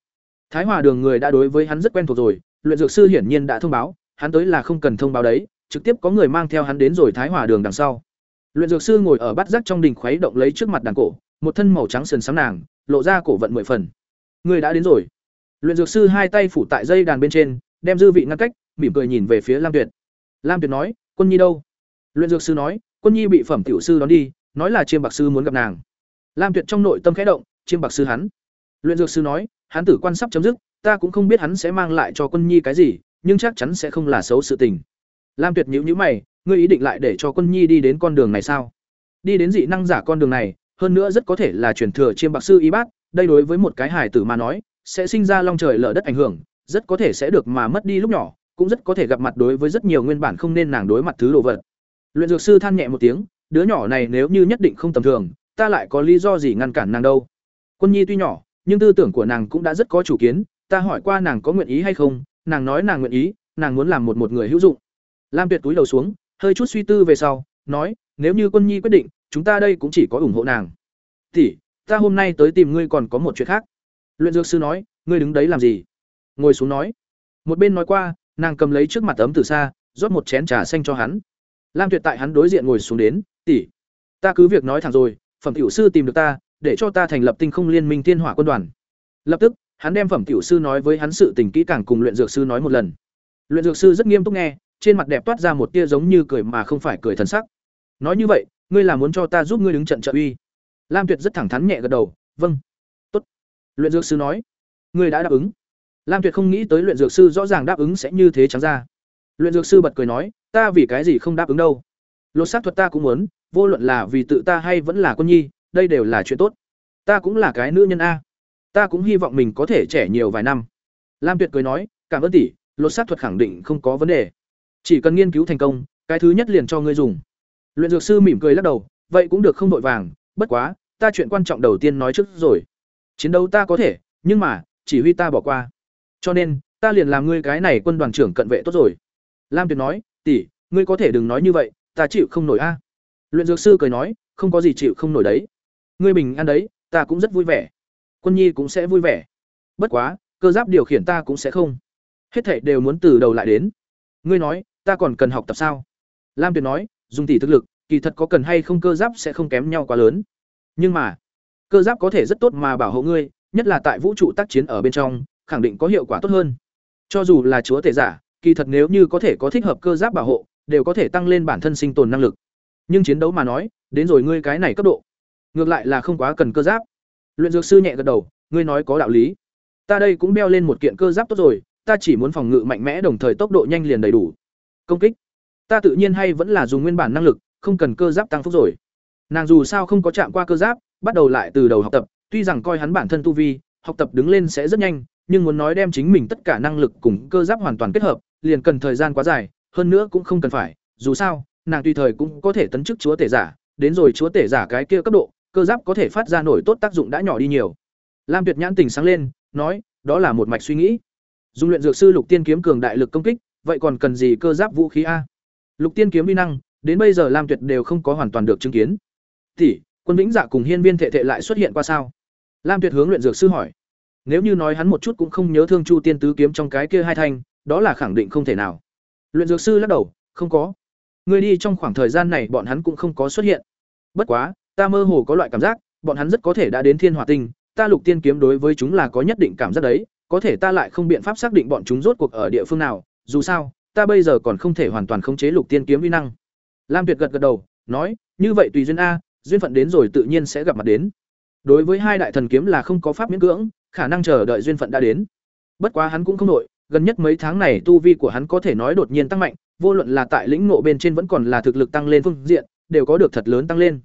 Thái hòa đường người đã đối với hắn rất quen thuộc rồi luyện dược sư hiển nhiên đã thông báo hắn tới là không cần thông báo đấy, trực tiếp có người mang theo hắn đến rồi thái hòa đường đằng sau. Luyện dược sư ngồi ở bát giác trong đình khuấy động lấy trước mặt đàn cổ, một thân màu trắng sần sáng nàng, lộ ra cổ vận mười phần. Người đã đến rồi. Luyện dược sư hai tay phủ tại dây đàn bên trên, đem dư vị ngăn cách, mỉm cười nhìn về phía lam tuyệt. Lam tuyệt nói, quân nhi đâu? Luyện dược sư nói, quân nhi bị phẩm tiểu sư đón đi, nói là chiêm bạc sư muốn gặp nàng. Lam tuyệt trong nội tâm khẽ động, chiêm bạc sư hắn? Luyện dược sư nói, hắn tử quan sắp chấm dứt, ta cũng không biết hắn sẽ mang lại cho quân nhi cái gì nhưng chắc chắn sẽ không là xấu sự tình. Lam tuyệt nhíu nhíu mày, ngươi ý định lại để cho quân nhi đi đến con đường này sao? Đi đến dị năng giả con đường này, hơn nữa rất có thể là truyền thừa chiêm bạc sư y bác. đây đối với một cái hải tử mà nói, sẽ sinh ra long trời lở đất ảnh hưởng, rất có thể sẽ được mà mất đi lúc nhỏ, cũng rất có thể gặp mặt đối với rất nhiều nguyên bản không nên nàng đối mặt thứ đồ vật. Luyện dược sư than nhẹ một tiếng, đứa nhỏ này nếu như nhất định không tầm thường, ta lại có lý do gì ngăn cản nàng đâu? Quân nhi tuy nhỏ, nhưng tư tưởng của nàng cũng đã rất có chủ kiến, ta hỏi qua nàng có nguyện ý hay không nàng nói nàng nguyện ý, nàng muốn làm một một người hữu dụng. Lam tuyệt túi đầu xuống, hơi chút suy tư về sau, nói, nếu như quân nhi quyết định, chúng ta đây cũng chỉ có ủng hộ nàng. Tỷ, ta hôm nay tới tìm ngươi còn có một chuyện khác. Luyện dược sư nói, ngươi đứng đấy làm gì? Ngồi xuống nói. Một bên nói qua, nàng cầm lấy trước mặt ấm từ xa, rót một chén trà xanh cho hắn. Lam tuyệt tại hắn đối diện ngồi xuống đến, tỷ, ta cứ việc nói thẳng rồi, phẩm tiểu sư tìm được ta, để cho ta thành lập tinh không liên minh thiên hỏa quân đoàn. Lập tức hắn đem phẩm tiểu sư nói với hắn sự tình kỹ càng cùng luyện dược sư nói một lần. Luyện dược sư rất nghiêm túc nghe, trên mặt đẹp toát ra một tia giống như cười mà không phải cười thần sắc. Nói như vậy, ngươi là muốn cho ta giúp ngươi đứng trận trợ uy. Lam tuyệt rất thẳng thắn nhẹ gật đầu vâng. Tốt. Luyện dược sư nói, ngươi đã đáp ứng. Lam tuyệt không nghĩ tới luyện dược sư rõ ràng đáp ứng sẽ như thế trắng ra. Luyện dược sư bật cười nói, ta vì cái gì không đáp ứng đâu? Lột xác thuật ta cũng muốn, vô luận là vì tự ta hay vẫn là quân nhi, đây đều là chuyện tốt. Ta cũng là cái nữ nhân a ta cũng hy vọng mình có thể trẻ nhiều vài năm. Lam tuyệt cười nói, cảm ơn tỷ lột xác thuật khẳng định không có vấn đề. Chỉ cần nghiên cứu thành công, cái thứ nhất liền cho ngươi dùng. Luyện dược sư mỉm cười lắc đầu, vậy cũng được không vội vàng, bất quá, ta chuyện quan trọng đầu tiên nói trước rồi. Chiến đấu ta có thể, nhưng mà, chỉ huy ta bỏ qua. Cho nên, ta liền làm ngươi cái này quân đoàn trưởng cận vệ tốt rồi. Lam tuyệt nói, tỷ, ngươi có thể đừng nói như vậy, ta chịu không nổi a. Luyện dược sư cười nói, không có gì chịu không nổi đấy. Ngươi bình an đấy, ta cũng rất vui vẻ quân nhi cũng sẽ vui vẻ. Bất quá, cơ giáp điều khiển ta cũng sẽ không. Hết thảy đều muốn từ đầu lại đến. Ngươi nói, ta còn cần học tập sao? Lam tuyệt nói, dùng tỷ thực lực, kỳ thật có cần hay không cơ giáp sẽ không kém nhau quá lớn. Nhưng mà, cơ giáp có thể rất tốt mà bảo hộ ngươi, nhất là tại vũ trụ tác chiến ở bên trong, khẳng định có hiệu quả tốt hơn. Cho dù là chúa tể giả, kỳ thật nếu như có thể có thích hợp cơ giáp bảo hộ, đều có thể tăng lên bản thân sinh tồn năng lực. Nhưng chiến đấu mà nói, đến rồi ngươi cái này cấp độ. Ngược lại là không quá cần cơ giáp luyện dược sư nhẹ gật đầu, ngươi nói có đạo lý. Ta đây cũng đeo lên một kiện cơ giáp tốt rồi, ta chỉ muốn phòng ngự mạnh mẽ đồng thời tốc độ nhanh liền đầy đủ. Công kích? Ta tự nhiên hay vẫn là dùng nguyên bản năng lực, không cần cơ giáp tăng phúc rồi. Nàng dù sao không có chạm qua cơ giáp, bắt đầu lại từ đầu học tập, tuy rằng coi hắn bản thân tu vi, học tập đứng lên sẽ rất nhanh, nhưng muốn nói đem chính mình tất cả năng lực cùng cơ giáp hoàn toàn kết hợp, liền cần thời gian quá dài, hơn nữa cũng không cần phải, dù sao, nàng tùy thời cũng có thể tấn chức chúa tể giả, đến rồi chúa tể giả cái kia cấp độ cơ giáp có thể phát ra nổi tốt tác dụng đã nhỏ đi nhiều. Lam tuyệt nhãn tình sáng lên, nói, đó là một mạch suy nghĩ. Dùng luyện dược sư lục tiên kiếm cường đại lực công kích, vậy còn cần gì cơ giáp vũ khí a? Lục tiên kiếm vi năng, đến bây giờ lam tuyệt đều không có hoàn toàn được chứng kiến. Tỷ, quân vĩnh dạ cùng hiên viên thệ thệ lại xuất hiện qua sao? Lam tuyệt hướng luyện dược sư hỏi. Nếu như nói hắn một chút cũng không nhớ thương chu tiên tứ kiếm trong cái kia hai thanh, đó là khẳng định không thể nào. Luyện dược sư lắc đầu, không có. Người đi trong khoảng thời gian này bọn hắn cũng không có xuất hiện. Bất quá ta mơ hồ có loại cảm giác, bọn hắn rất có thể đã đến thiên hỏa tinh, ta lục tiên kiếm đối với chúng là có nhất định cảm giác đấy, có thể ta lại không biện pháp xác định bọn chúng rốt cuộc ở địa phương nào, dù sao, ta bây giờ còn không thể hoàn toàn khống chế lục tiên kiếm vi năng. Lam tuyệt gật gật đầu, nói, như vậy tùy duyên a, duyên phận đến rồi tự nhiên sẽ gặp mặt đến. Đối với hai đại thần kiếm là không có pháp miễn cưỡng, khả năng chờ đợi duyên phận đã đến. Bất quá hắn cũng không nội gần nhất mấy tháng này tu vi của hắn có thể nói đột nhiên tăng mạnh, vô luận là tại lĩnh ngộ bên trên vẫn còn là thực lực tăng lên phương diện, đều có được thật lớn tăng lên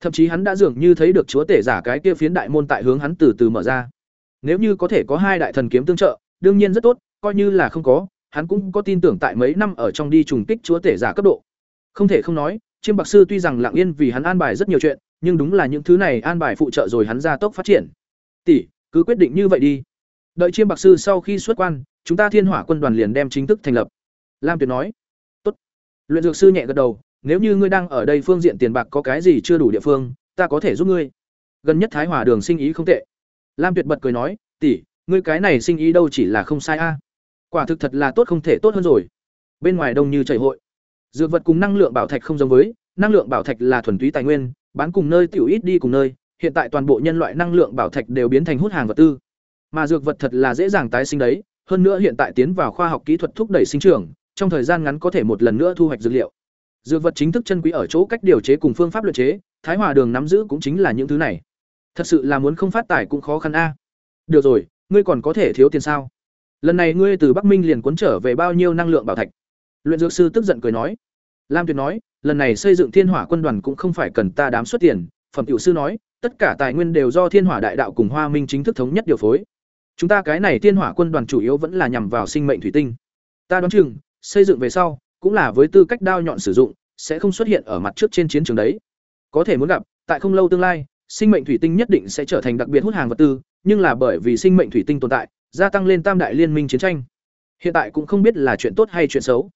thậm chí hắn đã dường như thấy được chúa tể giả cái kia phiến đại môn tại hướng hắn từ từ mở ra. Nếu như có thể có hai đại thần kiếm tương trợ, đương nhiên rất tốt, coi như là không có, hắn cũng có tin tưởng tại mấy năm ở trong đi trùng kích chúa tể giả cấp độ. Không thể không nói, chiêm bạc sư tuy rằng lặng yên vì hắn an bài rất nhiều chuyện, nhưng đúng là những thứ này an bài phụ trợ rồi hắn ra tốc phát triển. Tỷ, cứ quyết định như vậy đi. Đợi chiêm bạc sư sau khi xuất quan, chúng ta thiên hỏa quân đoàn liền đem chính thức thành lập. Lam tuyệt nói. Tốt. Luyện dược sư nhẹ gật đầu nếu như ngươi đang ở đây phương diện tiền bạc có cái gì chưa đủ địa phương, ta có thể giúp ngươi. Gần nhất thái hòa đường sinh ý không tệ. Lam tuyệt bật cười nói, tỷ, ngươi cái này sinh ý đâu chỉ là không sai a. Quả thực thật là tốt không thể tốt hơn rồi. Bên ngoài đông như chảy hội. Dược vật cùng năng lượng bảo thạch không giống với, năng lượng bảo thạch là thuần túy tài nguyên, bán cùng nơi tiểu ít đi cùng nơi, hiện tại toàn bộ nhân loại năng lượng bảo thạch đều biến thành hút hàng vật tư. Mà dược vật thật là dễ dàng tái sinh đấy, hơn nữa hiện tại tiến vào khoa học kỹ thuật thúc đẩy sinh trưởng, trong thời gian ngắn có thể một lần nữa thu hoạch dược liệu dược vật chính thức chân quý ở chỗ cách điều chế cùng phương pháp luyện chế, thái hòa đường nắm giữ cũng chính là những thứ này. Thật sự là muốn không phát tài cũng khó khăn a. Được rồi, ngươi còn có thể thiếu tiền sao? Lần này ngươi từ bắc minh liền cuốn trở về bao nhiêu năng lượng bảo thạch? Luyện dược sư tức giận cười nói. Lam tuyệt nói, lần này xây dựng thiên hỏa quân đoàn cũng không phải cần ta đám xuất tiền. Phẩm tiểu sư nói, tất cả tài nguyên đều do thiên hỏa đại đạo cùng hoa minh chính thức thống nhất điều phối. Chúng ta cái này thiên hỏa quân đoàn chủ yếu vẫn là nhằm vào sinh mệnh thủy tinh. Ta đoán chừng, xây dựng về sau cũng là với tư cách đao nhọn sử dụng, sẽ không xuất hiện ở mặt trước trên chiến trường đấy. Có thể muốn gặp, tại không lâu tương lai, sinh mệnh thủy tinh nhất định sẽ trở thành đặc biệt hút hàng vật tư, nhưng là bởi vì sinh mệnh thủy tinh tồn tại, gia tăng lên tam đại liên minh chiến tranh. Hiện tại cũng không biết là chuyện tốt hay chuyện xấu.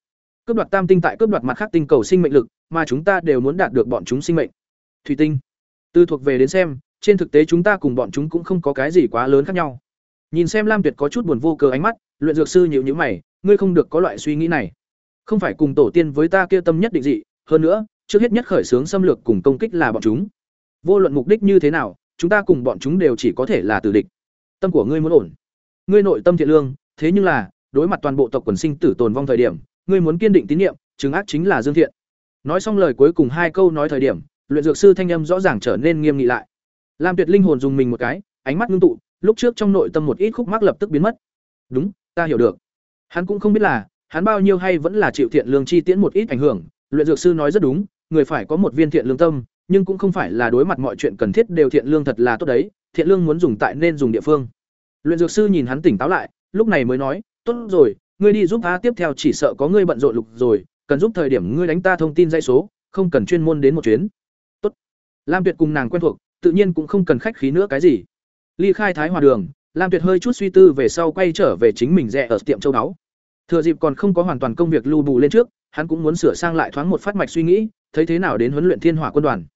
Cướp đoạt tam tinh tại cướp đoạt mặt khác tinh cầu sinh mệnh lực, mà chúng ta đều muốn đạt được bọn chúng sinh mệnh. Thủy tinh. Từ thuộc về đến xem, trên thực tế chúng ta cùng bọn chúng cũng không có cái gì quá lớn khác nhau. Nhìn xem lam tuyệt có chút buồn vô cớ ánh mắt, luyện dược sư nhịu nhữ mày, ngươi không được có loại suy nghĩ này không phải cùng tổ tiên với ta kia tâm nhất định dị, hơn nữa, trước hết nhất khởi xướng xâm lược cùng công kích là bọn chúng. Vô luận mục đích như thế nào, chúng ta cùng bọn chúng đều chỉ có thể là tử địch. Tâm của ngươi muốn ổn. Ngươi nội tâm thiện lương, thế nhưng là, đối mặt toàn bộ tộc quần sinh tử tồn vong thời điểm, ngươi muốn kiên định tín nhiệm chứng ác chính là dương thiện. Nói xong lời cuối cùng hai câu nói thời điểm, luyện dược sư thanh âm rõ ràng trở nên nghiêm nghị lại. Lam tuyệt linh hồn dùng mình một cái, ánh mắt ngưng tụ, lúc trước trong nội tâm một ít khúc mắc lập tức biến mất. Đúng, ta hiểu được. Hắn cũng không biết là hắn bao nhiêu hay vẫn là chịu thiện lương chi tiễn một ít ảnh hưởng, luyện dược sư nói rất đúng, người phải có một viên thiện lương tâm, nhưng cũng không phải là đối mặt mọi chuyện cần thiết đều thiện lương thật là tốt đấy, thiện lương muốn dùng tại nên dùng địa phương. Luyện dược sư nhìn hắn tỉnh táo lại, lúc này mới nói, tốt rồi, ngươi đi giúp ta, tiếp theo chỉ sợ có ngươi bận rộn lục rồi, cần giúp thời điểm ngươi đánh ta thông tin dây số, không cần chuyên môn đến một chuyến. Tốt. Lam tuyệt cùng nàng quen thuộc, tự nhiên cũng không cần khách khí nữa cái gì. Ly khai thái hòa đường, lam tuyệt hơi chút suy tư về sau quay trở về chính mình rẻ ở tiệm châu báu thừa dịp còn không có hoàn toàn công việc lưu bù lên trước, hắn cũng muốn sửa sang lại thoáng một phát mạch suy nghĩ, thấy thế nào đến huấn luyện thiên hỏa quân đoàn.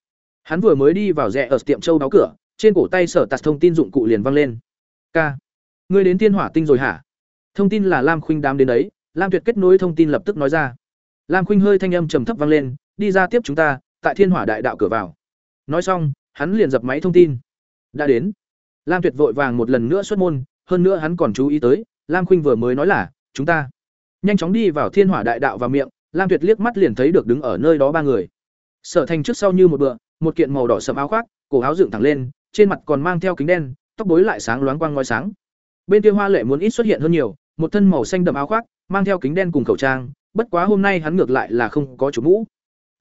Hắn vừa mới đi vào rẽ ở tiệm châu đáo cửa, trên cổ tay sở tạt thông tin dụng cụ liền văng lên. K ngươi đến thiên hỏa tinh rồi hả? Thông tin là lam khuynh đám đến đấy, lam tuyệt kết nối thông tin lập tức nói ra. Lam khuynh hơi thanh âm trầm thấp vang lên, đi ra tiếp chúng ta, tại thiên hỏa đại đạo cửa vào. Nói xong, hắn liền dập máy thông tin. Đã đến. Lam tuyệt vội vàng một lần nữa xuất môn, hơn nữa hắn còn chú ý tới, lam khuynh vừa mới nói là, chúng ta nhanh chóng đi vào thiên hỏa đại đạo và miệng, lam tuyệt liếc mắt liền thấy được đứng ở nơi đó ba người. Sở thành trước sau như một bựa một kiện màu đỏ sầm áo khoác, cổ áo dựng thẳng lên, trên mặt còn mang theo kính đen, tóc bối lại sáng loáng quang ngói sáng. Bên kia hoa lệ muốn ít xuất hiện hơn nhiều, một thân màu xanh đậm áo khoác, mang theo kính đen cùng khẩu trang, bất quá hôm nay hắn ngược lại là không có chủ mũ.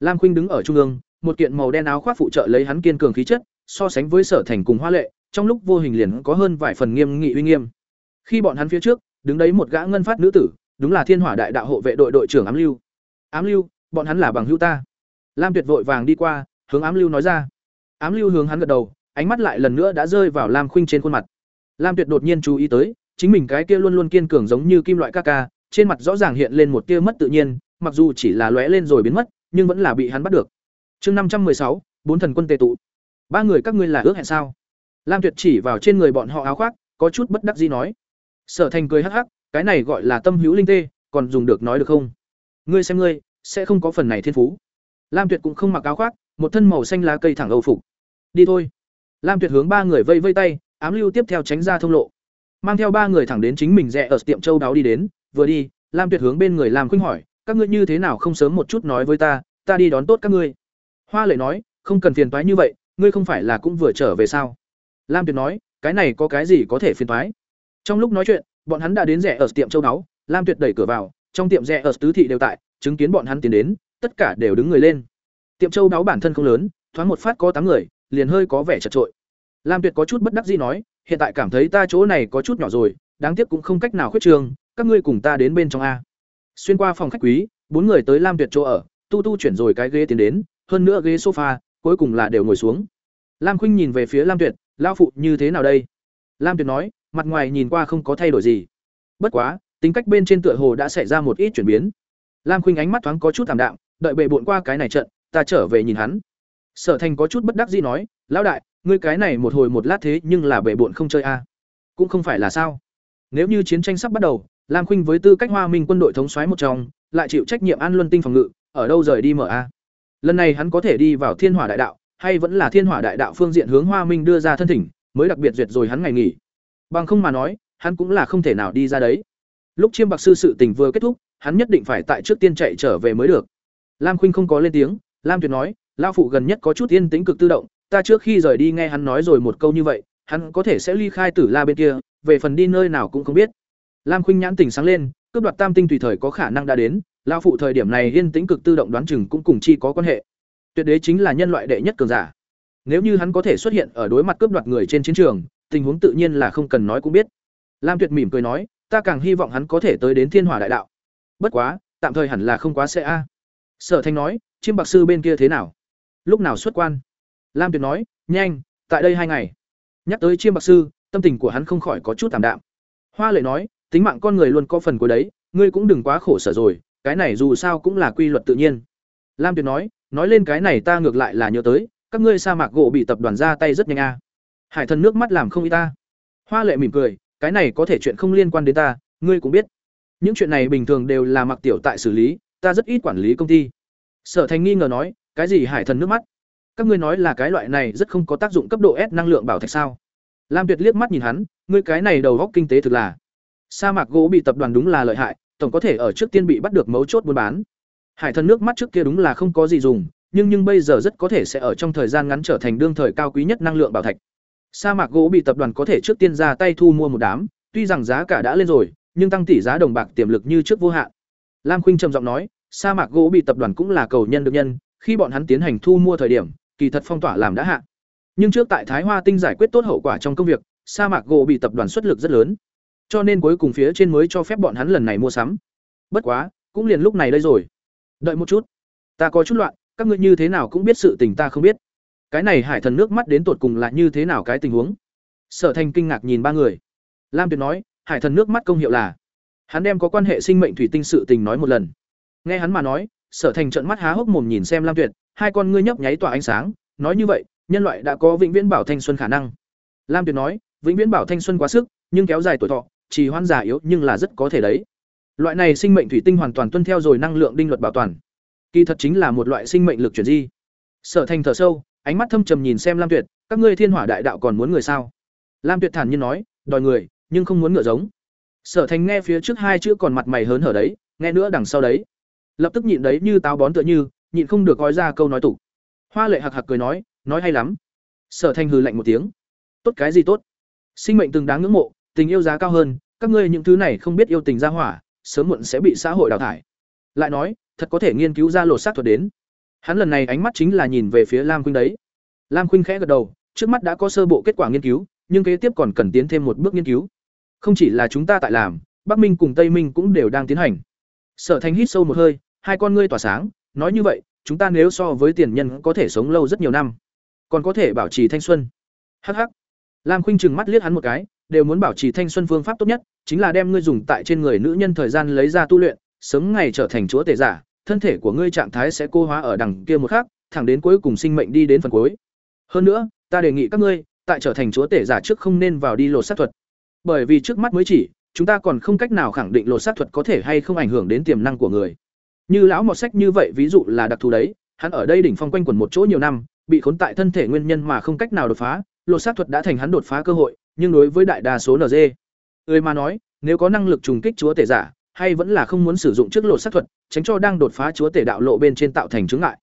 Lam khuynh đứng ở trung ương, một kiện màu đen áo khoác phụ trợ lấy hắn kiên cường khí chất, so sánh với sở thành cùng hoa lệ, trong lúc vô hình liền có hơn vài phần nghiêm nghị uy nghiêm. Khi bọn hắn phía trước, đứng đấy một gã ngân phát nữ tử đúng là thiên hỏa đại đạo hộ vệ đội đội trưởng ám lưu. Ám lưu, bọn hắn là bằng hữu ta. Lam tuyệt vội vàng đi qua, hướng ám lưu nói ra. Ám lưu hướng hắn gật đầu, ánh mắt lại lần nữa đã rơi vào lam khuynh trên khuôn mặt. Lam tuyệt đột nhiên chú ý tới, chính mình cái kia luôn luôn kiên cường giống như kim loại ca ca, trên mặt rõ ràng hiện lên một tia mất tự nhiên, mặc dù chỉ là lóe lên rồi biến mất, nhưng vẫn là bị hắn bắt được. Chương năm trăm sáu, bốn thần quân tề tụ. Ba người các ngươi là ước hẹn sao? Lam tuyệt chỉ vào trên người bọn họ áo khoác, có chút bất đắc dĩ nói. Sở thành cười hắc hắc cái này gọi là tâm hữu linh tê, còn dùng được nói được không? Ngươi xem ngươi, sẽ không có phần này thiên phú. Lam tuyệt cũng không mặc áo khoác, một thân màu xanh lá cây thẳng âu phục. Đi thôi. Lam tuyệt hướng ba người vây vây tay, ám lưu tiếp theo tránh ra thông lộ. Mang theo ba người thẳng đến chính mình rẽ ở tiệm châu đáo đi đến. Vừa đi, lam tuyệt hướng bên người làm khuynh hỏi, các ngươi như thế nào không sớm một chút nói với ta ta đi đón tốt các ngươi? Hoa lệ nói, không cần phiền toái như vậy, ngươi không phải là cũng vừa trở về sao? Lam tuyệt nói, cái này có cái gì có thể phiền toái? Trong lúc nói chuyện bọn hắn đã đến rẻ ở tiệm châu náu lam tuyệt đẩy cửa vào, trong tiệm rẻ ở tứ thị đều tại, chứng kiến bọn hắn tiến đến, tất cả đều đứng người lên. Tiệm châu náu bản thân không lớn, thoáng một phát có tám người, liền hơi có vẻ chật trội. Lam tuyệt có chút bất đắc dĩ nói, hiện tại cảm thấy ta chỗ này có chút nhỏ rồi, đáng tiếc cũng không cách nào khuyết trường, các ngươi cùng ta đến bên trong a. Xuyên qua phòng khách quý, bốn người tới lam tuyệt chỗ ở, tu tu chuyển rồi cái ghế tiến đến, hơn nữa ghế sofa, cuối cùng là đều ngồi xuống. Lam khuynh nhìn về phía lam tuyệt lao phụ, như thế nào đây? Lam tuyệt nói mặt ngoài nhìn qua không có thay đổi gì. Bất quá, tính cách bên trên tựa hồ đã xảy ra một ít chuyển biến. Lam khuynh ánh mắt thoáng có chút thảm đạm, đợi bệ bộn qua cái này trận, ta trở về nhìn hắn. Sở thành có chút bất đắc dĩ nói, lão đại, ngươi cái này một hồi một lát thế nhưng là bệ bộn không chơi a. Cũng không phải là sao. Nếu như chiến tranh sắp bắt đầu, lam khuynh với tư cách hoa minh quân đội thống soái một trong, lại chịu trách nhiệm an luân tinh phòng ngự, ở đâu rời đi mở a? Lần này hắn có thể đi vào thiên hỏa đại đạo, hay vẫn là thiên hỏa đại đạo phương diện hướng hoa minh đưa ra thân thỉnh, mới đặc biệt duyệt rồi hắn ngày nghỉ bằng không mà nói, hắn cũng là không thể nào đi ra đấy. Lúc chiêm bạc sư sự tình vừa kết thúc, hắn nhất định phải tại trước tiên chạy trở về mới được. Lam khuynh không có lên tiếng, lam tuyệt nói lao phụ gần nhất có chút yên tĩnh cực tự động, ta trước khi rời đi nghe hắn nói rồi một câu như vậy, hắn có thể sẽ ly khai tử la bên kia, về phần đi nơi nào cũng không biết. Lam khuynh nhãn tỉnh sáng lên, cướp đoạt tam tinh tùy thời có khả năng đã đến lao phụ thời điểm này yên tĩnh cực tự động đoán chừng cũng cùng chi có quan hệ. Tuyệt đế chính là nhân loại đệ nhất cường giả. Nếu như hắn có thể xuất hiện ở đối mặt cướp đoạt người trên chiến trường tình huống tự nhiên là không cần nói cũng biết. Lam tuyệt mỉm cười nói, ta càng hy vọng hắn có thể tới đến thiên hỏa đại đạo. Bất quá, tạm thời hẳn là không quá sẽ a. Sở thanh nói chiêm bạc sư bên kia thế nào? Lúc nào xuất quan? Lam tuyệt nói, nhanh, tại đây hai ngày. Nhắc tới chiêm bạc sư, tâm tình của hắn không khỏi có chút tạm đạm. Hoa lệ nói, tính mạng con người luôn có phần của đấy, ngươi cũng đừng quá khổ sở rồi, cái này dù sao cũng là quy luật tự nhiên. Lam tuyệt nói nói lên cái này ta ngược lại là nhớ tới, các ngươi sa mạc gỗ bị tập đoàn ra tay rất nhanh a hải thần nước mắt làm không y ta. Hoa lệ mỉm cười, cái này có thể chuyện không liên quan đến ta, ngươi cũng biết. Những chuyện này bình thường đều là mặc tiểu tại xử lý, ta rất ít quản lý công ty. Sở thành nghi ngờ nói, cái gì hải thần nước mắt? Các ngươi nói là cái loại này rất không có tác dụng cấp độ s năng lượng bảo thạch sao? Lam tuyệt liếc mắt nhìn hắn, ngươi cái này đầu góc kinh tế thực là. Sa mạc gỗ bị tập đoàn đúng là lợi hại, tổng có thể ở trước tiên bị bắt được mấu chốt buôn bán. Hải thần nước mắt trước kia đúng là không có gì dùng, nhưng nhưng bây giờ rất có thể sẽ ở trong thời gian ngắn trở thành đương thời cao quý nhất năng lượng bảo thạch sa mạc gỗ bị tập đoàn có thể trước tiên ra tay thu mua một đám, tuy rằng giá cả đã lên rồi, nhưng tăng tỷ giá đồng bạc tiềm lực như trước vô hạn. Lam khuynh trầm giọng nói, sa mạc gỗ bị tập đoàn cũng là cầu nhân được nhân, khi bọn hắn tiến hành thu mua thời điểm, kỳ thật phong tỏa làm đã hạ. Nhưng trước tại thái hoa tinh giải quyết tốt hậu quả trong công việc, sa mạc gỗ bị tập đoàn xuất lực rất lớn. Cho nên cuối cùng phía trên mới cho phép bọn hắn lần này mua sắm. Bất quá, cũng liền lúc này đây rồi. Đợi một chút. Ta có chút loạn, các ngươi như thế nào cũng biết sự tình ta không biết cái này hải thần nước mắt đến tột cùng là như thế nào cái tình huống? Sở thành kinh ngạc nhìn ba người. Lam tuyệt nói, hải thần nước mắt công hiệu là hắn đem có quan hệ sinh mệnh thủy tinh sự tình nói một lần. Nghe hắn mà nói, sở thành trận mắt há hốc mồm nhìn xem lam tuyệt, hai con ngươi nhấp nháy tỏa ánh sáng, nói như vậy, nhân loại đã có vĩnh viễn bảo thanh xuân khả năng. Lam tuyệt nói, vĩnh viễn bảo thanh xuân quá sức, nhưng kéo dài tuổi thọ chỉ hoan giả yếu nhưng là rất có thể đấy. Loại này sinh mệnh thủy tinh hoàn toàn tuân theo rồi năng lượng đinh luật bảo toàn. Kỳ thật chính là một loại sinh mệnh lực chuyển di. Sở thành thở sâu ánh mắt thâm trầm nhìn xem lam tuyệt, các ngươi thiên hỏa đại đạo còn muốn người sao? Lam tuyệt thản nhiên nói, đòi người, nhưng không muốn ngựa giống. Sở thành nghe phía trước hai chữ còn mặt mày hớn hở đấy, nghe nữa đằng sau đấy. Lập tức nhịn đấy như táo bón tựa như, nhịn không được gói ra câu nói tục. Hoa lệ hạc hạc cười nói nói hay lắm. Sở thành hừ lạnh một tiếng. Tốt cái gì tốt? Sinh mệnh từng đáng ngưỡng mộ, tình yêu giá cao hơn, các ngươi những thứ này không biết yêu tình ra hỏa, sớm muộn sẽ bị xã hội đào thải. Lại nói, thật có thể nghiên cứu ra lột xác thuật đến hắn lần này ánh mắt chính là nhìn về phía lam khuynh đấy. Lam khuynh khẽ gật đầu, trước mắt đã có sơ bộ kết quả nghiên cứu, nhưng kế tiếp còn cần tiến thêm một bước nghiên cứu. Không chỉ là chúng ta tại làm, bắc minh cùng tây minh cũng đều đang tiến hành. Sở thành hít sâu một hơi, hai con ngươi tỏa sáng, nói như vậy, chúng ta nếu so với tiền nhân có thể sống lâu rất nhiều năm. Còn có thể bảo trì thanh xuân. Hắc hắc. lam khuynh trừng mắt liếc hắn một cái, đều muốn bảo trì thanh xuân phương pháp tốt nhất, chính là đem ngươi dùng tại trên người nữ nhân thời gian lấy ra tu luyện, sớm ngày trở thành chúa tể giả thân thể của ngươi trạng thái sẽ cô hóa ở đằng kia một khác thẳng đến cuối cùng sinh mệnh đi đến phần cuối. Hơn nữa, ta đề nghị các ngươi, tại trở thành chúa tể giả trước không nên vào đi lột sát thuật. Bởi vì trước mắt mới chỉ, chúng ta còn không cách nào khẳng định lột sát thuật có thể hay không ảnh hưởng đến tiềm năng của người. Như lão mọt sách như vậy ví dụ là đặc thù đấy, hắn ở đây đỉnh phong quanh quẩn một chỗ nhiều năm, bị khốn tại thân thể nguyên nhân mà không cách nào đột phá, lột sát thuật đã thành hắn đột phá cơ hội, nhưng đối với đại đa số nd người mà nói, nếu có năng lực trùng kích chúa tể giả hay vẫn là không muốn sử dụng trước lộ sát thuật, tránh cho đang đột phá chúa tể đạo lộ bên trên tạo thành chứng ngại.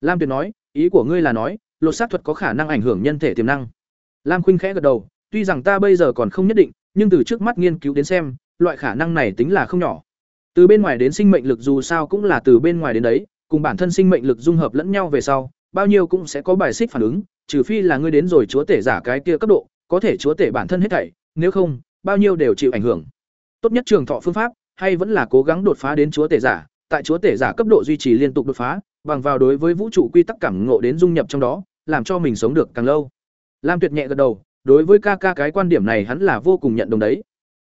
Lam tuyệt nói, ý của ngươi là nói, lột sát thuật có khả năng ảnh hưởng nhân thể tiềm năng. Lam khuynh khẽ gật đầu, tuy rằng ta bây giờ còn không nhất định, nhưng từ trước mắt nghiên cứu đến xem, loại khả năng này tính là không nhỏ. Từ bên ngoài đến sinh mệnh lực dù sao cũng là từ bên ngoài đến đấy, cùng bản thân sinh mệnh lực dung hợp lẫn nhau về sau, bao nhiêu cũng sẽ có bài xích phản ứng, trừ phi là ngươi đến rồi chúa tể giả cái kia cấp độ, có thể chúa tể bản thân hết thảy, nếu không, bao nhiêu đều chịu ảnh hưởng. Tốt nhất trường thọ phương pháp hay vẫn là cố gắng đột phá đến chúa tể giả, tại chúa tể giả cấp độ duy trì liên tục đột phá, bằng vào đối với vũ trụ quy tắc cảm ngộ đến dung nhập trong đó, làm cho mình sống được càng lâu. Lam tuyệt nhẹ gật đầu, đối với ca ca cái quan điểm này hắn là vô cùng nhận đồng đấy.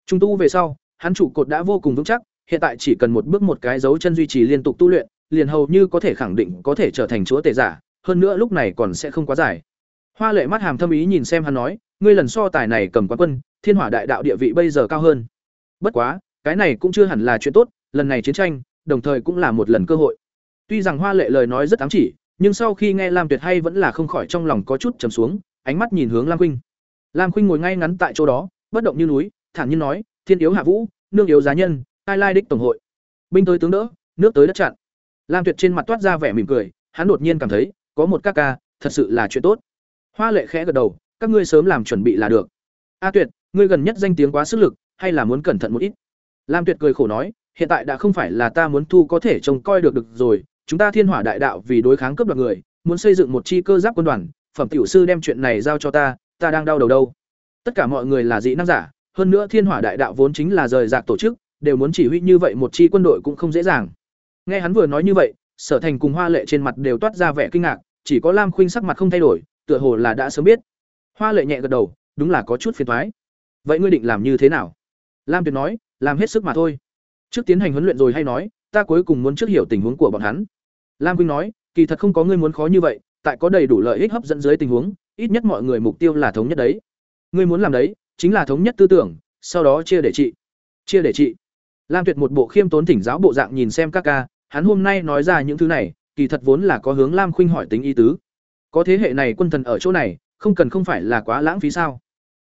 Trung tu về sau, hắn trụ cột đã vô cùng vững chắc, hiện tại chỉ cần một bước một cái dấu chân duy trì liên tục tu luyện, liền hầu như có thể khẳng định có thể trở thành chúa tể giả, hơn nữa lúc này còn sẽ không quá dài. Hoa lệ mắt hàm thâm ý nhìn xem hắn nói, ngươi lần so tài này cầm quán quân, thiên hỏa đại đạo địa vị bây giờ cao hơn. Bất quá cái này cũng chưa hẳn là chuyện tốt, lần này chiến tranh, đồng thời cũng là một lần cơ hội. Tuy rằng hoa lệ lời nói rất ám chỉ, nhưng sau khi nghe lam tuyệt hay vẫn là không khỏi trong lòng có chút trầm xuống, ánh mắt nhìn hướng lam khuynh. Lam khuynh ngồi ngay ngắn tại chỗ đó, bất động như núi, thản nhiên nói, thiên yếu hạ vũ, nương yếu giá nhân ai lai đích tổng hội. Binh tới tướng đỡ, nước tới đất chặn. Lam tuyệt trên mặt toát ra vẻ mỉm cười, hắn đột nhiên cảm thấy, có một ca ca, thật sự là chuyện tốt. Hoa lệ khẽ gật đầu, các ngươi sớm làm chuẩn bị là được. A tuyệt, ngươi gần nhất danh tiếng quá sức lực, hay là muốn cẩn thận một ít? Lam tuyệt cười khổ nói, hiện tại đã không phải là ta muốn thu có thể trông coi được được rồi, chúng ta thiên hỏa đại đạo vì đối kháng cướp đoạt người, muốn xây dựng một chi cơ giáp quân đoàn, phẩm tiểu sư đem chuyện này giao cho ta ta đang đau đầu đâu. Tất cả mọi người là dị năng giả, hơn nữa thiên hỏa đại đạo vốn chính là rời rạc tổ chức, đều muốn chỉ huy như vậy một chi quân đội cũng không dễ dàng. Nghe hắn vừa nói như vậy, sở thành cùng hoa lệ trên mặt đều toát ra vẻ kinh ngạc, chỉ có lam khuynh sắc mặt không thay đổi, tựa hồ là đã sớm biết. Hoa lệ nhẹ gật đầu, đúng là có chút phiền toái. vậy ngươi định làm như thế nào? Lam tuyệt nói làm hết sức mà thôi. Trước tiến hành huấn luyện rồi hay nói, ta cuối cùng muốn trước hiểu tình huống của bọn hắn. Lam quynh nói, kỳ thật không có ngươi muốn khó như vậy, tại có đầy đủ lợi ích hấp dẫn dưới tình huống, ít nhất mọi người mục tiêu là thống nhất đấy. Ngươi muốn làm đấy, chính là thống nhất tư tưởng, sau đó chia để trị. Chia để trị. Lam tuyệt một bộ khiêm tốn thỉnh giáo bộ dạng nhìn xem các ca, hắn hôm nay nói ra những thứ này, kỳ thật vốn là có hướng lam khuynh hỏi tính ý tứ. Có thế hệ này quân thần ở chỗ này, không cần không phải là quá lãng phí sao?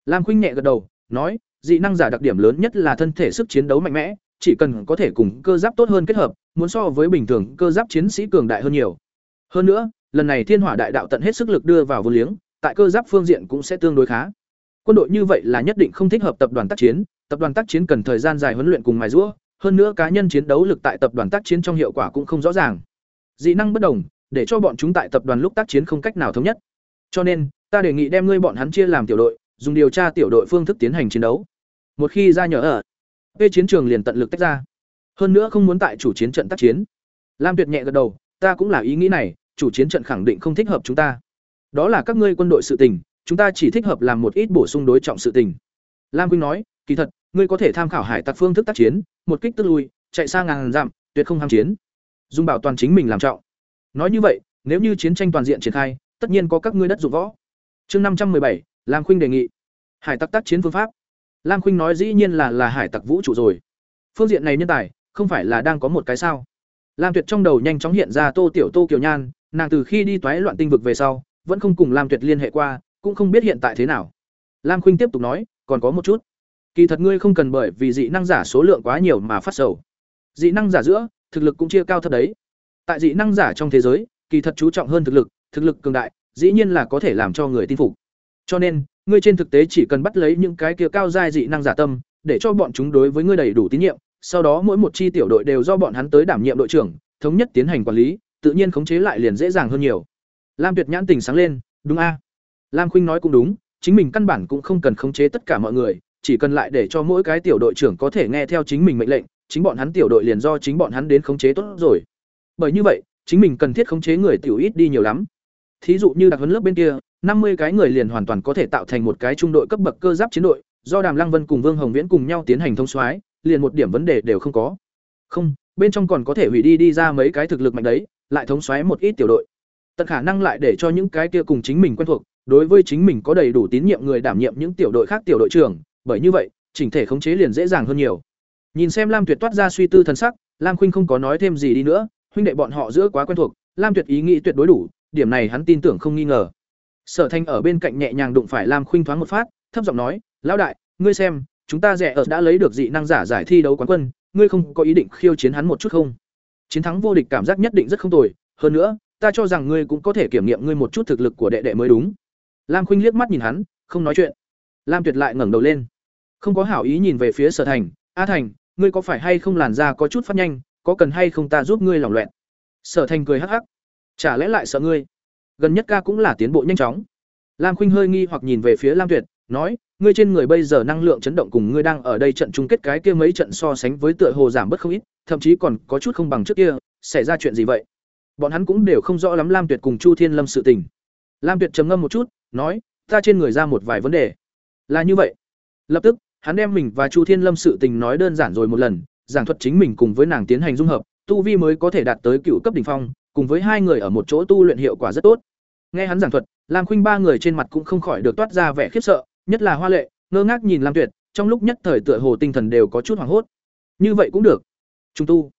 Lam khuynh nhẹ gật đầu, nói dị năng giả đặc điểm lớn nhất là thân thể sức chiến đấu mạnh mẽ, chỉ cần có thể cùng cơ giáp tốt hơn kết hợp, muốn so với bình thường cơ giáp chiến sĩ cường đại hơn nhiều. Hơn nữa, lần này thiên hỏa đại đạo tận hết sức lực đưa vào vô liếng, tại cơ giáp phương diện cũng sẽ tương đối khá. Quân đội như vậy là nhất định không thích hợp tập đoàn tác chiến, tập đoàn tác chiến cần thời gian dài huấn luyện cùng mài rũa hơn nữa cá nhân chiến đấu lực tại tập đoàn tác chiến trong hiệu quả cũng không rõ ràng. Dị năng bất đồng, để cho bọn chúng tại tập đoàn lúc tác chiến không cách nào thống nhất. Cho nên, ta đề nghị đem ngươi bọn hắn chia làm tiểu đội dùng điều tra tiểu đội phương thức tiến hành chiến đấu. Một khi ra nhờ ở về chiến trường liền tận lực tách ra. Hơn nữa không muốn tại chủ chiến trận tác chiến. Lam tuyệt nhẹ gật đầu, ta cũng là ý nghĩ này, chủ chiến trận khẳng định không thích hợp chúng ta. Đó là các ngươi quân đội sự tình, chúng ta chỉ thích hợp làm một ít bổ sung đối trọng sự tình. Lam quynh nói, kỳ thật, ngươi có thể tham khảo hải tặc phương thức tác chiến, một kích tức lui, chạy xa ngàn dặm, tuyệt không ham chiến. Dung bảo toàn chính mình làm trọng. Nói như vậy, nếu như chiến tranh toàn diện triển khai, tất nhiên có các ngươi đất dụng võ. Chương năm trăm bảy lam khuynh đề nghị. Hải tặc tác chiến phương pháp. Lam khuynh nói dĩ nhiên là là hải tặc vũ trụ rồi. Phương diện này nhân tài, không phải là đang có một cái sao? Lam tuyệt trong đầu nhanh chóng hiện ra tô tiểu tô kiều nhan, nàng từ khi đi toái loạn tinh vực về sau, vẫn không cùng lam tuyệt liên hệ qua, cũng không biết hiện tại thế nào. Lam khuynh tiếp tục nói, còn có một chút. Kỳ thật ngươi không cần bởi vì dị năng giả số lượng quá nhiều mà phát sầu. Dị năng giả giữa, thực lực cũng chia cao thật đấy. Tại dị năng giả trong thế giới, kỳ thật chú trọng hơn thực lực thực lực cường đại, dĩ nhiên là có thể làm cho người tin phục cho nên, ngươi trên thực tế chỉ cần bắt lấy những cái kia cao giai dị năng giả tâm, để cho bọn chúng đối với ngươi đầy đủ tín nhiệm, sau đó mỗi một chi tiểu đội đều do bọn hắn tới đảm nhiệm đội trưởng, thống nhất tiến hành quản lý, tự nhiên khống chế lại liền dễ dàng hơn nhiều. Lam tuyệt nhãn tình sáng lên, đúng a? Lam khuynh nói cũng đúng, chính mình căn bản cũng không cần khống chế tất cả mọi người, chỉ cần lại để cho mỗi cái tiểu đội trưởng có thể nghe theo chính mình mệnh lệnh, chính bọn hắn tiểu đội liền do chính bọn hắn đến khống chế tốt rồi. Bởi như vậy, chính mình cần thiết khống chế người tiểu ít đi nhiều lắm thí dụ như đặc huấn lớp bên kia, năm mươi cái người liền hoàn toàn có thể tạo thành một cái trung đội cấp bậc cơ giáp chiến đội, do đàm lăng vân cùng vương hồng viễn cùng nhau tiến hành thông soái, liền một điểm vấn đề đều không có. Không, bên trong còn có thể hủy đi đi ra mấy cái thực lực mạnh đấy, lại thống soái một ít tiểu đội. Tận khả năng lại để cho những cái kia cùng chính mình quen thuộc, đối với chính mình có đầy đủ tín nhiệm người đảm nhiệm những tiểu đội khác tiểu đội trưởng, bởi như vậy, chỉnh thể khống chế liền dễ dàng hơn nhiều. Nhìn xem lam tuyệt toát ra suy tư thần sắc, lam khuynh không có nói thêm gì đi nữa, huynh đệ bọn họ giữa quá quen thuộc, lam tuyệt ý nghĩ tuyệt đối đủ điểm này hắn tin tưởng không nghi ngờ. Sở thanh ở bên cạnh nhẹ nhàng đụng phải lam khuynh thoáng một phát, thấp giọng nói, lão đại, ngươi xem, chúng ta rẻ ở đã lấy được dị năng giả giải thi đấu quán quân, ngươi không có ý định khiêu chiến hắn một chút không? Chiến thắng vô địch cảm giác nhất định rất không tồi, hơn nữa, ta cho rằng ngươi cũng có thể kiểm nghiệm ngươi một chút thực lực của đệ đệ mới đúng. Lam khuynh liếc mắt nhìn hắn, không nói chuyện. Lam tuyệt lại ngẩng đầu lên. Không có hảo ý nhìn về phía sở thành, a thành, ngươi có phải hay không làn da có chút phát nhanh, có cần hay không ta giúp ngươi lòng loẹn sở thành cười hắc hắc chả lẽ lại sợ ngươi? Gần nhất ca cũng là tiến bộ nhanh chóng. Lam khuynh hơi nghi hoặc nhìn về phía lam tuyệt, nói, ngươi trên người bây giờ năng lượng chấn động cùng ngươi đang ở đây trận chung kết cái kia mấy trận so sánh với tựa hồ giảm bớt không ít, thậm chí còn có chút không bằng trước kia, xảy ra chuyện gì vậy? Bọn hắn cũng đều không rõ lắm lam tuyệt cùng chu thiên lâm sự tình. Lam tuyệt trầm ngâm một chút, nói, ta trên người ra một vài vấn đề. Là như vậy. Lập tức, hắn đem mình và chu thiên lâm sự tình nói đơn giản rồi một lần, giảng thuật chính mình cùng với nàng tiến hành dung hợp, tu vi mới có thể đạt tới cựu cấp đ ỉ n h phong cùng với hai người ở một chỗ tu luyện hiệu quả rất tốt. Nghe hắn giảng thuật, lam khuynh ba người trên mặt cũng không khỏi được toát ra vẻ khiếp sợ, nhất là hoa lệ, ngơ ngác nhìn lam tuyệt, trong lúc nhất thời tựa hồ tinh thần đều có chút hoảng hốt. Như vậy cũng được. Trung tu.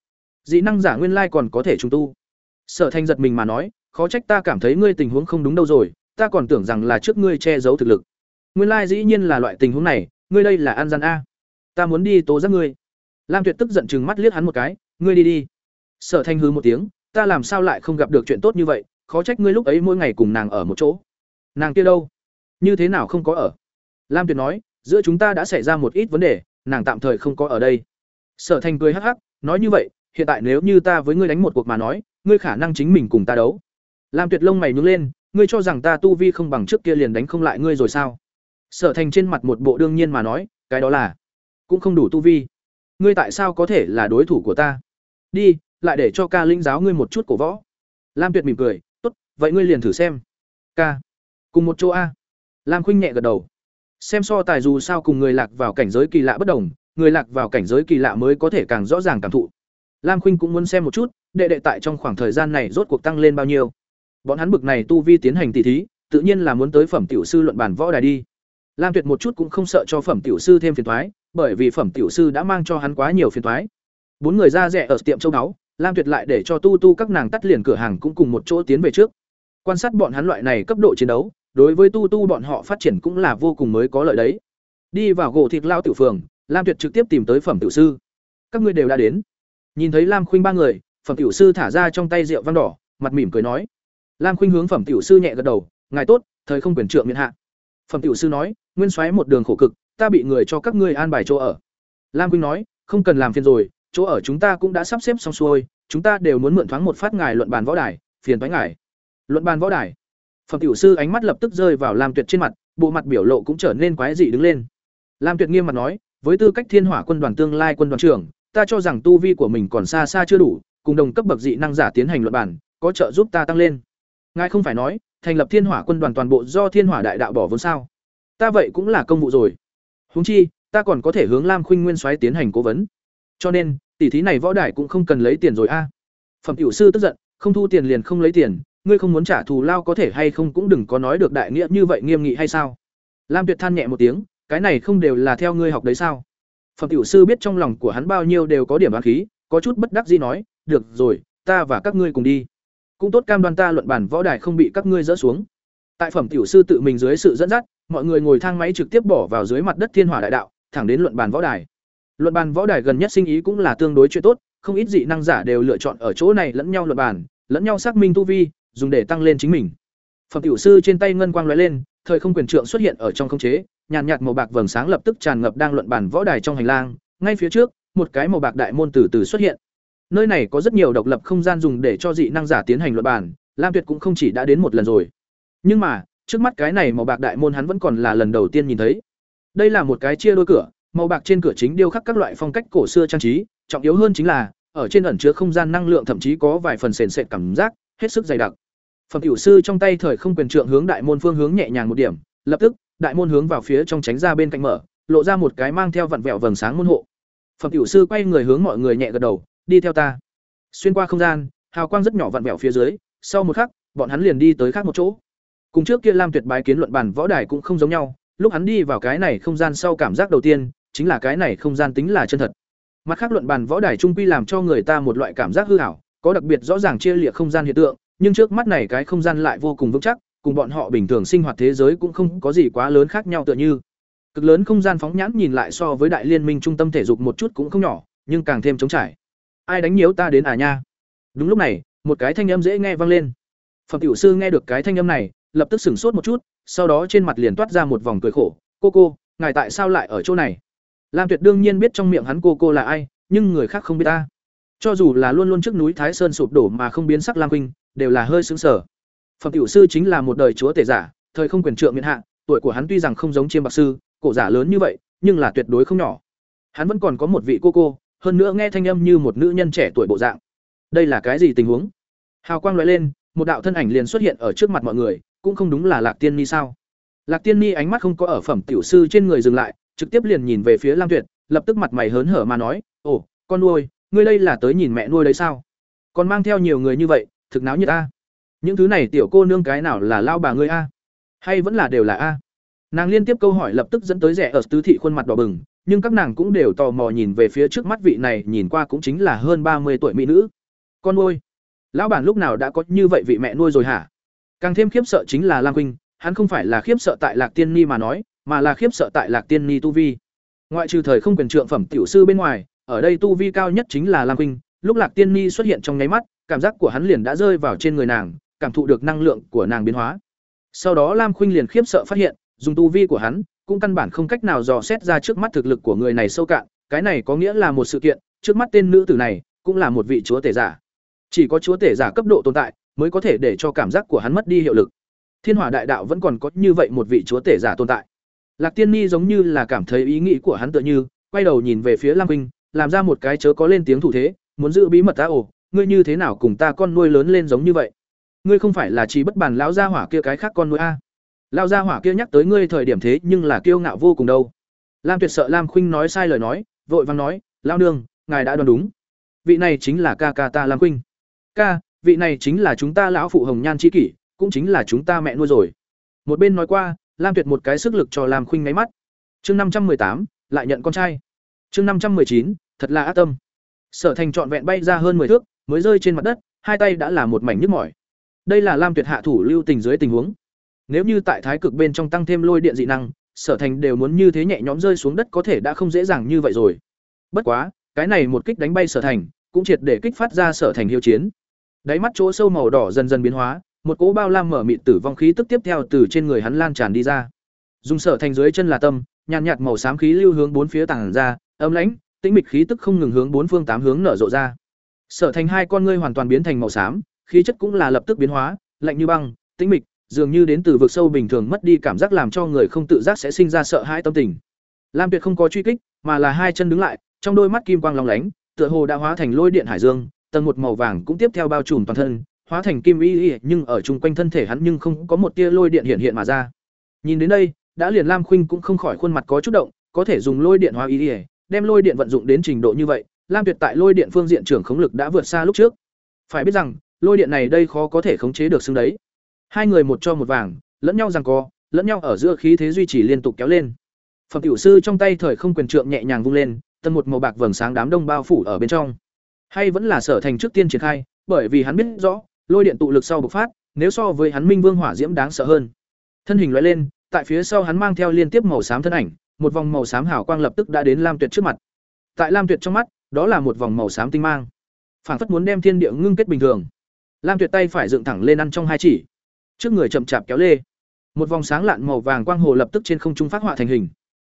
Dị năng giả nguyên lai còn có thể trung tu. Sở thanh giật mình mà nói, khó trách ta cảm thấy ngươi tình huống không đúng đâu rồi, ta còn tưởng rằng là trước ngươi che giấu thực lực. Nguyên lai dĩ nhiên là loại tình huống này, ngươi đây là an gian a. Ta muốn đi tố giác ngươi. Lam tuyệt tức giận chừng mắt liếc hắn một cái, ngươi đi đi. Sở thanh hư một tiếng ta làm sao lại không gặp được chuyện tốt như vậy, khó trách ngươi lúc ấy mỗi ngày cùng nàng ở một chỗ. Nàng kia đâu? Như thế nào không có ở? Lam tuyệt nói, giữa chúng ta đã xảy ra một ít vấn đề, nàng tạm thời không có ở đây. Sở thanh cười hắc hắc, nói như vậy, hiện tại nếu như ta với ngươi đánh một cuộc mà nói, ngươi khả năng chính mình cùng ta đấu. Lam tuyệt lông mày nhướng lên, ngươi cho rằng ta tu vi không bằng trước kia liền đánh không lại ngươi rồi sao? Sở thành trên mặt một bộ đương nhiên mà nói, cái đó là cũng không đủ tu vi. Ngươi tại sao có thể là đối thủ của ta? Đi lại để cho ca linh giáo ngươi một chút cổ võ. Lam tuyệt mỉm cười tốt vậy ngươi liền thử xem. Ca cùng một chỗ a. Lam khuynh nhẹ gật đầu. Xem so tài dù sao cùng người lạc vào cảnh giới kỳ lạ bất đồng người lạc vào cảnh giới kỳ lạ mới có thể càng rõ ràng cảm thụ. Lam khuynh cũng muốn xem một chút đệ đệ tại trong khoảng thời gian này rốt cuộc tăng lên bao nhiêu. Bọn hắn bực này tu vi tiến hành tỷ thí, tự nhiên là muốn tới phẩm tiểu sư luận bản võ đài đi. Lam Tuyệt một chút cũng không sợ cho phẩm tiểu sư thêm phiền toái, bởi vì phẩm tiểu sư đã mang cho hắn quá nhiều phiền toái. Bốn người ra rẻ ở tiệm châu đáo Lam Tuyệt lại để cho tu tu các nàng tắt liền cửa hàng cũng cùng một chỗ tiến về trước. Quan sát bọn hắn loại này cấp độ chiến đấu, đối với tu tu bọn họ phát triển cũng là vô cùng mới có lợi đấy. Đi vào gỗ thịt lao tiểu phường, Lam Tuyệt trực tiếp tìm tới phẩm tiểu sư. Các ngươi đều đã đến. Nhìn thấy Lam Khuynh ba người, phẩm tiểu sư thả ra trong tay rượu vang đỏ, mặt mỉm cười nói. Lam Khuynh hướng phẩm tiểu sư nhẹ gật đầu, "Ngài tốt, thời không quyền trượng miễn hạ." Phẩm tiểu sư nói, "Nguyên soái một đường khổ cực, ta bị người cho các ngươi an bài chỗ ở." Lam Khuynh nói, "Không cần làm phiền rồi, chỗ ở chúng ta cũng đã sắp xếp xong xuôi, chúng ta đều muốn mượn thoáng một phát ngài luận bàn võ đài, phiền toái ngài." Luận bàn võ đài. Phẩm tiểu sư ánh mắt lập tức rơi vào Lam Tuyệt trên mặt, bộ mặt biểu lộ cũng trở nên quái dị đứng lên. Lam Tuyệt nghiêm mặt nói, với tư cách Thiên Hỏa quân đoàn tương lai quân đoàn trưởng, ta cho rằng tu vi của mình còn xa xa chưa đủ, cùng đồng cấp bậc dị năng giả tiến hành luận bàn, có trợ giúp ta tăng lên. Ngài không phải nói, thành lập Thiên Hỏa quân đoàn toàn bộ do Thiên Hỏa đại đạo bỏ vốn sao? Ta vậy cũng là công vụ rồi. Huống chi, ta còn có thể hướng Lam Khuynh Nguyên xoáy tiến hành cố vấn. Cho nên, tỷ thí này võ đài cũng không cần lấy tiền rồi a. Phẩm tiểu sư tức giận, không thu tiền liền không lấy tiền, ngươi không muốn trả thù lao có thể hay không cũng đừng có nói được đại nghĩa như vậy nghiêm nghị hay sao? Lam Tuyệt than nhẹ một tiếng, cái này không đều là theo ngươi học đấy sao? Phẩm tiểu sư biết trong lòng của hắn bao nhiêu đều có điểm bán khí, có chút bất đắc dĩ nói, "Được rồi, ta và các ngươi cùng đi." Cũng tốt cam đoan ta luận bản võ đài không bị các ngươi dỡ xuống. Tại phẩm tiểu sư tự mình dưới sự dẫn dắt, mọi người ngồi thang máy trực tiếp bỏ vào dưới mặt đất Thiên Hỏa đại đạo, thẳng đến luận bàn võ đài. Luận bàn võ đài gần nhất sinh ý cũng là tương đối chuyện tốt, không ít dị năng giả đều lựa chọn ở chỗ này lẫn nhau luận bàn, lẫn nhau xác minh tu vi, dùng để tăng lên chính mình. Phẩm tiểu sư trên tay ngân quang lóe lên, thời không quyền trượng xuất hiện ở trong không chế, nhàn nhạt màu bạc vầng sáng lập tức tràn ngập đang luận bàn võ đài trong hành lang, ngay phía trước, một cái màu bạc đại môn từ từ xuất hiện. Nơi này có rất nhiều độc lập không gian dùng để cho dị năng giả tiến hành luận bàn, Lam Tuyệt cũng không chỉ đã đến một lần rồi. Nhưng mà, trước mắt cái này màu bạc đại môn hắn vẫn còn là lần đầu tiên nhìn thấy. Đây là một cái chia đôi cửa, màu bạc trên cửa chính điêu khắc các loại phong cách cổ xưa trang trí, trọng yếu hơn chính là, ở trên ẩn chứa không gian năng lượng thậm chí có vài phần sền sệt cảm giác, hết sức dày đặc. Phẩm tiểu sư trong tay thời không quyền trượng hướng đại môn phương hướng nhẹ nhàng một điểm, lập tức, đại môn hướng vào phía trong tránh ra bên cạnh mở, lộ ra một cái mang theo vặn vẹo vầng sáng môn hộ. Phẩm tiểu sư quay người hướng mọi người nhẹ gật đầu, đi theo ta. Xuyên qua không gian, hào quang rất nhỏ vặn vẹo phía dưới, sau một khắc, bọn hắn liền đi tới khác một chỗ. Cùng trước kia Lam Tuyệt bái kiến luận bản võ đài cũng không giống nhau, lúc hắn đi vào cái này không gian sau cảm giác đầu tiên, chính là cái này không gian tính là chân thật. Mặt khác luận bàn võ đài trung quy làm cho người ta một loại cảm giác hư ảo, có đặc biệt rõ ràng chia liệt không gian hiện tượng, nhưng trước mắt này cái không gian lại vô cùng vững chắc, cùng bọn họ bình thường sinh hoạt thế giới cũng không có gì quá lớn khác nhau tựa như. Cực lớn không gian phóng nhãn nhìn lại so với đại liên minh trung tâm thể dục một chút cũng không nhỏ, nhưng càng thêm trống trải. Ai đánh nhiễu ta đến à nha? Đúng lúc này, một cái thanh âm dễ nghe vang lên. Phẩm tiểu sư nghe được cái thanh âm này, lập tức sửng sốt một chút, sau đó trên mặt liền toát ra một vòng cười khổ, "Cô cô, ngài tại sao lại ở chỗ này?" Lam Tuyệt đương nhiên biết trong miệng hắn cô cô là ai, nhưng người khác không biết ta. Cho dù là luôn luôn trước núi Thái Sơn sụp đổ mà không biến sắc Lam huynh, đều là hơi sững sờ. Phẩm tiểu sư chính là một đời chúa tể giả, thời không quyền trượng miện hạ, tuổi của hắn tuy rằng không giống chiêm bạc sư, cổ giả lớn như vậy, nhưng là tuyệt đối không nhỏ. Hắn vẫn còn có một vị cô cô, hơn nữa nghe thanh âm như một nữ nhân trẻ tuổi bộ dạng. Đây là cái gì tình huống? Hào quang lóe lên, một đạo thân ảnh liền xuất hiện ở trước mặt mọi người, cũng không đúng là Lạc Tiên Ni sao? Lạc Tiên Ni ánh mắt không có ở phẩm tiểu sư trên người dừng lại, trực tiếp liền nhìn về phía Lam Tuyệt, lập tức mặt mày hớn hở mà nói, "Ồ, con nuôi, ngươi đây là tới nhìn mẹ nuôi đấy sao? Còn mang theo nhiều người như vậy, thực náo như ta." những thứ này tiểu cô nương cái nào là lao bà ngươi a hay vẫn là đều là a nàng liên tiếp câu hỏi lập tức dẫn tới rẻ ở tứ thị khuôn mặt đỏ bừng nhưng các nàng cũng đều tò mò nhìn về phía trước mắt vị này nhìn qua cũng chính là hơn ba mươi tuổi mỹ nữ con nuôi lão bản lúc nào đã có như vậy vị mẹ nuôi rồi hả càng thêm khiếp sợ chính là lam Quynh, hắn không phải là khiếp sợ tại lạc tiên ni mà nói mà là khiếp sợ tại lạc tiên ni tu vi ngoại trừ thời không quyền trượng phẩm tiểu sư bên ngoài ở đây tu vi cao nhất chính là lam quynh lúc lạc tiên ni xuất hiện trong nháy mắt cảm giác của hắn liền đã rơi vào trên người nàng cảm thụ được năng lượng của nàng biến hóa. Sau đó Lam Khuynh liền khiếp sợ phát hiện, dùng tu vi của hắn, cũng căn bản không cách nào dò xét ra trước mắt thực lực của người này sâu cạn, cái này có nghĩa là một sự kiện, trước mắt tên nữ tử này cũng là một vị chúa tể giả. Chỉ có chúa tể giả cấp độ tồn tại mới có thể để cho cảm giác của hắn mất đi hiệu lực. Thiên Hỏa Đại Đạo vẫn còn có như vậy một vị chúa tể giả tồn tại. Lạc Tiên Ni giống như là cảm thấy ý nghĩ của hắn tựa như, quay đầu nhìn về phía Lam Vinh, làm ra một cái chớ có lên tiếng thủ thế, muốn giữ bí mật ta ồ, ngươi như thế nào cùng ta con nuôi lớn lên giống như vậy? ngươi không phải là chỉ bất bàn lão gia hỏa kia cái khác con nuôi a? Lão gia hỏa kia nhắc tới ngươi thời điểm thế nhưng là kiêu ngạo vô cùng đâu. Lam tuyệt sợ lam khuynh nói sai lời nói vội vàng nói lão nương ngài đã đoán đúng. Vị này chính là ca ca ta lam khuynh. Ca vị này chính là chúng ta lão phụ hồng nhan chi kỷ cũng chính là chúng ta mẹ nuôi rồi. Một bên nói qua lam tuyệt một cái sức lực cho làm khuynh ngáy mắt. Chương năm trăm tám, lại nhận con trai. Chương năm trăm chín, thật là ác tâm. Sở thành trọn vẹn bay ra hơn mười thước, mới rơi trên mặt đất, hai tay đã là một mảnh nhức mỏi. Đây là lam tuyệt hạ thủ lưu tình dưới tình huống. Nếu như tại thái cực bên trong tăng thêm lôi điện dị năng, sở thành đều muốn như thế nhẹ nhõm rơi xuống đất có thể đã không dễ dàng như vậy rồi. Bất quá, cái này một kích đánh bay sở thành, cũng triệt để kích phát ra sở thành hiếu chiến. Đáy mắt chỗ sâu màu đỏ dần dần biến hóa một cỗ bao lam mở mịt tử vong khí tức tiếp theo từ trên người hắn lan tràn đi ra. Dùng sở thành dưới chân là tâm, nhàn nhạt màu xám khí lưu hướng bốn phía tảng ra, âm lãnh, tĩnh mịch khí tức không ngừng hướng bốn phương tám hướng nở rộ ra. Sở thành hai con ngươi hoàn toàn biến thành màu xám, khí chất cũng là lập tức biến hóa, lạnh như băng, tĩnh mịch, dường như đến từ vực sâu bình thường mất đi cảm giác làm cho người không tự giác sẽ sinh ra sợ hãi tâm tình. Lam tuyệt không có truy kích, mà là hai chân đứng lại, trong đôi mắt kim quang long lánh, tựa hồ đã hóa thành lôi điện hải dương, tầng một màu vàng cũng tiếp theo bao trùm toàn thân hóa thành kim y nhưng ở chung quanh thân thể hắn nhưng không có một tia lôi điện hiện hiện mà ra. Nhìn đến đây, đã liền lam khuynh cũng không khỏi khuôn mặt có chút động, có thể dùng lôi điện hóa y đem lôi điện vận dụng đến trình độ như vậy, lam tuyệt tại lôi điện phương diện trưởng khống lực đã vượt xa lúc trước. Phải biết rằng, lôi điện này đây khó có thể khống chế được xương đấy. Hai người một cho một vàng, lẫn nhau rằng co, lẫn nhau ở giữa khí thế duy trì liên tục kéo lên. Phẩm tiểu sư trong tay thời không quyền trượng nhẹ nhàng vung lên tân một màu bạc vầng sáng đám đông bao phủ ở bên trong. Hay vẫn là sở thành trước tiên triển khai, bởi vì hắn biết rõ lôi điện tụ lực sau bộc phát, nếu so với hắn minh vương hỏa diễm đáng sợ hơn. Thân hình loại lên, tại phía sau hắn mang theo liên tiếp màu xám thân ảnh, một vòng màu xám hào quang lập tức đã đến lam tuyệt trước mặt. Tại lam tuyệt trong mắt, đó là một vòng màu xám tinh mang. Phảng phất muốn đem thiên địa ngưng kết bình thường. Lam tuyệt tay phải dựng thẳng lên ăn trong hai chỉ. Trước người chậm chạp kéo lê. Một vòng sáng lạn màu vàng quang hồ lập tức trên không trung phát họa thành hình.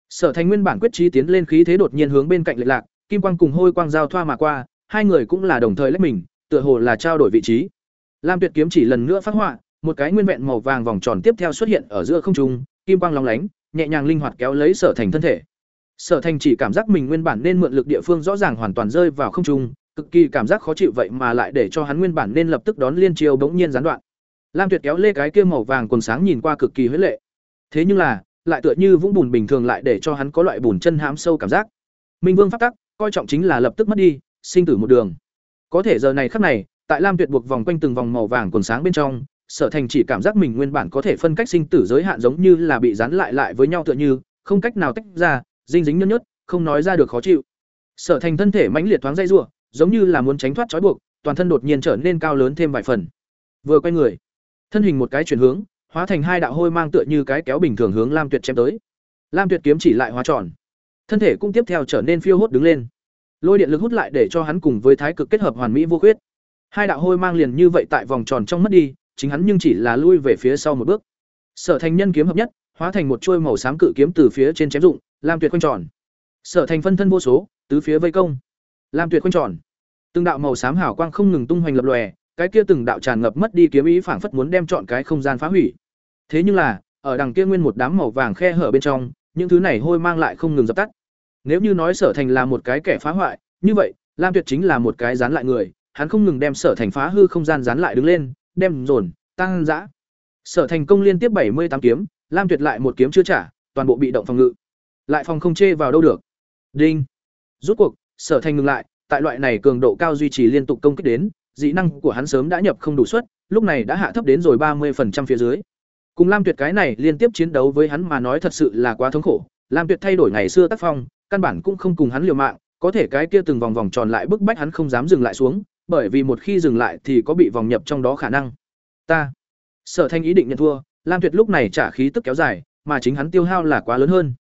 Sở thành nguyên bản quyết trí tiến lên khí thế đột nhiên hướng bên cạnh lệch lạc, kim quang cùng hôi quang giao thoa mà qua, hai người cũng là đồng thời lách mình, tựa hồ là trao đổi vị trí lam tuyệt kiếm chỉ lần nữa phát họa, một cái nguyên vẹn màu vàng vòng tròn tiếp theo xuất hiện ở giữa không trung, kim quang lóng lánh, nhẹ nhàng linh hoạt kéo lấy sở thành thân thể. Sở thành chỉ cảm giác mình nguyên bản nên mượn lực địa phương rõ ràng hoàn toàn rơi vào không trung, cực kỳ cảm giác khó chịu vậy mà lại để cho hắn nguyên bản nên lập tức đón liên chiêu bỗng nhiên gián đoạn. Lam tuyệt kéo lê cái kia màu vàng quần sáng nhìn qua cực kỳ huyết lệ. Thế nhưng là, lại tựa như vũng bùn bình thường lại để cho hắn có loại bùn chân hãm sâu cảm giác. Minh vương phát tắc, coi trọng chính là lập tức mất đi, sinh tử một đường. Có thể giờ này khắc này tại lam tuyệt buộc vòng quanh từng vòng màu vàng quần sáng bên trong, sở thành chỉ cảm giác mình nguyên bản có thể phân cách sinh tử giới hạn giống như là bị dán lại lại với nhau tựa như, không cách nào tách ra dinh dính nhớt nhớt, không nói ra được khó chịu. Sở thành thân thể mãnh liệt thoáng dây giụa giống như là muốn tránh thoát trói buộc, toàn thân đột nhiên trở nên cao lớn thêm vài phần. Vừa quay người, thân hình một cái chuyển hướng, hóa thành hai đạo hôi mang tựa như cái kéo bình thường hướng lam tuyệt chém tới. Lam tuyệt kiếm chỉ lại hóa tròn, thân thể cũng tiếp theo trở nên phiêu hốt đứng lên. Lôi điện lực hút lại để cho hắn cùng với thái cực kết hợp hoàn mỹ vô khuyết hai đạo hôi mang liền như vậy tại vòng tròn trong mất đi, chính hắn nhưng chỉ là lui về phía sau một bước. Sở thành nhân kiếm hợp nhất, hóa thành một chuôi màu xám cự kiếm từ phía trên chém dụng lam tuyệt quanh tròn. Sở thành phân thân vô số, tứ phía vây công. Lam tuyệt quanh tròn. Từng đạo màu xám hảo quang không ngừng tung hoành lập lòe, cái kia từng đạo tràn ngập mất đi kiếm ý phảng phất muốn đem chọn cái không gian phá hủy. Thế nhưng là, ở đằng kia nguyên một đám màu vàng khe hở bên trong, những thứ này hôi mang lại không ngừng dập tắt. Nếu như nói sở thành là một cái kẻ phá hoại, như vậy, lam tuyệt chính là một cái dán lại người hắn không ngừng đem sở thành phá hư không gian dán lại đứng lên, đem dồn, tăng dã. Sở thành công liên tiếp bảy mươi tám kiếm, lam tuyệt lại một kiếm chưa trả, toàn bộ bị động phòng ngự. Lại phòng không chê vào đâu được. Đinh. Rút cuộc, sở thành ngừng lại, tại loại này cường độ cao duy trì liên tục công kích đến, dị năng của hắn sớm đã nhập không đủ suất, lúc này đã hạ thấp đến rồi ba mươi phía dưới. Cùng lam tuyệt cái này liên tiếp chiến đấu với hắn mà nói thật sự là quá thống khổ, lam tuyệt thay đổi ngày xưa tác phong, căn bản cũng không cùng hắn liều mạng, có thể cái kia từng vòng vòng tròn lại bức bách hắn không dám dừng lại xuống bởi vì một khi dừng lại thì có bị vòng nhập trong đó khả năng. Ta, sở thanh ý định nhận thua, lam tuyệt lúc này trả khí tức kéo dài, mà chính hắn tiêu hao là quá lớn hơn.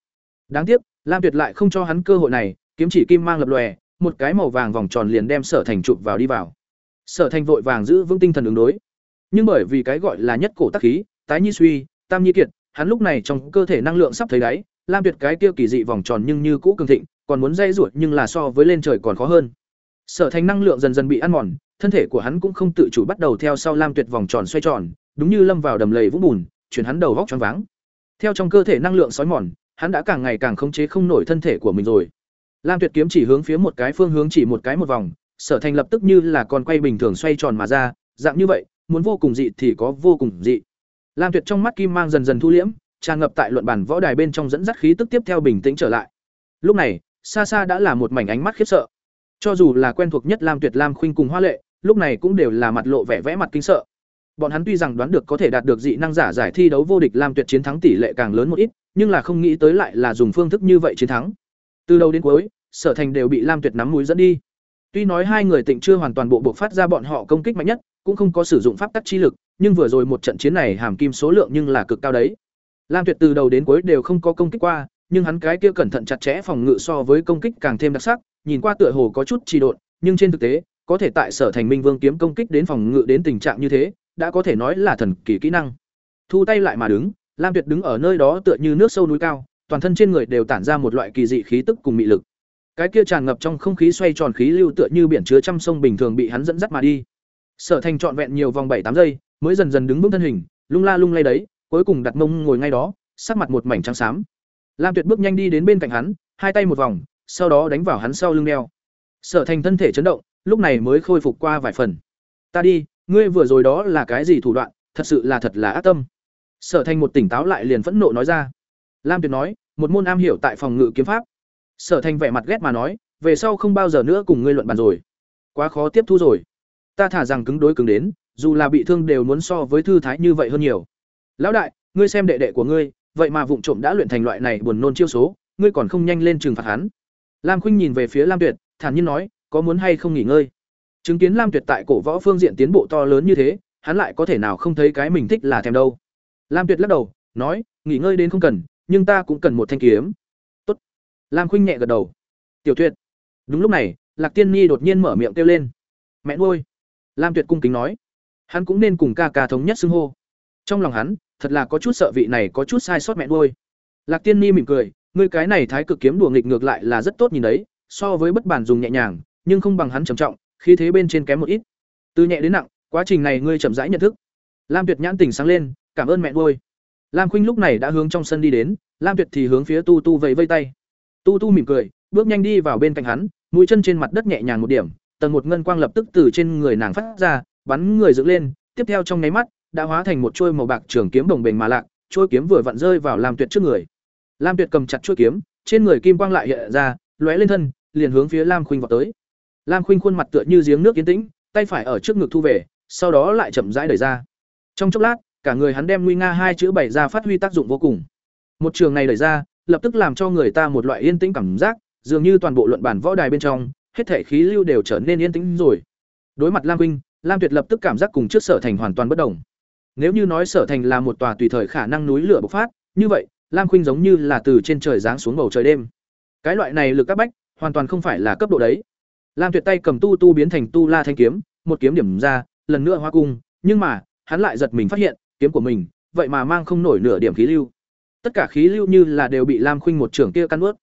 Đáng tiếc, lam tuyệt lại không cho hắn cơ hội này, kiếm chỉ kim mang lập lòe, một cái màu vàng vòng tròn liền đem sở thành chụp vào đi vào. Sở thành vội vàng giữ vững tinh thần ứng đối. Nhưng bởi vì cái gọi là nhất cổ tác khí, tái nhi suy, tam nhi kiệt, hắn lúc này trong cơ thể năng lượng sắp thấy đáy, lam tuyệt cái kia kỳ dị vòng tròn nhưng như cũ cường thịnh, còn muốn dây ruột nhưng là so với lên trời còn khó hơn sở thành năng lượng dần dần bị ăn mòn, thân thể của hắn cũng không tự chủ bắt đầu theo sau lam tuyệt vòng tròn xoay tròn, đúng như lâm vào đầm lầy vũng bùn, chuyển hắn đầu vóc choáng váng. Theo trong cơ thể năng lượng sói mòn, hắn đã càng ngày càng khống chế không nổi thân thể của mình rồi. Lam tuyệt kiếm chỉ hướng phía một cái phương hướng chỉ một cái một vòng, sở thành lập tức như là con quay bình thường xoay tròn mà ra, dạng như vậy, muốn vô cùng dị thì có vô cùng dị. Lam tuyệt trong mắt kim mang dần dần thu liễm, tràn ngập tại luận bản võ đài bên trong dẫn dắt khí tức tiếp theo bình tĩnh trở lại. Lúc này, xa xa đã là một mảnh ánh mắt khiếp sợ cho dù là quen thuộc nhất lam tuyệt lam khuynh cùng hoa lệ lúc này cũng đều là mặt lộ vẻ vẽ mặt kinh sợ. Bọn hắn tuy rằng đoán được có thể đạt được dị năng giả giải thi đấu vô địch Lam Tuyệt chiến thắng tỷ lệ càng lớn một ít, nhưng là không nghĩ tới lại là dùng phương thức như vậy chiến thắng. Từ đầu đến cuối, Sở Thành đều bị Lam Tuyệt nắm mũi dẫn đi. Tuy nói hai người tịnh chưa hoàn toàn bộ buộc phát ra bọn họ công kích mạnh nhất, cũng không có sử dụng pháp tắc chi lực, nhưng vừa rồi một trận chiến này hàm kim số lượng nhưng là cực cao đấy. Lam Tuyệt từ đầu đến cuối đều không có công kích qua, nhưng hắn cái kia cẩn thận chặt chẽ phòng ngự so với công kích càng thêm đặc sắc, nhìn qua tựa hồ có chút trì độn, nhưng trên thực tế, có thể tại Sở Thành Minh Vương kiếm công kích đến phòng ngự đến tình trạng như thế, đã có thể nói là thần kỳ kỹ năng. Thu tay lại mà đứng, Lam Tuyệt đứng ở nơi đó tựa như nước sâu núi cao, toàn thân trên người đều tản ra một loại kỳ dị khí tức cùng mị lực. Cái kia tràn ngập trong không khí xoay tròn khí lưu tựa như biển chứa trăm sông bình thường bị hắn dẫn dắt mà đi. Sở Thành trọn vẹn nhiều vòng bảy tám giây, mới dần dần đứng vững thân hình, lung la lung lay đấy, cuối cùng đặt mông ngồi ngay đó, sắc mặt một mảnh trắng xám. Lam Tuyệt bước nhanh đi đến bên cạnh hắn, hai tay một vòng, sau đó đánh vào hắn sau lưng đeo. Sở Thành thân thể chấn động, lúc này mới khôi phục qua vài phần. "Ta đi, ngươi vừa rồi đó là cái gì thủ đoạn, thật sự là thật là ác tâm." Sở Thành một tỉnh táo lại liền phẫn nộ nói ra. Lam Tuyệt nói, "Một môn am hiểu tại phòng ngự kiếm pháp." Sở Thành vẻ mặt ghét mà nói, "Về sau không bao giờ nữa cùng ngươi luận bàn rồi. Quá khó tiếp thu rồi. Ta thả rằng cứng đối cứng đến, dù là bị thương đều muốn so với thư thái như vậy hơn nhiều." "Lão đại, ngươi xem đệ đệ của ngươi, vậy mà vụng trộm đã luyện thành loại này buồn nôn chiêu số, ngươi còn không nhanh lên trừng phạt hắn." Lam Khuynh nhìn về phía Lam Tuyệt, thản nhiên nói, "Có muốn hay không nghỉ ngơi?" Chứng kiến Lam Tuyệt tại cổ võ phương diện tiến bộ to lớn như thế, hắn lại có thể nào không thấy cái mình thích là thèm đâu. Lam Tuyệt lắc đầu, nói, "Nghỉ ngơi đến không cần, nhưng ta cũng cần một thanh kiếm." "Tốt." Lam Khuynh nhẹ gật đầu. "Tiểu Tuyệt." Đúng lúc này, Lạc Tiên Nhi đột nhiên mở miệng kêu lên. "Mẹ nuôi." Lam Tuyệt cung kính nói, hắn cũng nên cùng ca ca thống nhất xưng hô. Trong lòng hắn, thật là có chút sợ vị này có chút sai sót mẹ nuôi. Lạc Tiên Ni mỉm cười, ngươi cái này thái cực kiếm đùa nghịch ngược lại là rất tốt nhìn đấy, so với bất bản dùng nhẹ nhàng, nhưng không bằng hắn trầm trọng, khí thế bên trên kém một ít. Từ nhẹ đến nặng, quá trình này ngươi chậm rãi nhận thức. Lam Tuyệt nhãn tỉnh sáng lên, cảm ơn mẹ nuôi. Lam Khuynh lúc này đã hướng trong sân đi đến, Lam Tuyệt thì hướng phía Tu Tu vẫy vây tay. Tu Tu mỉm cười, bước nhanh đi vào bên cạnh hắn, mũi chân trên mặt đất nhẹ nhàng một điểm, tầng một ngân quang lập tức từ trên người nàng phát ra, bắn người dựng lên, tiếp theo trong nháy mắt, đã hóa thành một chuôi màu bạc trường kiếm đồng bền mà lạc, chuôi kiếm vừa vặn rơi vào Lam Tuyệt trước người. Lam Tuyệt cầm chặt chuôi kiếm, trên người kim quang lại hiện ra, lóe lên thân, liền hướng phía Lam Khuynh vọt tới. Lam Khuynh khuôn mặt tựa như giếng nước yên tĩnh, tay phải ở trước ngực thu về, sau đó lại chậm rãi đẩy ra. Trong chốc lát, cả người hắn đem nguy nga hai chữ bảy ra phát huy tác dụng vô cùng. Một trường này đẩy ra, lập tức làm cho người ta một loại yên tĩnh cảm giác, dường như toàn bộ luận bản võ đài bên trong, hết thể khí lưu đều trở nên yên tĩnh rồi. Đối mặt Lam Khuynh, Lam Tuyệt lập tức cảm giác cùng trước Sở Thành hoàn toàn bất động. Nếu như nói Sở Thành là một tòa tùy thời khả năng núi lửa bộc phát, như vậy, Lam Khuynh giống như là từ trên trời giáng xuống bầu trời đêm. Cái loại này lực các bách, hoàn toàn không phải là cấp độ đấy. Lam Tuyệt tay cầm tu tu biến thành tu la thanh kiếm, một kiếm điểm ra, lần nữa hóa cung, nhưng mà, hắn lại giật mình phát hiện, kiếm của mình, vậy mà mang không nổi nửa điểm khí lưu. Tất cả khí lưu như là đều bị Lam Khuynh một trưởng kia căn nuốt.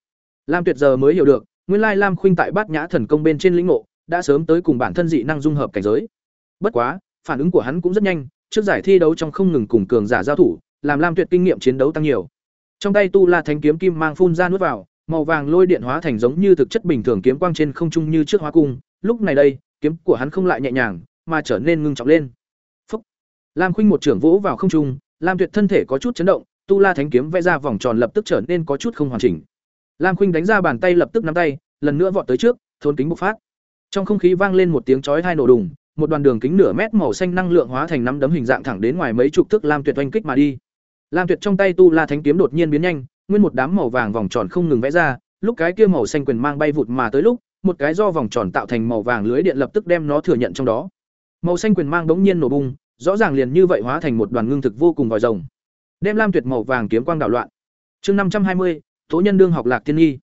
Lam Tuyệt giờ mới hiểu được, nguyên lai Lam Khuynh tại Bát Nhã thần công bên trên lĩnh ngộ, đã sớm tới cùng bản thân dị năng dung hợp cảnh giới. Bất quá, phản ứng của hắn cũng rất nhanh, trước giải thi đấu trong không ngừng cùng cường giả giao thủ, làm Lam Tuyệt kinh nghiệm chiến đấu tăng nhiều. Trong tay tu La Thánh kiếm kim mang phun ra nuốt vào, màu vàng lôi điện hóa thành giống như thực chất bình thường kiếm quang trên không trung như trước hóa cung, lúc này đây, kiếm của hắn không lại nhẹ nhàng, mà trở nên ngưng trọng lên. Phúc. Lam Khuynh một trưởng vỗ vào không trung, Lam Tuyệt thân thể có chút chấn động, tu La Thánh kiếm vẽ ra vòng tròn lập tức trở nên có chút không hoàn chỉnh. Lam Khuynh đánh ra bàn tay lập tức nắm tay, lần nữa vọt tới trước, thôn kính bộc phát. Trong không khí vang lên một tiếng chói tai nổ đùng, một đoàn đường kính nửa mét màu xanh năng lượng hóa thành năm đấm hình dạng thẳng đến ngoài mấy chục thước Lam Tuyệt oanh kích mà đi. Lam Tuyệt trong tay tu La Thánh kiếm đột nhiên biến nhanh, nguyên một đám màu vàng vòng tròn không ngừng vẽ ra, lúc cái kia màu xanh quyền mang bay vụt mà tới lúc, một cái do vòng tròn tạo thành màu vàng lưới điện lập tức đem nó thừa nhận trong đó. Màu xanh quyền mang bỗng nhiên nổ bung, rõ ràng liền như vậy hóa thành một đoàn ngưng thực vô cùng vòi rồng. Đem Lam Tuyệt màu vàng kiếm quang đảo loạn. Chương năm trăm hai mươi, Tố nhân đương học Lạc Tiên Nhi.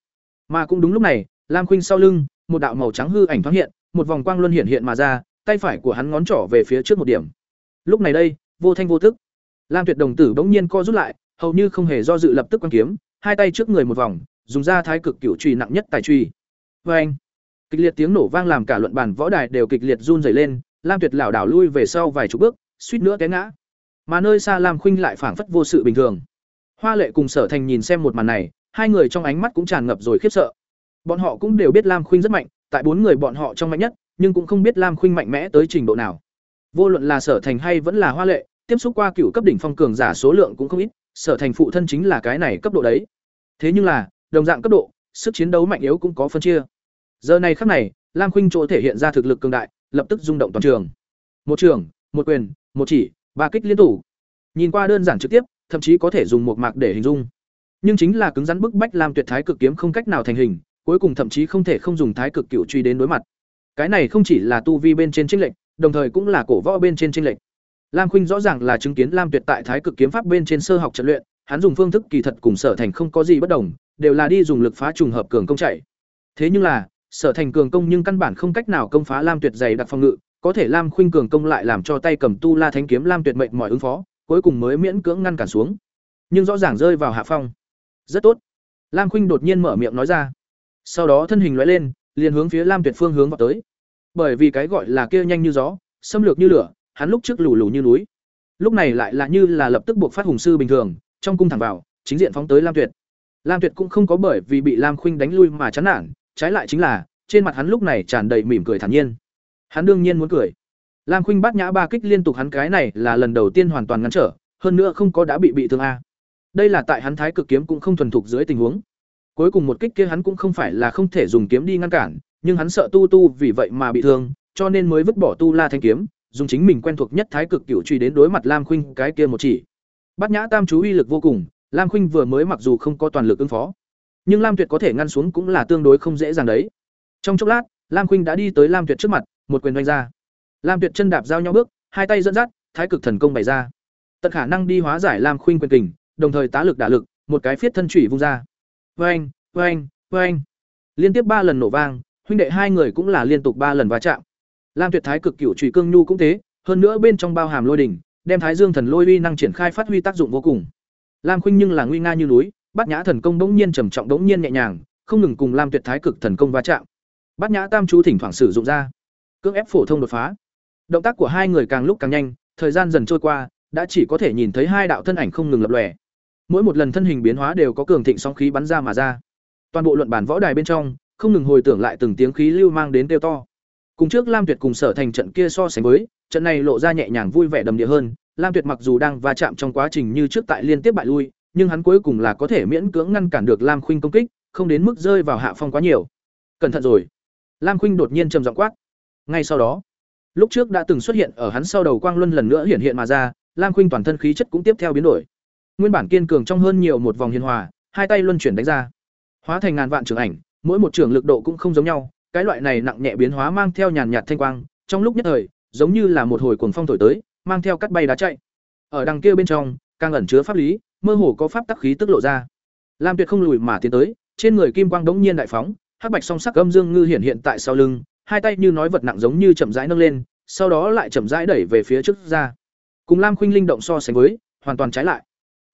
Mà cũng đúng lúc này, Lam Khuynh sau lưng, một đạo màu trắng hư ảnh thoáng hiện, một vòng quang luân hiện hiện mà ra, tay phải của hắn ngón trỏ về phía trước một điểm. Lúc này đây, vô thanh vô tức, Lam Tuyệt đồng tử bỗng nhiên co rút lại, hầu như không hề do dự lập tức quan kiếm, hai tay trước người một vòng, dùng ra thái cực cửu chùy nặng nhất tài chùy. Oeng! Kịch liệt tiếng nổ vang làm cả luận bàn võ đài đều kịch liệt run rẩy lên, Lam Tuyệt lảo đảo lui về sau vài chục bước, suýt nữa té ngã. Mà nơi xa Lam Khuynh lại phảng phất vô sự bình thường. Hoa Lệ cùng Sở Thành nhìn xem một màn này, hai người trong ánh mắt cũng tràn ngập rồi khiếp sợ. Bọn họ cũng đều biết Lam Khuynh rất mạnh, tại bốn người bọn họ trong mạnh nhất, nhưng cũng không biết Lam Khuynh mạnh mẽ tới trình độ nào. Vô luận là Sở Thành hay vẫn là Hoa Lệ, tiếp xúc qua cựu cấp đỉnh phong cường giả số lượng cũng không ít, Sở Thành phụ thân chính là cái này cấp độ đấy. Thế nhưng là, đồng dạng cấp độ, sức chiến đấu mạnh yếu cũng có phân chia. Giờ này khắc này, Lam Khuynh chỗ thể hiện ra thực lực cường đại, lập tức rung động toàn trường. Một trường, một quyền, một chỉ, ba kích liên thủ. Nhìn qua đơn giản trực tiếp, thậm chí có thể dùng một mạc để hình dung. Nhưng chính là cứng rắn bức bách Lam Tuyệt Thái cực kiếm không cách nào thành hình, cuối cùng thậm chí không thể không dùng Thái cực cựu truy đến đối mặt. Cái này không chỉ là tu vi bên trên chênh lệch, đồng thời cũng là cổ võ bên trên chênh lệch. Lam Khuynh rõ ràng là chứng kiến Lam Tuyệt tại Thái cực kiếm pháp bên trên sơ học trận luyện, hắn dùng phương thức kỳ thật cùng Sở Thành không có gì bất đồng, đều là đi dùng lực phá trùng hợp cường công chạy. Thế nhưng là, Sở Thành cường công nhưng căn bản không cách nào công phá Lam Tuyệt dày đặc phòng ngự, có thể Lam Khuynh cường công lại làm cho tay cầm tu La Thánh kiếm Lam Tuyệt mệnh mọi ứng phó, cuối cùng mới miễn cưỡng ngăn cản xuống. Nhưng rõ ràng rơi vào hạ phong. Rất tốt. Lam Khuynh đột nhiên mở miệng nói ra. Sau đó thân hình lóe lên, liền hướng phía Lam Tuyệt phương hướng vọt tới. Bởi vì cái gọi là kia nhanh như gió, xâm lược như lửa, hắn lúc trước lù lù như núi. Lúc này lại là như là lập tức buộc phát hùng sư bình thường, trong cung thẳng vào, chính diện phóng tới Lam Tuyệt. Lam Tuyệt cũng không có bởi vì bị Lam Khuynh đánh lui mà chán nản, trái lại chính là, trên mặt hắn lúc này tràn đầy mỉm cười thản nhiên. Hắn đương nhiên muốn cười. Lam Khuynh bắt nhã ba kích liên tục hắn cái này là lần đầu tiên hoàn toàn ngăn trở, hơn nữa không có đã bị bị thương a. Đây là tại hắn thái cực kiếm cũng không thuần thục dưới tình huống. Cuối cùng một kích kia hắn cũng không phải là không thể dùng kiếm đi ngăn cản, nhưng hắn sợ Tu Tu vì vậy mà bị thương, cho nên mới vứt bỏ Tu La thanh kiếm, dùng chính mình quen thuộc nhất thái cực cửu truy đến đối mặt Lam Khuynh cái kia một chỉ. Bát Nhã Tam chú uy lực vô cùng, Lam Khuynh vừa mới mặc dù không có toàn lực ứng phó, nhưng Lam Tuyệt có thể ngăn xuống cũng là tương đối không dễ dàng đấy. Trong chốc lát, Lam Khuynh đã đi tới Lam Tuyệt trước mặt, một quyền đánh ra. Lam Tuyệt chân đạp giao nhau bước, hai tay dẫn dắt, thái cực thần công bày ra. Tận khả năng đi hóa giải Lam Khuynh quyền kình, đồng thời tá lực đả lực, một cái phiết thân trụy vung ra. vang vang vang Liên tiếp ba lần nổ vang, huynh đệ hai người cũng là liên tục ba lần va chạm. Lam Tuyệt Thái cực cửu chủy cương nhu cũng thế, hơn nữa bên trong bao hàm lôi đỉnh, đem Thái Dương thần lôi uy năng triển khai phát huy tác dụng vô cùng. Lam Khuynh nhưng là nguy nga như núi, Bát Nhã thần công bỗng nhiên trầm trọng bỗng nhiên nhẹ nhàng, không ngừng cùng Lam Tuyệt Thái cực thần công va chạm. Bát Nhã Tam chú thỉnh thoảng sử dụng ra, cưỡng ép phổ thông đột phá. Động tác của hai người càng lúc càng nhanh, thời gian dần trôi qua, đã chỉ có thể nhìn thấy hai đạo thân ảnh không ngừng lập lòe. Mỗi một lần thân hình biến hóa đều có cường thịnh sóng khí bắn ra mà ra. Toàn bộ luận bản võ đài bên trong, không ngừng hồi tưởng lại từng tiếng khí lưu mang đến tiêu to. Cùng trước Lam Tuyệt cùng Sở Thành trận kia so sánh với, trận này lộ ra nhẹ nhàng vui vẻ đầm địa hơn, Lam Tuyệt mặc dù đang va chạm trong quá trình như trước tại liên tiếp bại lui, nhưng hắn cuối cùng là có thể miễn cưỡng ngăn cản được Lam Khuynh công kích, không đến mức rơi vào hạ phong quá nhiều. Cẩn thận rồi. Lam Khuynh đột nhiên trầm giọng quát. Ngay sau đó, lúc trước đã từng xuất hiện ở hắn sau đầu quang luân lần nữa hiện hiện mà ra, Lam Khuynh toàn thân khí chất cũng tiếp theo biến đổi. Nguyên bản kiên cường trong hơn nhiều một vòng hiền hòa, hai tay luân chuyển đánh ra, hóa thành ngàn vạn trường ảnh, mỗi một trường lực độ cũng không giống nhau, cái loại này nặng nhẹ biến hóa mang theo nhàn nhạt thanh quang, trong lúc nhất thời, giống như là một hồi cuồng phong thổi tới, mang theo cắt bay đá chạy. Ở đằng kia bên trong, càng ẩn chứa pháp lý, mơ hồ có pháp tắc khí tức lộ ra. Lam Tuyệt không lùi mà tiến tới, trên người kim quang đống nhiên đại phóng, hắc bạch song sắc âm dương ngư hiện hiện tại sau lưng, hai tay như nói vật nặng giống như chậm rãi nâng lên, sau đó lại chậm rãi đẩy về phía trước ra. Cùng Lam Khuynh linh động so sánh với, hoàn toàn trái lại.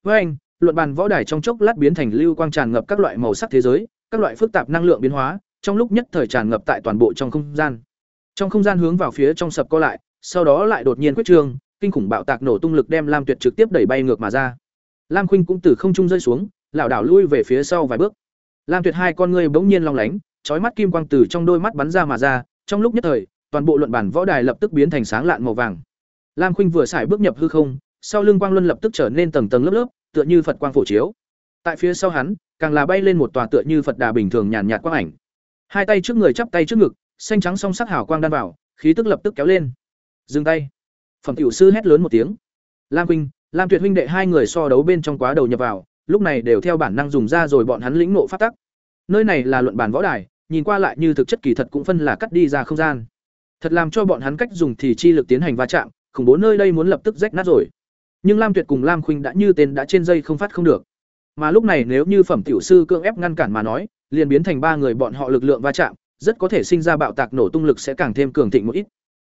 Với anh, luận bàn võ đài trong chốc lát biến thành lưu quang tràn ngập các loại màu sắc thế giới, các loại phức tạp năng lượng biến hóa, trong lúc nhất thời tràn ngập tại toàn bộ trong không gian. Trong không gian hướng vào phía trong sập co lại, sau đó lại đột nhiên quyết trường, kinh khủng bạo tạc nổ tung lực đem Lam Tuyệt trực tiếp đẩy bay ngược mà ra. Lam Khuynh cũng từ không trung rơi xuống, lảo đảo lui về phía sau vài bước. Lam Tuyệt hai con ngươi bỗng nhiên long lánh, chói mắt kim quang từ trong đôi mắt bắn ra mà ra, trong lúc nhất thời, toàn bộ luận bản võ đài lập tức biến thành sáng lạn màu vàng. Lam Khuynh vừa xài bước nhập hư không, sau lưng quang luân lập tức trở nên tầng tầng lớp lớp, tựa như Phật quang phổ chiếu. Tại phía sau hắn, càng là bay lên một tòa tựa như Phật đà bình thường nhàn nhạt quang ảnh. Hai tay trước người chắp tay trước ngực, xanh trắng song sắc hào quang đan vào, khí tức lập tức kéo lên. Dừng tay. Phẩm tiểu sư hét lớn một tiếng. Lam huynh Lam Tuyệt huynh đệ hai người so đấu bên trong quá đầu nhập vào, lúc này đều theo bản năng dùng ra rồi bọn hắn lĩnh nộ phát tắc. Nơi này là luận bản võ đài, nhìn qua lại như thực chất kỳ thật cũng phân là cắt đi ra không gian. Thật làm cho bọn hắn cách dùng thì chi lực tiến hành va chạm, khủng bố nơi đây muốn lập tức rách nát rồi. Nhưng Lam Tuyệt cùng Lam Khuynh đã như tên đã trên dây không phát không được. Mà lúc này nếu như phẩm tiểu sư cưỡng ép ngăn cản mà nói, liền biến thành ba người bọn họ lực lượng va chạm, rất có thể sinh ra bạo tạc nổ tung lực sẽ càng thêm cường thịnh một ít.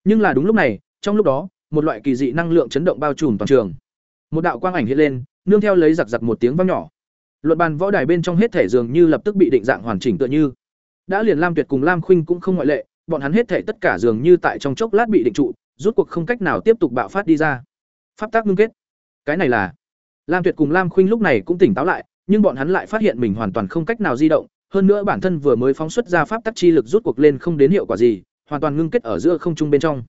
Nhưng là đúng lúc này, trong lúc đó, một loại kỳ dị năng lượng chấn động bao trùm toàn trường. Một đạo quang ảnh hiện lên, nương theo lấy giặc giặc một tiếng vang nhỏ. Luận bàn võ đài bên trong hết thể dường như lập tức bị định dạng hoàn chỉnh tựa như. Đã liền Lam Tuyệt cùng Lam Khuynh cũng không ngoại lệ, bọn hắn hết thể tất cả dường như tại trong chốc lát bị định trụ, rút cuộc không cách nào tiếp tục bạo phát đi ra. Pháp tác ngưng kết. Cái này là Lam Tuyệt cùng Lam Khuynh lúc này cũng tỉnh táo lại, nhưng bọn hắn lại phát hiện mình hoàn toàn không cách nào di động, hơn nữa bản thân vừa mới phóng xuất ra pháp tắc chi lực rút cuộc lên không đến hiệu quả gì, hoàn toàn ngưng kết ở giữa không trung bên trong.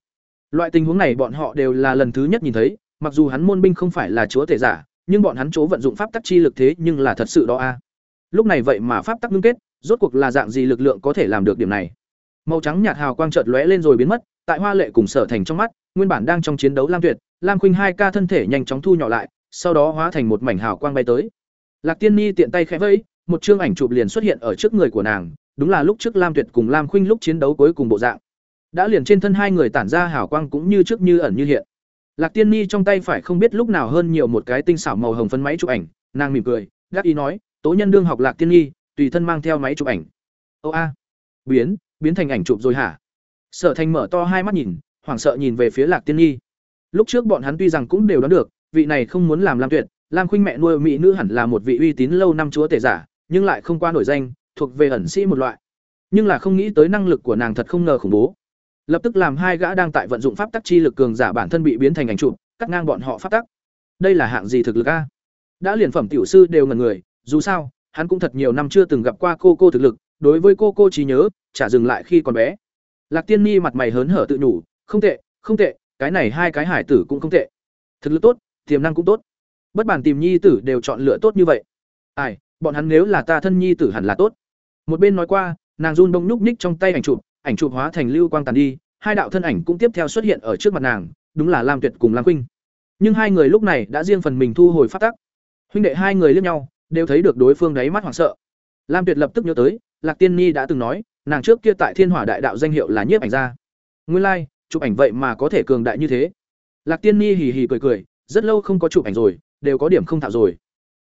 Loại tình huống này bọn họ đều là lần thứ nhất nhìn thấy, mặc dù hắn môn binh không phải là chúa thể giả, nhưng bọn hắn chỗ vận dụng pháp tắc chi lực thế nhưng là thật sự đó a. Lúc này vậy mà pháp tắc ngưng kết, rốt cuộc là dạng gì lực lượng có thể làm được điểm này? Màu trắng nhạt hào quang chợt lóe lên rồi biến mất, tại Hoa Lệ cùng Sở Thành trong mắt, nguyên bản đang trong chiến đấu Lam Tuyệt, Lam Khuynh hai ca thân thể nhanh chóng thu nhỏ lại, sau đó hóa thành một mảnh hào quang bay tới. Lạc Tiên Ni tiện tay khẽ vẫy, một chương ảnh chụp liền xuất hiện ở trước người của nàng, đúng là lúc trước Lam Tuyệt cùng Lam Khuynh lúc chiến đấu cuối cùng bộ dạng. Đã liền trên thân hai người tản ra hào quang cũng như trước như ẩn như hiện. Lạc Tiên Ni trong tay phải không biết lúc nào hơn nhiều một cái tinh xảo màu hồng phấn máy chụp ảnh, nàng mỉm cười, gác ý nói, "Tố nhân đương học Lạc Tiên Ni, tùy thân mang theo máy chụp ảnh." Ô a, biến, biến thành ảnh chụp rồi hả? Sở Thành mở to hai mắt nhìn, hoảng sợ nhìn về phía Lạc Tiên Nhi. Lúc trước bọn hắn tuy rằng cũng đều đoán được, vị này không muốn làm Lam Tuyệt, Lam Khuynh mẹ nuôi mỹ nữ hẳn là một vị uy tín lâu năm chúa tể giả, nhưng lại không qua nổi danh, thuộc về ẩn sĩ một loại. Nhưng là không nghĩ tới năng lực của nàng thật không ngờ khủng bố. Lập tức làm hai gã đang tại vận dụng pháp tắc chi lực cường giả bản thân bị biến thành ảnh chụp, cắt ngang bọn họ pháp tắc. Đây là hạng gì thực lực a? Đã liền phẩm tiểu sư đều ngẩn người, dù sao, hắn cũng thật nhiều năm chưa từng gặp qua cô cô thực lực, đối với cô cô trí nhớ, trả dừng lại khi còn bé. Lạc Tiên Nhi mặt mày hớn hở tự nhủ, không tệ, không tệ, cái này hai cái hải tử cũng không tệ. Thực lực tốt, tiềm năng cũng tốt. Bất bản tìm nhi tử đều chọn lựa tốt như vậy. Ai, bọn hắn nếu là ta thân nhi tử hẳn là tốt. Một bên nói qua, nàng run đông nhúc nhích trong tay ảnh chụp, ảnh chụp hóa thành lưu quang tàn đi, hai đạo thân ảnh cũng tiếp theo xuất hiện ở trước mặt nàng, đúng là Lam Tuyệt cùng Lam Khuynh. Nhưng hai người lúc này đã riêng phần mình thu hồi phát tắc. Huynh đệ hai người liếc nhau, đều thấy được đối phương đáy mắt hoảng sợ. Lam Tuyệt lập tức nhớ tới, Lạc Tiên Nhi đã từng nói, nàng trước kia tại Thiên Hỏa Đại Đạo danh hiệu là nhiếp ảnh gia. Nguyên lai, like, chụp ảnh vậy mà có thể cường đại như thế. Lạc Tiên Nhi hì hì cười cười, rất lâu không có chụp ảnh rồi, đều có điểm không thạo rồi.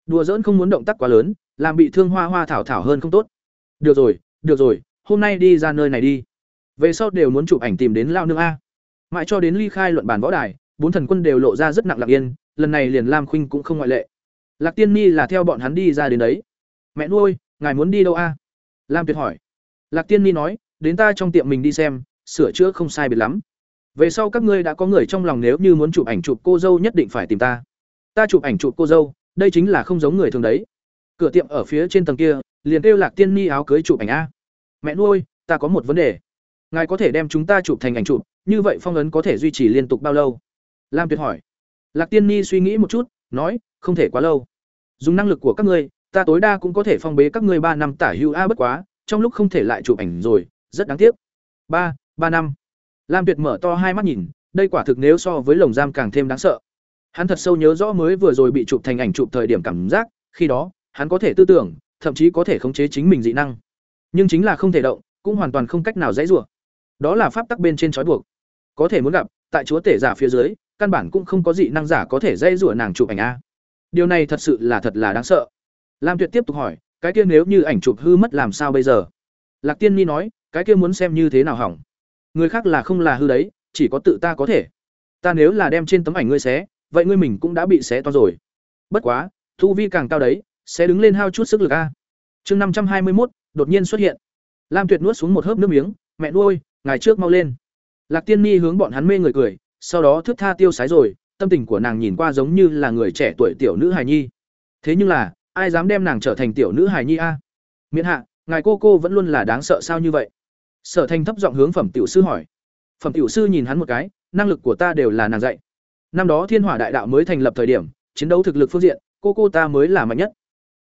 Đùa giỡn không muốn động tác quá lớn, làm bị thương Hoa Hoa thảo thảo hơn không tốt. Được rồi, được rồi, hôm nay đi ra nơi này đi. Về sau đều muốn chụp ảnh tìm đến lao nương a. Mãi cho đến ly khai luận bàn võ đài, bốn thần quân đều lộ ra rất nặng lạc yên, lần này liền Lam Khuynh cũng không ngoại lệ. Lạc Tiên ni là theo bọn hắn đi ra đến đấy. Mẹ nuôi, ngài muốn đi đâu a? Lam Tuyệt hỏi. Lạc Tiên Ni nói, đến ta trong tiệm mình đi xem, sửa chữa không sai biệt lắm. Về sau các ngươi đã có người trong lòng nếu như muốn chụp ảnh chụp cô dâu nhất định phải tìm ta. Ta chụp ảnh chụp cô dâu, đây chính là không giống người thường đấy. Cửa tiệm ở phía trên tầng kia, liền kêu Lạc Tiên Ni áo cưới chụp ảnh a. Mẹ nuôi, ta có một vấn đề. Ngài có thể đem chúng ta chụp thành ảnh chụp, như vậy phong ấn có thể duy trì liên tục bao lâu? Lam Tuyệt hỏi. Lạc Tiên Ni suy nghĩ một chút, nói, không thể quá lâu. Dùng năng lực của các ngươi, ta tối đa cũng có thể phong bế các ngươi ba năm tả hưu a bất quá, trong lúc không thể lại chụp ảnh rồi, rất đáng tiếc. Ba, ba năm. Lam Tuyệt mở to hai mắt nhìn, đây quả thực nếu so với lồng giam càng thêm đáng sợ. Hắn thật sâu nhớ rõ mới vừa rồi bị chụp thành ảnh chụp thời điểm cảm giác, khi đó, hắn có thể tư tưởng, thậm chí có thể khống chế chính mình dị năng. Nhưng chính là không thể động, cũng hoàn toàn không cách nào dãy rủa. Đó là pháp tắc bên trên trói buộc. Có thể muốn gặp, tại chúa tể giả phía dưới, căn bản cũng không có dị năng giả có thể dãy rủa nàng chụp ảnh a. Điều này thật sự là thật là đáng sợ. Lam Tuyệt tiếp tục hỏi, cái kia nếu như ảnh chụp hư mất làm sao bây giờ? Lạc Tiên Ni nói, cái kia muốn xem như thế nào hỏng. Người khác là không là hư đấy, chỉ có tự ta có thể. Ta nếu là đem trên tấm ảnh ngươi xé, vậy ngươi mình cũng đã bị xé to rồi. Bất quá, thu vi càng cao đấy, sẽ đứng lên hao chút sức lực a. Chương năm trăm hai mươi một đột nhiên xuất hiện. Lam Tuyệt nuốt xuống một hớp nước miếng, mẹ nuôi, ngày trước mau lên. Lạc Tiên Ni hướng bọn hắn mê người cười, sau đó thước tha tiêu sái rồi, tâm tình của nàng nhìn qua giống như là người trẻ tuổi tiểu nữ hài nhi. Thế nhưng là, ai dám đem nàng trở thành tiểu nữ hài nhi a? Miễn hạ, ngài cô cô vẫn luôn là đáng sợ sao như vậy? Sở Thành thấp giọng hướng phẩm tiểu sư hỏi. Phẩm tiểu sư nhìn hắn một cái, năng lực của ta đều là nàng dạy. Năm đó Thiên Hỏa Đại Đạo mới thành lập thời điểm, chiến đấu thực lực phương diện, cô cô ta mới là mạnh nhất.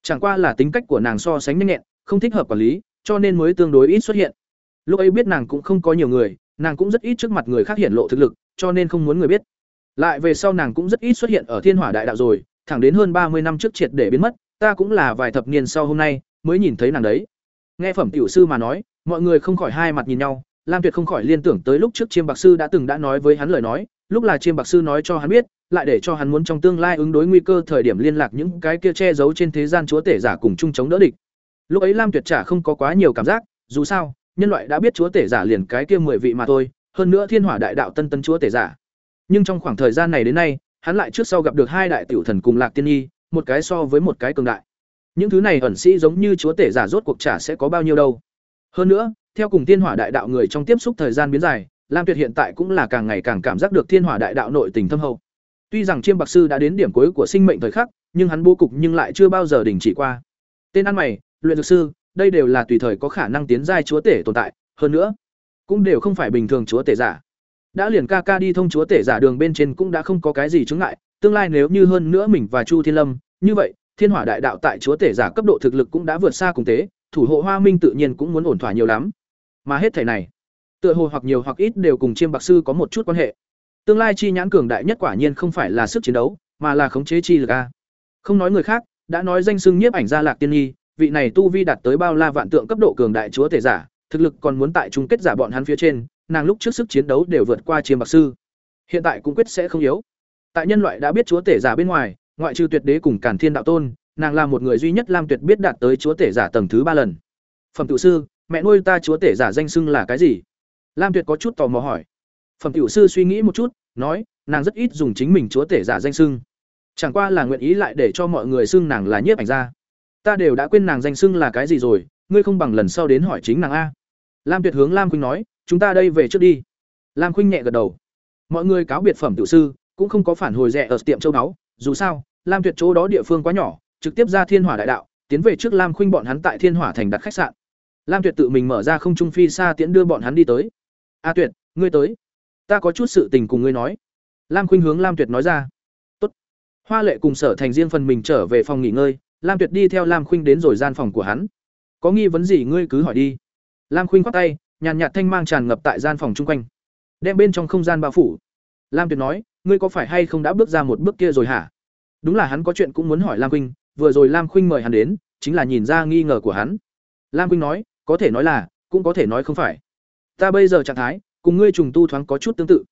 Chẳng qua là tính cách của nàng so sánh nhanh nhẹn, không thích hợp quản lý, cho nên mới tương đối ít xuất hiện. Lúc ấy biết nàng cũng không có nhiều người, nàng cũng rất ít trước mặt người khác hiển lộ thực lực, cho nên không muốn người biết. Lại về sau nàng cũng rất ít xuất hiện ở Thiên Hỏa Đại Đạo rồi, thẳng đến hơn ba mươi năm trước triệt để biến mất, ta cũng là vài thập niên sau hôm nay mới nhìn thấy nàng đấy. Nghe phẩm tiểu sư mà nói, mọi người không khỏi hai mặt nhìn nhau, Lam Tuyệt không khỏi liên tưởng tới lúc trước Chiêm Bạc sư đã từng đã nói với hắn lời nói, lúc là Chiêm Bạc sư nói cho hắn biết, lại để cho hắn muốn trong tương lai ứng đối nguy cơ thời điểm liên lạc những cái kia che giấu trên thế gian chúa tể giả cùng chung chống đỡ địch. Lúc ấy Lam Tuyệt trả không có quá nhiều cảm giác, dù sao, nhân loại đã biết chúa tể giả liền cái kia mười vị mà thôi, hơn nữa Thiên Hỏa Đại Đạo Tân Tân chúa tể giả. Nhưng trong khoảng thời gian này đến nay, hắn lại trước sau gặp được hai đại tiểu thần cùng Lạc Tiên Nhi, một cái so với một cái cường đại. Những thứ này ẩn sĩ giống như chúa tể giả rốt cuộc trả sẽ có bao nhiêu đâu. Hơn nữa, theo cùng Thiên Hỏa Đại Đạo người trong tiếp xúc thời gian biến dài, Lam Tuyệt hiện tại cũng là càng ngày càng cảm giác được Thiên Hỏa Đại Đạo nội tình thâm hậu. Tuy rằng Chiêm Bạc sư đã đến điểm cuối của sinh mệnh thời khắc, nhưng hắn bố cục nhưng lại chưa bao giờ đình chỉ qua. Tên ăn mày, luyện dược sư, đây đều là tùy thời có khả năng tiến giai chúa tể tồn tại, hơn nữa, cũng đều không phải bình thường chúa tể giả. Đã liền ca ca đi thông chúa tể giả đường bên trên cũng đã không có cái gì chứng ngại, tương lai nếu như hơn nữa mình và Chu Thiên Lâm, như vậy, Thiên Hỏa Đại Đạo tại chúa tể giả cấp độ thực lực cũng đã vượt xa cùng tế, thủ hộ Hoa Minh tự nhiên cũng muốn ổn thỏa nhiều lắm. Mà hết thảy này, tựa hồ hoặc nhiều hoặc ít đều cùng chiêm bạc sư có một chút quan hệ. Tương lai chi nhãn cường đại nhất quả nhiên không phải là sức chiến đấu mà là khống chế chi lực a. Không nói người khác đã nói danh xưng nhiếp ảnh gia lạc tiên nhi vị này tu vi đạt tới bao la vạn tượng cấp độ cường đại chúa thể giả thực lực còn muốn tại chung kết giả bọn hắn phía trên nàng lúc trước sức chiến đấu đều vượt qua chiêm bạc sư. Hiện tại cũng quyết sẽ không yếu. Tại nhân loại đã biết chúa tể giả bên ngoài ngoại trừ tuyệt đế cùng càn thiên đạo tôn nàng là một người duy nhất lam tuyệt biết đạt tới chúa tể giả tầng thứ ba lần. Phẩm tự sư, mẹ nuôi ta chúa tể giả danh xưng là cái gì? Lam tuyệt có chút tò mò hỏi. Phẩm tiểu sư suy nghĩ một chút, nói, nàng rất ít dùng chính mình chúa tể giả danh xưng. Chẳng qua là nguyện ý lại để cho mọi người xưng nàng là nhiếp ảnh gia. Ta đều đã quên nàng danh xưng là cái gì rồi, ngươi không bằng lần sau đến hỏi chính nàng a. Lam tuyệt hướng lam khuynh nói, chúng ta đây về trước đi. Lam khuynh nhẹ gật đầu. Mọi người cáo biệt phẩm tiểu sư, cũng không có phản hồi rẻ ở tiệm châu báu, dù sao, lam tuyệt chỗ đó địa phương quá nhỏ trực tiếp ra thiên hỏa đại đạo, tiến về trước lam khuynh bọn hắn tại thiên hỏa thành đặt khách sạn. Lam tuyệt tự mình mở ra không trung phi xa tiễn đưa bọn hắn đi tới. A tuyệt, ngươi tới. Ta có chút sự tình cùng ngươi nói. Lam khuynh hướng lam tuyệt nói ra. Tốt. hoa lệ cùng sở thành riêng phần mình trở về phòng nghỉ ngơi, lam tuyệt đi theo lam khuynh đến rồi gian phòng của hắn. Có nghi vấn gì ngươi cứ hỏi đi. Lam khuynh khoát tay, nhàn nhạt thanh mang tràn ngập tại gian phòng chung quanh. Đem bên trong không gian bao phủ. Lam tuyệt nói, ngươi có phải hay không đã bước ra một bước kia rồi hả? Đúng là hắn có chuyện cũng muốn hỏi lam khuynh vừa rồi lam khuynh mời hắn đến, chính là nhìn ra nghi ngờ của hắn. Lam khuynh nói, có thể nói là, cũng có thể nói không phải. Ta bây giờ trạng thái, cùng ngươi trùng tu thoáng có chút tương tự.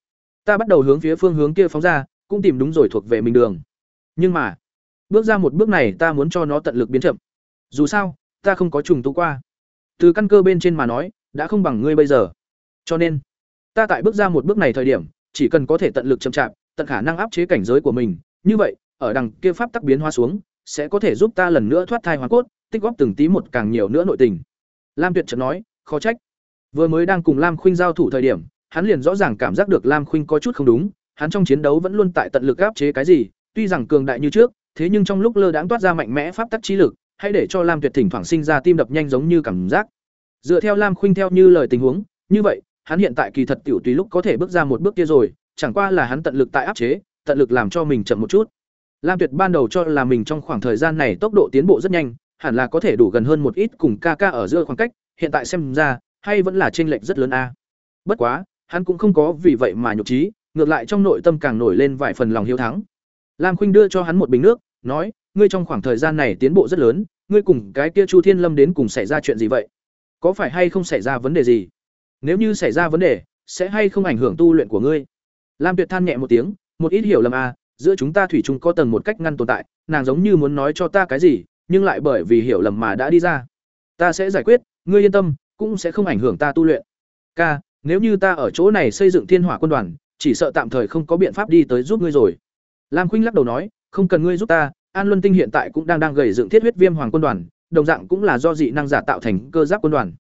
Ta bắt đầu hướng phía phương hướng kia phóng ra, cũng tìm đúng rồi thuộc về mình đường. Nhưng mà, bước ra một bước này ta muốn cho nó tận lực biến chậm. Dù sao, ta không có trùng tu qua. Từ căn cơ bên trên mà nói, đã không bằng ngươi bây giờ. Cho nên, ta tại bước ra một bước này thời điểm, chỉ cần có thể tận lực chậm chạp, tận khả năng áp chế cảnh giới của mình, như vậy, ở đằng kia pháp tắc biến hóa xuống sẽ có thể giúp ta lần nữa thoát thai hoàn cốt, tích góp từng tí một càng nhiều nữa nội tình. Lam tuyệt chợt nói, khó trách. Vừa mới đang cùng lam khuynh giao thủ thời điểm, hắn liền rõ ràng cảm giác được lam khuynh có chút không đúng, hắn trong chiến đấu vẫn luôn tại tận lực áp chế cái gì, tuy rằng cường đại như trước, thế nhưng trong lúc lơ đãng toát ra mạnh mẽ pháp tắc trí lực hãy để cho lam tuyệt thỉnh thoảng sinh ra tim đập nhanh giống như cảm giác. Dựa theo lam khuynh theo như lời tình huống, như vậy, hắn hiện tại kỳ thật tiểu tùy lúc có thể bước ra một bước kia rồi, chẳng qua là hắn tận lực tại áp chế, tận lực làm cho mình chậm một chút lam tuyệt ban đầu cho là mình trong khoảng thời gian này tốc độ tiến bộ rất nhanh, hẳn là có thể đủ gần hơn một ít cùng Kaka ở giữa khoảng cách, hiện tại xem ra, hay vẫn là chênh lệch rất lớn a. Bất quá, hắn cũng không có vì vậy mà nhục trí, ngược lại trong nội tâm càng nổi lên vài phần lòng hiếu thắng. Lam khuynh đưa cho hắn một bình nước, nói, ngươi trong khoảng thời gian này tiến bộ rất lớn, ngươi cùng cái kia chu thiên lâm đến cùng xảy ra chuyện gì vậy? Có phải hay không xảy ra vấn đề gì? Nếu như xảy ra vấn đề, sẽ hay không ảnh hưởng tu luyện của ngươi? Lam tuyệt than nhẹ một tiếng, một ít hiểu lầm à giữa chúng ta thủy chung có tầng một cách ngăn tồn tại, nàng giống như muốn nói cho ta cái gì, nhưng lại bởi vì hiểu lầm mà đã đi ra. Ta sẽ giải quyết, ngươi yên tâm, cũng sẽ không ảnh hưởng ta tu luyện. Ca, nếu như ta ở chỗ này xây dựng thiên hỏa quân đoàn, chỉ sợ tạm thời không có biện pháp đi tới giúp ngươi rồi. Lam khuynh lắc đầu nói, không cần ngươi giúp ta, an luân tinh hiện tại cũng đang đang gầy dựng thiết huyết viêm hoàng quân đoàn, đồng dạng cũng là do dị năng giả tạo thành cơ giáp quân đoàn.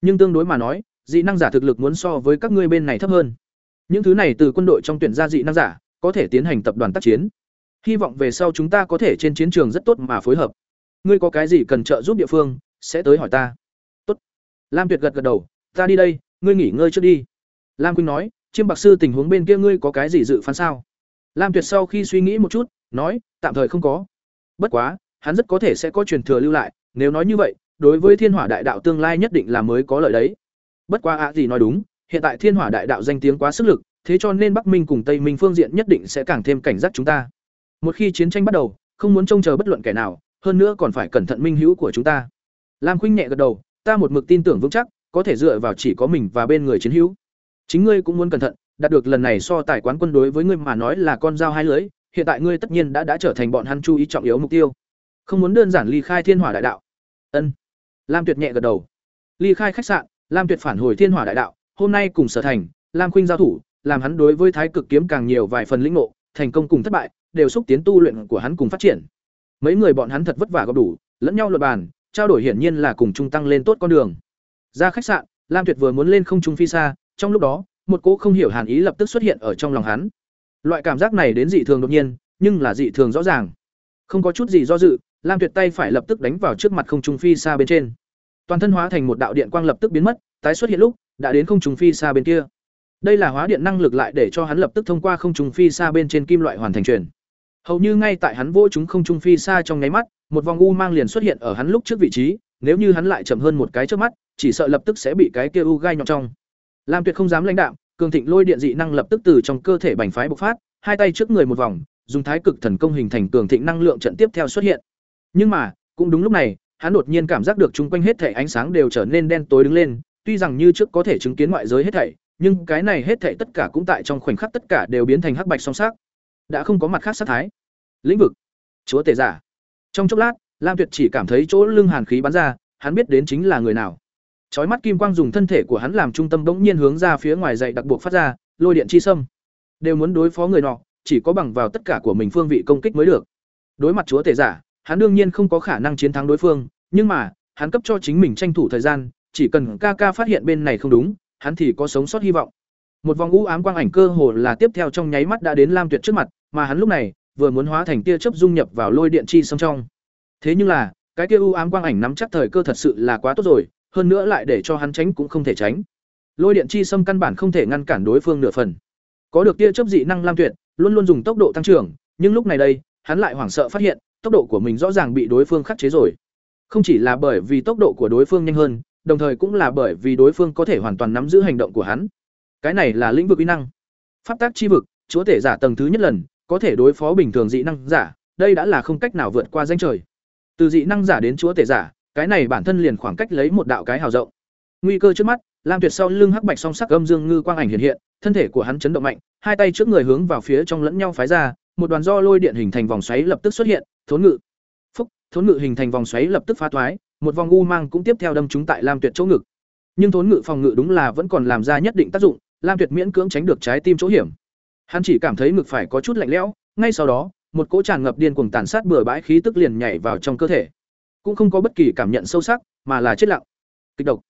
Nhưng tương đối mà nói, dị năng giả thực lực muốn so với các ngươi bên này thấp hơn. Những thứ này từ quân đội trong tuyển ra dị năng giả có thể tiến hành tập đoàn tác chiến. Hy vọng về sau chúng ta có thể trên chiến trường rất tốt mà phối hợp. Ngươi có cái gì cần trợ giúp địa phương, sẽ tới hỏi ta. Tốt. Lam tuyệt gật gật đầu, ta đi đây, ngươi nghỉ ngơi trước đi. Lam quynh nói, chiêm bạc sư tình huống bên kia ngươi có cái gì dự phán sao? Lam tuyệt sau khi suy nghĩ một chút, nói, tạm thời không có. Bất quá, hắn rất có thể sẽ có truyền thừa lưu lại, nếu nói như vậy, đối với thiên hỏa đại đạo tương lai nhất định là mới có lợi đấy. Bất quá ạ gì nói đúng, hiện tại thiên hỏa đại đạo danh tiếng quá sức lực thế cho nên bắc minh cùng tây minh phương diện nhất định sẽ càng thêm cảnh giác chúng ta. Một khi chiến tranh bắt đầu, không muốn trông chờ bất luận kẻ nào, hơn nữa còn phải cẩn thận minh hữu của chúng ta. Lam khuynh nhẹ gật đầu, ta một mực tin tưởng vững chắc, có thể dựa vào chỉ có mình và bên người chiến hữu. Chính ngươi cũng muốn cẩn thận, đạt được lần này so tài quán quân đối với ngươi mà nói là con dao hai lưỡi hiện tại ngươi tất nhiên đã đã trở thành bọn hắn chú ý trọng yếu mục tiêu. Không muốn đơn giản ly khai thiên hỏa đại đạo. Ân. Lam tuyệt nhẹ gật đầu. Ly khai khách sạn, lam tuyệt phản hồi thiên hỏa đại đạo, hôm nay cùng sở thành, lam khuynh giao thủ làm hắn đối với thái cực kiếm càng nhiều vài phần lĩnh ngộ, thành công cùng thất bại, đều xúc tiến tu luyện của hắn cùng phát triển. Mấy người bọn hắn thật vất vả gặp đủ, lẫn nhau luận bàn, trao đổi hiển nhiên là cùng chung tăng lên tốt con đường. Ra khách sạn, lam tuyệt vừa muốn lên không trung phi xa, trong lúc đó, một cỗ không hiểu hàn ý lập tức xuất hiện ở trong lòng hắn. Loại cảm giác này đến dị thường đột nhiên, nhưng là dị thường rõ ràng. Không có chút gì do dự, lam tuyệt tay phải lập tức đánh vào trước mặt không trung phi xa bên trên. Toàn thân hóa thành một đạo điện quang lập tức biến mất, tái xuất hiện lúc, đã đến không trung phi xa bên kia đây là hóa điện năng lực lại để cho hắn lập tức thông qua không trung phi xa bên trên kim loại hoàn thành truyền hầu như ngay tại hắn vỗ chúng không trung phi xa trong nháy mắt một vòng u mang liền xuất hiện ở hắn lúc trước vị trí nếu như hắn lại chậm hơn một cái trước mắt chỉ sợ lập tức sẽ bị cái kia u gai nhọn trong Lam Tuyệt không dám lãnh đạm, cường thịnh lôi điện dị năng lập tức từ trong cơ thể bành phái bộc phát, hai tay trước người một vòng, dùng thái cực thần công hình thành cường thịnh năng lượng trận tiếp theo xuất hiện. Nhưng mà, cũng đúng lúc này, hắn đột nhiên cảm giác được chung quanh hết thảy ánh sáng đều trở nên đen tối đứng lên, tuy rằng như trước có thể chứng kiến ngoại giới hết thảy, nhưng cái này hết thảy tất cả cũng tại trong khoảnh khắc tất cả đều biến thành hắc bạch song sắc. Đã không có mặt khác sát thái. Lĩnh vực, chúa tể giả. Trong chốc lát, Lam Tuyệt chỉ cảm thấy chỗ lưng hàn khí bắn ra, hắn biết đến chính là người nào. Chói mắt kim quang dùng thân thể của hắn làm trung tâm bỗng nhiên hướng ra phía ngoài dậy đặc buộc phát ra, lôi điện chi sâm. Đều muốn đối phó người nọ, chỉ có bằng vào tất cả của mình phương vị công kích mới được. Đối mặt chúa tể giả, hắn đương nhiên không có khả năng chiến thắng đối phương, nhưng mà, hắn cấp cho chính mình tranh thủ thời gian, chỉ cần ca ca phát hiện bên này không đúng, hắn thì có sống sót hy vọng. Một vòng u ám quang ảnh cơ hồ là tiếp theo trong nháy mắt đã đến Lam Tuyệt trước mặt, mà hắn lúc này vừa muốn hóa thành tia chớp dung nhập vào lôi điện chi sông trong. Thế nhưng là, cái kia u ám quang ảnh nắm chắc thời cơ thật sự là quá tốt rồi, hơn nữa lại để cho hắn tránh cũng không thể tránh. Lôi điện chi xâm căn bản không thể ngăn cản đối phương nửa phần. Có được tia chớp dị năng lam tuyệt, luôn luôn dùng tốc độ tăng trưởng, nhưng lúc này đây, hắn lại hoảng sợ phát hiện, tốc độ của mình rõ ràng bị đối phương khắc chế rồi. Không chỉ là bởi vì tốc độ của đối phương nhanh hơn, đồng thời cũng là bởi vì đối phương có thể hoàn toàn nắm giữ hành động của hắn. Cái này là lĩnh vực uy năng. Pháp tác chi vực, chúa tể giả tầng thứ nhất lần, có thể đối phó bình thường dị năng giả, đây đã là không cách nào vượt qua danh trời. Từ dị năng giả đến chúa tể giả, cái này bản thân liền khoảng cách lấy một đạo cái hào rộng. Nguy cơ trước mắt, Lam Tuyệt sau lưng hắc bạch song sắc âm dương ngư quang ảnh hiện hiện, thân thể của hắn chấn động mạnh, hai tay trước người hướng vào phía trong lẫn nhau phái ra, một đoàn do lôi điện hình thành vòng xoáy lập tức xuất hiện, thốn ngự. Phúc, thốn ngự hình thành vòng xoáy lập tức phá thoái, một vòng u mang cũng tiếp theo đâm trúng tại Lam Tuyệt chỗ ngực. Nhưng thốn ngự phòng ngự đúng là vẫn còn làm ra nhất định tác dụng, Lam Tuyệt miễn cưỡng tránh được trái tim chỗ hiểm. Hắn chỉ cảm thấy ngực phải có chút lạnh lẽo, ngay sau đó, một cỗ tràn ngập điên cuồng tàn sát bừa bãi khí tức liền nhảy vào trong cơ thể. Cũng không có bất kỳ cảm nhận sâu sắc mà là chết lặng. Kịch độc.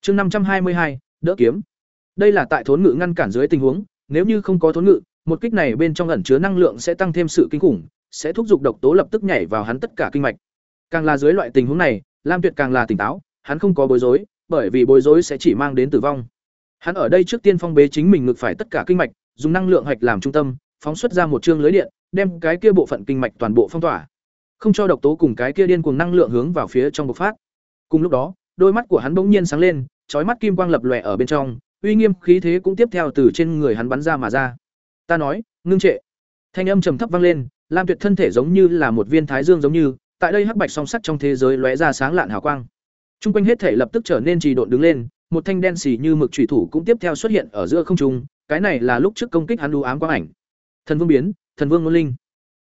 Chương năm trăm hai mươi hai đỡ kiếm. Đây là tại thốn ngự ngăn cản dưới tình huống nếu như không có thốn ngự một kích này bên trong ẩn chứa năng lượng sẽ tăng thêm sự kinh khủng sẽ thúc giục độc tố lập tức nhảy vào hắn tất cả kinh mạch. Càng là dưới loại tình huống này lam tuyệt càng là tỉnh táo, hắn không có bối rối, bởi vì bối rối sẽ chỉ mang đến tử vong. Hắn ở đây trước tiên phong bế chính mình ngực phải tất cả kinh mạch, dùng năng lượng hạch làm trung tâm, phóng xuất ra một chương lưới điện, đem cái kia bộ phận kinh mạch toàn bộ phong tỏa. Không cho độc tố cùng cái kia điên cuồng năng lượng hướng vào phía trong bộc phát. Cùng lúc đó, đôi mắt của hắn bỗng nhiên sáng lên trói mắt kim quang lập lòe ở bên trong, uy nghiêm khí thế cũng tiếp theo từ trên người hắn bắn ra mà ra. Ta nói, ngưng trệ. Thanh âm trầm thấp vang lên, lam tuyệt thân thể giống như là một viên thái dương giống như tại đây hắc bạch song sắt trong thế giới lóe ra sáng lạn hào quang Trung quanh hết thể lập tức trở nên trì độn đứng lên, một thanh đen xì như mực chủy thủ cũng tiếp theo xuất hiện ở giữa không trung, cái này là lúc trước công kích hắn đu ám quang ảnh. Thần Vương biến, Thần Vương Ngôn Linh.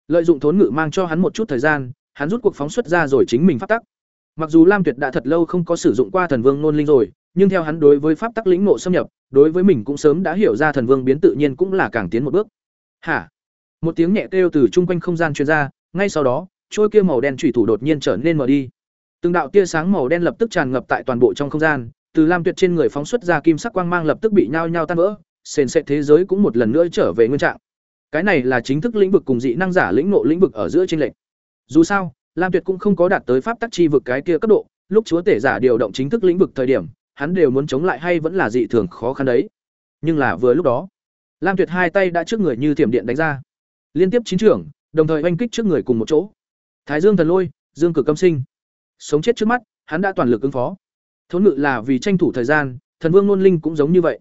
Lợi dụng thốn ngự mang cho hắn một chút thời gian, hắn rút cuộc phóng xuất ra rồi chính mình phát tắc. Mặc dù Lam Tuyệt đã thật lâu không có sử dụng qua thần vương nôn linh rồi, nhưng theo hắn đối với pháp tắc lĩnh ngộ xâm nhập, đối với mình cũng sớm đã hiểu ra thần vương biến tự nhiên cũng là càng tiến một bước. Hả? Một tiếng nhẹ kêu từ trung quanh không gian truyền ra, ngay sau đó, trôi kia màu đen chủy thủ đột nhiên trở nên mờ đi. Từng đạo tia sáng màu đen lập tức tràn ngập tại toàn bộ trong không gian, từ Lam Tuyệt trên người phóng xuất ra kim sắc quang mang lập tức bị nhao nhao tan vỡ, sền sệt thế giới cũng một lần nữa trở về nguyên trạng. Cái này là chính thức lĩnh vực cùng dị năng giả lĩnh ngộ lĩnh vực ở giữa chênh lệch. Dù sao, Lam Tuyệt cũng không có đạt tới pháp tắc chi vực cái kia cấp độ, lúc chúa tể giả điều động chính thức lĩnh vực thời điểm, hắn đều muốn chống lại hay vẫn là dị thường khó khăn đấy. Nhưng là vừa lúc đó, Lam Tuyệt hai tay đã trước người như thiểm điện đánh ra, liên tiếp chín trưởng, đồng thời oanh kích trước người cùng một chỗ. Thái Dương thần lôi, Dương cực âm sinh. Sống chết trước mắt, hắn đã toàn lực ứng phó. Thốn ngự là vì tranh thủ thời gian, thần vương nôn linh cũng giống như vậy.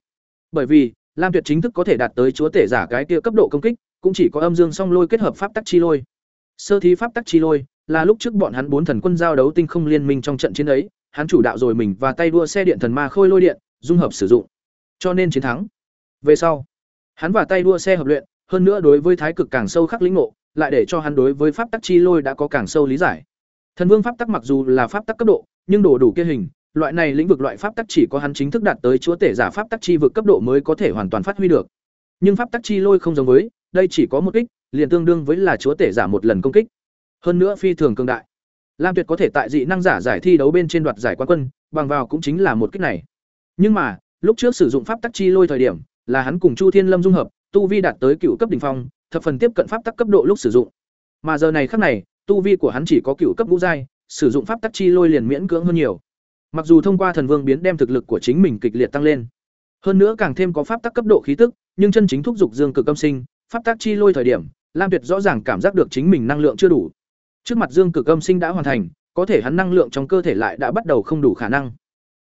Bởi vì, Lam Tuyệt chính thức có thể đạt tới chúa tể giả cái kia cấp độ công kích, cũng chỉ có âm dương song lôi kết hợp pháp tắc chi lôi. Sơ thí pháp tắc chi lôi là lúc trước bọn hắn bốn thần quân giao đấu tinh không liên minh trong trận chiến ấy, hắn chủ đạo rồi mình và tay đua xe điện thần ma khôi lôi điện, dung hợp sử dụng. Cho nên chiến thắng. Về sau, hắn và tay đua xe hợp luyện, hơn nữa đối với thái cực càng sâu khắc lĩnh ngộ, lại để cho hắn đối với pháp tắc chi lôi đã có càng sâu lý giải. Thần vương pháp tắc mặc dù là pháp tắc cấp độ, nhưng đồ đủ kia hình, loại này lĩnh vực loại pháp tắc chỉ có hắn chính thức đạt tới chúa tể giả pháp tắc chi vực cấp độ mới có thể hoàn toàn phát huy được. Nhưng pháp tắc chi lôi không giống với, đây chỉ có một kích, liền tương đương với là chúa tể giả một lần công kích. Hơn nữa phi thường cường đại. Lam Tuyệt có thể tại dị năng giả giải thi đấu bên trên đoạt giải quán quân, bằng vào cũng chính là một kích này. Nhưng mà, lúc trước sử dụng pháp tắc chi lôi thời điểm, là hắn cùng Chu Thiên Lâm dung hợp, tu vi đạt tới cựu cấp đỉnh phong, thập phần tiếp cận pháp tắc cấp độ lúc sử dụng. Mà giờ này khắc này, tu vi của hắn chỉ có cựu cấp ngũ giai, sử dụng pháp tắc chi lôi liền miễn cưỡng hơn nhiều. Mặc dù thông qua thần vương biến đem thực lực của chính mình kịch liệt tăng lên, hơn nữa càng thêm có pháp tắc cấp độ khí tức, nhưng chân chính thúc dục dương cực âm sinh, pháp tắc chi lôi thời điểm, Lam Tuyệt rõ ràng cảm giác được chính mình năng lượng chưa đủ. Trước mặt Dương Cực Âm Sinh đã hoàn thành, có thể hắn năng lượng trong cơ thể lại đã bắt đầu không đủ khả năng.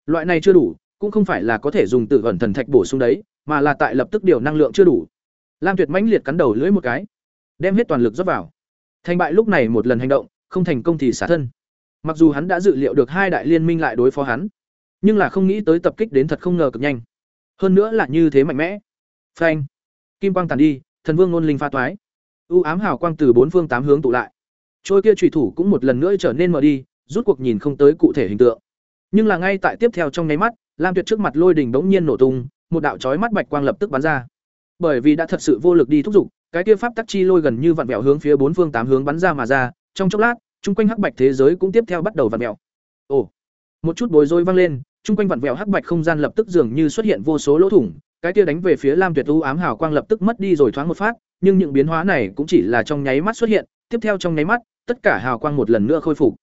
Loại này chưa đủ, cũng không phải là có thể dùng tự ẩn thần thạch bổ sung đấy, mà là tại lập tức điều năng lượng chưa đủ. Lam Tuyệt mãnh liệt cắn đầu lưỡi một cái, đem hết toàn lực rót vào. Thành bại lúc này một lần hành động, không thành công thì xả thân. Mặc dù hắn đã dự liệu được hai đại liên minh lại đối phó hắn, nhưng là không nghĩ tới tập kích đến thật không ngờ cực nhanh. Hơn nữa là như thế mạnh mẽ. Phanh! Kim quang tàn đi, thần vương ngôn linh pha toái. U ám hào quang từ bốn phương tám hướng tụ lại. Trôi kia chủy thủ cũng một lần nữa trở nên mờ đi, rút cuộc nhìn không tới cụ thể hình tượng. Nhưng là ngay tại tiếp theo trong nháy mắt, Lam Tuyệt trước mặt lôi đỉnh bỗng nhiên nổ tung, một đạo chói mắt bạch quang lập tức bắn ra. Bởi vì đã thật sự vô lực đi thúc giục, cái kia pháp tắc chi lôi gần như vặn vẹo hướng phía bốn phương tám hướng bắn ra mà ra, trong chốc lát, chung quanh hắc bạch thế giới cũng tiếp theo bắt đầu vặn vẹo. Ồ, một chút bối rối vang lên, chung quanh vặn vẹo hắc bạch không gian lập tức dường như xuất hiện vô số lỗ thủng, cái kia đánh về phía Lam Tuyệt u ám hào quang lập tức mất đi rồi thoáng một phát, nhưng những biến hóa này cũng chỉ là trong nháy mắt xuất hiện, tiếp theo trong nháy mắt, tất cả hào quang một lần nữa khôi phục.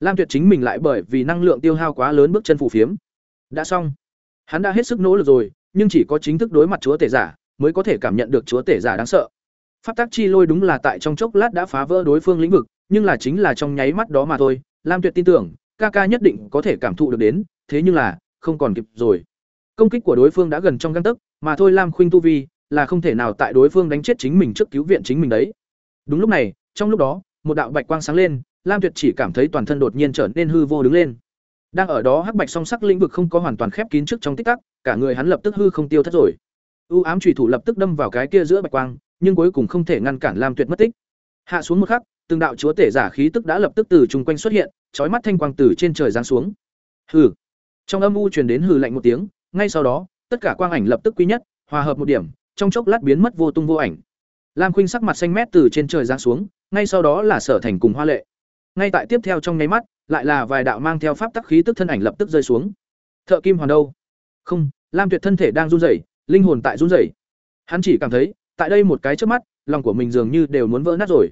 Lam Tuyệt chính mình lại bởi vì năng lượng tiêu hao quá lớn bước chân phủ phiếm. Đã xong. Hắn đã hết sức nỗ lực rồi, nhưng chỉ có chính thức đối mặt chúa tể giả, mới có thể cảm nhận được chúa tể giả đáng sợ. Pháp tắc chi lôi đúng là tại trong chốc lát đã phá vỡ đối phương lĩnh vực, nhưng là chính là trong nháy mắt đó mà thôi. Lam Tuyệt tin tưởng, ca ca nhất định có thể cảm thụ được đến, thế nhưng là, không còn kịp rồi. Công kích của đối phương đã gần trong găng tấc, mà thôi Lam Khuynh tu vi là không thể nào tại đối phương đánh chết chính mình trước cứu viện chính mình đấy. Đúng lúc này, trong lúc đó, một đạo bạch quang sáng lên, Lam Tuyệt chỉ cảm thấy toàn thân đột nhiên trở nên hư vô đứng lên. Đang ở đó hắc bạch song sắc lĩnh vực không có hoàn toàn khép kín trước trong tích tắc, cả người hắn lập tức hư không tiêu thất rồi. U ám chủy thủ lập tức đâm vào cái kia giữa bạch quang, nhưng cuối cùng không thể ngăn cản Lam Tuyệt mất tích. Hạ xuống một khắc, từng đạo chúa tể giả khí tức đã lập tức từ chung quanh xuất hiện, chói mắt thanh quang từ trên trời giáng xuống. Hừ. Trong âm u truyền đến hừ lạnh một tiếng, ngay sau đó, tất cả quang ảnh lập tức quy nhất, hòa hợp một điểm, trong chốc lát biến mất vô tung vô ảnh. Lam Khuynh sắc mặt xanh mét từ trên trời giáng xuống, ngay sau đó là Sở Thành cùng Hoa Lệ. Ngay tại tiếp theo trong nháy mắt, lại là vài đạo mang theo pháp tắc khí tức thân ảnh lập tức rơi xuống. Thợ Kim Hoàn đâu? Không, Lam Tuyệt thân thể đang run rẩy, linh hồn tại run rẩy. Hắn chỉ cảm thấy, tại đây một cái trước mắt, lòng của mình dường như đều muốn vỡ nát rồi.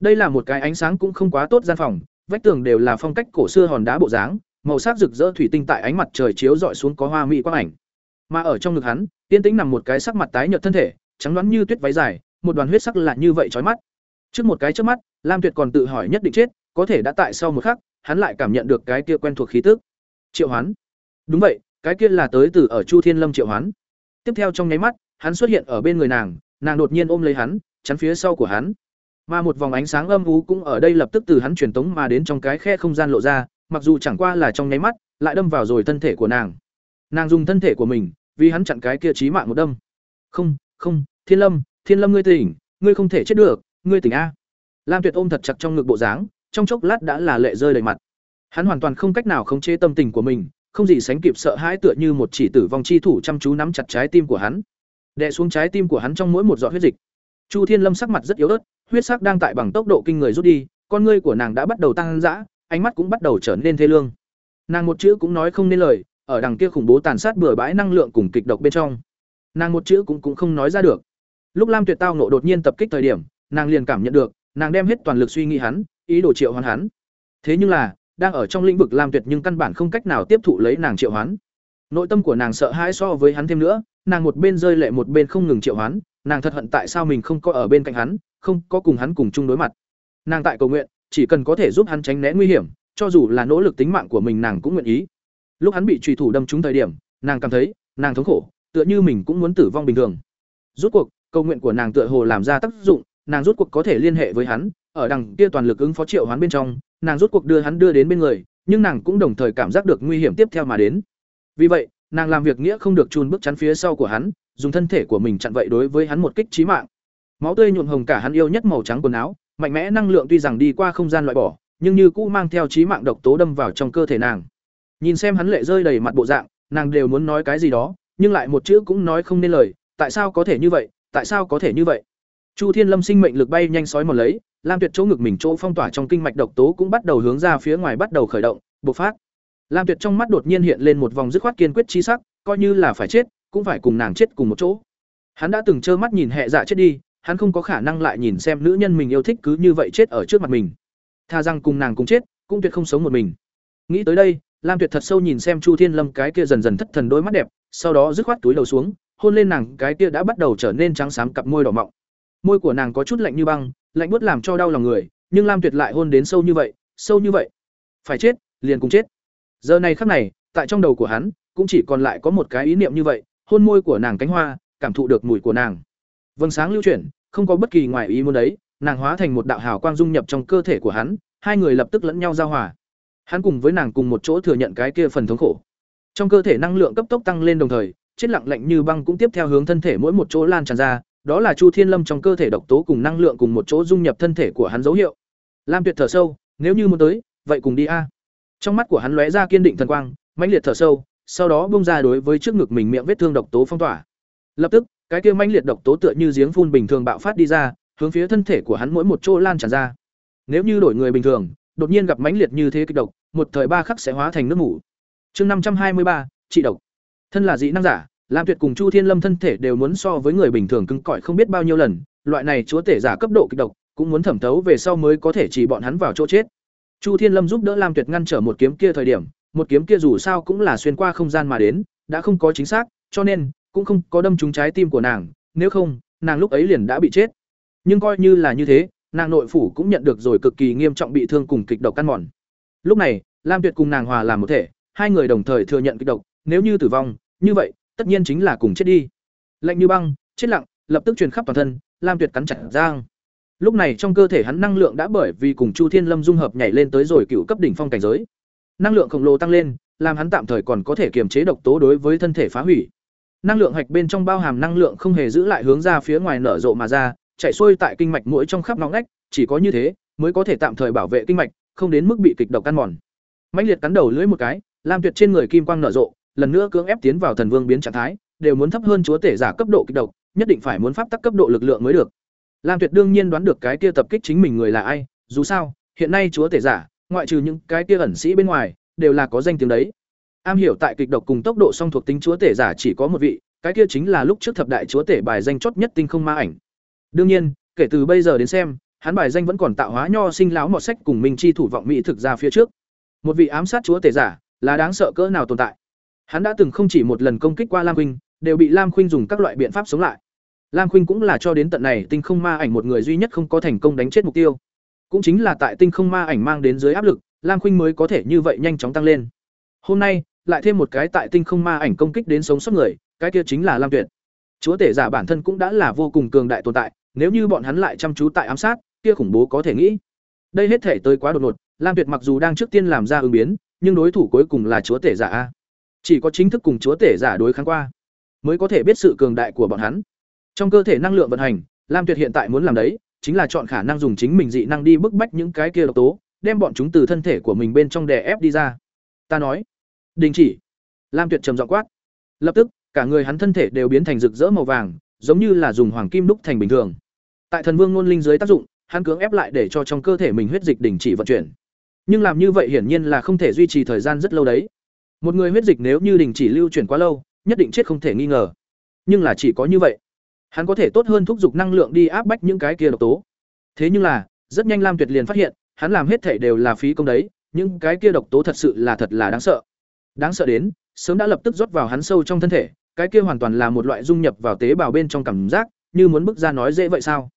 Đây là một cái ánh sáng cũng không quá tốt gian phòng, vách tường đều là phong cách cổ xưa hòn đá bộ dáng, màu sắc rực rỡ thủy tinh tại ánh mặt trời chiếu rọi xuống có hoa mỹ quang ảnh. Mà ở trong ngực hắn, tiên tĩnh nằm một cái sắc mặt tái nhợt thân thể, trắng nõn như tuyết váy dài, một đoàn huyết sắc là như vậy chói mắt. Trước một cái trước mắt, Lam Tuyệt còn tự hỏi nhất định chết, có thể đã tại sau một khắc, hắn lại cảm nhận được cái kia quen thuộc khí tức. Triệu Hoán. Đúng vậy, cái kia là tới từ ở Chu Thiên Lâm Triệu Hoán. Tiếp theo trong nháy mắt, hắn xuất hiện ở bên người nàng, nàng đột nhiên ôm lấy hắn, chắn phía sau của hắn. Mà một vòng ánh sáng âm u cũng ở đây lập tức từ hắn truyền tống mà đến trong cái khe không gian lộ ra, mặc dù chẳng qua là trong nháy mắt, lại đâm vào rồi thân thể của nàng. Nàng dùng thân thể của mình, vì hắn chặn cái kia chí mạng một đâm. Không, không, Thiên Lâm, Thiên Lâm ngươi tỉnh, ngươi không thể chết được, ngươi tỉnh a. Lam Tuyệt ôm thật chặt trong ngực bộ dáng, trong chốc lát đã là lệ rơi đầy mặt. Hắn hoàn toàn không cách nào khống chế tâm tình của mình, không gì sánh kịp sợ hãi tựa như một chỉ tử vong chi thủ chăm chú nắm chặt trái tim của hắn. Đè xuống trái tim của hắn trong mỗi một giọt huyết dịch. Chu Thiên Lâm sắc mặt rất yếu ớt, huyết sắc đang tại bằng tốc độ kinh người rút đi, con ngươi của nàng đã bắt đầu tăng dã, ánh mắt cũng bắt đầu trở nên thê lương. Nàng một chữ cũng nói không nên lời, ở đằng kia khủng bố tàn sát bừa bãi năng lượng cùng kịch độc bên trong. Nàng một chữ cũng cũng không nói ra được. Lúc Lam Tuyệt tao nộ đột nhiên tập kích thời điểm, nàng liền cảm nhận được, nàng đem hết toàn lực suy nghĩ hắn, ý đồ triệu hoán hắn. Thế nhưng là, đang ở trong lĩnh vực Lam Tuyệt nhưng căn bản không cách nào tiếp thụ lấy nàng triệu hoán. Nội tâm của nàng sợ hãi so với hắn thêm nữa, nàng một bên rơi lệ một bên không ngừng triệu hoán, nàng thật hận tại sao mình không có ở bên cạnh hắn, không có cùng hắn cùng chung đối mặt. Nàng tại cầu nguyện, chỉ cần có thể giúp hắn tránh né nguy hiểm, cho dù là nỗ lực tính mạng của mình nàng cũng nguyện ý. Lúc hắn bị trùy thủ đâm trúng thời điểm, nàng cảm thấy, nàng thống khổ, tựa như mình cũng muốn tử vong bình thường. Rút cuộc, cầu nguyện của nàng tựa hồ làm ra tác dụng, nàng rút cuộc có thể liên hệ với hắn, ở đằng kia toàn lực ứng phó triệu hoán bên trong, nàng rút cuộc đưa hắn đưa đến bên người, nhưng nàng cũng đồng thời cảm giác được nguy hiểm tiếp theo mà đến. Vì vậy, nàng làm việc nghĩa không được chùn bước chắn phía sau của hắn, dùng thân thể của mình chặn vậy đối với hắn một kích chí mạng. Máu tươi nhuộm hồng cả hắn yêu nhất màu trắng quần áo, mạnh mẽ năng lượng tuy rằng đi qua không gian loại bỏ, nhưng như cũ mang theo chí mạng độc tố đâm vào trong cơ thể nàng. Nhìn xem hắn lệ rơi đầy mặt bộ dạng, nàng đều muốn nói cái gì đó, nhưng lại một chữ cũng nói không nên lời, tại sao có thể như vậy, tại sao có thể như vậy? Chu Thiên Lâm sinh mệnh lực bay nhanh sói mòn lấy, Lam Tuyệt chỗ ngực mình chỗ phong tỏa trong kinh mạch độc tố cũng bắt đầu hướng ra phía ngoài bắt đầu khởi động, bộc phát. Lam Tuyệt trong mắt đột nhiên hiện lên một vòng dứt khoát kiên quyết chi sắc, coi như là phải chết, cũng phải cùng nàng chết cùng một chỗ. Hắn đã từng trơ mắt nhìn hệ dạ chết đi, hắn không có khả năng lại nhìn xem nữ nhân mình yêu thích cứ như vậy chết ở trước mặt mình. Tha rằng cùng nàng cùng chết, cũng tuyệt không sống một mình. Nghĩ tới đây, Lam Tuyệt thật sâu nhìn xem Chu Thiên Lâm cái kia dần dần thất thần đôi mắt đẹp, sau đó dứt khoát túi đầu xuống, hôn lên nàng cái kia đã bắt đầu trở nên trắng xám cặp môi đỏ mọng. Môi của nàng có chút lạnh như băng, lạnh buốt làm cho đau lòng người, nhưng Lam Tuyệt lại hôn đến sâu như vậy, sâu như vậy. Phải chết, liền cùng chết. Giờ này khắc này, tại trong đầu của hắn, cũng chỉ còn lại có một cái ý niệm như vậy, hôn môi của nàng cánh hoa, cảm thụ được mùi của nàng. Vầng sáng lưu chuyển, không có bất kỳ ngoài ý muốn đấy, nàng hóa thành một đạo hào quang dung nhập trong cơ thể của hắn, hai người lập tức lẫn nhau giao hòa. Hắn cùng với nàng cùng một chỗ thừa nhận cái kia phần thống khổ. Trong cơ thể năng lượng cấp tốc tăng lên đồng thời, chết lặng lạnh như băng cũng tiếp theo hướng thân thể mỗi một chỗ lan tràn ra, đó là Chu Thiên Lâm trong cơ thể độc tố cùng năng lượng cùng một chỗ dung nhập thân thể của hắn dấu hiệu. Lam Tuyệt thở sâu, nếu như muốn tới, vậy cùng đi a. Trong mắt của hắn lóe ra kiên định thần quang, mãnh liệt thở sâu, sau đó bung ra đối với trước ngực mình miệng vết thương độc tố phong tỏa. Lập tức, cái kia mãnh liệt độc tố tựa như giếng phun bình thường bạo phát đi ra, hướng phía thân thể của hắn mỗi một chỗ lan tràn ra. Nếu như đổi người bình thường, đột nhiên gặp mãnh liệt như thế kịch độc, một thời ba khắc sẽ hóa thành nước ngủ. Chương năm trăm hai mươi ba, trị độc. Thân là dị năng giả, Lam Tuyệt cùng Chu Thiên Lâm thân thể đều muốn so với người bình thường cứng cỏi không biết bao nhiêu lần, loại này chúa tể giả cấp độ kịch độc, cũng muốn thẩm thấu về sau mới có thể chỉ bọn hắn vào chỗ chết. Chu Thiên Lâm giúp đỡ Lam Tuyệt ngăn trở một kiếm kia thời điểm, một kiếm kia dù sao cũng là xuyên qua không gian mà đến, đã không có chính xác, cho nên cũng không có đâm trúng trái tim của nàng, nếu không, nàng lúc ấy liền đã bị chết. Nhưng coi như là như thế, nàng nội phủ cũng nhận được rồi cực kỳ nghiêm trọng bị thương cùng kịch độc căn mòn. Lúc này, Lam Tuyệt cùng nàng hòa làm một thể, hai người đồng thời thừa nhận kịch độc, nếu như tử vong, như vậy, tất nhiên chính là cùng chết đi. Lạnh như băng, chết lặng, lập tức truyền khắp toàn thân, Lam Tuyệt cắn chặt răng. Lúc này trong cơ thể hắn năng lượng đã bởi vì cùng Chu Thiên Lâm dung hợp nhảy lên tới rồi cựu cấp đỉnh phong cảnh giới. Năng lượng khổng lồ tăng lên, làm hắn tạm thời còn có thể kiềm chế độc tố đối với thân thể phá hủy. Năng lượng hạch bên trong bao hàm năng lượng không hề giữ lại hướng ra phía ngoài nở rộ mà ra, chạy xuôi tại kinh mạch mũi trong khắp nóng ngách, chỉ có như thế mới có thể tạm thời bảo vệ kinh mạch, không đến mức bị kịch độc ăn mòn. Mãnh liệt cắn đầu lưỡi một cái, Lam Tuyệt trên người kim quang nở rộ, lần nữa cưỡng ép tiến vào thần vương biến trạng thái, đều muốn thấp hơn chúa tể giả cấp độ kịch độc, nhất định phải muốn pháp tắc cấp độ lực lượng mới được. Lam Tuyệt đương nhiên đoán được cái kia tập kích chính mình người là ai, dù sao, hiện nay chúa tể giả, ngoại trừ những cái kia ẩn sĩ bên ngoài, đều là có danh tiếng đấy. Am hiểu tại kịch độc cùng tốc độ song thuộc tính chúa tể giả chỉ có một vị, cái kia chính là lúc trước thập đại chúa tể bài danh chót nhất tinh không ma ảnh. Đương nhiên, kể từ bây giờ đến xem, hắn bài danh vẫn còn tạo hóa nho sinh láo mọt sách cùng minh chi thủ vọng mỹ thực ra phía trước. Một vị ám sát chúa tể giả, là đáng sợ cỡ nào tồn tại. Hắn đã từng không chỉ một lần công kích qua Lam Khuynh, đều bị Lam Khuynh dùng các loại biện pháp sống lại. Lam Khuynh cũng là cho đến tận này tinh không ma ảnh một người duy nhất không có thành công đánh chết mục tiêu. Cũng chính là tại tinh không ma ảnh mang đến dưới áp lực, Lam Khuynh mới có thể như vậy nhanh chóng tăng lên. Hôm nay, lại thêm một cái tại tinh không ma ảnh công kích đến sống sót người, cái kia chính là Lam Tuyệt. Chúa tể giả bản thân cũng đã là vô cùng cường đại tồn tại, nếu như bọn hắn lại chăm chú tại ám sát, kia khủng bố có thể nghĩ. Đây hết thể tới quá đột ngột, Lam Tuyệt mặc dù đang trước tiên làm ra ứng biến, nhưng đối thủ cuối cùng là chúa tể giả a. Chỉ có chính thức cùng chúa tể giả đối kháng qua, mới có thể biết sự cường đại của bọn hắn. Trong cơ thể năng lượng vận hành, Lam Tuyệt hiện tại muốn làm đấy, chính là chọn khả năng dùng chính mình dị năng đi bức bách những cái kia độc tố, đem bọn chúng từ thân thể của mình bên trong đè ép đi ra. Ta nói, đình chỉ. Lam Tuyệt trầm giọng quát. Lập tức, cả người hắn thân thể đều biến thành rực rỡ màu vàng, giống như là dùng hoàng kim đúc thành bình thường. Tại thần vương ngôn linh dưới tác dụng, hắn cưỡng ép lại để cho trong cơ thể mình huyết dịch đình chỉ vận chuyển. Nhưng làm như vậy hiển nhiên là không thể duy trì thời gian rất lâu đấy. Một người huyết dịch nếu như đình chỉ lưu chuyển quá lâu, nhất định chết không thể nghi ngờ. Nhưng là chỉ có như vậy, hắn có thể tốt hơn thúc giục năng lượng đi áp bách những cái kia độc tố. Thế nhưng là, rất nhanh Lam Tuyệt liền phát hiện, hắn làm hết thể đều là phí công đấy, những cái kia độc tố thật sự là thật là đáng sợ. Đáng sợ đến, sớm đã lập tức rót vào hắn sâu trong thân thể, cái kia hoàn toàn là một loại dung nhập vào tế bào bên trong cảm giác, như muốn bức ra nói dễ vậy sao?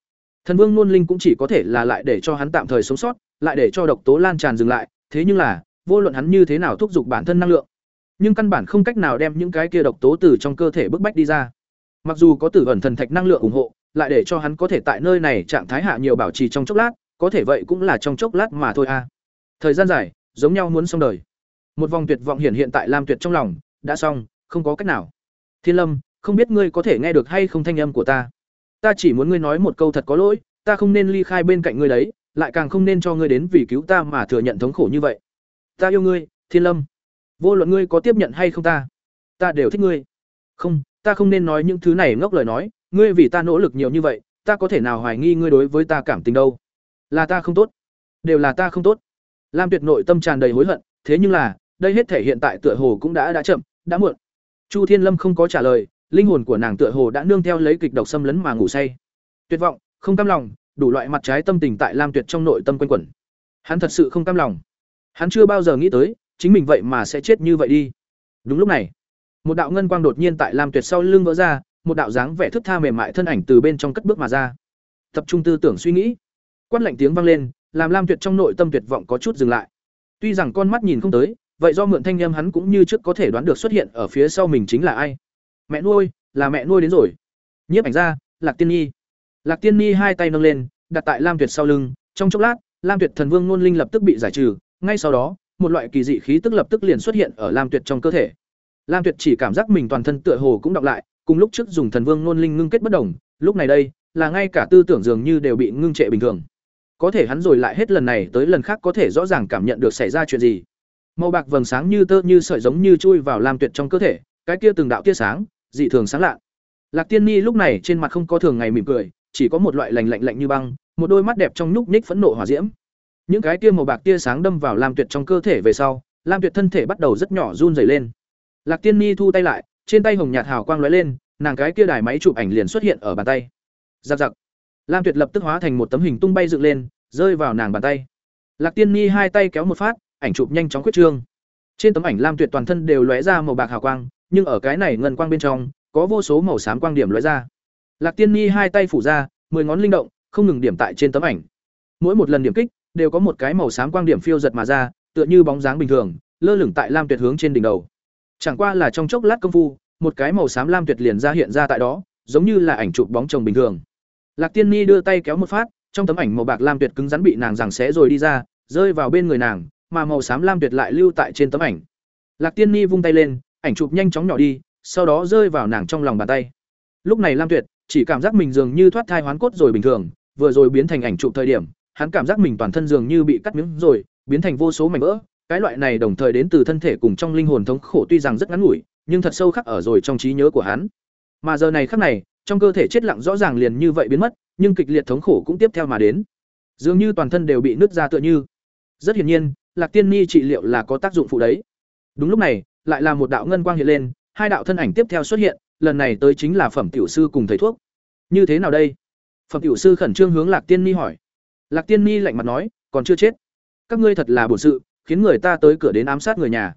Thần Vương Nôn Linh cũng chỉ có thể là lại để cho hắn tạm thời sống sót, lại để cho độc tố lan tràn dừng lại, thế nhưng là, vô luận hắn như thế nào thúc giục bản thân năng lượng, nhưng căn bản không cách nào đem những cái kia độc tố từ trong cơ thể bức bách đi ra. Mặc dù có tử ẩn thần thạch năng lượng ủng hộ, lại để cho hắn có thể tại nơi này trạng thái hạ nhiều bảo trì trong chốc lát, có thể vậy cũng là trong chốc lát mà thôi a. Thời gian dài, giống nhau muốn xong đời. Một vòng tuyệt vọng hiện hiện tại Lam Tuyệt trong lòng, đã xong, không có cách nào. Thiên Lâm, không biết ngươi có thể nghe được hay không thanh âm của ta. Ta chỉ muốn ngươi nói một câu thật có lỗi, ta không nên ly khai bên cạnh ngươi đấy, lại càng không nên cho ngươi đến vì cứu ta mà thừa nhận thống khổ như vậy. Ta yêu ngươi, Thiên Lâm. Vô luận ngươi có tiếp nhận hay không ta, ta đều thích ngươi. Không, ta không nên nói những thứ này ngốc lời nói, ngươi vì ta nỗ lực nhiều như vậy, ta có thể nào hoài nghi ngươi đối với ta cảm tình đâu? Là ta không tốt, đều là ta không tốt. Lam Tuyệt nội tâm tràn đầy hối hận, thế nhưng là, đây hết thể hiện tại tựa hồ cũng đã đã chậm, đã muộn. Chu Thiên Lâm không có trả lời, linh hồn của nàng tựa hồ đã nương theo lấy kịch độc xâm lấn mà ngủ say. Tuyệt vọng, không cam lòng, đủ loại mặt trái tâm tình tại Lam Tuyệt trong nội tâm quanh quẩn. Hắn thật sự không cam lòng. Hắn chưa bao giờ nghĩ tới, chính mình vậy mà sẽ chết như vậy đi. Đúng lúc này, một đạo ngân quang đột nhiên tại Lam Tuyệt sau lưng vỡ ra, một đạo dáng vẻ thức tha mềm mại thân ảnh từ bên trong cất bước mà ra. Tập trung tư tưởng suy nghĩ. Quát lạnh tiếng vang lên, làm Lam Tuyệt trong nội tâm tuyệt vọng có chút dừng lại. Tuy rằng con mắt nhìn không tới, vậy do mượn thanh âm hắn cũng như trước có thể đoán được xuất hiện ở phía sau mình chính là ai. Mẹ nuôi, là mẹ nuôi đến rồi. Nhiếp ảnh ra, Lạc Tiên Nhi. Lạc Tiên Nhi hai tay nâng lên, đặt tại Lam Tuyệt sau lưng, trong chốc lát, Lam Tuyệt Thần Vương Nôn Linh lập tức bị giải trừ, ngay sau đó, một loại kỳ dị khí tức lập tức liền xuất hiện ở Lam Tuyệt trong cơ thể. Lam Tuyệt chỉ cảm giác mình toàn thân tựa hồ cũng đọc lại, cùng lúc trước dùng Thần Vương Nôn Linh ngưng kết bất đồng, lúc này đây, là ngay cả tư tưởng dường như đều bị ngưng trệ bình thường. Có thể hắn rồi lại hết lần này tới lần khác có thể rõ ràng cảm nhận được xảy ra chuyện gì. Màu bạc vầng sáng như tơ như sợi giống như chui vào Lam Tuyệt trong cơ thể, cái kia từng đạo tia sáng, dị thường sáng lạ. Lạc Tiên Ni lúc này trên mặt không có thường ngày mỉm cười, chỉ có một loại lạnh lạnh lạnh như băng, một đôi mắt đẹp trong nhúc nhích phẫn nộ hỏa diễm. Những cái tia màu bạc tia sáng đâm vào Lam Tuyệt trong cơ thể về sau, Lam Tuyệt thân thể bắt đầu rất nhỏ run rẩy lên. Lạc Tiên Ni thu tay lại, trên tay hồng nhạt hào quang lóe lên, nàng cái kia đài máy chụp ảnh liền xuất hiện ở bàn tay. Giặc giặc. Lam Tuyệt lập tức hóa thành một tấm hình tung bay dựng lên, rơi vào nàng bàn tay. Lạc Tiên Ni hai tay kéo một phát, ảnh chụp nhanh chóng quyết trương. Trên tấm ảnh Lam Tuyệt toàn thân đều lóe ra màu bạc hào quang, nhưng ở cái này ngân quang bên trong, có vô số màu xám quang điểm lóe ra. Lạc Tiên Ni hai tay phủ ra, mười ngón linh động, không ngừng điểm tại trên tấm ảnh. Mỗi một lần điểm kích, đều có một cái màu xám quang điểm phiêu giật mà ra, tựa như bóng dáng bình thường, lơ lửng tại Lam Tuyệt hướng trên đỉnh đầu. Chẳng qua là trong chốc lát công phu, một cái màu xám lam tuyệt liền ra hiện ra tại đó, giống như là ảnh chụp bóng chồng bình thường. Lạc Tiên Ni đưa tay kéo một phát, trong tấm ảnh màu bạc lam tuyệt cứng rắn bị nàng giằng xé rồi đi ra, rơi vào bên người nàng, mà màu xám lam tuyệt lại lưu tại trên tấm ảnh. Lạc Tiên Ni vung tay lên, ảnh chụp nhanh chóng nhỏ đi, sau đó rơi vào nàng trong lòng bàn tay. Lúc này Lam Tuyệt chỉ cảm giác mình dường như thoát thai hoán cốt rồi bình thường, vừa rồi biến thành ảnh chụp thời điểm, hắn cảm giác mình toàn thân dường như bị cắt miếng rồi, biến thành vô số mảnh vỡ. Cái loại này đồng thời đến từ thân thể cùng trong linh hồn thống khổ tuy rằng rất ngắn ngủi, nhưng thật sâu khắc ở rồi trong trí nhớ của hắn. Mà giờ này khắc này, trong cơ thể chết lặng rõ ràng liền như vậy biến mất, nhưng kịch liệt thống khổ cũng tiếp theo mà đến. Dường như toàn thân đều bị nứt ra tựa như. Rất hiển nhiên, Lạc Tiên Ni trị liệu là có tác dụng phụ đấy. Đúng lúc này, lại là một đạo ngân quang hiện lên, hai đạo thân ảnh tiếp theo xuất hiện, lần này tới chính là phẩm tiểu sư cùng thầy thuốc. Như thế nào đây? Phẩm tiểu sư khẩn trương hướng Lạc Tiên Ni hỏi. Lạc Tiên Ni lạnh mặt nói, còn chưa chết. Các ngươi thật là bổn sự, khiến người ta tới cửa đến ám sát người nhà.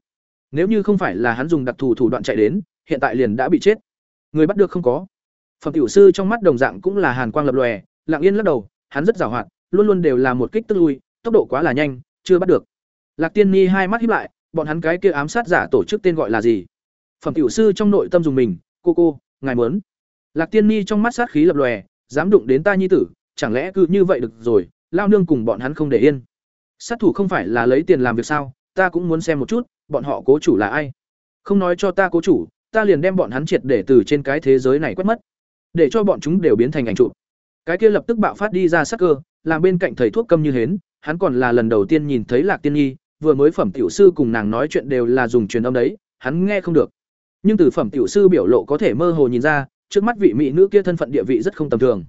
Nếu như không phải là hắn dùng đặc thù thủ đoạn chạy đến, hiện tại liền đã bị chết. Người bắt được không có. Phẩm tiểu sư trong mắt đồng dạng cũng là hàn quang lập lòe, lặng yên lắc đầu, hắn rất giàu hoạt, luôn luôn đều là một kích tức lui, tốc độ quá là nhanh, chưa bắt được. Lạc Tiên Ni hai mắt híp lại, bọn hắn cái kia ám sát giả tổ chức tên gọi là gì? Phẩm tiểu sư trong nội tâm dùng mình, cô cô, ngài muốn. Lạc Tiên Ni trong mắt sát khí lập lòe, dám đụng đến ta nhi tử, chẳng lẽ cứ như vậy được rồi, lao nương cùng bọn hắn không để yên. Sát thủ không phải là lấy tiền làm việc sao, ta cũng muốn xem một chút, bọn họ cố chủ là ai? Không nói cho ta cố chủ ta liền đem bọn hắn triệt để từ trên cái thế giới này quét mất. Để cho bọn chúng đều biến thành ảnh trụ cái kia lập tức bạo phát đi ra sắc cơ làm bên cạnh thầy thuốc câm như hến hắn còn là lần đầu tiên nhìn thấy lạc tiên nhi vừa mới phẩm tiểu sư cùng nàng nói chuyện đều là dùng truyền âm đấy hắn nghe không được. Nhưng từ phẩm tiểu sư biểu lộ có thể mơ hồ nhìn ra trước mắt vị mỹ nữ kia thân phận địa vị rất không tầm thường.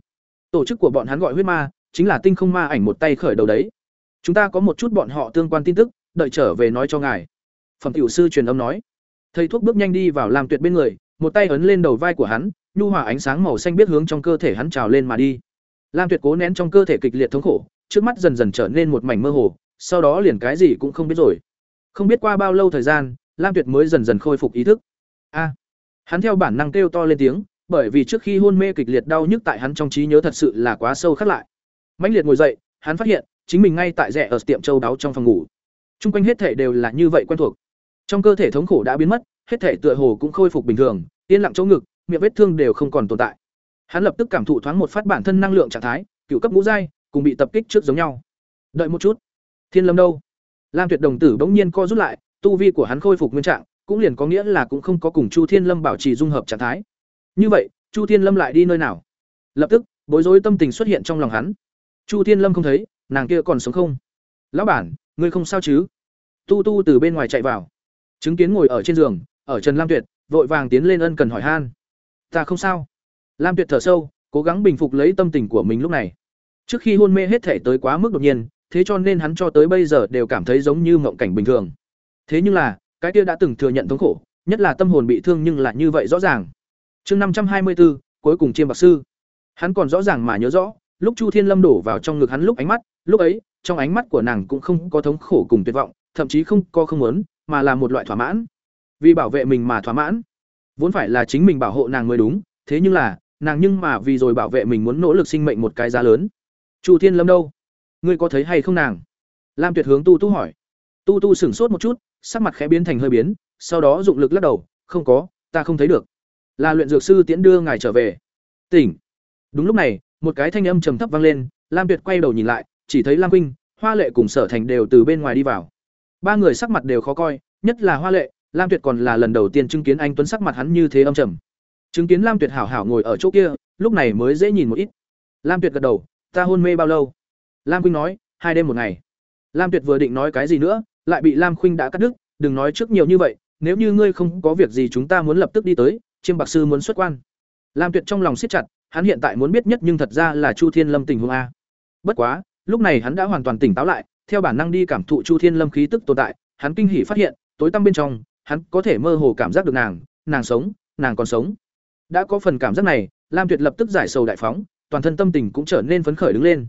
Tổ chức của bọn hắn gọi huyết ma chính là tinh không ma ảnh một tay khởi đầu đấy. Chúng ta có một chút bọn họ tương quan tin tức, đợi trở về nói cho ngài. Phẩm tiểu sư truyền âm nói. Thầy thuốc bước nhanh đi vào làm tuyệt bên người, một tay ấn lên đầu vai của hắn, nhu hòa ánh sáng màu xanh biết hướng trong cơ thể hắn trào lên mà đi. Lam tuyệt cố nén trong cơ thể kịch liệt thống khổ, trước mắt dần dần trở nên một mảnh mơ hồ, sau đó liền cái gì cũng không biết rồi. Không biết qua bao lâu thời gian, lam tuyệt mới dần dần khôi phục ý thức. A! Hắn theo bản năng kêu to lên tiếng, bởi vì trước khi hôn mê kịch liệt đau nhức tại hắn trong trí nhớ thật sự là quá sâu khắc lại mãnh liệt ngồi dậy hắn phát hiện chính mình ngay tại rẽ ở tiệm châu đáo trong phòng ngủ t r u n g quanh hết thể đều là như vậy quen thuộc trong cơ thể thống khổ đã biến mất, hết thể tựa hồ cũng khôi phục bình thường, yên lặng chỗ ngực, miệng vết thương đều không còn tồn tại. Hắn lập tức cảm thụ thoáng một phát bản thân năng lượng trạng thái, cựu cấp ngũ giai, cùng bị tập kích trước giống nhau. Đợi một chút, Thiên Lâm đâu? Lam Tuyệt đồng tử bỗng nhiên co rút lại, tu vi của hắn khôi phục nguyên trạng, cũng liền có nghĩa là cũng không có cùng Chu Thiên Lâm bảo trì dung hợp trạng thái. Như vậy, Chu Thiên Lâm lại đi nơi nào? Lập tức, bối rối tâm tình xuất hiện trong lòng hắn. Chu Thiên Lâm không thấy, nàng kia còn sống không? Lão bản, ngươi không sao chứ? Tu Tu từ bên ngoài chạy vào. Chứng kiến ngồi ở trên giường ở trần lam tuyệt vội vàng tiến lên ân cần hỏi han. Ta không sao. Lam tuyệt thở sâu cố gắng bình phục lấy tâm tình của mình lúc này. Trước khi hôn mê hết thể tới quá mức đột nhiên thế cho nên hắn cho tới bây giờ đều cảm thấy giống như mộng cảnh bình thường. Thế nhưng là cái kia đã từng thừa nhận thống khổ nhất là tâm hồn bị thương nhưng lại như vậy rõ ràng. Chương năm trăm hai mươi bốn cuối cùng chiêm bạc sư. Hắn còn rõ ràng mà nhớ rõ lúc chu thiên lâm đổ vào trong ngực hắn lúc ánh mắt lúc ấy trong ánh mắt của nàng cũng không có thống khổ cùng tuyệt vọng thậm chí không có không muốn mà là một loại thỏa mãn vì bảo vệ mình mà thỏa mãn vốn phải là chính mình bảo hộ nàng mới đúng thế nhưng là nàng nhưng mà vì rồi bảo vệ mình muốn nỗ lực sinh mệnh một cái giá lớn chu thiên lâm đâu ngươi có thấy hay không nàng lam tuyệt hướng tu tu hỏi tu tu sửng sốt một chút sắc mặt khẽ biến thành hơi biến, sau đó dụng lực lắc đầu, "Không có, ta không thấy được." Là luyện dược sư tiễn đưa ngài trở về. Tỉnh. Đúng lúc này, một cái thanh âm trầm thấp vang lên, Lam Tuyệt quay đầu nhìn lại, chỉ thấy Lam huynh Hoa Lệ cùng Sở Thành đều từ bên ngoài đi vào. Ba người sắc mặt đều khó coi, nhất là Hoa Lệ, Lam Tuyệt còn là lần đầu tiên chứng kiến anh Tuấn sắc mặt hắn như thế âm trầm. Chứng kiến Lam Tuyệt hảo hảo ngồi ở chỗ kia, lúc này mới dễ nhìn một ít. Lam Tuyệt gật đầu, "Ta hôn mê bao lâu?" Lam huynh nói, hai đêm một ngày." Lam Tuyệt vừa định nói cái gì nữa, lại bị Lam Khuynh đã cắt đứt, "Đừng nói trước nhiều như vậy, nếu như ngươi không có việc gì chúng ta muốn lập tức đi tới, Chiêm Bạc sư muốn xuất quan." Lam Tuyệt trong lòng siết chặt, hắn hiện tại muốn biết nhất nhưng thật ra là Chu Thiên Lâm tình huống a. Bất quá, lúc này hắn đã hoàn toàn tỉnh táo lại, theo bản năng đi cảm thụ Chu Thiên Lâm khí tức tồn tại, hắn kinh hỉ phát hiện, tối tăm bên trong, hắn có thể mơ hồ cảm giác được nàng, nàng sống, nàng còn sống. Đã có phần cảm giác này, Lam Tuyệt lập tức giải sầu đại phóng, toàn thân tâm tình cũng trở nên phấn khởi đứng lên.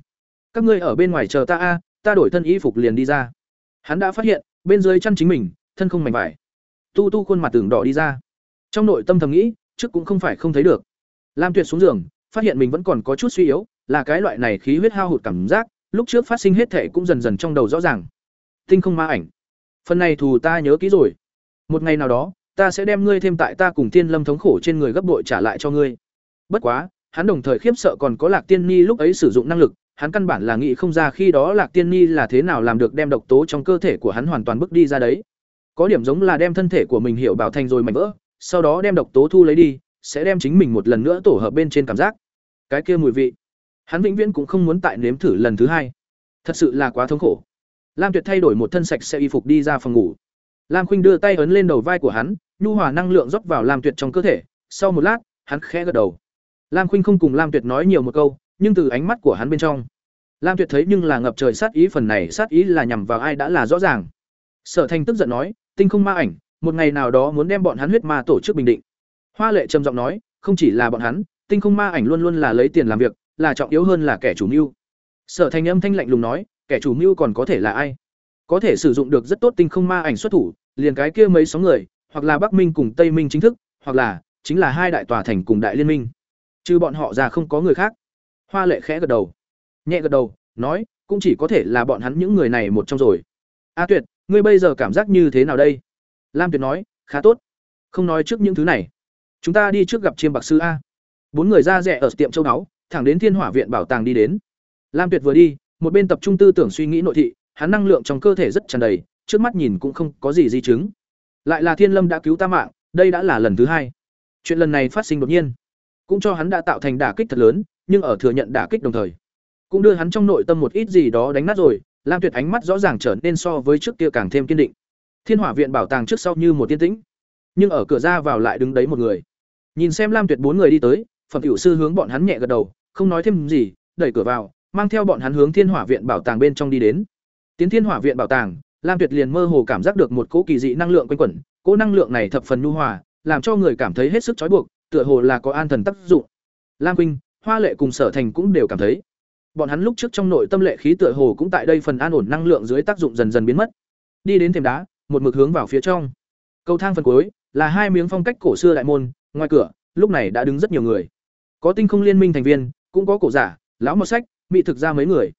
Các ngươi ở bên ngoài chờ ta a, ta đổi thân y phục liền đi ra. Hắn đã phát hiện, bên dưới chân chính mình, thân không mảnh vải. Tu Tu khuôn mặt tưởng đỏ đi ra. Trong nội tâm thầm nghĩ, trước cũng không phải không thấy được. Lam Tuyệt xuống giường, phát hiện mình vẫn còn có chút suy yếu, là cái loại này khí huyết hao hụt cảm giác, lúc trước phát sinh hết thể cũng dần dần trong đầu rõ ràng. Tinh không ma ảnh. Phần này thù ta nhớ kỹ rồi. Một ngày nào đó, ta sẽ đem ngươi thêm tại ta cùng Tiên Lâm thống khổ trên người gấp bội trả lại cho ngươi. Bất quá, hắn đồng thời khiếp sợ còn có Lạc Tiên Ni lúc ấy sử dụng năng lực, hắn căn bản là nghĩ không ra khi đó Lạc Tiên Ni là thế nào làm được đem độc tố trong cơ thể của hắn hoàn toàn bức đi ra đấy. Có điểm giống là đem thân thể của mình hiểu bảo thành rồi mảnh vỡ, sau đó đem độc tố thu lấy đi, sẽ đem chính mình một lần nữa tổ hợp bên trên cảm giác. Cái kia mùi vị, hắn vĩnh viễn cũng không muốn tại nếm thử lần thứ hai. Thật sự là quá thống khổ. Lam Tuyệt thay đổi một thân sạch sẽ y phục đi ra phòng ngủ. Lam Khuynh đưa tay ấn lên đầu vai của hắn, nhu hòa năng lượng rót vào Lam Tuyệt trong cơ thể, sau một lát, hắn khẽ gật đầu. Lam Khuynh không cùng Lam Tuyệt nói nhiều một câu, nhưng từ ánh mắt của hắn bên trong, Lam Tuyệt thấy nhưng là ngập trời sát ý phần này sát ý là nhằm vào ai đã là rõ ràng. Sở Thành tức giận nói, "Tinh không ma ảnh, một ngày nào đó muốn đem bọn hắn huyết ma tổ chức bình định." Hoa Lệ trầm giọng nói, "Không chỉ là bọn hắn, Tinh không ma ảnh luôn luôn là lấy tiền làm việc, là trọng yếu hơn là kẻ chủ mưu." Sở Thành âm thanh lạnh lùng nói, "Kẻ chủ mưu còn có thể là ai? Có thể sử dụng được rất tốt tinh không ma ảnh xuất thủ, liền cái kia mấy sóng người, hoặc là Bắc Minh cùng Tây Minh chính thức, hoặc là chính là hai đại tòa thành cùng đại liên minh. Trừ bọn họ ra không có người khác." Hoa Lệ khẽ gật đầu nhẹ gật đầu nói cũng chỉ có thể là bọn hắn những người này một trong rồi a tuyệt ngươi bây giờ cảm giác như thế nào đây lam tuyệt nói khá tốt không nói trước những thứ này chúng ta đi trước gặp chiêm bạc sư a. Bốn người ra rẻ ở tiệm châu đáo, thẳng đến thiên hỏa viện bảo tàng đi đến. Lam tuyệt vừa đi, một bên tập trung tư tưởng suy nghĩ nội thị, hắn năng lượng trong cơ thể rất tràn đầy, trước mắt nhìn cũng không có gì di chứng. Lại là thiên lâm đã cứu ta mạng, đây đã là lần thứ hai. Chuyện lần này phát sinh đột nhiên, cũng cho hắn đã tạo thành đả kích thật lớn, nhưng ở thừa nhận đả kích đồng thời, cũng đưa hắn trong nội tâm một ít gì đó đánh nát rồi, lam tuyệt ánh mắt rõ ràng trở nên so với trước kia càng thêm kiên định. Thiên hỏa viện bảo tàng trước sau như một tiên tĩnh, nhưng ở cửa ra vào lại đứng đấy một người nhìn xem lam tuyệt bốn người đi tới phẩm tiểu sư hướng bọn hắn nhẹ gật đầu không nói thêm gì đẩy cửa vào mang theo bọn hắn hướng thiên hỏa viện bảo tàng bên trong đi đến tiến thiên hỏa viện bảo tàng lam tuyệt liền mơ hồ cảm giác được một cỗ kỳ dị năng lượng quanh quẩn cỗ năng lượng này thập phần nhu hòa làm cho người cảm thấy hết sức trói buộc tựa hồ là có an thần tác dụng lam huynh hoa lệ cùng sở thành cũng đều cảm thấy Bọn hắn lúc trước trong nội tâm lệ khí tựa hồ cũng tại đây phần an ổn năng lượng dưới tác dụng dần dần biến mất. Đi đến thềm đá, một mực hướng vào phía trong. Cầu thang phần cuối là hai miếng phong cách cổ xưa đại môn, ngoài cửa, lúc này đã đứng rất nhiều người. Có tinh không liên minh thành viên, cũng có cổ giả, lão mọt sách, mỹ thực ra mấy người.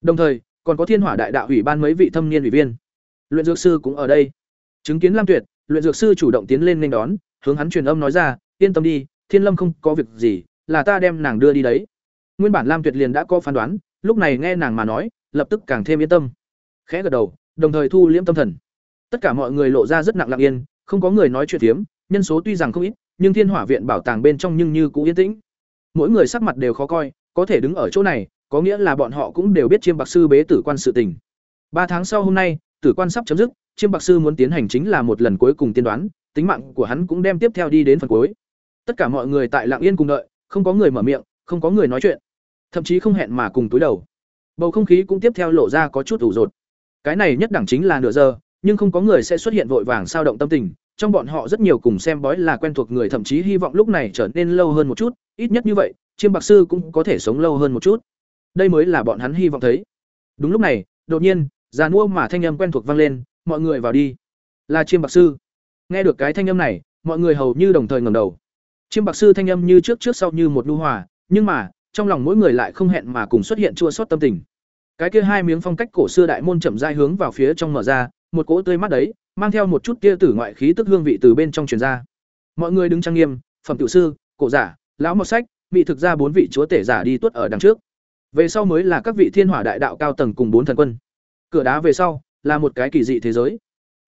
Đồng thời, còn có Thiên Hỏa Đại Đạo ủy ban mấy vị thâm niên ủy viên. Luyện dược sư cũng ở đây. Chứng kiến Lam Tuyệt, luyện dược sư chủ động tiến lên nên đón, hướng hắn truyền âm nói ra, "Yên tâm đi, Thiên Lâm không có việc gì, là ta đem nàng đưa đi đấy." Nguyên bản Lam Tuyệt liền đã có phán đoán, lúc này nghe nàng mà nói, lập tức càng thêm yên tâm. Khẽ gật đầu, đồng thời thu liễm tâm thần. Tất cả mọi người lộ ra rất nặng lặng yên, không có người nói chuyện phiếm, nhân số tuy rằng không ít, nhưng Thiên Hỏa viện bảo tàng bên trong nhưng như cũ yên tĩnh. Mỗi người sắc mặt đều khó coi, có thể đứng ở chỗ này, có nghĩa là bọn họ cũng đều biết Chiêm Bạc sư bế tử quan sự tình. Ba tháng sau hôm nay, tử quan sắp chấm dứt, Chiêm Bạc sư muốn tiến hành chính là một lần cuối cùng tiên đoán, tính mạng của hắn cũng đem tiếp theo đi đến phần cuối. Tất cả mọi người tại lặng yên cùng đợi, không có người mở miệng, không có người nói chuyện thậm chí không hẹn mà cùng túi đầu bầu không khí cũng tiếp theo lộ ra có chút ủ rột cái này nhất đẳng chính là nửa giờ nhưng không có người sẽ xuất hiện vội vàng sao động tâm tình trong bọn họ rất nhiều cùng xem bói là quen thuộc người, thậm chí hy vọng lúc này trở nên lâu hơn một chút, ít nhất như vậy, chiêm bạc sư cũng có thể sống lâu hơn một chút. Đây mới là bọn hắn hy vọng thấy. Đúng lúc này, đột nhiên, già mua mà thanh âm quen thuộc vang lên, mọi người vào đi. Là chiêm bạc sư. Nghe được cái thanh âm này, mọi người hầu như đồng thời ngầm đầu. Chiêm bạc sư thanh âm như trước trước sau như một nu hòa, nhưng mà, trong lòng mỗi người lại không hẹn mà cùng xuất hiện chua xót tâm tình. Cái kia hai miếng phong cách cổ xưa đại môn chậm rãi hướng vào phía trong mở ra, một cỗ tươi mắt đấy mang theo một chút tia tử ngoại khí tức hương vị từ bên trong truyền ra. Mọi người đứng trang nghiêm, phẩm tiểu sư, cổ giả, lão một sách, bị thực ra bốn vị chúa tể giả đi tuất ở đằng trước. Về sau mới là các vị thiên hỏa đại đạo cao tầng cùng bốn thần quân. Cửa đá về sau là một cái kỳ dị thế giới.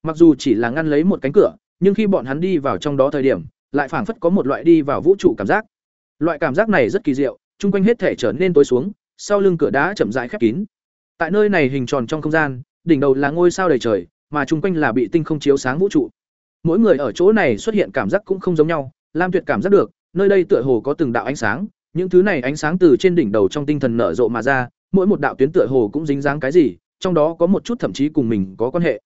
Mặc dù chỉ là ngăn lấy một cánh cửa, nhưng khi bọn hắn đi vào trong đó thời điểm, lại phảng phất có một loại đi vào vũ trụ cảm giác. Loại cảm giác này rất kỳ diệu, chung quanh hết thể trở nên tối xuống, sau lưng cửa đá chậm rãi khép kín. Tại nơi này hình tròn trong không gian, đỉnh đầu là ngôi sao đầy trời, mà chung quanh là bị tinh không chiếu sáng vũ trụ. Mỗi người ở chỗ này xuất hiện cảm giác cũng không giống nhau, Lam Tuyệt cảm giác được, nơi đây tựa hồ có từng đạo ánh sáng, những thứ này ánh sáng từ trên đỉnh đầu trong tinh thần nở rộ mà ra, mỗi một đạo tuyến tựa hồ cũng dính dáng cái gì, trong đó có một chút thậm chí cùng mình có quan hệ.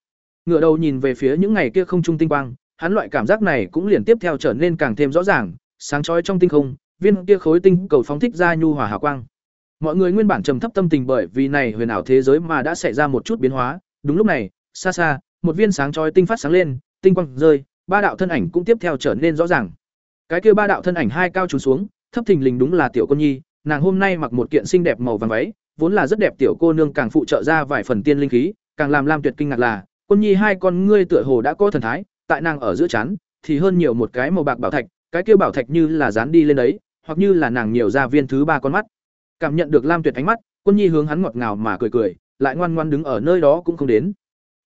Ngựa đầu nhìn về phía những ngày kia không trung tinh quang, hắn loại cảm giác này cũng liền tiếp theo trở nên càng thêm rõ ràng, sáng chói trong tinh không, viên kia khối tinh cầu phóng thích ra nhu hòa hào quang. Mọi người nguyên bản trầm thấp tâm tình bởi vì này huyền ảo thế giới mà đã xảy ra một chút biến hóa, đúng lúc này, xa xa, một viên sáng chói tinh phát sáng lên, tinh quang rơi, ba đạo thân ảnh cũng tiếp theo trở nên rõ ràng. Cái kia ba đạo thân ảnh hai cao trùn xuống, thấp thình lình đúng là tiểu cô nhi, nàng hôm nay mặc một kiện xinh đẹp màu vàng váy, vốn là rất đẹp tiểu cô nương càng phụ trợ ra vài phần tiên linh khí, càng làm Lam Tuyệt kinh ngạc là, quân nhi hai con ngươi tựa hồ đã có thần thái, tại nàng ở giữa chán, thì hơn nhiều một cái màu bạc bảo thạch, cái kia bảo thạch như là dán đi lên đấy, hoặc như là nàng nhiều ra viên thứ ba con mắt. Cảm nhận được Lam Tuyệt ánh mắt, Quân Nhi hướng hắn ngọt ngào mà cười cười, lại ngoan ngoan đứng ở nơi đó cũng không đến.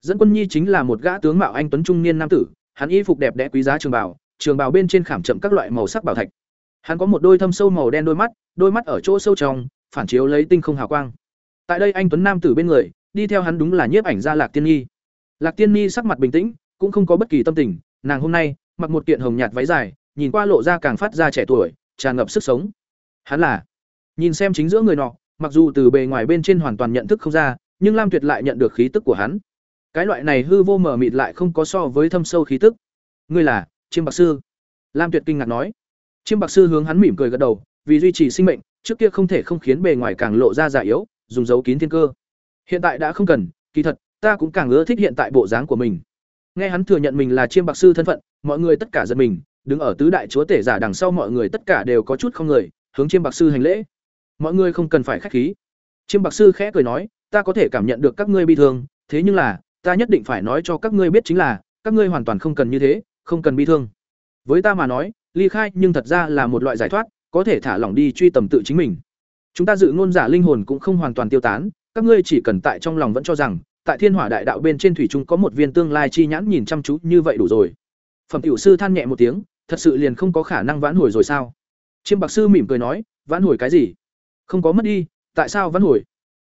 Dẫn Quân Nhi chính là một gã tướng mạo anh tuấn trung niên nam tử, hắn y phục đẹp đẽ quý giá trường bào, trường bào bên trên khảm chậm các loại màu sắc bảo thạch. Hắn có một đôi thâm sâu màu đen đôi mắt, đôi mắt ở chỗ sâu trong, phản chiếu lấy tinh không hào quang. Tại đây anh tuấn nam tử bên người, đi theo hắn đúng là nhiếp ảnh gia Lạc Tiên Nhi. Lạc Tiên Nhi sắc mặt bình tĩnh, cũng không có bất kỳ tâm tình, nàng hôm nay mặc một kiện hồng nhạt váy dài, nhìn qua lộ ra càng phát ra trẻ tuổi, tràn ngập sức sống. Hắn là Nhìn xem chính giữa người nọ, mặc dù từ bề ngoài bên trên hoàn toàn nhận thức không ra, nhưng Lam Tuyệt lại nhận được khí tức của hắn. Cái loại này hư vô mờ mịt lại không có so với thâm sâu khí tức. Ngươi là Chiêm Bạc sư? Lam Tuyệt kinh ngạc nói. Chiêm Bạc sư hướng hắn mỉm cười gật đầu, vì duy trì sinh mệnh, trước kia không thể không khiến bề ngoài càng lộ ra giả yếu, dùng dấu kín thiên cơ. Hiện tại đã không cần, kỳ thật, ta cũng càng ưa thích hiện tại bộ dáng của mình. Nghe hắn thừa nhận mình là Chiêm Bạc sư thân phận, mọi người tất cả giật mình, đứng ở tứ đại chúa tể giả đằng sau mọi người tất cả đều có chút không người, hướng Chiêm Bạc sư hành lễ mọi người không cần phải khách khí chiêm bạc sư khẽ cười nói ta có thể cảm nhận được các ngươi bi thương thế nhưng là ta nhất định phải nói cho các ngươi biết chính là, các ngươi hoàn toàn không cần như thế, không cần bi thương. Với ta mà nói, ly khai nhưng thật ra là một loại giải thoát, có thể thả lỏng đi truy tầm tự chính mình. Chúng ta dự ngôn giả linh hồn cũng không hoàn toàn tiêu tán, các ngươi chỉ cần tại trong lòng vẫn cho rằng, tại thiên hỏa đại đạo bên trên thủy trung có một viên tương lai chi nhãn nhìn chăm chú như vậy đủ rồi. Phẩm tiểu sư than nhẹ một tiếng, thật sự liền không có khả năng vãn hồi rồi sao? Chiêm bạc sư mỉm cười nói, vãn hồi cái gì? Không có mất đi, tại sao vãn hồi?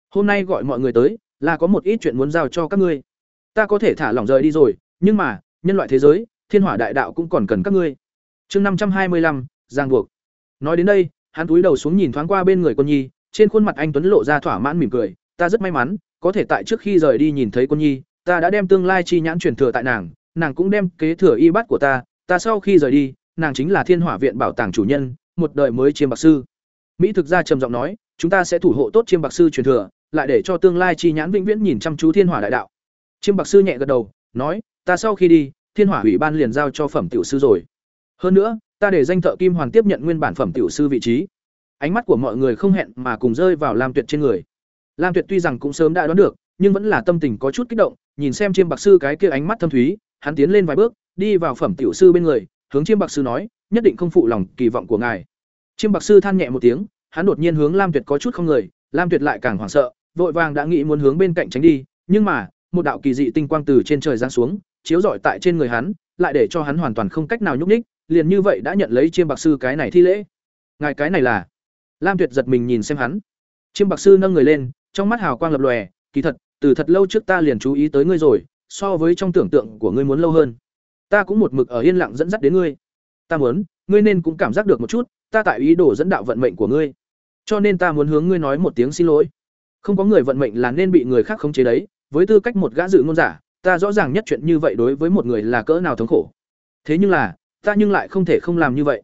Hôm nay gọi mọi người tới, là có một ít chuyện muốn giao cho các ngươi ta có thể thả lỏng rời đi rồi, nhưng mà, nhân loại thế giới, thiên hỏa đại đạo cũng còn cần các ngươi. Chương năm trăm hai mươi lăm giang buộc. Nói đến đây, hắn túi đầu xuống nhìn thoáng qua bên người quân nhi, trên khuôn mặt anh tuấn lộ ra thỏa mãn mỉm cười. Ta rất may mắn, có thể tại trước khi rời đi nhìn thấy quân nhi, ta đã đem tương lai chi nhãn truyền thừa tại nàng nàng cũng đem kế thừa y bắt của ta. Ta sau khi rời đi, nàng chính là thiên hỏa viện bảo tàng chủ nhân, một đời mới chiêm bạc sư. Mỹ thực gia trầm giọng nói, chúng ta sẽ thủ hộ tốt chiêm bạc sư truyền thừa, lại để cho tương lai chi nhãn vĩnh viễn nhìn chăm chú thiên hỏa đại đạo chiêm bạc sư nhẹ gật đầu, nói, ta sau khi đi, thiên hỏa ủy ban liền giao cho phẩm tiểu sư rồi. Hơn nữa, ta để danh thợ kim hoàn tiếp nhận nguyên bản phẩm tiểu sư vị trí. Ánh mắt của mọi người không hẹn mà cùng rơi vào lam tuyệt trên người. Lam tuyệt tuy rằng cũng sớm đã đoán được, nhưng vẫn là tâm tình có chút kích động, nhìn xem chiêm bạc sư cái kia ánh mắt thâm thúy, hắn tiến lên vài bước, đi vào phẩm tiểu sư bên người, hướng chiêm bạc sư nói, nhất định không phụ lòng kỳ vọng của ngài. Chiêm bạc sư than nhẹ một tiếng, hắn đột nhiên hướng lam tuyệt có chút không người, lam tuyệt lại càng hoảng sợ, vội vàng đã nghĩ muốn hướng bên cạnh tránh đi, nhưng mà một đạo kỳ dị tinh quang từ trên trời giáng xuống, chiếu rọi tại trên người hắn, lại để cho hắn hoàn toàn không cách nào nhúc nhích, liền như vậy đã nhận lấy chiêm bạc sư cái này thi lễ. Ngài cái này là? Lam tuyệt giật mình nhìn xem hắn. Chiêm bạc sư nâng người lên, trong mắt hào quang lập lòe, kỳ thật, từ thật lâu trước ta liền chú ý tới ngươi rồi, so với trong tưởng tượng của ngươi muốn lâu hơn. Ta cũng một mực ở yên lặng dẫn dắt đến ngươi. Ta muốn, ngươi nên cũng cảm giác được một chút, ta tại ý đồ dẫn đạo vận mệnh của ngươi. Cho nên ta muốn hướng ngươi nói một tiếng xin lỗi. Không có người vận mệnh là nên bị người khác khống chế đấy với tư cách một gã dự ngôn giả, ta rõ ràng nhất chuyện như vậy đối với một người là cỡ nào thống khổ. Thế nhưng là, ta nhưng lại không thể không làm như vậy.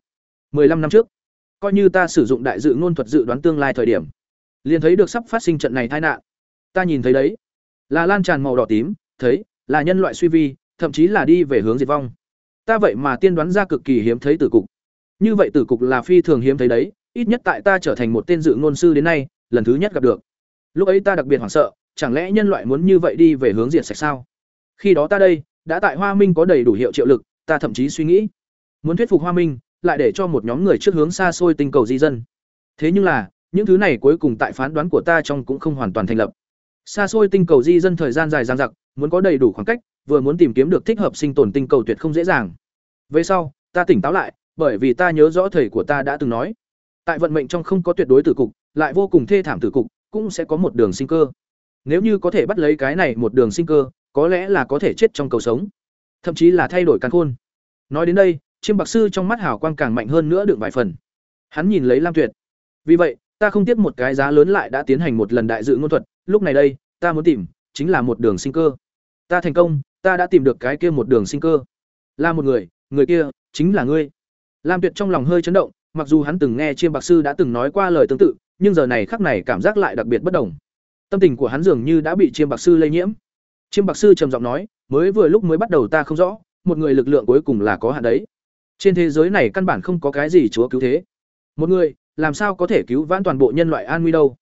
Mười lăm năm trước, coi như ta sử dụng đại dự ngôn thuật dự đoán tương lai thời điểm, liền thấy được sắp phát sinh trận này tai nạn. Ta nhìn thấy đấy, là lan tràn màu đỏ tím, thấy, là nhân loại suy vi, thậm chí là đi về hướng diệt vong. Ta vậy mà tiên đoán ra cực kỳ hiếm thấy tử cục. Như vậy tử cục là phi thường hiếm thấy đấy, ít nhất tại ta trở thành một tên dự ngôn sư đến nay, lần thứ nhất gặp được. Lúc ấy ta đặc biệt hoảng sợ chẳng lẽ nhân loại muốn như vậy đi về hướng diệt sạch sao khi đó ta đây đã tại Hoa Minh có đầy đủ hiệu triệu lực, ta thậm chí suy nghĩ muốn thuyết phục Hoa Minh, lại để cho một nhóm người trước hướng xa xôi tinh cầu di dân. Thế nhưng là, những thứ này cuối cùng tại phán đoán của ta trong cũng không hoàn toàn thành lập. Xa xôi tinh cầu di dân thời gian dài dằng dặc, muốn có đầy đủ khoảng cách, vừa muốn tìm kiếm được thích hợp sinh tồn tinh cầu tuyệt không dễ dàng. Về sau, ta tỉnh táo lại, bởi vì ta nhớ rõ thầy của ta đã từng nói, tại vận mệnh trong không có tuyệt đối tử cục, lại vô cùng thê thảm tử cục, cũng sẽ có một đường sinh cơ. Nếu như có thể bắt lấy cái này một đường sinh cơ, có lẽ là có thể chết trong cầu sống, thậm chí là thay đổi căn khôn. Nói đến đây, Chiêm Bạc sư trong mắt hào quang càng mạnh hơn nữa đựng vài phần. Hắn nhìn lấy Lam Tuyệt. Vì vậy, ta không tiếp một cái giá lớn lại đã tiến hành một lần đại dự ngôn thuật, lúc này đây, ta muốn tìm chính là một đường sinh cơ. Ta thành công, ta đã tìm được cái kia một đường sinh cơ. Là một người, người kia chính là ngươi. Lam Tuyệt trong lòng hơi chấn động, mặc dù hắn từng nghe Chiêm Bạc sư đã từng nói qua lời tương tự, nhưng giờ này khắc này cảm giác lại đặc biệt bất đồng. Tâm tình của hắn dường như đã bị Chiêm Bạc sư lây nhiễm. Chiêm Bạc sư trầm giọng nói, mới vừa lúc mới bắt đầu ta không rõ, một người lực lượng cuối cùng là có hạn đấy. Trên thế giới này căn bản không có cái gì chúa cứu thế. Một người, làm sao có thể cứu vãn toàn bộ nhân loại an nguy đâu?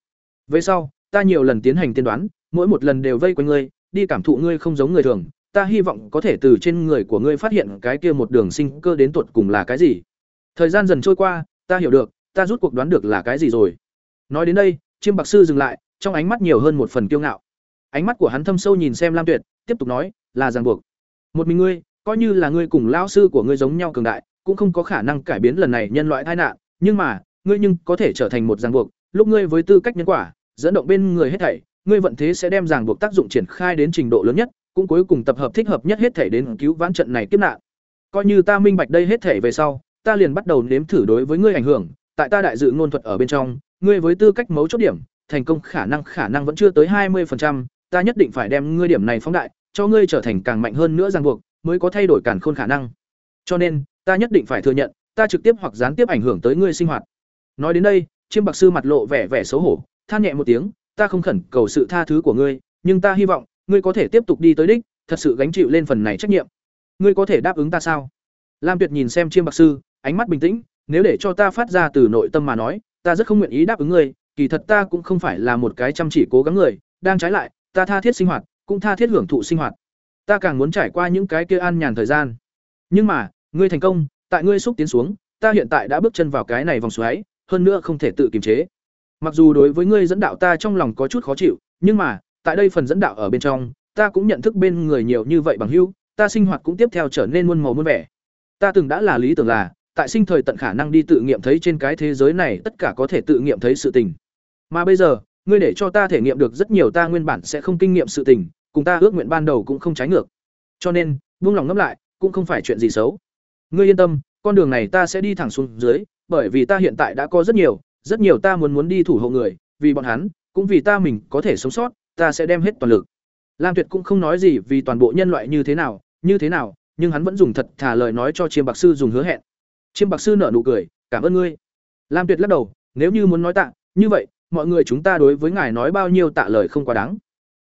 Về sau, ta nhiều lần tiến hành tiên đoán, mỗi một lần đều vây quanh ngươi, đi cảm thụ ngươi không giống người thường, ta hy vọng có thể từ trên người của ngươi phát hiện cái kia một đường sinh cơ đến tuột cùng là cái gì. Thời gian dần trôi qua, ta hiểu được, ta rút cuộc đoán được là cái gì rồi. Nói đến đây, Chiêm Bạc sư dừng lại, trong ánh mắt nhiều hơn một phần kiêu ngạo. Ánh mắt của hắn thâm sâu nhìn xem Lam Tuyệt, tiếp tục nói, là ràng buộc. Một mình ngươi, coi như là ngươi cùng lão sư của ngươi giống nhau cường đại, cũng không có khả năng cải biến lần này nhân loại tai nạn, nhưng mà, ngươi nhưng có thể trở thành một ràng buộc, lúc ngươi với tư cách nhân quả, dẫn động bên người hết thảy, ngươi vận thế sẽ đem ràng buộc tác dụng triển khai đến trình độ lớn nhất, cũng cuối cùng tập hợp thích hợp nhất hết thảy đến cứu vãn trận này kiếp nạn. Coi như ta minh bạch đây hết thảy về sau, ta liền bắt đầu nếm thử đối với ngươi ảnh hưởng, tại ta đại dự ngôn thuật ở bên trong, ngươi với tư cách mấu chốt điểm, thành công khả năng khả năng vẫn chưa tới hai 20%, ta nhất định phải đem ngươi điểm này phóng đại, cho ngươi trở thành càng mạnh hơn nữa ràng buộc, mới có thay đổi càn khôn khả năng. Cho nên, ta nhất định phải thừa nhận, ta trực tiếp hoặc gián tiếp ảnh hưởng tới ngươi sinh hoạt. Nói đến đây, Chiêm Bạc sư mặt lộ vẻ vẻ xấu hổ, than nhẹ một tiếng, ta không khẩn cầu sự tha thứ của ngươi, nhưng ta hy vọng ngươi có thể tiếp tục đi tới đích, thật sự gánh chịu lên phần này trách nhiệm. Ngươi có thể đáp ứng ta sao? Lam Tuyệt nhìn xem Chiêm Bạc sư, ánh mắt bình tĩnh, nếu để cho ta phát ra từ nội tâm mà nói, ta rất không nguyện ý đáp ứng ngươi, kỳ thật ta cũng không phải là một cái chăm chỉ cố gắng người, đang trái lại, ta tha thiết sinh hoạt, cũng tha thiết hưởng thụ sinh hoạt. Ta càng muốn trải qua những cái kia an nhàn thời gian. Nhưng mà, ngươi thành công, tại ngươi xúc tiến xuống, ta hiện tại đã bước chân vào cái này vòng xoáy, hơn nữa không thể tự kiềm chế. Mặc dù đối với ngươi dẫn đạo ta trong lòng có chút khó chịu, nhưng mà, tại đây phần dẫn đạo ở bên trong, ta cũng nhận thức bên người nhiều như vậy bằng hữu, ta sinh hoạt cũng tiếp theo trở nên muôn màu muôn vẻ. Ta từng đã là lý tưởng là, tại sinh thời tận khả năng đi tự nghiệm thấy trên cái thế giới này tất cả có thể tự nghiệm thấy sự tình. Mà bây giờ, ngươi để cho ta thể nghiệm được rất nhiều ta nguyên bản sẽ không kinh nghiệm sự tình, cùng ta ước nguyện ban đầu cũng không trái ngược. Cho nên, buông lòng ngẫm lại, cũng không phải chuyện gì xấu. Ngươi yên tâm, con đường này ta sẽ đi thẳng xuống dưới, bởi vì ta hiện tại đã có rất nhiều, rất nhiều ta muốn muốn đi thủ hộ người, vì bọn hắn, cũng vì ta mình có thể sống sót, ta sẽ đem hết toàn lực. Lam Tuyệt cũng không nói gì vì toàn bộ nhân loại như thế nào, như thế nào, nhưng hắn vẫn dùng thật thà lời nói cho Chiêm Bạc sư dùng hứa hẹn. Chiêm Bạc sư nở nụ cười, "Cảm ơn ngươi." Lam Tuyệt lắc đầu, "Nếu như muốn nói tạ, như vậy, mọi người chúng ta đối với ngài nói bao nhiêu tạ lời không quá đáng.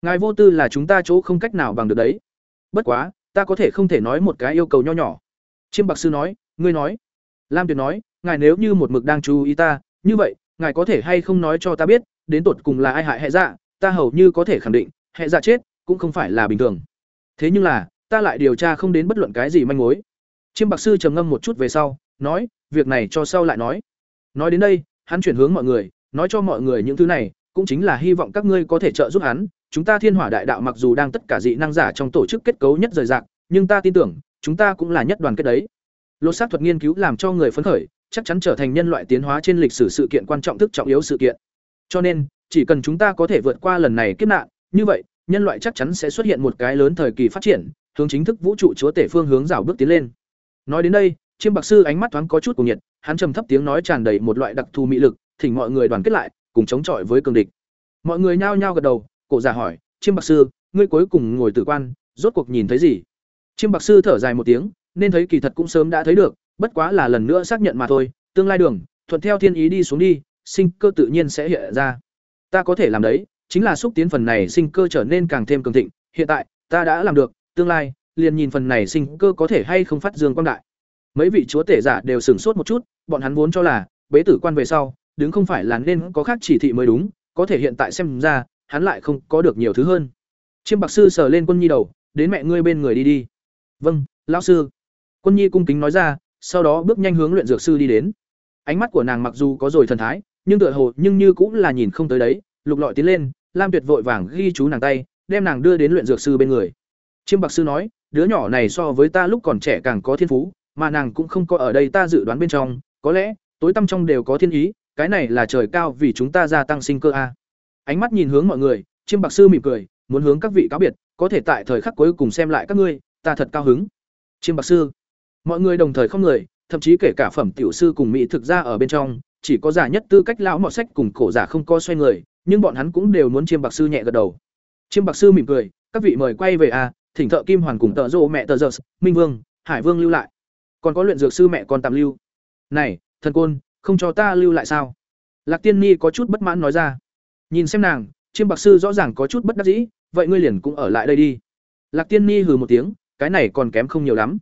Ngài vô tư là chúng ta chỗ không cách nào bằng được đấy. Bất quá, ta có thể không thể nói một cái yêu cầu nho nhỏ." Chiêm Bạc sư nói, "Ngươi nói." Lam Tuyệt nói, "Ngài nếu như một mực đang chú ý ta, như vậy, ngài có thể hay không nói cho ta biết, đến tột cùng là ai hại hệ dạ, ta hầu như có thể khẳng định, hệ dạ chết cũng không phải là bình thường. Thế nhưng là, ta lại điều tra không đến bất luận cái gì manh mối. Chiêm Bạc sư trầm ngâm một chút về sau, nói, việc này cho sau lại nói. Nói đến đây, hắn chuyển hướng mọi người, nói cho mọi người những thứ này, cũng chính là hy vọng các ngươi có thể trợ giúp hắn. Chúng ta Thiên Hỏa Đại Đạo mặc dù đang tất cả dị năng giả trong tổ chức kết cấu nhất rời rạc, nhưng ta tin tưởng, chúng ta cũng là nhất đoàn kết đấy. Lột xác thuật nghiên cứu làm cho người phấn khởi, chắc chắn trở thành nhân loại tiến hóa trên lịch sử sự kiện quan trọng thức trọng yếu sự kiện. Cho nên, chỉ cần chúng ta có thể vượt qua lần này kiếp nạn, như vậy, nhân loại chắc chắn sẽ xuất hiện một cái lớn thời kỳ phát triển, hướng chính thức vũ trụ chúa tể phương hướng rào bước tiến lên. Nói đến đây, Chiêm Bạc sư ánh mắt thoáng có chút cuồng nhiệt, hắn trầm thấp tiếng nói tràn đầy một loại đặc thù mỹ lực, thỉnh mọi người đoàn kết lại, cùng chống chọi với cường địch. Mọi người nhao nhao gật đầu, cổ giả hỏi, "Chiêm Bạc sư, ngươi cuối cùng ngồi tử quan, rốt cuộc nhìn thấy gì?" Chiêm Bạc sư thở dài một tiếng, nên thấy kỳ thật cũng sớm đã thấy được, bất quá là lần nữa xác nhận mà thôi, tương lai đường, thuận theo thiên ý đi xuống đi, sinh cơ tự nhiên sẽ hiện ra. Ta có thể làm đấy, chính là xúc tiến phần này sinh cơ trở nên càng thêm cường thịnh, hiện tại, ta đã làm được, tương lai, liền nhìn phần này sinh cơ có thể hay không phát dương quang đại. Mấy vị chúa tể giả đều sửng sốt một chút, bọn hắn vốn cho là, bế tử quan về sau, đứng không phải là nên có khác chỉ thị mới đúng, có thể hiện tại xem ra, hắn lại không có được nhiều thứ hơn. Chiêm Bạc sư sờ lên quân nhi đầu, đến mẹ ngươi bên người đi đi. vâng lão sư. Quân nhi cung kính nói ra sau đó bước nhanh hướng luyện dược sư đi đến. Ánh mắt của nàng mặc dù có rồi thần thái nhưng tựa hồ nhưng như cũng là nhìn không tới đấy. Lục lọi tiến lên lam tuyệt vội vàng ghi chú nàng tay đem nàng đưa đến luyện dược sư bên người. Chiêm bạc sư nói đứa nhỏ này so với ta lúc còn trẻ càng có thiên phú mà nàng cũng không có ở đây ta dự đoán bên trong. Có lẽ tối tâm trong đều có thiên ý cái này là trời cao vì chúng ta gia tăng sinh cơ a. Ánh mắt nhìn hướng mọi người, chiêm bạc sư mỉm cười, muốn hướng các vị cáo biệt, có thể tại thời khắc cuối cùng xem lại các ngươi, ta thật cao hứng. Chiêm bạc sư, mọi người đồng thời không người, thậm chí kể cả phẩm tiểu sư cùng mỹ thực ra ở bên trong, chỉ có giả nhất tư cách lão mọ sách cùng cổ giả không co xoay người, nhưng bọn hắn cũng đều muốn chiêm bạc sư nhẹ gật đầu. Chiêm bạc sư mỉm cười, các vị mời quay về a, thỉnh thợ kim hoàn cùng tợ rô mẹ tợ giơ minh vương, hải vương lưu lại. Còn có luyện dược sư mẹ con tạm lưu. Này, thần côn không cho ta lưu lại sao? Lạc tiên ni có chút bất mãn nói ra. Nhìn xem nàng, chiêm bạc sư rõ ràng có chút bất đắc dĩ, vậy ngươi liền cũng ở lại đây đi. Lạc tiên ni hừ một tiếng, cái này còn kém không nhiều lắm.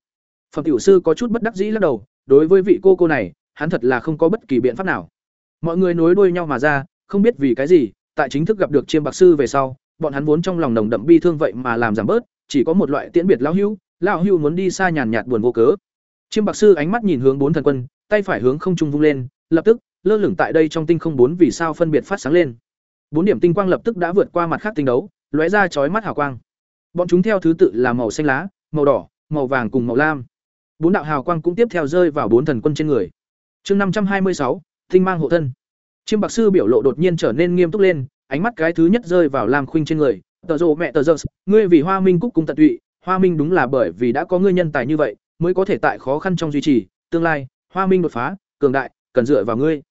Phẩm tiểu sư có chút bất đắc dĩ lắc đầu, đối với vị cô cô này, hắn thật là không có bất kỳ biện pháp nào. Mọi người nối đuôi nhau mà ra, không biết vì cái gì, tại chính thức gặp được chiêm bạc sư về sau, bọn hắn vốn trong lòng nồng đậm bi thương vậy mà làm giảm bớt, chỉ có một loại tiễn biệt lão hưu lão hưu muốn đi xa nhàn nhạt buồn vô cớ. Chiêm bạc sư ánh mắt nhìn hướng bốn thần quân, tay phải hướng không trung vung lên lập tức, lơ lửng tại đây trong tinh không bốn vì sao phân biệt phát sáng lên. Bốn điểm tinh quang lập tức đã vượt qua mặt khác tinh đấu, lóe ra chói mắt hào quang. Bọn chúng theo thứ tự là màu xanh lá, màu đỏ, màu vàng cùng màu lam. Bốn đạo hào quang cũng tiếp theo rơi vào bốn thần quân trên người. Chương năm trăm hai mươi sáu, tinh mang hộ thân. Chiêm bạc sư biểu lộ đột nhiên trở nên nghiêm túc lên, ánh mắt cái thứ nhất rơi vào lam khuynh trên người. Tờ rộ mẹ tờ rơ ngươi vì hoa minh cúc cung tận tụy, hoa minh đúng là bởi vì đã có ngươi nhân tài như vậy, mới có thể tại khó khăn trong duy trì, tương lai, hoa minh đột phá, cường đại cần dựa vào ngươi.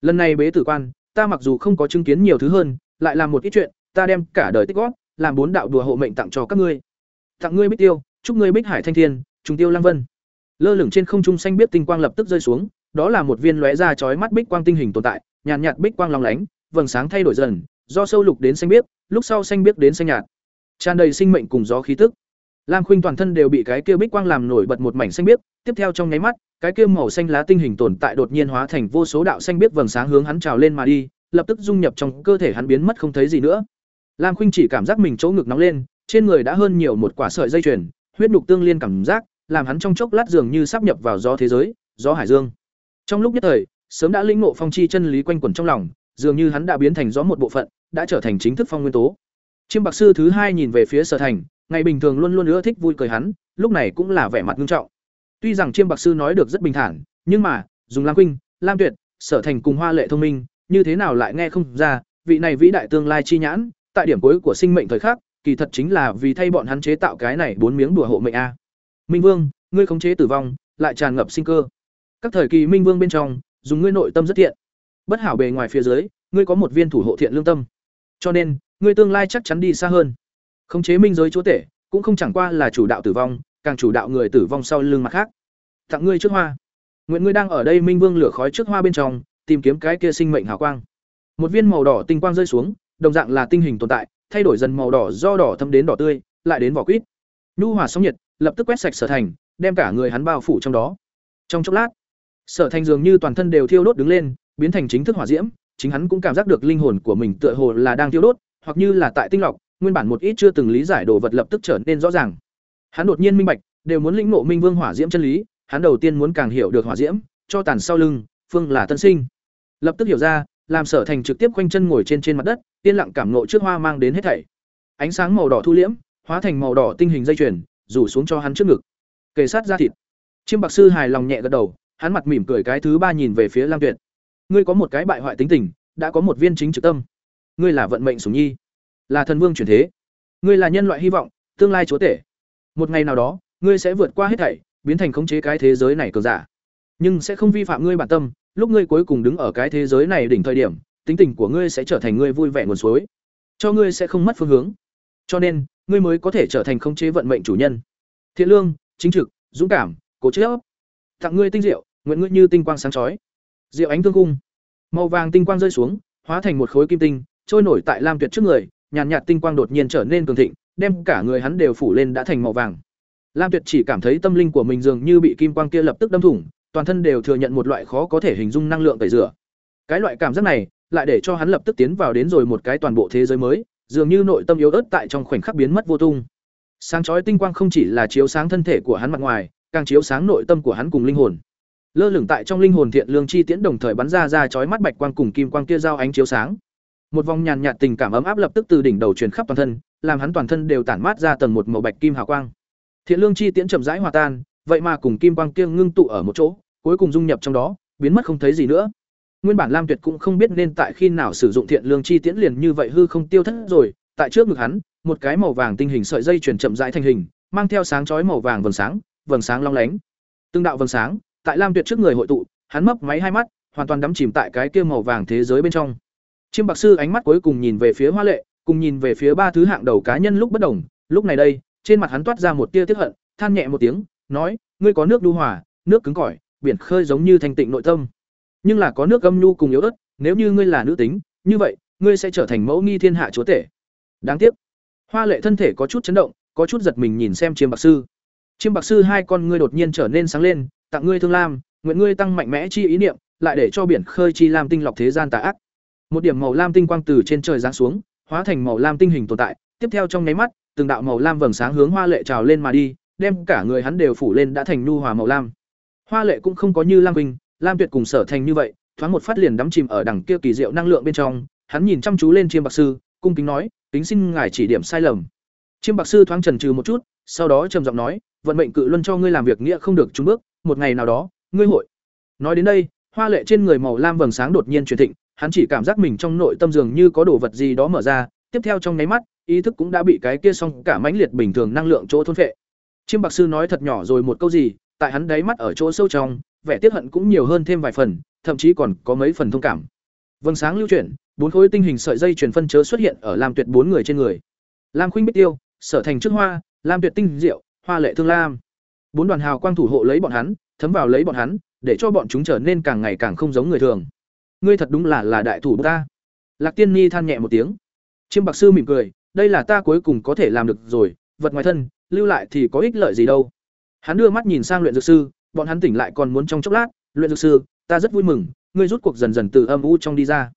Lần này bế tử quan ta mặc dù không có chứng kiến nhiều thứ hơn lại làm một ít chuyện ta đem cả đời tích góp làm bốn đạo đùa hộ mệnh tặng cho các ngươi. Tặng ngươi bích tiêu chúc ngươi bích hải thanh thiên trùng tiêu lang vân. Lơ lửng trên không trung xanh biết tinh quang lập tức rơi xuống đó là một viên lóe ra chói mắt bích quang tinh hình tồn tại nhàn nhạt, nhạt bích quang long lánh vầng sáng thay đổi dần do sâu lục đến xanh biếc lúc sau xanh biếc đến xanh nhạt. Tràn đầy sinh mệnh cùng gió khí tức lam khuynh toàn thân đều bị cái kia bích quang làm nổi bật một mảnh xanh biếc, tiếp theo trong nháy mắt, cái kia màu xanh lá tinh hình tồn tại đột nhiên hóa thành vô số đạo xanh biếc vầng sáng hướng hắn trào lên mà đi, lập tức dung nhập trong cơ thể hắn biến mất không thấy gì nữa. Lam khuynh chỉ cảm giác mình chỗ ngực nóng lên, trên người đã hơn nhiều một quả sợi dây chuyền, huyết nục tương liên cảm giác, làm hắn trong chốc lát dường như sắp nhập vào gió thế giới, gió hải dương. Trong lúc nhất thời, sớm đã lĩnh ngộ phong chi chân lý quanh quẩn trong lòng, dường như hắn đã biến thành gió một bộ phận, đã trở thành chính thức phong nguyên tố. Chiêm bạc sư thứ hai nhìn về phía sở thành ngày bình thường luôn luôn ưa thích vui cười hắn, lúc này cũng là vẻ mặt nghiêm trọng. Tuy rằng chiêm bạc sư nói được rất bình thản, nhưng mà, dùng lam quynh, lam tuyệt, sở thành cùng hoa lệ thông minh, như thế nào lại nghe không ra, vị này vĩ đại tương lai chi nhãn, tại điểm cuối của sinh mệnh thời khắc, kỳ thật chính là vì thay bọn hắn chế tạo cái này bốn miếng đùa hộ mệnh a. Minh vương, ngươi khống chế tử vong, lại tràn ngập sinh cơ. Các thời kỳ minh vương bên trong, dùng ngươi nội tâm rất thiện. Bất hảo bề ngoài phía dưới, ngươi có một viên thủ hộ thiện lương tâm. Cho nên, ngươi tương lai chắc chắn đi xa hơn khống chế minh giới chúa tể, cũng không chẳng qua là chủ đạo tử vong, càng chủ đạo người tử vong sau lưng mặt khác. Tặng ngươi trước hoa. Nguyện ngươi đang ở đây minh vương lửa khói trước hoa bên trong, tìm kiếm cái kia sinh mệnh hào quang. Một viên màu đỏ tinh quang rơi xuống, đồng dạng là tinh hình tồn tại, thay đổi dần màu đỏ do đỏ thâm đến đỏ tươi, lại đến vỏ quýt. Nhu hòa sóng nhiệt, lập tức quét sạch sở thành, đem cả người hắn bao phủ trong đó. Trong chốc lát, sở thành dường như toàn thân đều thiêu đốt đứng lên, biến thành chính thức hỏa diễm, chính hắn cũng cảm giác được linh hồn của mình tựa hồ là đang thiêu đốt, hoặc như là tại tinh lọc nguyên bản một ít chưa từng lý giải đồ vật lập tức trở nên rõ ràng. Hắn đột nhiên minh bạch, đều muốn lĩnh ngộ minh vương hỏa diễm chân lý, hắn đầu tiên muốn càng hiểu được hỏa diễm, cho tàn sau lưng, phương là tân sinh. Lập tức hiểu ra, làm sở thành trực tiếp quanh chân ngồi trên trên mặt đất, yên lặng cảm ngộ trước hoa mang đến hết thảy. Ánh sáng màu đỏ thu liễm, hóa thành màu đỏ tinh hình dây chuyền, rủ xuống cho hắn trước ngực. Kề sát ra thịt. Chiêm bạc sư hài lòng nhẹ gật đầu, hắn mặt mỉm cười cái thứ ba nhìn về phía lam tuyệt. Ngươi có một cái bại hoại tính tình, đã có một viên chính trực tâm. Ngươi là vận mệnh sủng nhi là thần vương chuyển thế. Ngươi là nhân loại hy vọng, tương lai chúa tể. Một ngày nào đó, ngươi sẽ vượt qua hết thảy, biến thành khống chế cái thế giới này cường giả. Nhưng sẽ không vi phạm ngươi bản tâm, lúc ngươi cuối cùng đứng ở cái thế giới này đỉnh thời điểm, tính tình của ngươi sẽ trở thành ngươi vui vẻ nguồn suối. Cho ngươi sẽ không mất phương hướng. Cho nên, ngươi mới có thể trở thành khống chế vận mệnh chủ nhân. Thiện lương, chính trực, dũng cảm, cố chớp tặng ngươi tinh diệu, nguyện ngươi như tinh quang sáng chói. Diệu ánh thương cung. Màu vàng tinh quang rơi xuống, hóa thành một khối kim tinh, trôi nổi tại lam tuyệt trước người nhàn nhạt tinh quang đột nhiên trở nên cường thịnh đem cả người hắn đều phủ lên đã thành màu vàng lam tuyệt chỉ cảm thấy tâm linh của mình dường như bị kim quang kia lập tức đâm thủng toàn thân đều thừa nhận một loại khó có thể hình dung năng lượng tẩy rửa cái loại cảm giác này lại để cho hắn lập tức tiến vào đến rồi một cái toàn bộ thế giới mới dường như nội tâm yếu ớt tại trong khoảnh khắc biến mất vô tung Sáng chói tinh quang không chỉ là chiếu sáng thân thể của hắn mặt ngoài, càng chiếu sáng nội tâm của hắn cùng linh hồn. Lơ lửng tại trong linh hồn thiện lương chi tiễn đồng thời bắn ra ra chói mắt bạch quang cùng kim quang kia giao ánh chiếu sáng. Một vòng nhàn nhạt tình cảm ấm áp lập tức từ đỉnh đầu truyền khắp toàn thân, làm hắn toàn thân đều tản mát ra tầng một màu bạch kim hào quang. Thiện lương chi tiễn chậm rãi hòa tan, vậy mà cùng kim quang kia ngưng tụ ở một chỗ, cuối cùng dung nhập trong đó, biến mất không thấy gì nữa. Nguyên bản Lam Tuyệt cũng không biết nên tại khi nào sử dụng thiện lương chi tiễn liền như vậy hư không tiêu thất rồi, tại trước ngực hắn, một cái màu vàng tinh hình sợi dây chuyển chậm rãi thành hình, mang theo sáng chói màu vàng vầng sáng, vầng sáng long lánh. Từng đạo vầng sáng, tại Lam Tuyệt trước người hội tụ, hắn mấp máy hai mắt, hoàn toàn đắm chìm tại cái kia màu vàng thế giới bên trong. Chiêm Bạc sư ánh mắt cuối cùng nhìn về phía Hoa Lệ, cùng nhìn về phía ba thứ hạng đầu cá nhân lúc bất đồng, lúc này đây, trên mặt hắn toát ra một tia tiếp hận, than nhẹ một tiếng, nói: "Ngươi có nước đu hòa, nước cứng cỏi, biển khơi giống như thanh tịnh nội tâm, nhưng là có nước âm nhu cùng yếu ớt, nếu như ngươi là nữ tính, như vậy, ngươi sẽ trở thành mẫu nghi thiên hạ chúa tể." Đáng tiếc. Hoa Lệ thân thể có chút chấn động, có chút giật mình nhìn xem Chiêm Bạc sư. Chiêm Bạc sư hai con ngươi đột nhiên trở nên sáng lên, tặng ngươi thương lam, nguyện ngươi tăng mạnh mẽ chi ý niệm, lại để cho biển khơi chi lam tinh lọc thế gian tà ác. Một điểm màu lam tinh quang từ trên trời giáng xuống, hóa thành màu lam tinh hình tồn tại, tiếp theo trong nháy mắt, từng đạo màu lam vầng sáng hướng Hoa Lệ trào lên mà đi, đem cả người hắn đều phủ lên đã thành nu hòa màu lam. Hoa Lệ cũng không có như Lam Vinh, Lam Tuyệt cùng Sở Thành như vậy, thoáng một phát liền đắm chìm ở đằng kia kỳ diệu năng lượng bên trong, hắn nhìn chăm chú lên Chiêm Bạc sư, cung kính nói, "Kính xin ngài chỉ điểm sai lầm." Chiêm Bạc sư thoáng chần chừ một chút, sau đó trầm giọng nói, "Vận mệnh cự luân cho ngươi làm việc nghĩa không được trúng bước, một ngày nào đó, ngươi hội." Nói đến đây, hoa lệ trên người màu lam vầng sáng đột nhiên truyền thịnh, hắn chỉ cảm giác mình trong nội tâm dường như có đồ vật gì đó mở ra, tiếp theo trong nháy mắt, ý thức cũng đã bị cái kia xong cả mãnh liệt bình thường năng lượng chỗ thôn phệ. Chiêm Bạc sư nói thật nhỏ rồi một câu gì, tại hắn đáy mắt ở chỗ sâu trong, vẻ tiếc hận cũng nhiều hơn thêm vài phần, thậm chí còn có mấy phần thông cảm. Vầng sáng lưu chuyển, bốn khối tinh hình sợi dây truyền phân chớ xuất hiện ở làm Tuyệt bốn người trên người. Lam Khuynh Bích Tiêu, Sở Thành Trước Hoa, Lam Tuyệt Tinh Diệu, Hoa Lệ Thương Lam. Bốn đoàn hào quang thủ hộ lấy bọn hắn, thấm vào lấy bọn hắn, để cho bọn chúng trở nên càng ngày càng không giống người thường. Ngươi thật đúng là là đại thủ ta. Lạc Tiên Ni than nhẹ một tiếng. Chiêm Bạc sư mỉm cười, đây là ta cuối cùng có thể làm được rồi, vật ngoài thân, lưu lại thì có ích lợi gì đâu. Hắn đưa mắt nhìn sang luyện dược sư, bọn hắn tỉnh lại còn muốn trong chốc lát, luyện dược sư, ta rất vui mừng, ngươi rút cuộc dần dần từ âm u trong đi ra.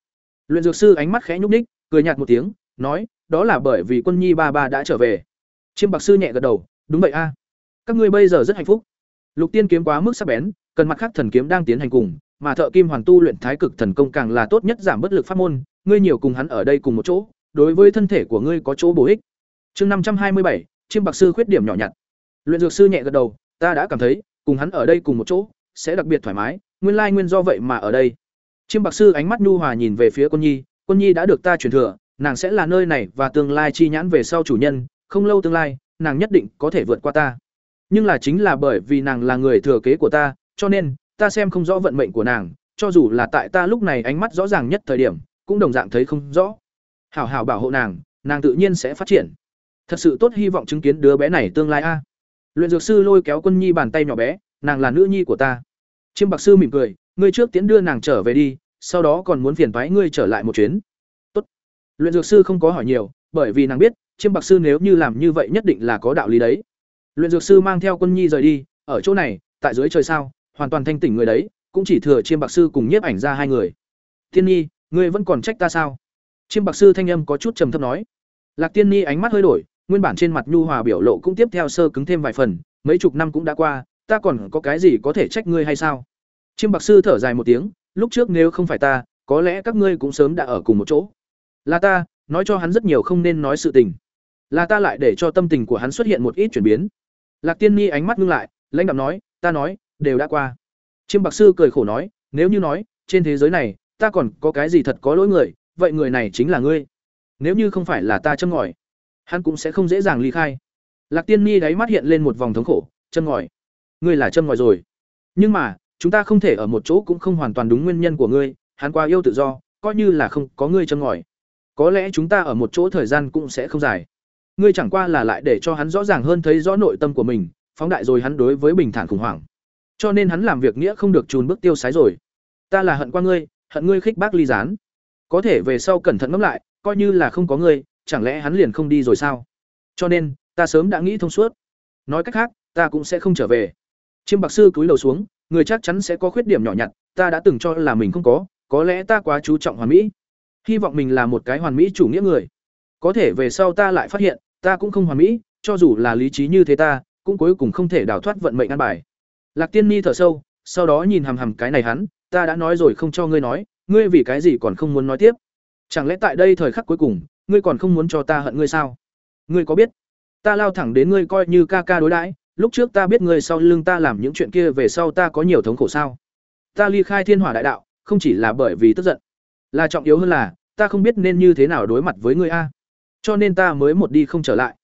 Luyện dược sư ánh mắt khẽ nhúc nhích, cười nhạt một tiếng, nói, đó là bởi vì quân nhi ba ba đã trở về. Chiêm Bạc sư nhẹ gật đầu, đúng vậy a. Các ngươi bây giờ rất hạnh phúc. Lục Tiên kiếm quá mức sắc bén, cần mặt khác thần kiếm đang tiến hành cùng, mà thợ kim hoàn tu luyện thái cực thần công càng là tốt nhất giảm bất lực pháp môn, ngươi nhiều cùng hắn ở đây cùng một chỗ, đối với thân thể của ngươi có chỗ bổ ích. Chương năm trăm hai mươi bảy, chiêm bạc sư khuyết điểm nhỏ nhặt. Luyện dược sư nhẹ gật đầu, ta đã cảm thấy, cùng hắn ở đây cùng một chỗ, sẽ đặc biệt thoải mái, nguyên lai nguyên do vậy mà ở đây. Chiêm bạc sư ánh mắt nhu hòa nhìn về phía Quân Nhi, Quân Nhi đã được ta truyền thừa, nàng sẽ là nơi này và tương lai chi nhãn về sau chủ nhân, không lâu tương lai, nàng nhất định có thể vượt qua ta. Nhưng là chính là bởi vì nàng là người thừa kế của ta, cho nên ta xem không rõ vận mệnh của nàng, cho dù là tại ta lúc này ánh mắt rõ ràng nhất thời điểm, cũng đồng dạng thấy không rõ. Hảo hảo bảo hộ nàng, nàng tự nhiên sẽ phát triển. Thật sự tốt hy vọng chứng kiến đứa bé này tương lai a. Luyện dược sư lôi kéo Quân Nhi bàn tay nhỏ bé, nàng là nữ nhi của ta. Chiêm Bạc sư mỉm cười, ngươi trước tiến đưa nàng trở về đi, sau đó còn muốn phiền toái ngươi trở lại một chuyến. Tốt. Luyện dược sư không có hỏi nhiều, bởi vì nàng biết, Chiêm Bạc sư nếu như làm như vậy nhất định là có đạo lý đấy. Luyện dược sư mang theo Quân Nhi rời đi, ở chỗ này, tại dưới trời sao, hoàn toàn thanh tỉnh người đấy, cũng chỉ thừa Chiêm Bạc sư cùng nhiếp ảnh ra hai người. Tiên Nhi, ngươi vẫn còn trách ta sao? Chiêm Bạc sư thanh âm có chút trầm thấp nói. Lạc Tiên Nhi ánh mắt hơi đổi, nguyên bản trên mặt nhu hòa biểu lộ cũng tiếp theo sơ cứng thêm vài phần, mấy chục năm cũng đã qua, ta còn có cái gì có thể trách ngươi hay sao? Chiêm Bạc sư thở dài một tiếng, lúc trước nếu không phải ta, có lẽ các ngươi cũng sớm đã ở cùng một chỗ. Là ta, nói cho hắn rất nhiều không nên nói sự tình. Là ta lại để cho tâm tình của hắn xuất hiện một ít chuyển biến. Lạc Tiên Nhi ánh mắt ngưng lại, lãnh đạm nói, ta nói, đều đã qua. Chiêm Bạc sư cười khổ nói, nếu như nói, trên thế giới này, ta còn có cái gì thật có lỗi người, vậy người này chính là ngươi. Nếu như không phải là ta châm ngòi, hắn cũng sẽ không dễ dàng ly khai. Lạc Tiên Nhi đáy mắt hiện lên một vòng thống khổ, châm ngòi. Ngươi là châm ngòi rồi. Nhưng mà, chúng ta không thể ở một chỗ cũng không hoàn toàn đúng nguyên nhân của ngươi, hắn quá yêu tự do, coi như là không có ngươi châm ngòi. Có lẽ chúng ta ở một chỗ thời gian cũng sẽ không dài. Ngươi chẳng qua là lại để cho hắn rõ ràng hơn thấy rõ nội tâm của mình, phóng đại rồi hắn đối với bình thản khủng hoảng. Cho nên hắn làm việc nghĩa không được chùn bước tiêu sái rồi. Ta là hận qua ngươi, hận ngươi khích bác ly gián. Có thể về sau cẩn thận ngẫm lại, coi như là không có ngươi, chẳng lẽ hắn liền không đi rồi sao? Cho nên, ta sớm đã nghĩ thông suốt. Nói cách khác, ta cũng sẽ không trở về. Chiêm Bạc sư cúi đầu xuống, người chắc chắn sẽ có khuyết điểm nhỏ nhặt, ta đã từng cho là mình không có, có lẽ ta quá chú trọng hoàn mỹ. Hy vọng mình là một cái hoàn mỹ chủ nghĩa người. Có thể về sau ta lại phát hiện, ta cũng không hoàn mỹ, cho dù là lý trí như thế ta cũng cuối cùng không thể đào thoát vận mệnh ăn bài lạc tiên ni thở sâu, sau đó nhìn hằm hằm cái này hắn, ta đã nói rồi không cho ngươi nói, ngươi vì cái gì còn không muốn nói tiếp? Chẳng lẽ tại đây thời khắc cuối cùng, ngươi còn không muốn cho ta hận ngươi sao? Ngươi có biết? Ta lao thẳng đến ngươi coi như ca ca đối đãi, lúc trước ta biết ngươi sau lưng ta làm những chuyện kia về sau ta có nhiều thống khổ sao? Ta ly khai thiên hỏa đại đạo, không chỉ là bởi vì tức giận, là trọng yếu hơn là, ta không biết nên như thế nào đối mặt với ngươi a. Cho nên ta mới một đi không trở lại.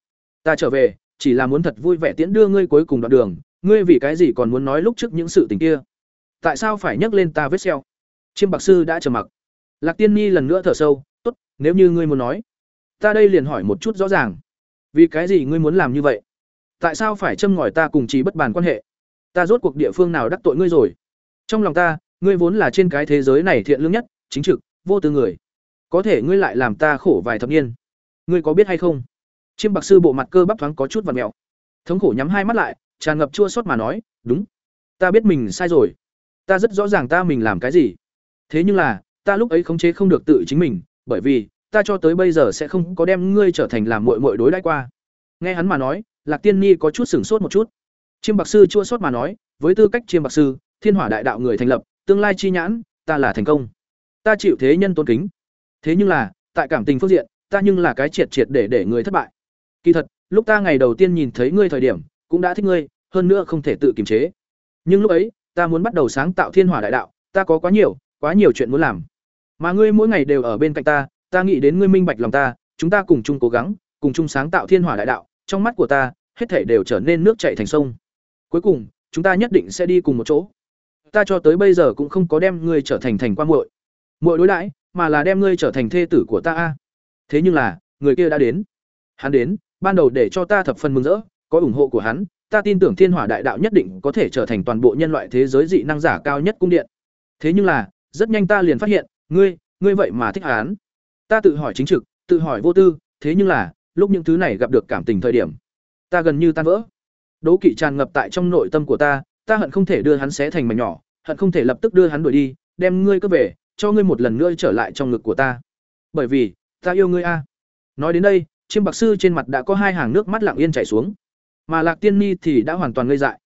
Ta trở về, chỉ là muốn thật vui vẻ tiễn đưa ngươi cuối cùng đoạn đường ngươi vì cái gì còn muốn nói lúc trước những sự tình kia? Tại sao phải nhắc lên ta vết xeo chiêm bạc sư đã trầm mặc. Lạc tiên ni lần nữa thở sâu, tốt, nếu như ngươi muốn nói, ta đây liền hỏi một chút rõ ràng. Vì cái gì ngươi muốn làm như vậy? Tại sao phải châm ngòi ta cùng trí bất bàn quan hệ? Ta rốt cuộc địa phương nào đắc tội ngươi rồi? Trong lòng ta, ngươi vốn là trên cái thế giới này thiện lương nhất, chính trực, vô tư người. Có thể ngươi lại làm ta khổ vài thập niên. Ngươi có biết hay không? Chiêm bạc sư bộ mặt cơ bắp thoáng có chút và mẹo. Thống khổ nhắm hai mắt lại tràn ngập chua xót mà nói, đúng, ta biết mình sai rồi. Ta rất rõ ràng ta mình làm cái gì. Thế nhưng là, ta lúc ấy khống chế không được tự chính mình, bởi vì, ta cho tới bây giờ sẽ không có đem ngươi trở thành làm muội muội đối đãi qua. Nghe hắn mà nói, lạc tiên ni có chút sửng sốt một chút. Chiêm bạc sư chua xót mà nói, với tư cách chiêm bạc sư, thiên hỏa đại đạo người thành lập, tương lai chi nhãn, ta là thành công. Ta chịu thế nhân tôn kính. Thế nhưng là, tại cảm tình phương diện, ta nhưng là cái triệt triệt để để người thất bại. Kỳ thật, lúc ta ngày đầu tiên nhìn thấy ngươi thời điểm cũng đã thích ngươi, hơn nữa không thể tự kiềm chế. Nhưng lúc ấy, ta muốn bắt đầu sáng tạo thiên hỏa đại đạo, ta có quá nhiều quá nhiều chuyện muốn làm. Mà ngươi mỗi ngày đều ở bên cạnh ta ta nghĩ đến ngươi minh bạch lòng ta, chúng ta cùng chung cố gắng, cùng chung sáng tạo thiên hỏa đại đạo, trong mắt của ta, hết thể đều trở nên nước chảy thành sông. Cuối cùng, chúng ta nhất định sẽ đi cùng một chỗ. Ta cho tới bây giờ cũng không có đem ngươi trở thành thành quan muội. Muội đối đãi, mà là đem ngươi trở thành thê tử của ta a. Thế nhưng là, người kia đã đến. Hắn đến, ban đầu để cho ta thập phần mừng rỡ có ủng hộ của hắn, ta tin tưởng thiên hỏa đại đạo nhất định có thể trở thành toàn bộ nhân loại thế giới dị năng giả cao nhất cung điện. Thế nhưng là, rất nhanh ta liền phát hiện, ngươi ngươi vậy mà thích hắn. Ta tự hỏi chính trực, tự hỏi vô tư, thế nhưng là, lúc những thứ này gặp được cảm tình thời điểm, ta gần như tan vỡ. Đố kỵ tràn ngập tại trong nội tâm của ta ta hận không thể đưa hắn xé thành mảnh nhỏ, hận không thể lập tức đưa hắn đuổi đi, đem ngươi cướp về, cho ngươi một lần nữa trở lại trong ngực của ta. Bởi vì, ta yêu ngươi a. Nói đến đây, chiêm bạc sư trên mặt đã có hai hàng nước mắt lặng yên chảy xuống mà lạc tiên ni thì đã hoàn toàn ngây dại.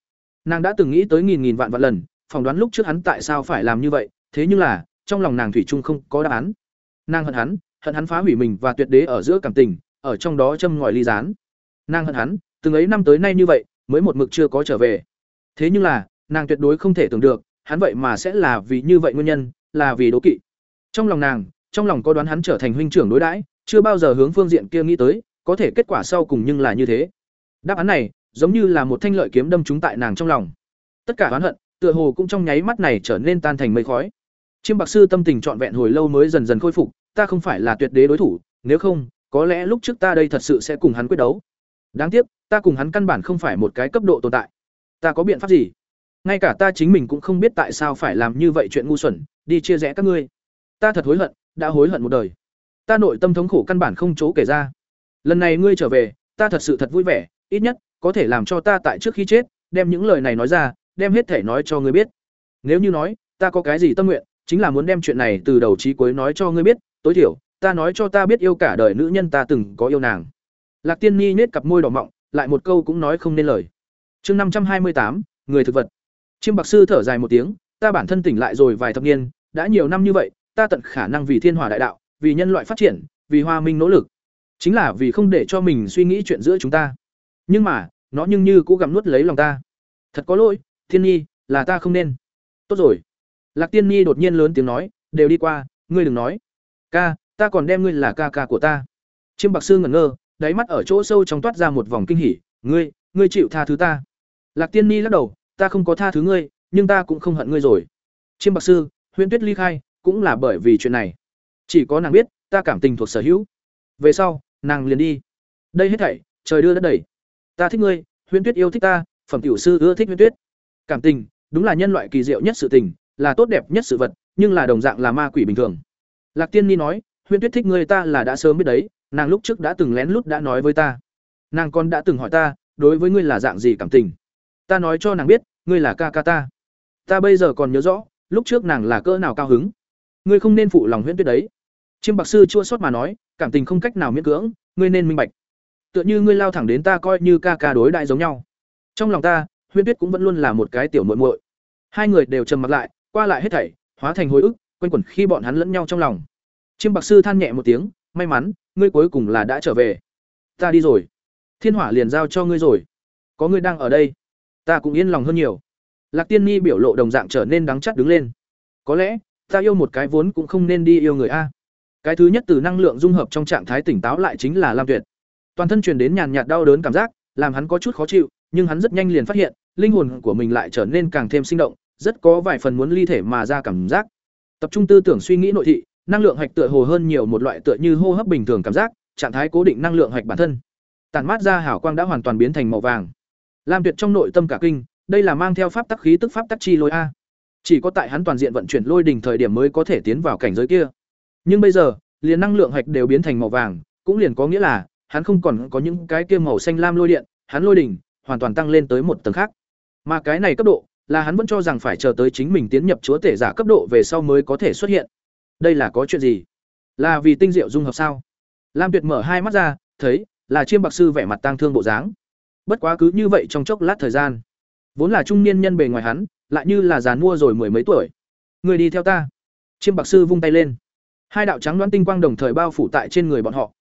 Nàng đã từng nghĩ tới nghìn nghìn vạn vạn lần, phỏng đoán lúc trước hắn tại sao phải làm như vậy, thế nhưng là, trong lòng nàng thủy chung không có đáp án. Nàng hận hắn hận hắn phá hủy mình và tuyệt đế ở giữa cảm tình, ở trong đó châm ngòi ly gián. Nàng hận hắn, từng ấy năm tới nay như vậy, mới một mực chưa có trở về. Thế nhưng là, nàng tuyệt đối không thể tưởng được, hắn vậy mà sẽ là vì như vậy nguyên nhân, là vì đố kỵ. Trong lòng nàng, trong lòng có đoán hắn trở thành huynh trưởng đối đãi, chưa bao giờ hướng phương diện kia nghĩ tới, có thể kết quả sau cùng nhưng là như thế đáp án này, giống như là một thanh lợi kiếm đâm trúng tại nàng trong lòng. Tất cả oán hận, tựa hồ cũng trong nháy mắt này trở nên tan thành mây khói. Chiêm bạc sư tâm tình trọn vẹn hồi lâu mới dần dần khôi phục, ta không phải là tuyệt đế đối thủ, nếu không, có lẽ lúc trước ta đây thật sự sẽ cùng hắn quyết đấu. Đáng tiếc, ta cùng hắn căn bản không phải một cái cấp độ tồn tại. Ta có biện pháp gì? Ngay cả ta chính mình cũng không biết tại sao phải làm như vậy chuyện ngu xuẩn, đi chia rẽ các ngươi. Ta thật hối hận, đã hối hận một đời. Ta nội tâm thống khổ căn bản không chỗ kể ra. Lần này ngươi trở về, ta thật sự thật vui vẻ ít nhất, có thể làm cho ta tại trước khi chết, đem những lời này nói ra, đem hết thể nói cho ngươi biết. Nếu như nói, ta có cái gì tâm nguyện, chính là muốn đem chuyện này từ đầu chí cuối nói cho ngươi biết. Tối thiểu, ta nói cho ta biết yêu cả đời nữ nhân ta từng có yêu nàng. Lạc tiên nhi nết cặp môi đỏ mọng, lại một câu cũng nói không nên lời. Chương năm trăm hai mươi tám, người thực vật. Chiêm bạc sư thở dài một tiếng, ta bản thân tỉnh lại rồi vài thập niên, đã nhiều năm như vậy, ta tận khả năng vì thiên hòa đại đạo, vì nhân loại phát triển, vì hoa minh nỗ lực. Chính là vì không để cho mình suy nghĩ chuyện giữa chúng ta nhưng mà, nó nhưng như cũng gặm nuốt lấy lòng ta. Thật có lỗi, thiên nhi, là ta không nên. Tốt rồi. Lạc tiên nhi đột nhiên lớn tiếng nói, đều đi qua, ngươi đừng nói. Ca, ta còn đem ngươi là ca ca của ta. Chiêm bạc sư ngẩn ngơ, đáy mắt ở chỗ sâu trong toát ra một vòng kinh hỉ, ngươi ngươi chịu tha thứ ta. Lạc tiên nhi lắc đầu, ta không có tha thứ ngươi, nhưng ta cũng không hận ngươi rồi. Chiêm bạc sư, huyễn tuyết ly khai, cũng là bởi vì chuyện này. Chỉ có nàng biết, ta cảm tình thuộc sở hữu. Về sau, nàng liền đi. Đây hết thảy, trời đưa đất đẩy ta thích ngươi, huyễn tuyết yêu thích ta, phẩm tiểu sư ưa thích huyễn tuyết. Cảm tình, đúng là nhân loại kỳ diệu nhất sự tình, là tốt đẹp nhất sự vật, nhưng là đồng dạng là ma quỷ bình thường. Lạc tiên ni nói, huyễn tuyết thích ngươi ta là đã sớm biết đấy, nàng lúc trước đã từng lén lút đã nói với ta. Nàng còn đã từng hỏi ta, đối với ngươi là dạng gì cảm tình. Ta nói cho nàng biết, ngươi là ca ca ta. Ta bây giờ còn nhớ rõ, lúc trước nàng là cỡ nào cao hứng. Ngươi không nên phụ lòng huyễn tuyết đấy. Chiêm bạc sư chua sót mà nói, cảm tình không cách nào miễn cưỡng, ngươi nên minh bạch tựa như ngươi lao thẳng đến ta coi như ca ca đối đại giống nhau. Trong lòng ta, huyên tuyết cũng vẫn luôn là một cái tiểu muội muội. Hai người đều trầm mặt lại, qua lại hết thảy, hóa thành hồi ức, quanh quẩn khi bọn hắn lẫn nhau trong lòng. Chiêm bạc sư than nhẹ một tiếng, may mắn, ngươi cuối cùng là đã trở về. Ta đi rồi. Thiên hỏa liền giao cho ngươi rồi. Có ngươi đang ở đây, ta cũng yên lòng hơn nhiều. Lạc tiên nhi biểu lộ đồng dạng trở nên đắng chắt đứng lên. Có lẽ, ta yêu một cái vốn cũng không nên đi yêu người a. Cái thứ nhất từ năng lượng dung hợp trong trạng thái tỉnh táo lại chính là lam tuyệt toàn thân truyền đến nhàn nhạt đau đớn cảm giác, làm hắn có chút khó chịu, nhưng hắn rất nhanh liền phát hiện, linh hồn của mình lại trở nên càng thêm sinh động, rất có vài phần muốn ly thể mà ra cảm giác. Tập trung tư tưởng suy nghĩ nội thị, năng lượng hạch tựa hồ hơn nhiều một loại tựa như hô hấp bình thường cảm giác, trạng thái cố định năng lượng hạch bản thân. Tản mát ra hảo quang đã hoàn toàn biến thành màu vàng. Lam tuyệt trong nội tâm cả kinh, đây là mang theo pháp tắc khí tức pháp tắc chi lôi a. Chỉ có tại hắn toàn diện vận chuyển lôi đỉnh thời điểm mới có thể tiến vào cảnh giới kia. Nhưng bây giờ, liền năng lượng hạch đều biến thành màu vàng, cũng liền có nghĩa là hắn không còn có những cái kia màu xanh lam lôi điện, hắn lôi đỉnh, hoàn toàn tăng lên tới một tầng khác. Mà cái này cấp độ, là hắn vẫn cho rằng phải chờ tới chính mình tiến nhập chúa tể giả cấp độ về sau mới có thể xuất hiện. Đây là có chuyện gì? Là vì tinh diệu dung hợp sao? Lam tuyệt mở hai mắt ra, thấy, là chiêm bạc sư vẻ mặt tang thương bộ dáng. Bất quá cứ như vậy trong chốc lát thời gian, vốn là trung niên nhân bề ngoài hắn, lại như là giàn mua rồi mười mấy tuổi. Người đi theo ta. Chiêm bạc sư vung tay lên. Hai đạo trắng đoán tinh quang đồng thời bao phủ tại trên người bọn họ.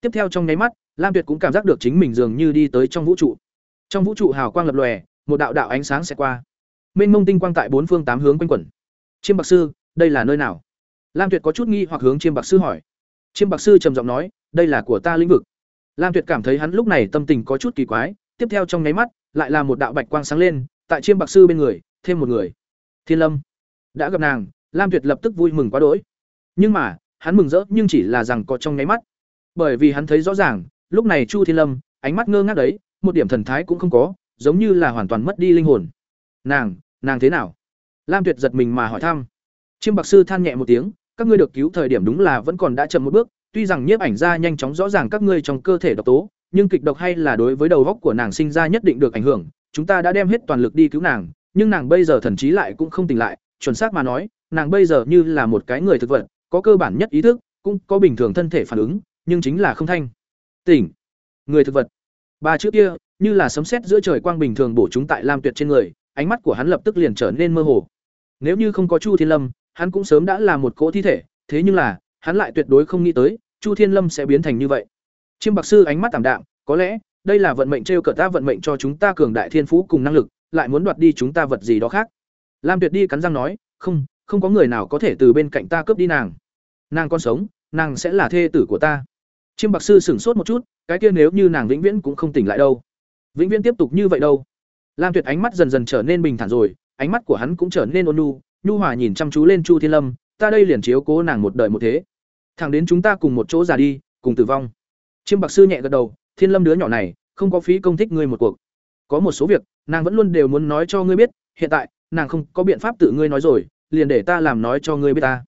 Tiếp theo trong nháy mắt lam tuyệt cũng cảm giác được chính mình dường như đi tới trong vũ trụ. Trong vũ trụ hào quang lập lòe, một đạo đạo ánh sáng sẽ qua. Mênh mông tinh quang tại bốn phương tám hướng quanh quẩn. Chiêm bạc sư, đây là nơi nào? Lam tuyệt có chút nghi hoặc hướng chiêm bạc sư hỏi. Chiêm bạc sư trầm giọng nói, đây là của ta lĩnh vực. Lam tuyệt cảm thấy hắn lúc này tâm tình có chút kỳ quái, tiếp theo trong nháy mắt, lại là một đạo bạch quang sáng lên, tại chiêm bạc sư bên người, thêm một người. Thiên lâm, đã gặp nàng, lam tuyệt lập tức vui mừng quá đỗi. Nhưng mà, hắn mừng rỡ nhưng chỉ là rằng có trong nháy mắt. Bởi vì hắn thấy rõ ràng lúc này chu thiên lâm, ánh mắt ngơ ngác đấy, một điểm thần thái cũng không có, giống như là hoàn toàn mất đi linh hồn. Nàng nàng thế nào? Lam tuyệt giật mình mà hỏi thăm. Chiêm bạc sư than nhẹ một tiếng, các ngươi được cứu thời điểm đúng là vẫn còn đã chậm một bước, tuy rằng nhiếp ảnh ra nhanh chóng rõ ràng các ngươi trong cơ thể độc tố, nhưng kịch độc hay là đối với đầu góc của nàng sinh ra nhất định được ảnh hưởng, chúng ta đã đem hết toàn lực đi cứu nàng, nhưng nàng bây giờ thần trí lại cũng không tỉnh lại, chuẩn xác mà nói, nàng bây giờ như là một cái người thực vật, có cơ bản nhất ý thức, cũng có bình thường thân thể phản ứng, nhưng chính là không thanh tỉnh. Người thực vật. Ba chữ kia, như là sấm sét giữa trời quang bình thường bổ chúng tại lam tuyệt trên người, ánh mắt của hắn lập tức liền trở nên mơ hồ. Nếu như không có chu thiên lâm, hắn cũng sớm đã là một cỗ thi thể, thế nhưng là, hắn lại tuyệt đối không nghĩ tới, chu thiên lâm sẽ biến thành như vậy. Chiêm bạc sư ánh mắt tảm đạm, có lẽ, đây là vận mệnh treo cờ ta vận mệnh cho chúng ta cường đại thiên phú cùng năng lực, lại muốn đoạt đi chúng ta vật gì đó khác. Lam tuyệt đi cắn răng nói, không không có người nào có thể từ bên cạnh ta cướp đi nàng. Nàng còn sống, nàng sẽ là thê tử của ta chiêm bạc sư sửng sốt một chút, cái kia nếu như nàng vĩnh viễn cũng không tỉnh lại đâu. Vĩnh viễn tiếp tục như vậy đâu? Lam tuyệt ánh mắt dần dần trở nên bình thản rồi, ánh mắt của hắn cũng trở nên ôn nhu nhu hòa nhìn chăm chú lên chu thiên lâm, ta đây liền chiếu cố nàng một đời một thế. Thẳng đến chúng ta cùng một chỗ già đi, cùng tử vong. Chiêm bạc sư nhẹ gật đầu, thiên lâm đứa nhỏ này, không có phí công thích ngươi một cuộc. Có một số việc, nàng vẫn luôn đều muốn nói cho ngươi biết, hiện tại, nàng không có biện pháp tự ngươi nói rồi, liền để ta làm nói cho ngươi biết ta.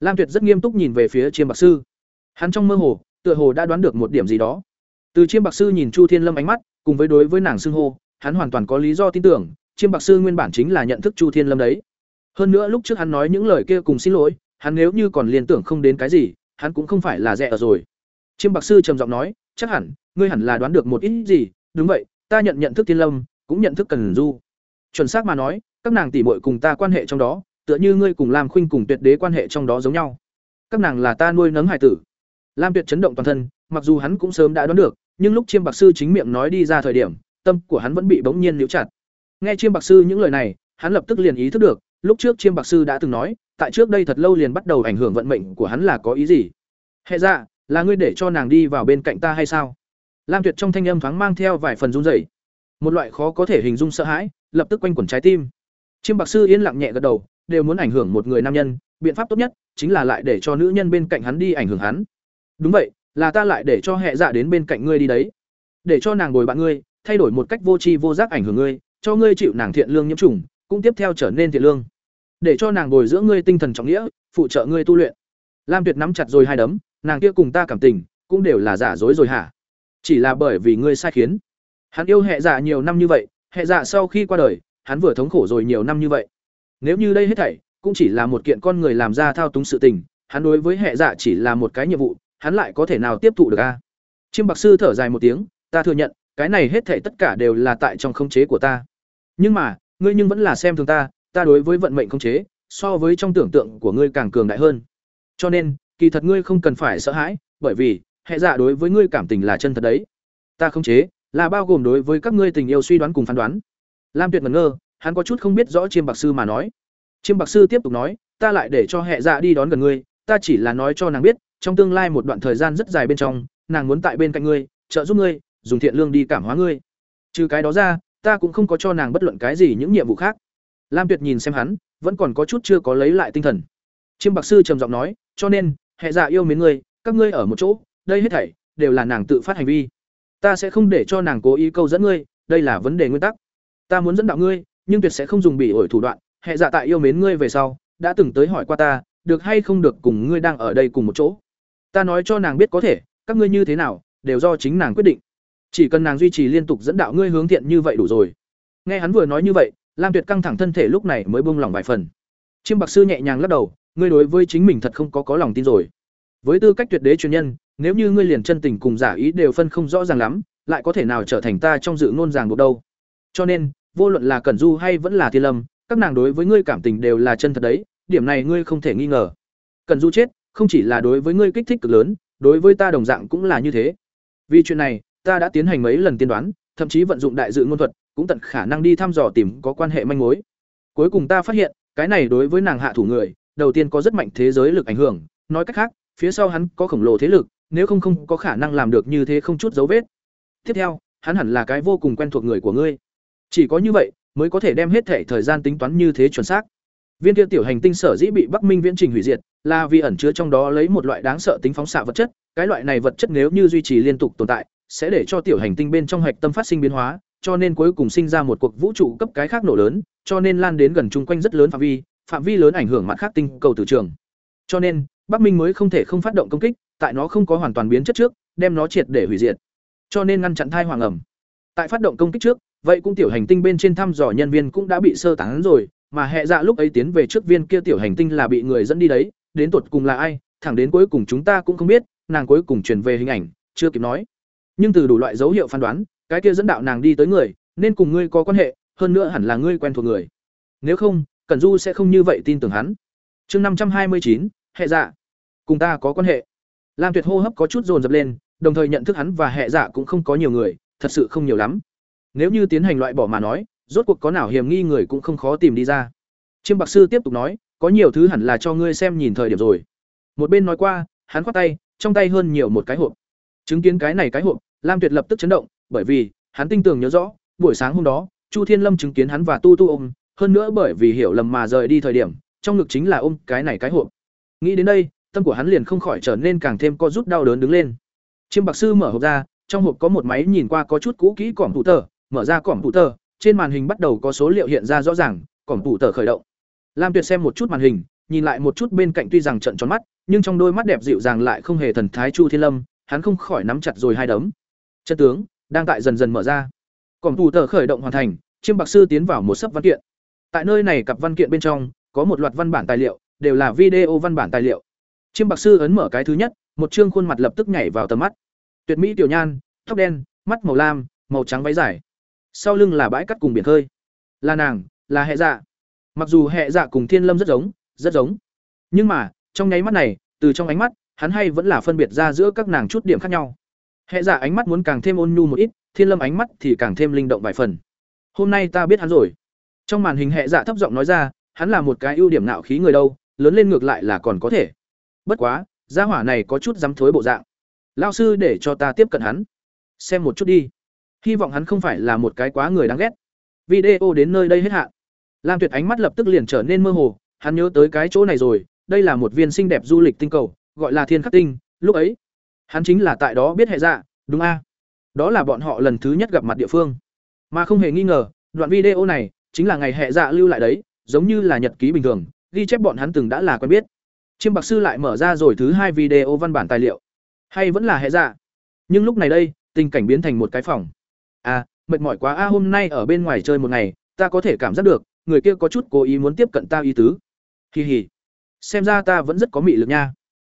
Lam tuyệt rất nghiêm túc nhìn về phía chiêm bạc sư. Hắn trong mơ hồ tựa hồ đã đoán được một điểm gì đó. Từ chiêm bạc sư nhìn chu thiên lâm ánh mắt, cùng với đối với nàng xưng hô, hắn hoàn toàn có lý do tin tưởng, chiêm bạc sư nguyên bản chính là nhận thức chu thiên lâm đấy. Hơn nữa lúc trước hắn nói những lời kia cùng xin lỗi, hắn nếu như còn liên tưởng không đến cái gì, hắn cũng không phải là rẻ ở rồi. Chiêm bạc sư trầm giọng nói, chắc hẳn, ngươi hẳn là đoán được một ít gì. Đúng vậy, ta nhận nhận thức thiên lâm, cũng nhận thức cần du. Chuẩn xác mà nói, các nàng tỷ muội cùng ta quan hệ trong đó, tựa như ngươi cùng lam khuynh cùng tuyệt đế quan hệ trong đó giống nhau. Các nàng là ta nuôi nấng hải tử lam tuyệt chấn động toàn thân, mặc dù hắn cũng sớm đã đoán được, nhưng lúc chiêm bạc sư chính miệng nói đi ra thời điểm, tâm của hắn vẫn bị bỗng nhiên níu chặt. Nghe chiêm bạc sư những lời này, hắn lập tức liền ý thức được, lúc trước chiêm bạc sư đã từng nói, tại trước đây thật lâu liền bắt đầu ảnh hưởng vận mệnh của hắn là có ý gì. Hệ dạ là ngươi để cho nàng đi vào bên cạnh ta hay sao? Lam tuyệt trong thanh âm thoáng mang theo vài phần run rẩy. Một loại khó có thể hình dung sợ hãi, lập tức quanh quẩn trái tim. Chiêm bạc sư yên lặng nhẹ gật đầu, đều muốn ảnh hưởng một người nam nhân, biện pháp tốt nhất chính là lại để cho nữ nhân bên cạnh hắn đi ảnh hưởng hắn đúng vậy, là ta lại để cho hệ dạ đến bên cạnh ngươi đi đấy. Để cho nàng bồi bạn ngươi, thay đổi một cách vô tri vô giác ảnh hưởng ngươi, cho ngươi chịu nàng thiện lương nhiễm trùng, cũng tiếp theo trở nên thiện lương. Để cho nàng bồi dưỡng ngươi tinh thần trọng nghĩa, phụ trợ ngươi tu luyện. Lam tuyệt nắm chặt rồi hai đấm, nàng kia cùng ta cảm tình, cũng đều là giả dối rồi hả? Chỉ là bởi vì ngươi sai khiến. Hắn yêu hệ dạ nhiều năm như vậy hệ dạ sau khi qua đời, hắn vừa thống khổ rồi nhiều năm như vậy. Nếu như đây hết thảy, cũng chỉ là một kiện con người làm ra thao túng sự tình, hắn đối với hệ dạ chỉ là một cái nhiệm vụ hắn lại có thể nào tiếp thụ được a? Chiêm bạc sư thở dài một tiếng, ta thừa nhận, cái này hết thể tất cả đều là tại trong khống chế của ta. Nhưng mà, ngươi nhưng vẫn là xem thường ta ta đối với vận mệnh khống chế, so với trong tưởng tượng của ngươi càng cường đại hơn. Cho nên, kỳ thật ngươi không cần phải sợ hãi, bởi vì, hệ dạ đối với ngươi cảm tình là chân thật đấy. Ta khống chế, là bao gồm đối với các ngươi tình yêu suy đoán cùng phán đoán. Lam tuyệt ngẩn ngơ, hắn có chút không biết rõ chiêm bạc sư mà nói. Chiêm bạc sư tiếp tục nói, ta lại để cho hệ dạ đi đón gần ngươi, ta chỉ là nói cho nàng biết trong tương lai một đoạn thời gian rất dài bên trong, nàng muốn tại bên cạnh ngươi, trợ giúp ngươi, dùng thiện lương đi cảm hóa ngươi. Trừ cái đó ra, ta cũng không có cho nàng bất luận cái gì những nhiệm vụ khác. Lam tuyệt nhìn xem hắn, vẫn còn có chút chưa có lấy lại tinh thần. Chiêm bạc sư trầm giọng nói, cho nên, hệ dạ yêu mến ngươi, các ngươi ở một chỗ, đây hết thảy đều là nàng tự phát hành vi. Ta sẽ không để cho nàng cố ý câu dẫn ngươi, đây là vấn đề nguyên tắc. Ta muốn dẫn đạo ngươi, nhưng tuyệt sẽ không dùng bị ổi thủ đoạn. Hệ dạ tại yêu mến ngươi về sau, đã từng tới hỏi qua ta, được hay không được cùng ngươi đang ở đây cùng một chỗ ta nói cho nàng biết có thể, các ngươi như thế nào, đều do chính nàng quyết định. Chỉ cần nàng duy trì liên tục dẫn đạo ngươi hướng thiện như vậy đủ rồi. Nghe hắn vừa nói như vậy, lam tuyệt căng thẳng thân thể lúc này mới buông lỏng vài phần. Chiêm bạc sư nhẹ nhàng lắc đầu, ngươi đối với chính mình thật không có có lòng tin rồi. Với tư cách tuyệt đế truyền nhân, nếu như ngươi liền chân tình cùng giả ý đều phân không rõ ràng lắm, lại có thể nào trở thành ta trong dự ngôn ràng buộc đâu? Cho nên, vô luận là cẩn du hay vẫn là thiên lâm, các nàng đối với ngươi cảm tình đều là chân thật đấy, điểm này ngươi không thể nghi ngờ. Cẩn du chết không chỉ là đối với ngươi kích thích cực lớn, đối với ta đồng dạng cũng là như thế. Vì chuyện này, ta đã tiến hành mấy lần tiên đoán, thậm chí vận dụng đại dự ngôn thuật, cũng tận khả năng đi thăm dò tìm có quan hệ manh mối. Cuối cùng ta phát hiện, cái này đối với nàng hạ thủ người, đầu tiên có rất mạnh thế giới lực ảnh hưởng, nói cách khác, phía sau hắn có khổng lồ thế lực, nếu không không có khả năng làm được như thế không chút dấu vết. Tiếp theo, hắn hẳn là cái vô cùng quen thuộc người của ngươi. Chỉ có như vậy, mới có thể đem hết thể thời gian tính toán như thế chuẩn xác viên kia tiểu hành tinh sở dĩ bị bắc minh viễn trình hủy diệt, là vì ẩn chứa trong đó lấy một loại đáng sợ tính phóng xạ vật chất. Cái loại này vật chất nếu như duy trì liên tục tồn tại, sẽ để cho tiểu hành tinh bên trong hạch tâm phát sinh biến hóa, cho nên cuối cùng sinh ra một cuộc vũ trụ cấp cái khác nổ lớn, cho nên lan đến gần chung quanh rất lớn phạm vi phạm vi lớn ảnh hưởng mặt khác tinh cầu từ trường. Cho nên, bắc minh mới không thể không phát động công kích, tại nó không có hoàn toàn biến chất trước, đem nó triệt để hủy diệt. Cho nên ngăn chặn thai hoàng ẩm. Tại phát động công kích trước, vậy cũng tiểu hành tinh bên trên thăm dò nhân viên cũng đã bị sơ tán rồi mà hệ dạ lúc ấy tiến về trước viên kia tiểu hành tinh là bị người dẫn đi đấy, đến tột cùng là ai, thẳng đến cuối cùng chúng ta cũng không biết, nàng cuối cùng truyền về hình ảnh, chưa kịp nói. Nhưng từ đủ loại dấu hiệu phán đoán, cái kia dẫn đạo nàng đi tới người, nên cùng ngươi có quan hệ, hơn nữa hẳn là ngươi quen thuộc người. Nếu không, cẩn du sẽ không như vậy tin tưởng hắn. Chương năm trăm hai mươi chín hệ dạ. Cùng ta có quan hệ. Lam tuyệt hô hấp có chút dồn dập lên, đồng thời nhận thức hắn và hệ dạ cũng không có nhiều người, thật sự không nhiều lắm. Nếu như tiến hành loại bỏ mà nói rốt cuộc có nào hiểm nghi người cũng không khó tìm đi ra. Chiêm bạc sư tiếp tục nói, có nhiều thứ hẳn là cho ngươi xem nhìn thời điểm rồi. Một bên nói qua, hắn khoát tay, trong tay hơn nhiều một cái hộp. Chứng kiến cái này cái hộp, lam tuyệt lập tức chấn động, bởi vì, hắn tinh tường nhớ rõ, buổi sáng hôm đó, chu thiên lâm chứng kiến hắn và tu tu ôm, hơn nữa bởi vì hiểu lầm mà rời đi thời điểm, trong ngực chính là ôm cái này cái hộp. Nghĩ đến đây, tâm của hắn liền không khỏi trở nên càng thêm co rút đau đớn đứng lên. Chiêm bạc sư mở hộp ra, trong hộp có một máy nhìn qua có chút cũ kỹ cỏm thủ tờ, mở ra cỏm thủ tờ trên màn hình bắt đầu có số liệu hiện ra rõ ràng, Cổng tủ tờ khởi động. Lam tuyệt xem một chút màn hình, nhìn lại một chút bên cạnh tuy rằng trận tròn mắt, nhưng trong đôi mắt đẹp dịu dàng lại không hề thần thái chu thiên lâm, hắn không khỏi nắm chặt rồi hai đấm. Chân tướng, đang tại dần dần mở ra. Cổng tủ tờ khởi động hoàn thành, chiêm bạc sư tiến vào một sấp văn kiện. Tại nơi này cặp văn kiện bên trong, có một loạt văn bản tài liệu, đều là video văn bản tài liệu. Chiêm bạc sư ấn mở cái thứ nhất, một chương khuôn mặt lập tức nhảy vào tầm mắt. Tuyệt mỹ tiểu nhan, tóc đen, mắt màu lam, màu trắng váy dài sau lưng là bãi cắt cùng biển khơi. Là nàng, là hệ dạ. Mặc dù hệ dạ cùng thiên lâm rất giống rất giống. Nhưng mà, trong nháy mắt này, từ trong ánh mắt, hắn hay vẫn là phân biệt ra giữa các nàng chút điểm khác nhau. Hệ dạ ánh mắt muốn càng thêm ôn nhu một ít, thiên lâm ánh mắt thì càng thêm linh động vài phần. Hôm nay ta biết hắn rồi. Trong màn hình hệ dạ thấp giọng nói ra, hắn là một cái ưu điểm nạo khí người đâu, lớn lên ngược lại là còn có thể. Bất quá, gia hỏa này có chút dám thối bộ dạng. Lao sư để cho ta tiếp cận hắn. Xem một chút đi hy vọng hắn không phải là một cái quá người đáng ghét. Video đến nơi đây hết hạn. Lam tuyệt ánh mắt lập tức liền trở nên mơ hồ, hắn nhớ tới cái chỗ này rồi, đây là một viên xinh đẹp du lịch tinh cầu, gọi là thiên khắc tinh, lúc ấy. Hắn chính là tại đó biết hệ dạ đúng a? Đó là bọn họ lần thứ nhất gặp mặt địa phương. Mà không hề nghi ngờ, đoạn video này chính là ngày hệ dạ lưu lại đấy, giống như là nhật ký bình thường, ghi chép bọn hắn từng đã là quen biết. Chiêm bạc sư lại mở ra rồi thứ hai video văn bản tài liệu. Hay vẫn là hệ dạ? Nhưng lúc này đây, tình cảnh biến thành một cái phòng à mệt mỏi quá. A hôm nay ở bên ngoài chơi một ngày, ta có thể cảm giác được, người kia có chút cố ý muốn tiếp cận ta ý tứ. Kỳ hỉ xem ra ta vẫn rất có mị lực nha.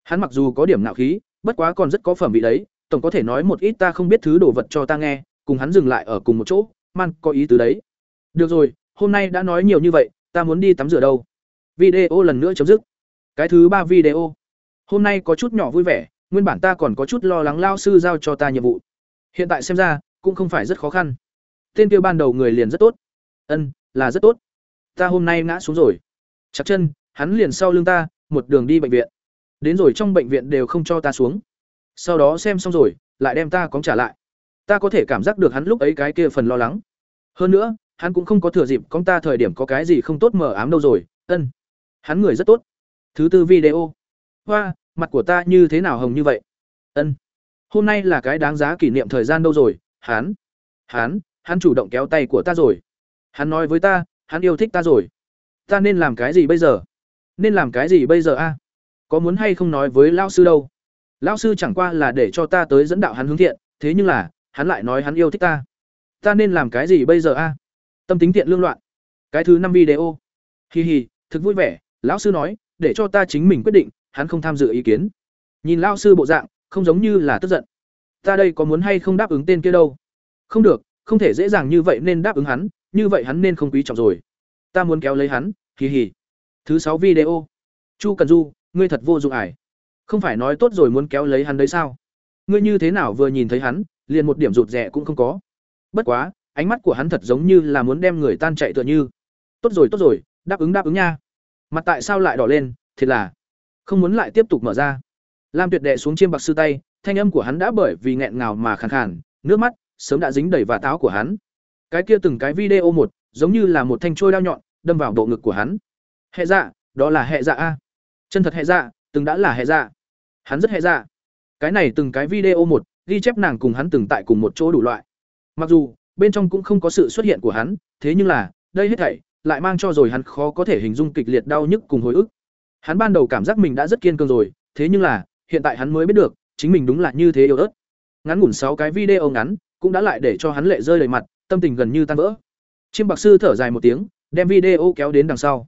Hắn mặc dù có điểm nạo khí, bất quá còn rất có phẩm vị đấy. Tổng có thể nói một ít ta không biết thứ đồ vật cho ta nghe, cùng hắn dừng lại ở cùng một chỗ, man, có ý tứ đấy. Được rồi, hôm nay đã nói nhiều như vậy, ta muốn đi tắm rửa đâu? Video lần nữa chấm dứt. Cái thứ ba video. Hôm nay có chút nhỏ vui vẻ, nguyên bản ta còn có chút lo lắng lao sư giao cho ta nhiệm vụ. Hiện tại xem ra cũng không phải rất khó khăn. Tên kia ban đầu người liền rất tốt. Ân, là rất tốt. Ta hôm nay ngã xuống rồi. Chặt chân, hắn liền sau lưng ta, một đường đi bệnh viện. Đến rồi trong bệnh viện đều không cho ta xuống. Sau đó xem xong rồi, lại đem ta cóng trả lại. Ta có thể cảm giác được hắn lúc ấy cái kia phần lo lắng. Hơn nữa, hắn cũng không có thừa dịp con ta thời điểm có cái gì không tốt mờ ám đâu rồi. Ân, hắn người rất tốt. Thứ tư video. Hoa, mặt của ta như thế nào hồng như vậy? Ân, hôm nay là cái đáng giá kỷ niệm thời gian đâu rồi? Hắn hắn hắn chủ động kéo tay của ta rồi. Hắn nói với ta, hắn yêu thích ta rồi. Ta nên làm cái gì bây giờ? Nên làm cái gì bây giờ a? Có muốn hay không nói với lão sư đâu? Lão sư chẳng qua là để cho ta tới dẫn đạo hắn hướng thiện, thế nhưng là, hắn lại nói hắn yêu thích ta. Ta nên làm cái gì bây giờ a? Tâm tính tiện lương loạn. Cái thứ năm video. Hi hi, thực vui vẻ, lão sư nói, để cho ta chính mình quyết định, hắn không tham dự ý kiến. Nhìn lão sư bộ dạng, không giống như là tức giận ta đây có muốn hay không đáp ứng tên kia đâu? Không được, không thể dễ dàng như vậy nên đáp ứng hắn, như vậy hắn nên không quý trọng rồi. Ta muốn kéo lấy hắn, hì hì. Thứ sáu video. Chu cần du, ngươi thật vô dụng ải. Không phải nói tốt rồi muốn kéo lấy hắn đấy sao? Ngươi như thế nào vừa nhìn thấy hắn, liền một điểm rụt rè cũng không có. Bất quá, ánh mắt của hắn thật giống như là muốn đem người tan chạy tựa như. Tốt rồi tốt rồi, đáp ứng đáp ứng nha. Mặt tại sao lại đỏ lên, thiệt là. Không muốn lại tiếp tục mở ra. Lam tuyệt đệ xuống chiêm bạc sư tay thanh âm của hắn đã bởi vì nghẹn ngào mà khàn khàn, nước mắt sớm đã dính đầy và táo của hắn. Cái kia từng cái video một, giống như là một thanh trôi đao nhọn, đâm vào bộ ngực của hắn. Hệ dạ đó là hệ dạ a. Chân thật hệ dạ từng đã là hệ dạ. Hắn rất hệ dạ. Cái này từng cái video một, ghi chép nàng cùng hắn từng tại cùng một chỗ đủ loại. Mặc dù, bên trong cũng không có sự xuất hiện của hắn, thế nhưng là, đây hết thảy lại mang cho rồi hắn khó có thể hình dung kịch liệt đau nhức cùng hồi ức. Hắn ban đầu cảm giác mình đã rất kiên cường rồi, thế nhưng là, hiện tại hắn mới biết được chính mình đúng là như thế yếu ớt. Ngắn ngủn sáu cái video ngắn, cũng đã lại để cho hắn lệ rơi đầy mặt, tâm tình gần như tan vỡ. Chiêm bạc sư thở dài một tiếng, đem video kéo đến đằng sau.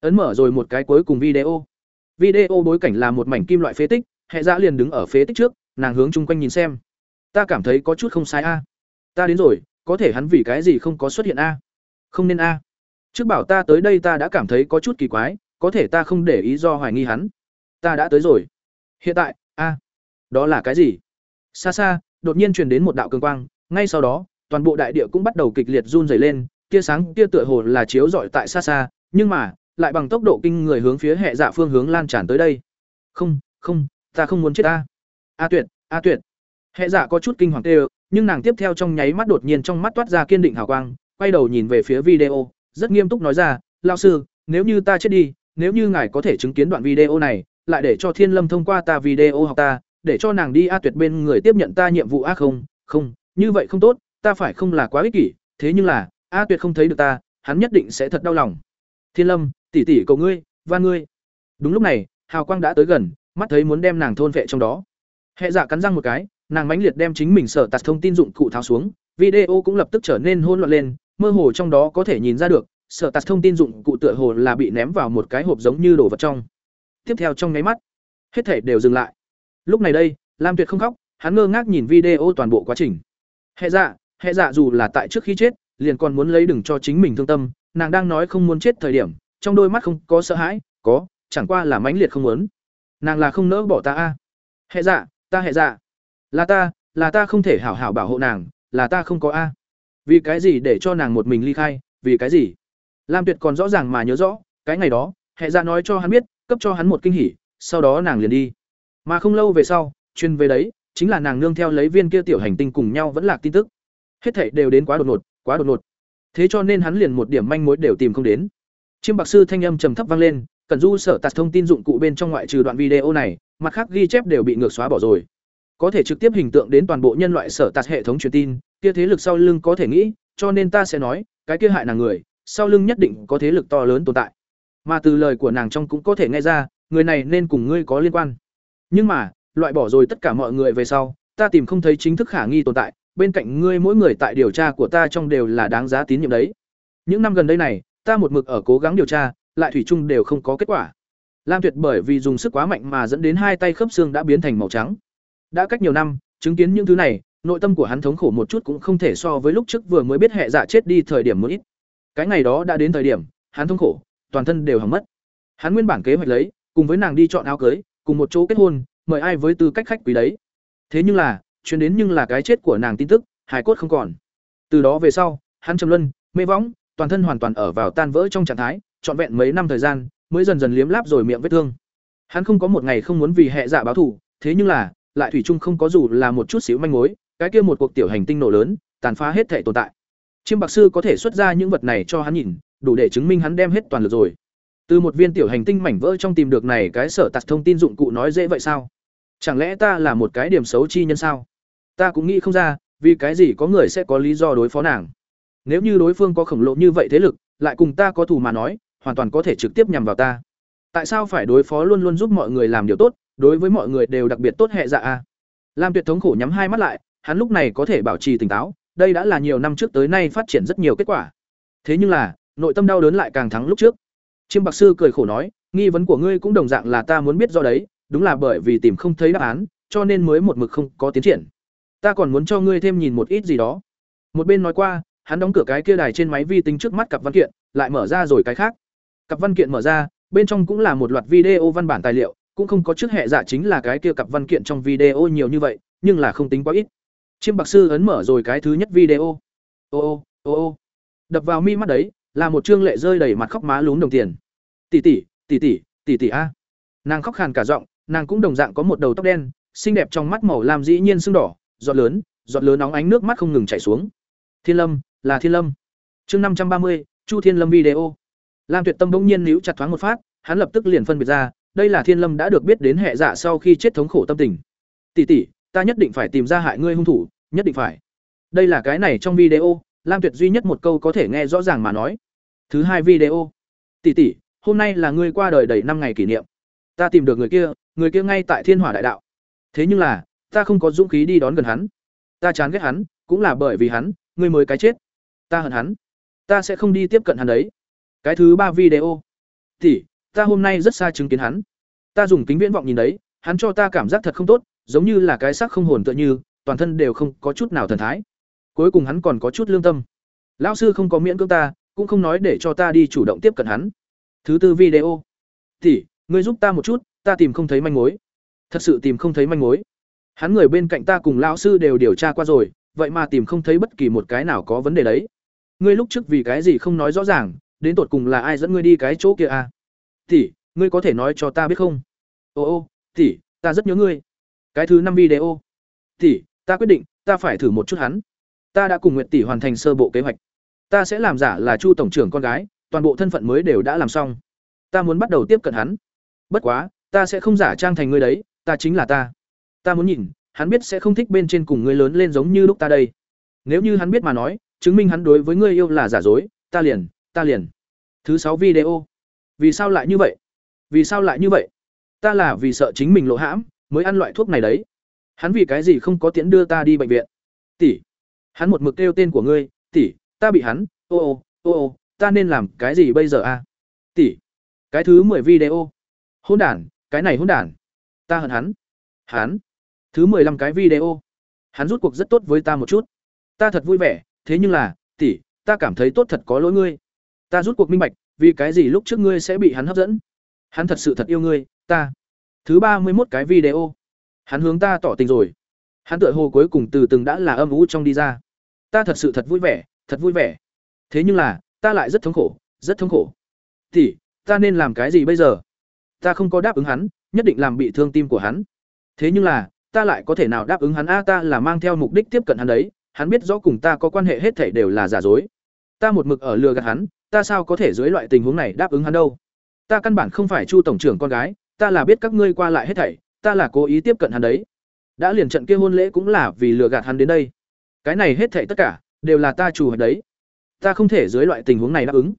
Ấn mở rồi một cái cuối cùng video. Video bối cảnh là một mảnh kim loại phế tích hệ dạ liền đứng ở phế tích trước, nàng hướng chung quanh nhìn xem. Ta cảm thấy có chút không sai a. Ta đến rồi, có thể hắn vì cái gì không có xuất hiện a? Không nên a. Trước bảo ta tới đây ta đã cảm thấy có chút kỳ quái, có thể ta không để ý do hoài nghi hắn. Ta đã tới rồi. Hiện tại, a đó là cái gì? Xa xa, đột nhiên truyền đến một đạo cường quang, ngay sau đó, toàn bộ đại địa cũng bắt đầu kịch liệt run rẩy lên, tia sáng tia tựa hồ là chiếu rọi tại xa xa, nhưng mà, lại bằng tốc độ kinh người hướng phía hệ dạ phương hướng lan tràn tới đây. Không không, ta không muốn chết ta. A tuyệt a tuyệt. Hệ dạ có chút kinh hoàng tê nhưng nàng tiếp theo trong nháy mắt đột nhiên trong mắt toát ra kiên định hào quang, quay đầu nhìn về phía video, rất nghiêm túc nói ra lao sư, nếu như ta chết đi, nếu như ngài có thể chứng kiến đoạn video này, lại để cho thiên lâm thông qua ta video học ta để cho nàng đi a tuyệt bên người tiếp nhận ta nhiệm vụ a không không, như vậy không tốt, ta phải không là quá ích kỷ, thế nhưng là, a tuyệt không thấy được ta, hắn nhất định sẽ thật đau lòng. Thiên lâm, tỷ tỷ cầu ngươi van ngươi. Đúng lúc này, hào quang đã tới gần, mắt thấy muốn đem nàng thôn vệ trong đó. Hệ dạ cắn răng một cái, nàng mãnh liệt đem chính mình sở tạt thông tin dụng cụ tháo xuống, video cũng lập tức trở nên hỗn loạn lên, mơ hồ trong đó có thể nhìn ra được, sở tạt thông tin dụng cụ tựa hồ là bị ném vào một cái hộp giống như đồ vật trong. Tiếp theo trong nháy mắt, hết thể đều dừng lại lúc này đây, lam tuyệt không khóc, hắn ngơ ngác nhìn video toàn bộ quá trình. Hệ dạ hệ dạ dù là tại trước khi chết, liền còn muốn lấy đừng cho chính mình thương tâm, nàng đang nói không muốn chết thời điểm, trong đôi mắt không có sợ hãi, có, chẳng qua là mãnh liệt không muốn. Nàng là không nỡ bỏ ta a. Hệ dạ ta hệ dạ. Là ta là ta không thể hảo hảo bảo hộ nàng, là ta không có a. Vì cái gì để cho nàng một mình ly khai, vì cái gì? Lam tuyệt còn rõ ràng mà nhớ rõ, cái ngày đó hệ dạ nói cho hắn biết, cấp cho hắn một kinh hỉ, sau đó nàng liền đi mà không lâu về sau, chuyên về đấy, chính là nàng nương theo lấy viên kia tiểu hành tinh cùng nhau vẫn lạc tin tức. Hết thảy đều đến quá đột ngột, quá đột ngột. Thế cho nên hắn liền một điểm manh mối đều tìm không đến. Chiêm bạc sư thanh âm trầm thấp vang lên cần du sở tạt thông tin dụng cụ bên trong ngoại trừ đoạn video này, mặt khác ghi chép đều bị ngược xóa bỏ rồi. Có thể trực tiếp hình tượng đến toàn bộ nhân loại sở tạt hệ thống truyền tin, kia thế lực sau lưng có thể nghĩ, cho nên ta sẽ nói, cái kia hại nàng người, sau lưng nhất định có thế lực to lớn tồn tại. Mà từ lời của nàng trong cũng có thể nghe ra, người này nên cùng ngươi có liên quan nhưng mà, loại bỏ rồi tất cả mọi người về sau, ta tìm không thấy chính thức khả nghi tồn tại, bên cạnh ngươi mỗi người tại điều tra của ta trong đều là đáng giá tín nhiệm đấy. Những năm gần đây này, ta một mực ở cố gắng điều tra, lại thủy chung đều không có kết quả. Lam tuyệt bởi vì dùng sức quá mạnh mà dẫn đến hai tay khớp xương đã biến thành màu trắng. Đã cách nhiều năm, chứng kiến những thứ này, nội tâm của hắn thống khổ một chút cũng không thể so với lúc trước vừa mới biết hệ dạ chết đi thời điểm một ít. Cái ngày đó đã đến thời điểm, hắn thống khổ, toàn thân đều hỏng mất. Hắn nguyên bản kế hoạch lấy, cùng với nàng đi chọn áo cưới cùng một chỗ kết hôn, mời ai với tư cách khách quý đấy. Thế nhưng là, chuyến đến nhưng là cái chết của nàng tin tức hải cốt không còn. Từ đó về sau, hắn trầm luân, mê võng, toàn thân hoàn toàn ở vào tan vỡ trong trạng thái, trọn vẹn mấy năm thời gian, mới dần dần liếm láp rồi miệng vết thương. Hắn không có một ngày không muốn vì hệ dạ báo thù, thế nhưng là, lại thủy chung không có dù là một chút xíu manh mối, cái kia một cuộc tiểu hành tinh nổ lớn, tàn phá hết thể tồn tại. Chiêm bạc sư có thể xuất ra những vật này cho hắn nhìn, đủ để chứng minh hắn đem hết toàn lực rồi từ một viên tiểu hành tinh mảnh vỡ trong tìm được này cái sở tạc thông tin dụng cụ nói dễ vậy sao? Chẳng lẽ ta là một cái điểm xấu chi nhân sao? Ta cũng nghĩ không ra, vì cái gì có người sẽ có lý do đối phó nàng. Nếu như đối phương có khổng lồ như vậy thế lực, lại cùng ta có thù mà nói, hoàn toàn có thể trực tiếp nhằm vào ta. Tại sao phải đối phó luôn luôn giúp mọi người làm điều tốt, đối với mọi người đều đặc biệt tốt hệ dạ a? Lam tuyệt thống khổ nhắm hai mắt lại, hắn lúc này có thể bảo trì tỉnh táo, đây đã là nhiều năm trước tới nay phát triển rất nhiều kết quả. Thế nhưng là, nội tâm đau đớn lại càng thắng lúc trước chiêm bạc sư cười khổ nói, nghi vấn của ngươi cũng đồng dạng là ta muốn biết do đấy, đúng là bởi vì tìm không thấy đáp án, cho nên mới một mực không có tiến triển. Ta còn muốn cho ngươi thêm nhìn một ít gì đó. Một bên nói qua, hắn đóng cửa cái kia đài trên máy vi tính trước mắt cặp văn kiện, lại mở ra rồi cái khác. Cặp văn kiện mở ra, bên trong cũng là một loạt video văn bản tài liệu, cũng không có trước hệ dạ chính là cái kia cặp văn kiện trong video nhiều như vậy, nhưng là không tính quá ít. Chiêm bạc sư ấn mở rồi cái thứ nhất video. Ô ô ô ô. Đập vào mi mắt đấy là một trương lệ rơi đầy mặt khóc má lún đồng tiền. Tỷ tỷ tỷ tỷ tỷ tỷ a. Nàng khóc khàn cả giọng, nàng cũng đồng dạng có một đầu tóc đen, xinh đẹp trong mắt màu lam dĩ nhiên sưng đỏ, giọt lớn giọt lớn nóng ánh nước mắt không ngừng chảy xuống. Thiên lâm, là thiên lâm. Chương năm trăm ba mươi, chu thiên lâm video. Lam tuyệt tâm bỗng nhiên níu chặt thoáng một phát, hắn lập tức liền phân biệt ra, đây là thiên lâm đã được biết đến hệ dạ sau khi chết thống khổ tâm tình. Tỷ tỷ, ta nhất định phải tìm ra hại ngươi hung thủ, nhất định phải. Đây là cái này trong video lam tuyệt duy nhất một câu có thể nghe rõ ràng mà nói. Thứ hai video. Tỷ tỷ, hôm nay là ngươi qua đời đầy năm ngày kỷ niệm. Ta tìm được người kia người kia ngay tại thiên hỏa đại đạo. Thế nhưng là, ta không có dũng khí đi đón gần hắn. Ta chán ghét hắn, cũng là bởi vì hắn, ngươi mới cái chết. Ta hận hắn. Ta sẽ không đi tiếp cận hắn đấy. Cái thứ ba video. Tỷ, ta hôm nay rất xa chứng kiến hắn. Ta dùng kính viễn vọng nhìn đấy, hắn cho ta cảm giác thật không tốt, giống như là cái xác không hồn tựa như, toàn thân đều không có chút nào thần thái cuối cùng hắn còn có chút lương tâm. Lão sư không có miễn cưỡng ta, cũng không nói để cho ta đi chủ động tiếp cận hắn. Thứ tư video. Tỷ, ngươi giúp ta một chút, ta tìm không thấy manh mối. Thật sự tìm không thấy manh mối. Hắn người bên cạnh ta cùng lão sư đều điều tra qua rồi, vậy mà tìm không thấy bất kỳ một cái nào có vấn đề đấy. Ngươi lúc trước vì cái gì không nói rõ ràng, đến tột cùng là ai dẫn ngươi đi cái chỗ kia à? Tỷ, ngươi có thể nói cho ta biết không? Ô ô, tỷ, ta rất nhớ ngươi. Cái thứ năm video. Tỷ, ta quyết định, ta phải thử một chút hắn ta đã cùng nguyệt tỷ hoàn thành sơ bộ kế hoạch. Ta sẽ làm giả là chu tổng trưởng con gái, toàn bộ thân phận mới đều đã làm xong. Ta muốn bắt đầu tiếp cận hắn. Bất quá, ta sẽ không giả trang thành ngươi đấy, ta chính là ta. Ta muốn nhìn, hắn biết sẽ không thích bên trên cùng ngươi lớn lên giống như lúc ta đây. Nếu như hắn biết mà nói, chứng minh hắn đối với ngươi yêu là giả dối, ta liền ta liền. Thứ sáu video. Vì sao lại như vậy? Vì sao lại như vậy? Ta là vì sợ chính mình lộ hãm, mới ăn loại thuốc này đấy. Hắn vì cái gì không có tiễn đưa ta đi bệnh viện? Tỷ hắn một mực kêu tên của ngươi, tỷ, ta bị hắn, ô ô ô ô, ta nên làm cái gì bây giờ a? Tỷ, cái thứ mười video. Hôn đản, cái này hôn đản. Ta hận hắn. Hắn. Thứ mười lăm cái video. Hắn rút cuộc rất tốt với ta một chút. Ta thật vui vẻ, thế nhưng là, tỷ, ta cảm thấy tốt thật có lỗi ngươi. Ta rút cuộc minh bạch, vì cái gì lúc trước ngươi sẽ bị hắn hấp dẫn? Hắn thật sự thật yêu ngươi, ta. Thứ ba mươi một cái video. Hắn hướng ta tỏ tình rồi. Hắn tựa hồ cuối cùng từ từng đã là âm ú trong đi ra ta thật sự thật vui vẻ, thật vui vẻ. Thế nhưng là, ta lại rất thống khổ, rất thống khổ. Thì, ta nên làm cái gì bây giờ? Ta không có đáp ứng hắn, nhất định làm bị thương tim của hắn. Thế nhưng là, ta lại có thể nào đáp ứng hắn? A, ta là mang theo mục đích tiếp cận hắn đấy. Hắn biết rõ cùng ta có quan hệ hết thảy đều là giả dối. Ta một mực ở lừa gạt hắn, ta sao có thể dưới loại tình huống này đáp ứng hắn đâu? Ta căn bản không phải chu tổng trưởng con gái, ta là biết các ngươi qua lại hết thảy, ta là cố ý tiếp cận hắn đấy. Đã liền trận kia hôn lễ cũng là vì lừa gạt hắn đến đây cái này hết thảy tất cả, đều là ta chủ đấy. Ta không thể dưới loại tình huống này đáp ứng.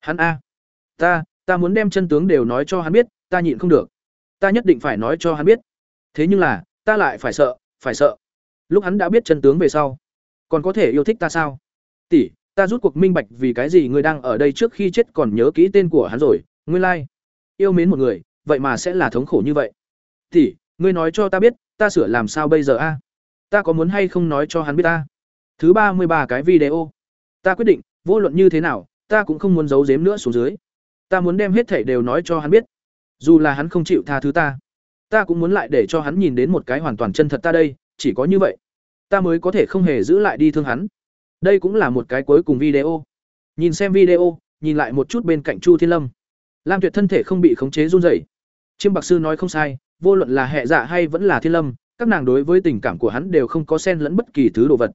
Hắn a. Ta ta muốn đem chân tướng đều nói cho hắn biết, ta nhịn không được. Ta nhất định phải nói cho hắn biết. Thế nhưng là, ta lại phải sợ phải sợ. Lúc hắn đã biết chân tướng về sau, còn có thể yêu thích ta sao? Tỷ, ta rút cuộc minh bạch vì cái gì ngươi đang ở đây trước khi chết còn nhớ kỹ tên của hắn rồi, nguyên lai、like. yêu mến một người, vậy mà sẽ là thống khổ như vậy. Tỷ, ngươi nói cho ta biết, ta sửa làm sao bây giờ a? Ta có muốn hay không nói cho hắn biết ta? Thứ ba mươi ba cái video. Ta quyết định, vô luận như thế nào, ta cũng không muốn giấu giếm nữa xuống dưới. Ta muốn đem hết thảy đều nói cho hắn biết. Dù là hắn không chịu tha thứ ta ta cũng muốn lại để cho hắn nhìn đến một cái hoàn toàn chân thật ta đây, chỉ có như vậy, ta mới có thể không hề giữ lại đi thương hắn. Đây cũng là một cái cuối cùng video. Nhìn xem video, nhìn lại một chút bên cạnh chu thiên lâm. Lam tuyệt thân thể không bị khống chế run rẩy. Chiêm bạc sư nói không sai, vô luận là hệ dạ hay vẫn là thiên lâm các nàng đối với tình cảm của hắn đều không có xen lẫn bất kỳ thứ đồ vật.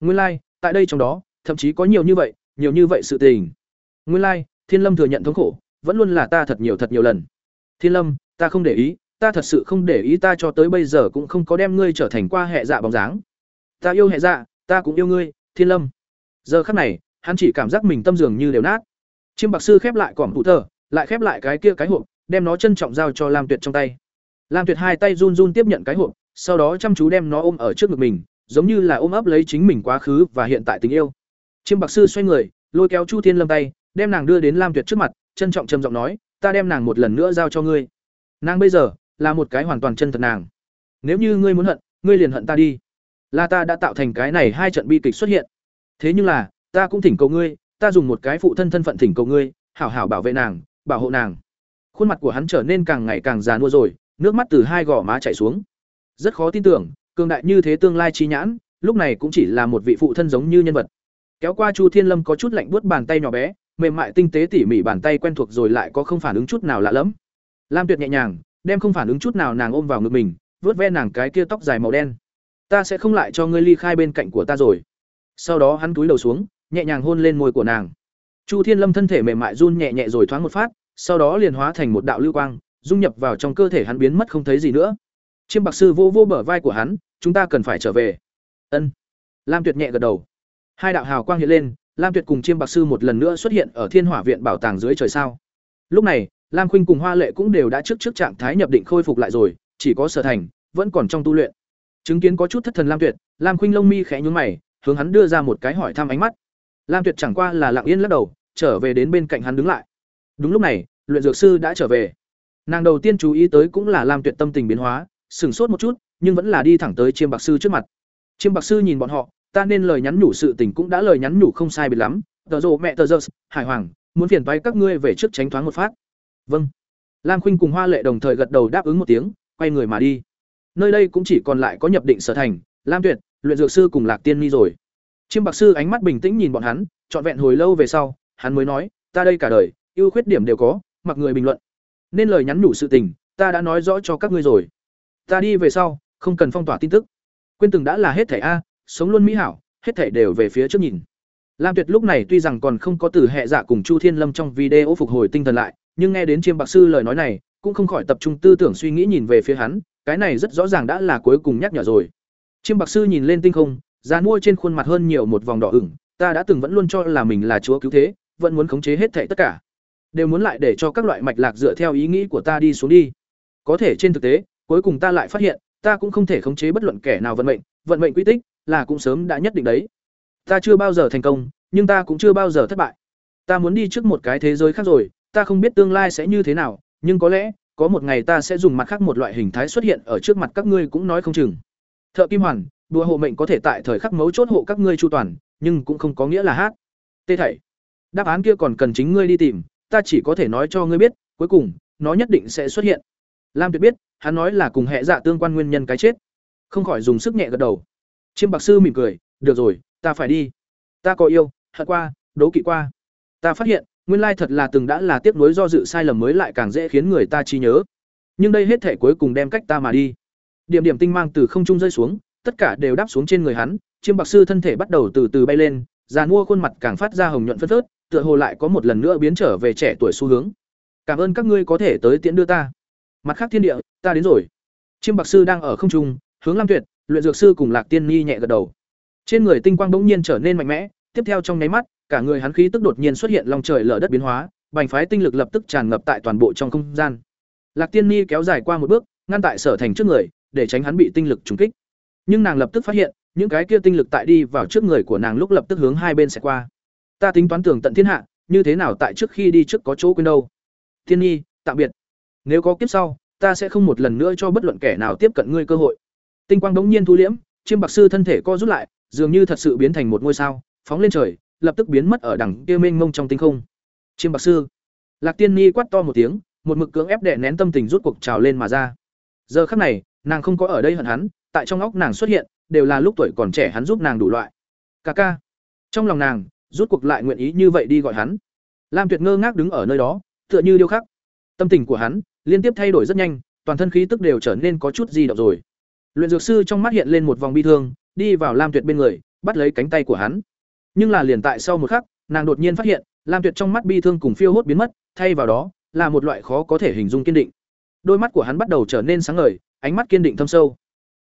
Nguyên lai、like, tại đây trong đó thậm chí có nhiều như vậy nhiều như vậy sự tình. Nguyên lai、like, thiên lâm thừa nhận thống khổ vẫn luôn là ta thật nhiều thật nhiều lần. Thiên lâm ta không để ý ta thật sự không để ý ta cho tới bây giờ cũng không có đem ngươi trở thành qua hệ dạ bóng dáng. Ta yêu hệ dạ ta cũng yêu ngươi thiên lâm. Giờ khắc này hắn chỉ cảm giác mình tâm dường như đều nát. Chiêm bạc sư khép lại cỏm thủ thờ lại khép lại cái kia cái hộp đem nó trân trọng giao cho lam tuyệt trong tay. Lam tuyệt hai tay run run tiếp nhận cái hộp sau đó chăm chú đem nó ôm ở trước ngực mình, giống như là ôm ấp lấy chính mình quá khứ và hiện tại tình yêu. Chiêm bạc sư xoay người, lôi kéo chu thiên lâm tay, đem nàng đưa đến lam tuyệt trước mặt, trân trọng trầm giọng nói, ta đem nàng một lần nữa giao cho ngươi. Nàng bây giờ là một cái hoàn toàn chân thật nàng. Nếu như ngươi muốn hận, ngươi liền hận ta đi. Là ta đã tạo thành cái này hai trận bi kịch xuất hiện. Thế nhưng là, ta cũng thỉnh cầu ngươi, ta dùng một cái phụ thân thân phận thỉnh cầu ngươi, hảo hảo bảo vệ nàng, bảo hộ nàng. Khuôn mặt của hắn trở nên càng ngày càng già nua rồi, nước mắt từ hai gò má chảy xuống rất khó tin tưởng, cường đại như thế tương lai chi nhãn, lúc này cũng chỉ là một vị phụ thân giống như nhân vật. Kéo qua chu thiên lâm có chút lạnh buốt bàn tay nhỏ bé, mềm mại tinh tế tỉ mỉ bàn tay quen thuộc rồi lại có không phản ứng chút nào lạ lẫm. Lam tuyệt nhẹ nhàng, đem không phản ứng chút nào nàng ôm vào ngực mình vớt ve nàng cái kia tóc dài màu đen. Ta sẽ không lại cho ngươi ly khai bên cạnh của ta rồi. Sau đó hắn túi đầu xuống, nhẹ nhàng hôn lên môi của nàng. Chu thiên lâm thân thể mềm mại run nhẹ nhẹ rồi thoáng một phát, sau đó liền hóa thành một đạo lưu quang, dung nhập vào trong cơ thể hắn biến mất không thấy gì nữa chiêm bạc sư vô vô bờ vai của hắn, chúng ta cần phải trở về. Ân. Lam tuyệt nhẹ gật đầu. Hai đạo hào quang hiện lên, lam tuyệt cùng chiêm bạc sư một lần nữa xuất hiện ở thiên hỏa viện bảo tàng dưới trời sao. Lúc này, lam khuynh cùng hoa lệ cũng đều đã trước trước trạng thái nhập định khôi phục lại rồi, chỉ có sở thành vẫn còn trong tu luyện. Chứng kiến có chút thất thần lam tuyệt, lam khuynh lông mi khẽ nhún mày, hướng hắn đưa ra một cái hỏi thăm ánh mắt. Lam tuyệt chẳng qua là lặng yên lắc đầu, trở về đến bên cạnh hắn đứng lại. Đúng lúc này, luyện dược sư đã trở về. Nàng đầu tiên chú ý tới cũng là lam tuyệt tâm tình biến hóa sửng sốt một chút, nhưng vẫn là đi thẳng tới chiêm bạc sư trước mặt. Chiêm bạc sư nhìn bọn họ, ta nên lời nhắn nhủ sự tình cũng đã lời nhắn nhủ không sai biệt lắm. Tờ rộ mẹ tờ giơ hải hoàng, muốn phiền toái các ngươi về trước tránh thoáng một phát. Vâng. Lam khuynh cùng hoa lệ đồng thời gật đầu đáp ứng một tiếng, quay người mà đi. Nơi đây cũng chỉ còn lại có nhập định sở thành, lam tuyệt, luyện dược sư cùng lạc tiên ni rồi. Chiêm bạc sư ánh mắt bình tĩnh nhìn bọn hắn, trọn vẹn hồi lâu về sau, hắn mới nói, ta đây cả đời, ưu khuyết điểm đều có, mặc người bình luận. Nên lời nhắn nhủ sự tình, ta đã nói rõ cho các ngươi rồi ta đi về sau, không cần phong tỏa tin tức. Quên từng đã là hết thẻ a, sống luôn mỹ hảo, hết thẻ đều về phía trước nhìn. Lam tuyệt lúc này tuy rằng còn không có từ hệ dạ cùng chu thiên lâm trong video phục hồi tinh thần lại, nhưng nghe đến chiêm bạc sư lời nói này, cũng không khỏi tập trung tư tưởng suy nghĩ nhìn về phía hắn, cái này rất rõ ràng đã là cuối cùng nhắc nhở rồi. Chiêm bạc sư nhìn lên tinh không da mua trên khuôn mặt hơn nhiều một vòng đỏ ửng, ta đã từng vẫn luôn cho là mình là chúa cứu thế, vẫn muốn khống chế hết thảy tất cả. Đều muốn lại để cho các loại mạch lạc dựa theo ý nghĩ của ta đi xuống đi. Có thể trên thực tế cuối cùng ta lại phát hiện, ta cũng không thể khống chế bất luận kẻ nào vận mệnh vận mệnh quy tích là cũng sớm đã nhất định đấy. Ta chưa bao giờ thành công, nhưng ta cũng chưa bao giờ thất bại. Ta muốn đi trước một cái thế giới khác rồi, ta không biết tương lai sẽ như thế nào, nhưng có lẽ, có một ngày ta sẽ dùng mặt khác một loại hình thái xuất hiện ở trước mặt các ngươi cũng nói không chừng. Thợ kim hoàn, đùa hộ mệnh có thể tại thời khắc mấu chốt hộ các ngươi chu toàn, nhưng cũng không có nghĩa là hát. Tê thảy. Đáp án kia còn cần chính ngươi đi tìm, ta chỉ có thể nói cho ngươi biết, cuối cùng, nó nhất định sẽ xuất hiện lam tuyệt biết, hắn nói là cùng hệ dạ tương quan nguyên nhân cái chết. Không khỏi dùng sức nhẹ gật đầu. Chiêm bạc sư mỉm cười, được rồi, ta phải đi. Ta có yêu, hận qua đố kỵ qua. Ta phát hiện, nguyên lai thật là từng đã là tiếc nuối do dự sai lầm mới lại càng dễ khiến người ta chi nhớ. Nhưng đây hết thể cuối cùng đem cách ta mà đi. Điểm điểm tinh mang từ không trung rơi xuống, tất cả đều đáp xuống trên người hắn. Chiêm bạc sư thân thể bắt đầu từ từ bay lên, già mua khuôn mặt càng phát ra hồng nhuận phân phớt, tựa hồ lại có một lần nữa biến trở về trẻ tuổi xu hướng. Cảm ơn các ngươi có thể tới tiễn đưa ta mặt khác thiên địa, ta đến rồi. Chiêm bạc sư đang ở không trung, hướng lam tuyệt, luyện dược sư cùng lạc tiên nhi nhẹ gật đầu. Trên người tinh quang bỗng nhiên trở nên mạnh mẽ, tiếp theo trong nháy mắt, cả người hắn khí tức đột nhiên xuất hiện lòng trời lở đất biến hóa, bành phái tinh lực lập tức tràn ngập tại toàn bộ trong không gian. Lạc tiên nhi kéo dài qua một bước, ngăn tại sở thành trước người, để tránh hắn bị tinh lực trúng kích. Nhưng nàng lập tức phát hiện, những cái kia tinh lực tại đi vào trước người của nàng lúc lập tức hướng hai bên sẽ qua. Ta tính toán tưởng tận thiên hạ, như thế nào tại trước khi đi trước có chỗ quên đâu. Thiên nhi, tạm biệt nếu có kiếp sau, ta sẽ không một lần nữa cho bất luận kẻ nào tiếp cận ngươi cơ hội. Tinh quang đống nhiên thu liễm, chiêm bạc sư thân thể co rút lại, dường như thật sự biến thành một ngôi sao, phóng lên trời, lập tức biến mất ở đằng kia mênh mông trong tinh không. Chiêm bạc sư. Lạc tiên ni quát to một tiếng, một mực cưỡng ép đệ nén tâm tình rút cuộc trào lên mà ra. Giờ khắc này, nàng không có ở đây hận hắn, tại trong óc nàng xuất hiện, đều là lúc tuổi còn trẻ hắn giúp nàng đủ loại. Ca ca. Trong lòng nàng, rút cuộc lại nguyện ý như vậy đi gọi hắn. Lam tuyệt ngơ ngác đứng ở nơi đó, tựa như điêu khắc. Tâm tình của hắn liên tiếp thay đổi rất nhanh, toàn thân khí tức đều trở nên có chút gì động rồi. Luyện dược sư trong mắt hiện lên một vòng bi thương, đi vào lam tuyệt bên người, bắt lấy cánh tay của hắn. Nhưng là liền tại sau một khắc, nàng đột nhiên phát hiện, lam tuyệt trong mắt bi thương cùng phiêu hốt biến mất, thay vào đó, là một loại khó có thể hình dung kiên định. Đôi mắt của hắn bắt đầu trở nên sáng ngời, ánh mắt kiên định thâm sâu.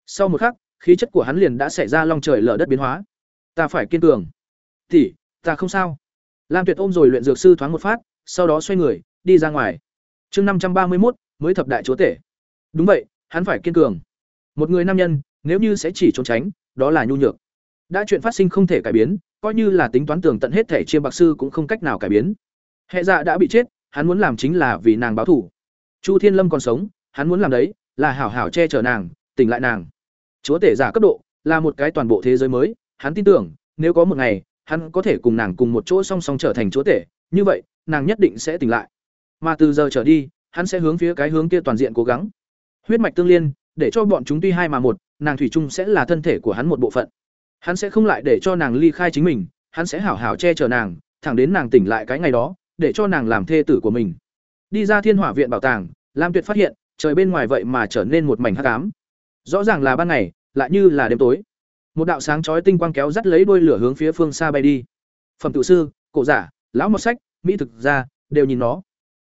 Sau một khắc, khí chất của hắn liền đã xảy ra long trời lở đất biến hóa. Ta phải kiên cường. Tỷ, ta không sao. Lam tuyệt ôm rồi luyện dược sư thoáng một phát, sau đó xoay người, đi ra ngoài chương năm trăm ba mươi một mới thập đại chúa tể. Đúng vậy, hắn phải kiên cường. Một người nam nhân, nếu như sẽ chỉ trốn tránh, đó là nhu nhược. Đã chuyện phát sinh không thể cải biến, coi như là tính toán tường tận hết thể chiêm bạc sư cũng không cách nào cải biến. Hệ dạ đã bị chết, hắn muốn làm chính là vì nàng báo thủ chu thiên lâm còn sống, hắn muốn làm đấy, là hảo hảo che chở nàng, tỉnh lại nàng. Chúa tể giả cấp độ, là một cái toàn bộ thế giới mới, hắn tin tưởng, nếu có một ngày, hắn có thể cùng nàng cùng một chỗ song song trở thành chúa tể, như vậy, nàng nhất định sẽ tỉnh lại mà từ giờ trở đi, hắn sẽ hướng phía cái hướng kia toàn diện cố gắng. Huyết mạch tương liên, để cho bọn chúng tuy hai mà một, nàng thủy chung sẽ là thân thể của hắn một bộ phận. Hắn sẽ không lại để cho nàng ly khai chính mình, hắn sẽ hảo hảo che chở nàng, thẳng đến nàng tỉnh lại cái ngày đó, để cho nàng làm thê tử của mình. Đi ra thiên hỏa viện bảo tàng, lam tuyệt phát hiện, trời bên ngoài vậy mà trở nên một mảnh hắc ám. Rõ ràng là ban ngày, lại như là đêm tối. Một đạo sáng chói tinh quang kéo dắt lấy đuôi lửa hướng phía phương xa bay đi. Phẩm tự sư, cổ giả, lão mọt sách, mỹ thực gia, đều nhìn nó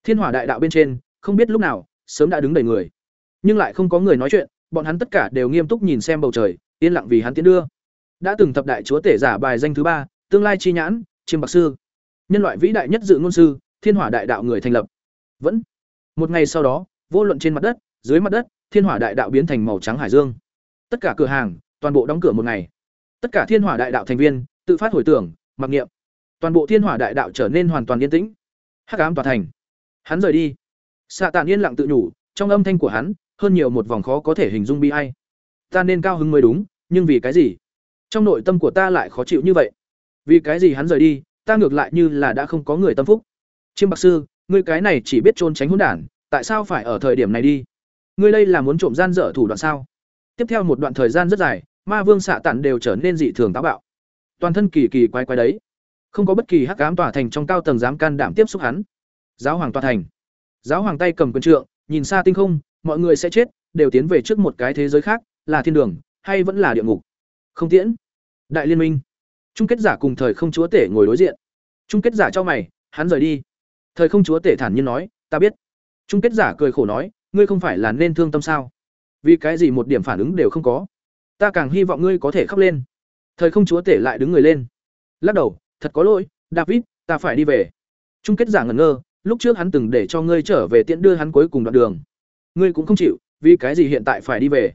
thiên hỏa đại đạo bên trên, không biết lúc nào, sớm đã đứng đầy người. Nhưng lại không có người nói chuyện, bọn hắn tất cả đều nghiêm túc nhìn xem bầu trời, yên lặng vì hắn tiến đưa. Đã từng thập đại chúa tể giả bài danh thứ ba, tương lai chi nhãn, chiêm bạc sư. Nhân loại vĩ đại nhất dự ngôn sư, thiên hỏa đại đạo người thành lập. Vẫn. Một ngày sau đó, vô luận trên mặt đất, dưới mặt đất, thiên hỏa đại đạo biến thành màu trắng hải dương. Tất cả cửa hàng, toàn bộ đóng cửa một ngày. Tất cả thiên hỏa đại đạo thành viên, tự phát hồi tưởng, mặc niệm. Toàn bộ thiên hỏa đại đạo trở nên hoàn toàn yên tĩnh. Hắc ám tòa thành hắn rời đi. Xạ tàn yên lặng tự nhủ, trong âm thanh của hắn, hơn nhiều một vòng khó có thể hình dung bi ai. Ta nên cao hứng mới đúng, nhưng vì cái gì? Trong nội tâm của ta lại khó chịu như vậy. Vì cái gì hắn rời đi, ta ngược lại như là đã không có người tâm phúc. Chiêm bạc sư, ngươi cái này chỉ biết trốn tránh hỗn đản, tại sao phải ở thời điểm này đi? Ngươi đây là muốn trộm gian dở thủ đoạn sao? Tiếp theo một đoạn thời gian rất dài, ma vương xạ tản đều trở nên dị thường táo bạo. Toàn thân kỳ kỳ quái quái đấy. Không có bất kỳ hắc ám tỏa thành trong cao tầng dám can đảm tiếp xúc hắn giáo hoàng Toàn thành. Giáo hoàng tay cầm quân trượng, nhìn xa tinh không, mọi người sẽ chết, đều tiến về trước một cái thế giới khác, là thiên đường, hay vẫn là địa ngục? Không tiễn. Đại liên minh. Chung kết giả cùng thời không chúa tể ngồi đối diện. Chung kết giả cho mày, hắn rời đi. Thời không chúa tể thản nhiên nói, ta biết. Chung kết giả cười khổ nói, ngươi không phải là nên thương tâm sao? Vì cái gì một điểm phản ứng đều không có? Ta càng hy vọng ngươi có thể khóc lên. Thời không chúa tể lại đứng người lên. Lắc đầu, thật có lỗi, david, ta phải đi về. Chung kết giả ngẩn ngơ lúc trước hắn từng để cho ngươi trở về tiễn đưa hắn cuối cùng đoạn đường. Ngươi cũng không chịu, vì cái gì hiện tại phải đi về?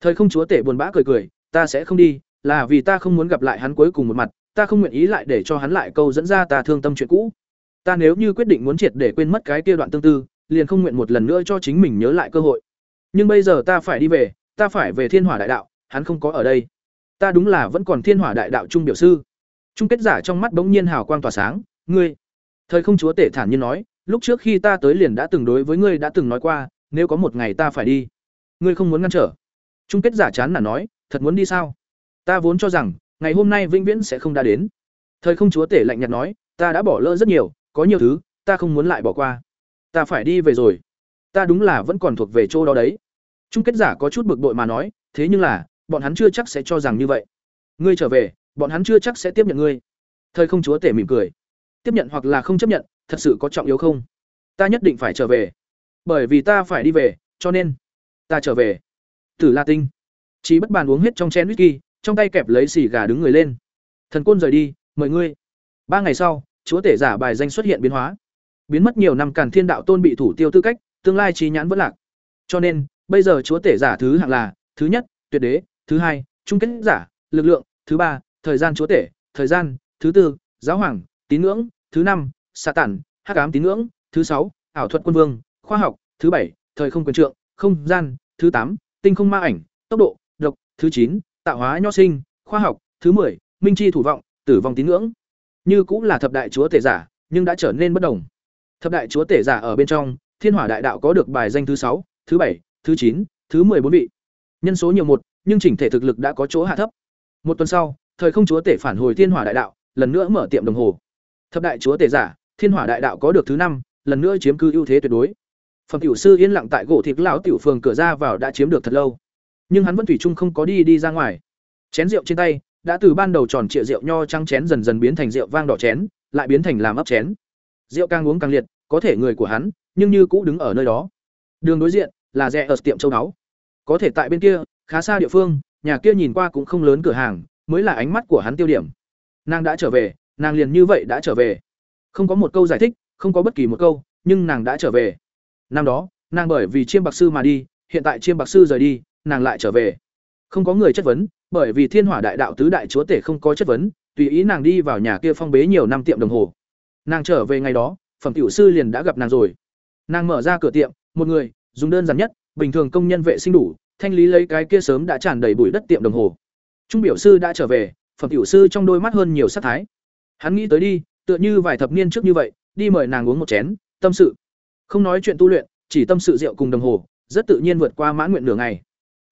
Thời không chúa tể buồn bã cười cười, ta sẽ không đi, là vì ta không muốn gặp lại hắn cuối cùng một mặt, ta không nguyện ý lại để cho hắn lại câu dẫn ra ta thương tâm chuyện cũ. Ta nếu như quyết định muốn triệt để quên mất cái kia đoạn tương tư, liền không nguyện một lần nữa cho chính mình nhớ lại cơ hội. Nhưng bây giờ ta phải đi về, ta phải về thiên hỏa đại đạo, hắn không có ở đây. Ta đúng là vẫn còn thiên hỏa đại đạo trung biểu sư. Trung kết giả trong mắt bỗng nhiên hào quang tỏa sáng, ngươi thời không chúa tể thản nhiên nói, lúc trước khi ta tới liền đã từng đối với ngươi đã từng nói qua, nếu có một ngày ta phải đi, ngươi không muốn ngăn trở. Trung kết giả chán là nói, thật muốn đi sao? Ta vốn cho rằng, ngày hôm nay vĩnh viễn sẽ không đã đến. Thời không chúa tể lạnh nhạt nói, ta đã bỏ lỡ rất nhiều, có nhiều thứ, ta không muốn lại bỏ qua. Ta phải đi về rồi. Ta đúng là vẫn còn thuộc về chỗ đó đấy. Chung kết giả có chút bực bội mà nói, thế nhưng là, bọn hắn chưa chắc sẽ cho rằng như vậy. Ngươi trở về, bọn hắn chưa chắc sẽ tiếp nhận ngươi. Thời không chúa tể mỉm cười tiếp nhận hoặc là không chấp nhận, thật sự có trọng yếu không? Ta nhất định phải trở về. Bởi vì ta phải đi về, cho nên ta trở về. Tử la tinh. Chỉ bất bàn uống hết trong chén whisky, trong tay kẹp lấy xì gà đứng người lên. Thần côn rời đi, mời ngươi. Ba ngày sau, chúa tể giả bài danh xuất hiện biến hóa. Biến mất nhiều năm càn thiên đạo tôn bị thủ tiêu tư cách, tương lai trí nhãn vẫn lạc. Cho nên, bây giờ chúa tể giả thứ hạng là thứ nhất, tuyệt đế, thứ hai, trung kết giả, lực lượng, thứ ba, thời gian chúa tể, thời gian, thứ tư, giáo hoàng tín ngưỡng thứ năm xạ tản hắc ám tín ngưỡng thứ sáu ảo thuật quân vương khoa học thứ bảy thời không quyền trượng không gian thứ tám tinh không ma ảnh tốc độ độc thứ chín tạo hóa nho sinh, khoa học, thứ 10, minh chi thủ vọng, tử vong tín ngưỡng. Như cũng là thập đại chúa tể giả, nhưng đã trở nên bất đồng. Thập đại chúa tể giả ở bên trong, Thiên Hỏa Đại Đạo có được bài danh thứ sáu, thứ bảy, thứ chín, thứ mười bốn vị. Nhân số nhiều một, nhưng chỉnh thể thực lực đã có chỗ hạ thấp. Một tuần sau, thời không chúa tể phản hồi Thiên Hỏa Đại Đạo, lần nữa mở tiệm đồng hồ. Thập đại chúa tể giả, Thiên Hỏa Đại Đạo có được thứ năm, lần nữa chiếm cứ ưu thế tuyệt đối. Phẩm tiểu sư yên lặng tại gỗ thịt lão tiểu phường cửa ra vào đã chiếm được thật lâu, nhưng hắn vẫn thủy chung không có đi đi ra ngoài. Chén rượu trên tay đã từ ban đầu tròn trịa rượu nho trắng chén dần dần biến thành rượu vang đỏ chén, lại biến thành làm ấp chén. Rượu càng uống càng liệt, có thể người của hắn, nhưng như cũ đứng ở nơi đó. Đường đối diện là rẻ ở tiệm châu đáo. Có thể tại bên kia, khá xa địa phương, nhà kia nhìn qua cũng không lớn cửa hàng, mới là ánh mắt của hắn tiêu điểm. Nàng đã trở về, nàng liền như vậy đã trở về. Không có một câu giải thích, không có bất kỳ một câu, nhưng nàng đã trở về. Năm đó, nàng bởi vì chiêm bạc sư mà đi, hiện tại chiêm bạc sư rời đi, nàng lại trở về. Không có người chất vấn, bởi vì Thiên Hỏa Đại Đạo tứ đại chúa tể không có chất vấn, tùy ý nàng đi vào nhà kia phong bế nhiều năm tiệm đồng hồ. Nàng trở về ngày đó, phẩm tiểu sư liền đã gặp nàng rồi. Nàng mở ra cửa tiệm, một người, dùng đơn giản nhất, bình thường công nhân vệ sinh đủ, thanh lý lấy cái kia sớm đã tràn đầy bụi đất tiệm đồng hồ. Trung biểu sư đã trở về, phẩm tiểu sư trong đôi mắt hơn nhiều sát thái. Hắn nghĩ tới đi, tựa như vài thập niên trước như vậy, đi mời nàng uống một chén, tâm sự. Không nói chuyện tu luyện, chỉ tâm sự rượu cùng đồng hồ, rất tự nhiên vượt qua mãn nguyện nửa ngày.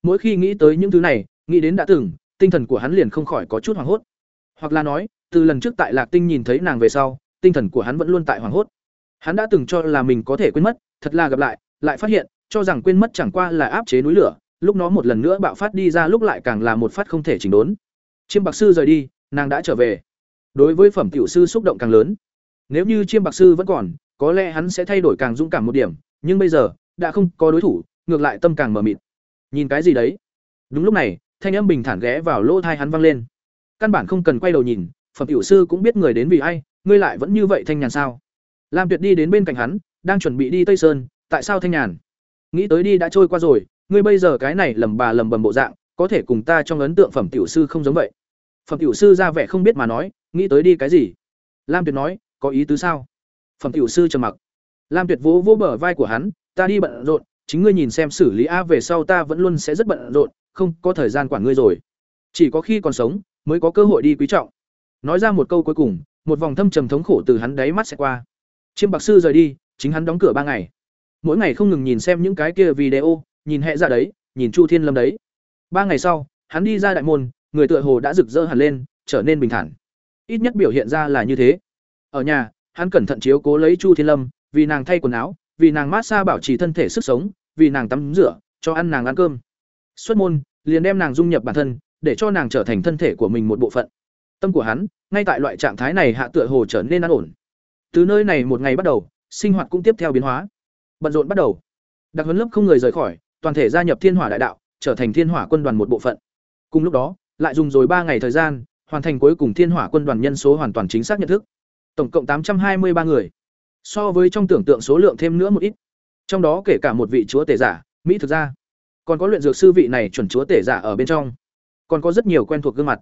Mỗi khi nghĩ tới những thứ này, nghĩ đến đã từng, tinh thần của hắn liền không khỏi có chút hoảng hốt. Hoặc là nói, từ lần trước tại Lạc Tinh nhìn thấy nàng về sau, tinh thần của hắn vẫn luôn tại hoảng hốt. Hắn đã từng cho là mình có thể quên mất, thật là gặp lại, lại phát hiện, cho rằng quên mất chẳng qua là áp chế núi lửa, lúc nó một lần nữa bạo phát đi ra lúc lại càng là một phát không thể chỉnh đốn. Chiêm Bạc sư rời đi, nàng đã trở về. Đối với phẩm tiểu sư xúc động càng lớn. Nếu như Chiêm Bạc sư vẫn còn, có lẽ hắn sẽ thay đổi càng dũng cảm một điểm, nhưng bây giờ, đã không có đối thủ, ngược lại tâm càng mờ mịt. Nhìn cái gì đấy? Đúng lúc này, thanh âm bình thản ghé vào lỗ tai hắn vang lên. Căn bản không cần quay đầu nhìn, phẩm tiểu sư cũng biết người đến vì ai, ngươi lại vẫn như vậy thanh nhàn sao? Lam Tuyệt đi đến bên cạnh hắn, đang chuẩn bị đi Tây Sơn, tại sao thanh nhàn? Nghĩ tới đi đã trôi qua rồi, ngươi bây giờ cái này lầm bà lầm bầm bộ dạng, có thể cùng ta trong ấn tượng phẩm tiểu sư không giống vậy. Phẩm tiểu sư ra vẻ không biết mà nói, nghĩ tới đi cái gì? Lam Tuyệt nói, có ý tứ sao? Phẩm tiểu sư trầm mặc. Lam Tuyệt vỗ vỗ bờ vai của hắn, ta đi bận rộn, chính ngươi nhìn xem xử lý a về sau ta vẫn luôn sẽ rất bận rộn, không có thời gian quản ngươi rồi. Chỉ có khi còn sống mới có cơ hội đi quý trọng. Nói ra một câu cuối cùng, một vòng thâm trầm thống khổ từ hắn đáy mắt sẽ qua. Chiêm Bạc sư rời đi, chính hắn đóng cửa ba ngày. Mỗi ngày không ngừng nhìn xem những cái kia video, nhìn hệ ra đấy, nhìn Chu Thiên Lâm đấy. Ba ngày sau, hắn đi ra đại môn, người tựa hồ đã rực rỡ hẳn lên, trở nên bình thản. Ít nhất biểu hiện ra là như thế. Ở nhà, hắn cẩn thận chiếu cố lấy Chu Thiên Lâm, vì nàng thay quần áo, vì nàng mát xa bảo trì thân thể sức sống, vì nàng tắm rửa, cho ăn nàng ăn cơm. Xuất môn, liền đem nàng dung nhập bản thân, để cho nàng trở thành thân thể của mình một bộ phận. Tâm của hắn, ngay tại loại trạng thái này hạ tựa hồ trở nên an ổn. Từ nơi này một ngày bắt đầu, sinh hoạt cũng tiếp theo biến hóa. Bận rộn bắt đầu. Đặc huấn lớp không người rời khỏi, toàn thể gia nhập Thiên Hỏa Đại Đạo, trở thành Thiên Hỏa quân đoàn một bộ phận. Cùng lúc đó, lại dùng rồi ba ngày thời gian, hoàn thành cuối cùng Thiên Hỏa quân đoàn nhân số hoàn toàn chính xác nhận thức. Tổng cộng tám trăm hai mươi ba người. So với trong tưởng tượng số lượng thêm nữa một ít. Trong đó kể cả một vị chúa tể giả, Mỹ thực ra, còn có luyện dược sư vị này chuẩn chúa tể giả ở bên trong. Còn có rất nhiều quen thuộc gương mặt.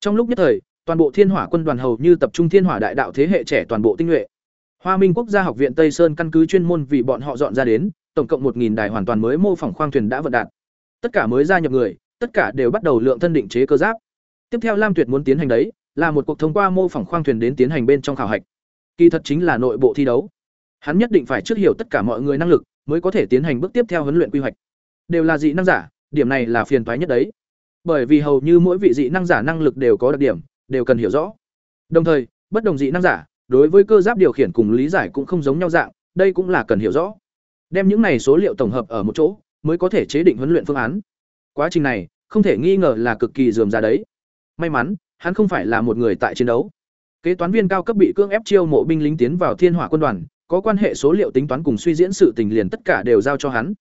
Trong lúc nhất thời, toàn bộ Thiên Hỏa quân đoàn hầu như tập trung Thiên Hỏa đại đạo thế hệ trẻ toàn bộ tinh nhuệ. Hoa Minh Quốc gia học viện Tây Sơn căn cứ chuyên môn vì bọn họ dọn ra đến, tổng cộng 1000 đài hoàn toàn mới mô phỏng khoang thuyền đã vận đạt. Tất cả mới gia nhập người, tất cả đều bắt đầu lượng thân định chế cơ giáp. Tiếp theo Lam Tuyệt muốn tiến hành đấy, là một cuộc thông qua mô phỏng khoang thuyền đến tiến hành bên trong khảo hạch. Kỳ thật chính là nội bộ thi đấu. Hắn nhất định phải trước hiểu tất cả mọi người năng lực, mới có thể tiến hành bước tiếp theo huấn luyện quy hoạch. Đều là dị năng giả, điểm này là phiền toái nhất đấy. Bởi vì hầu như mỗi vị dị năng giả năng lực đều có đặc điểm, đều cần hiểu rõ. Đồng thời, bất đồng dị năng giả, đối với cơ giáp điều khiển cùng lý giải cũng không giống nhau dạng, đây cũng là cần hiểu rõ. Đem những này số liệu tổng hợp ở một chỗ, mới có thể chế định huấn luyện phương án. Quá trình này, không thể nghi ngờ là cực kỳ rườm rà đấy. May mắn, hắn không phải là một người tại chiến đấu. Kế toán viên cao cấp bị cưỡng ép chiêu mộ binh lính tiến vào Thiên Hỏa quân đoàn, có quan hệ số liệu tính toán cùng suy diễn sự tình liền tất cả đều giao cho hắn.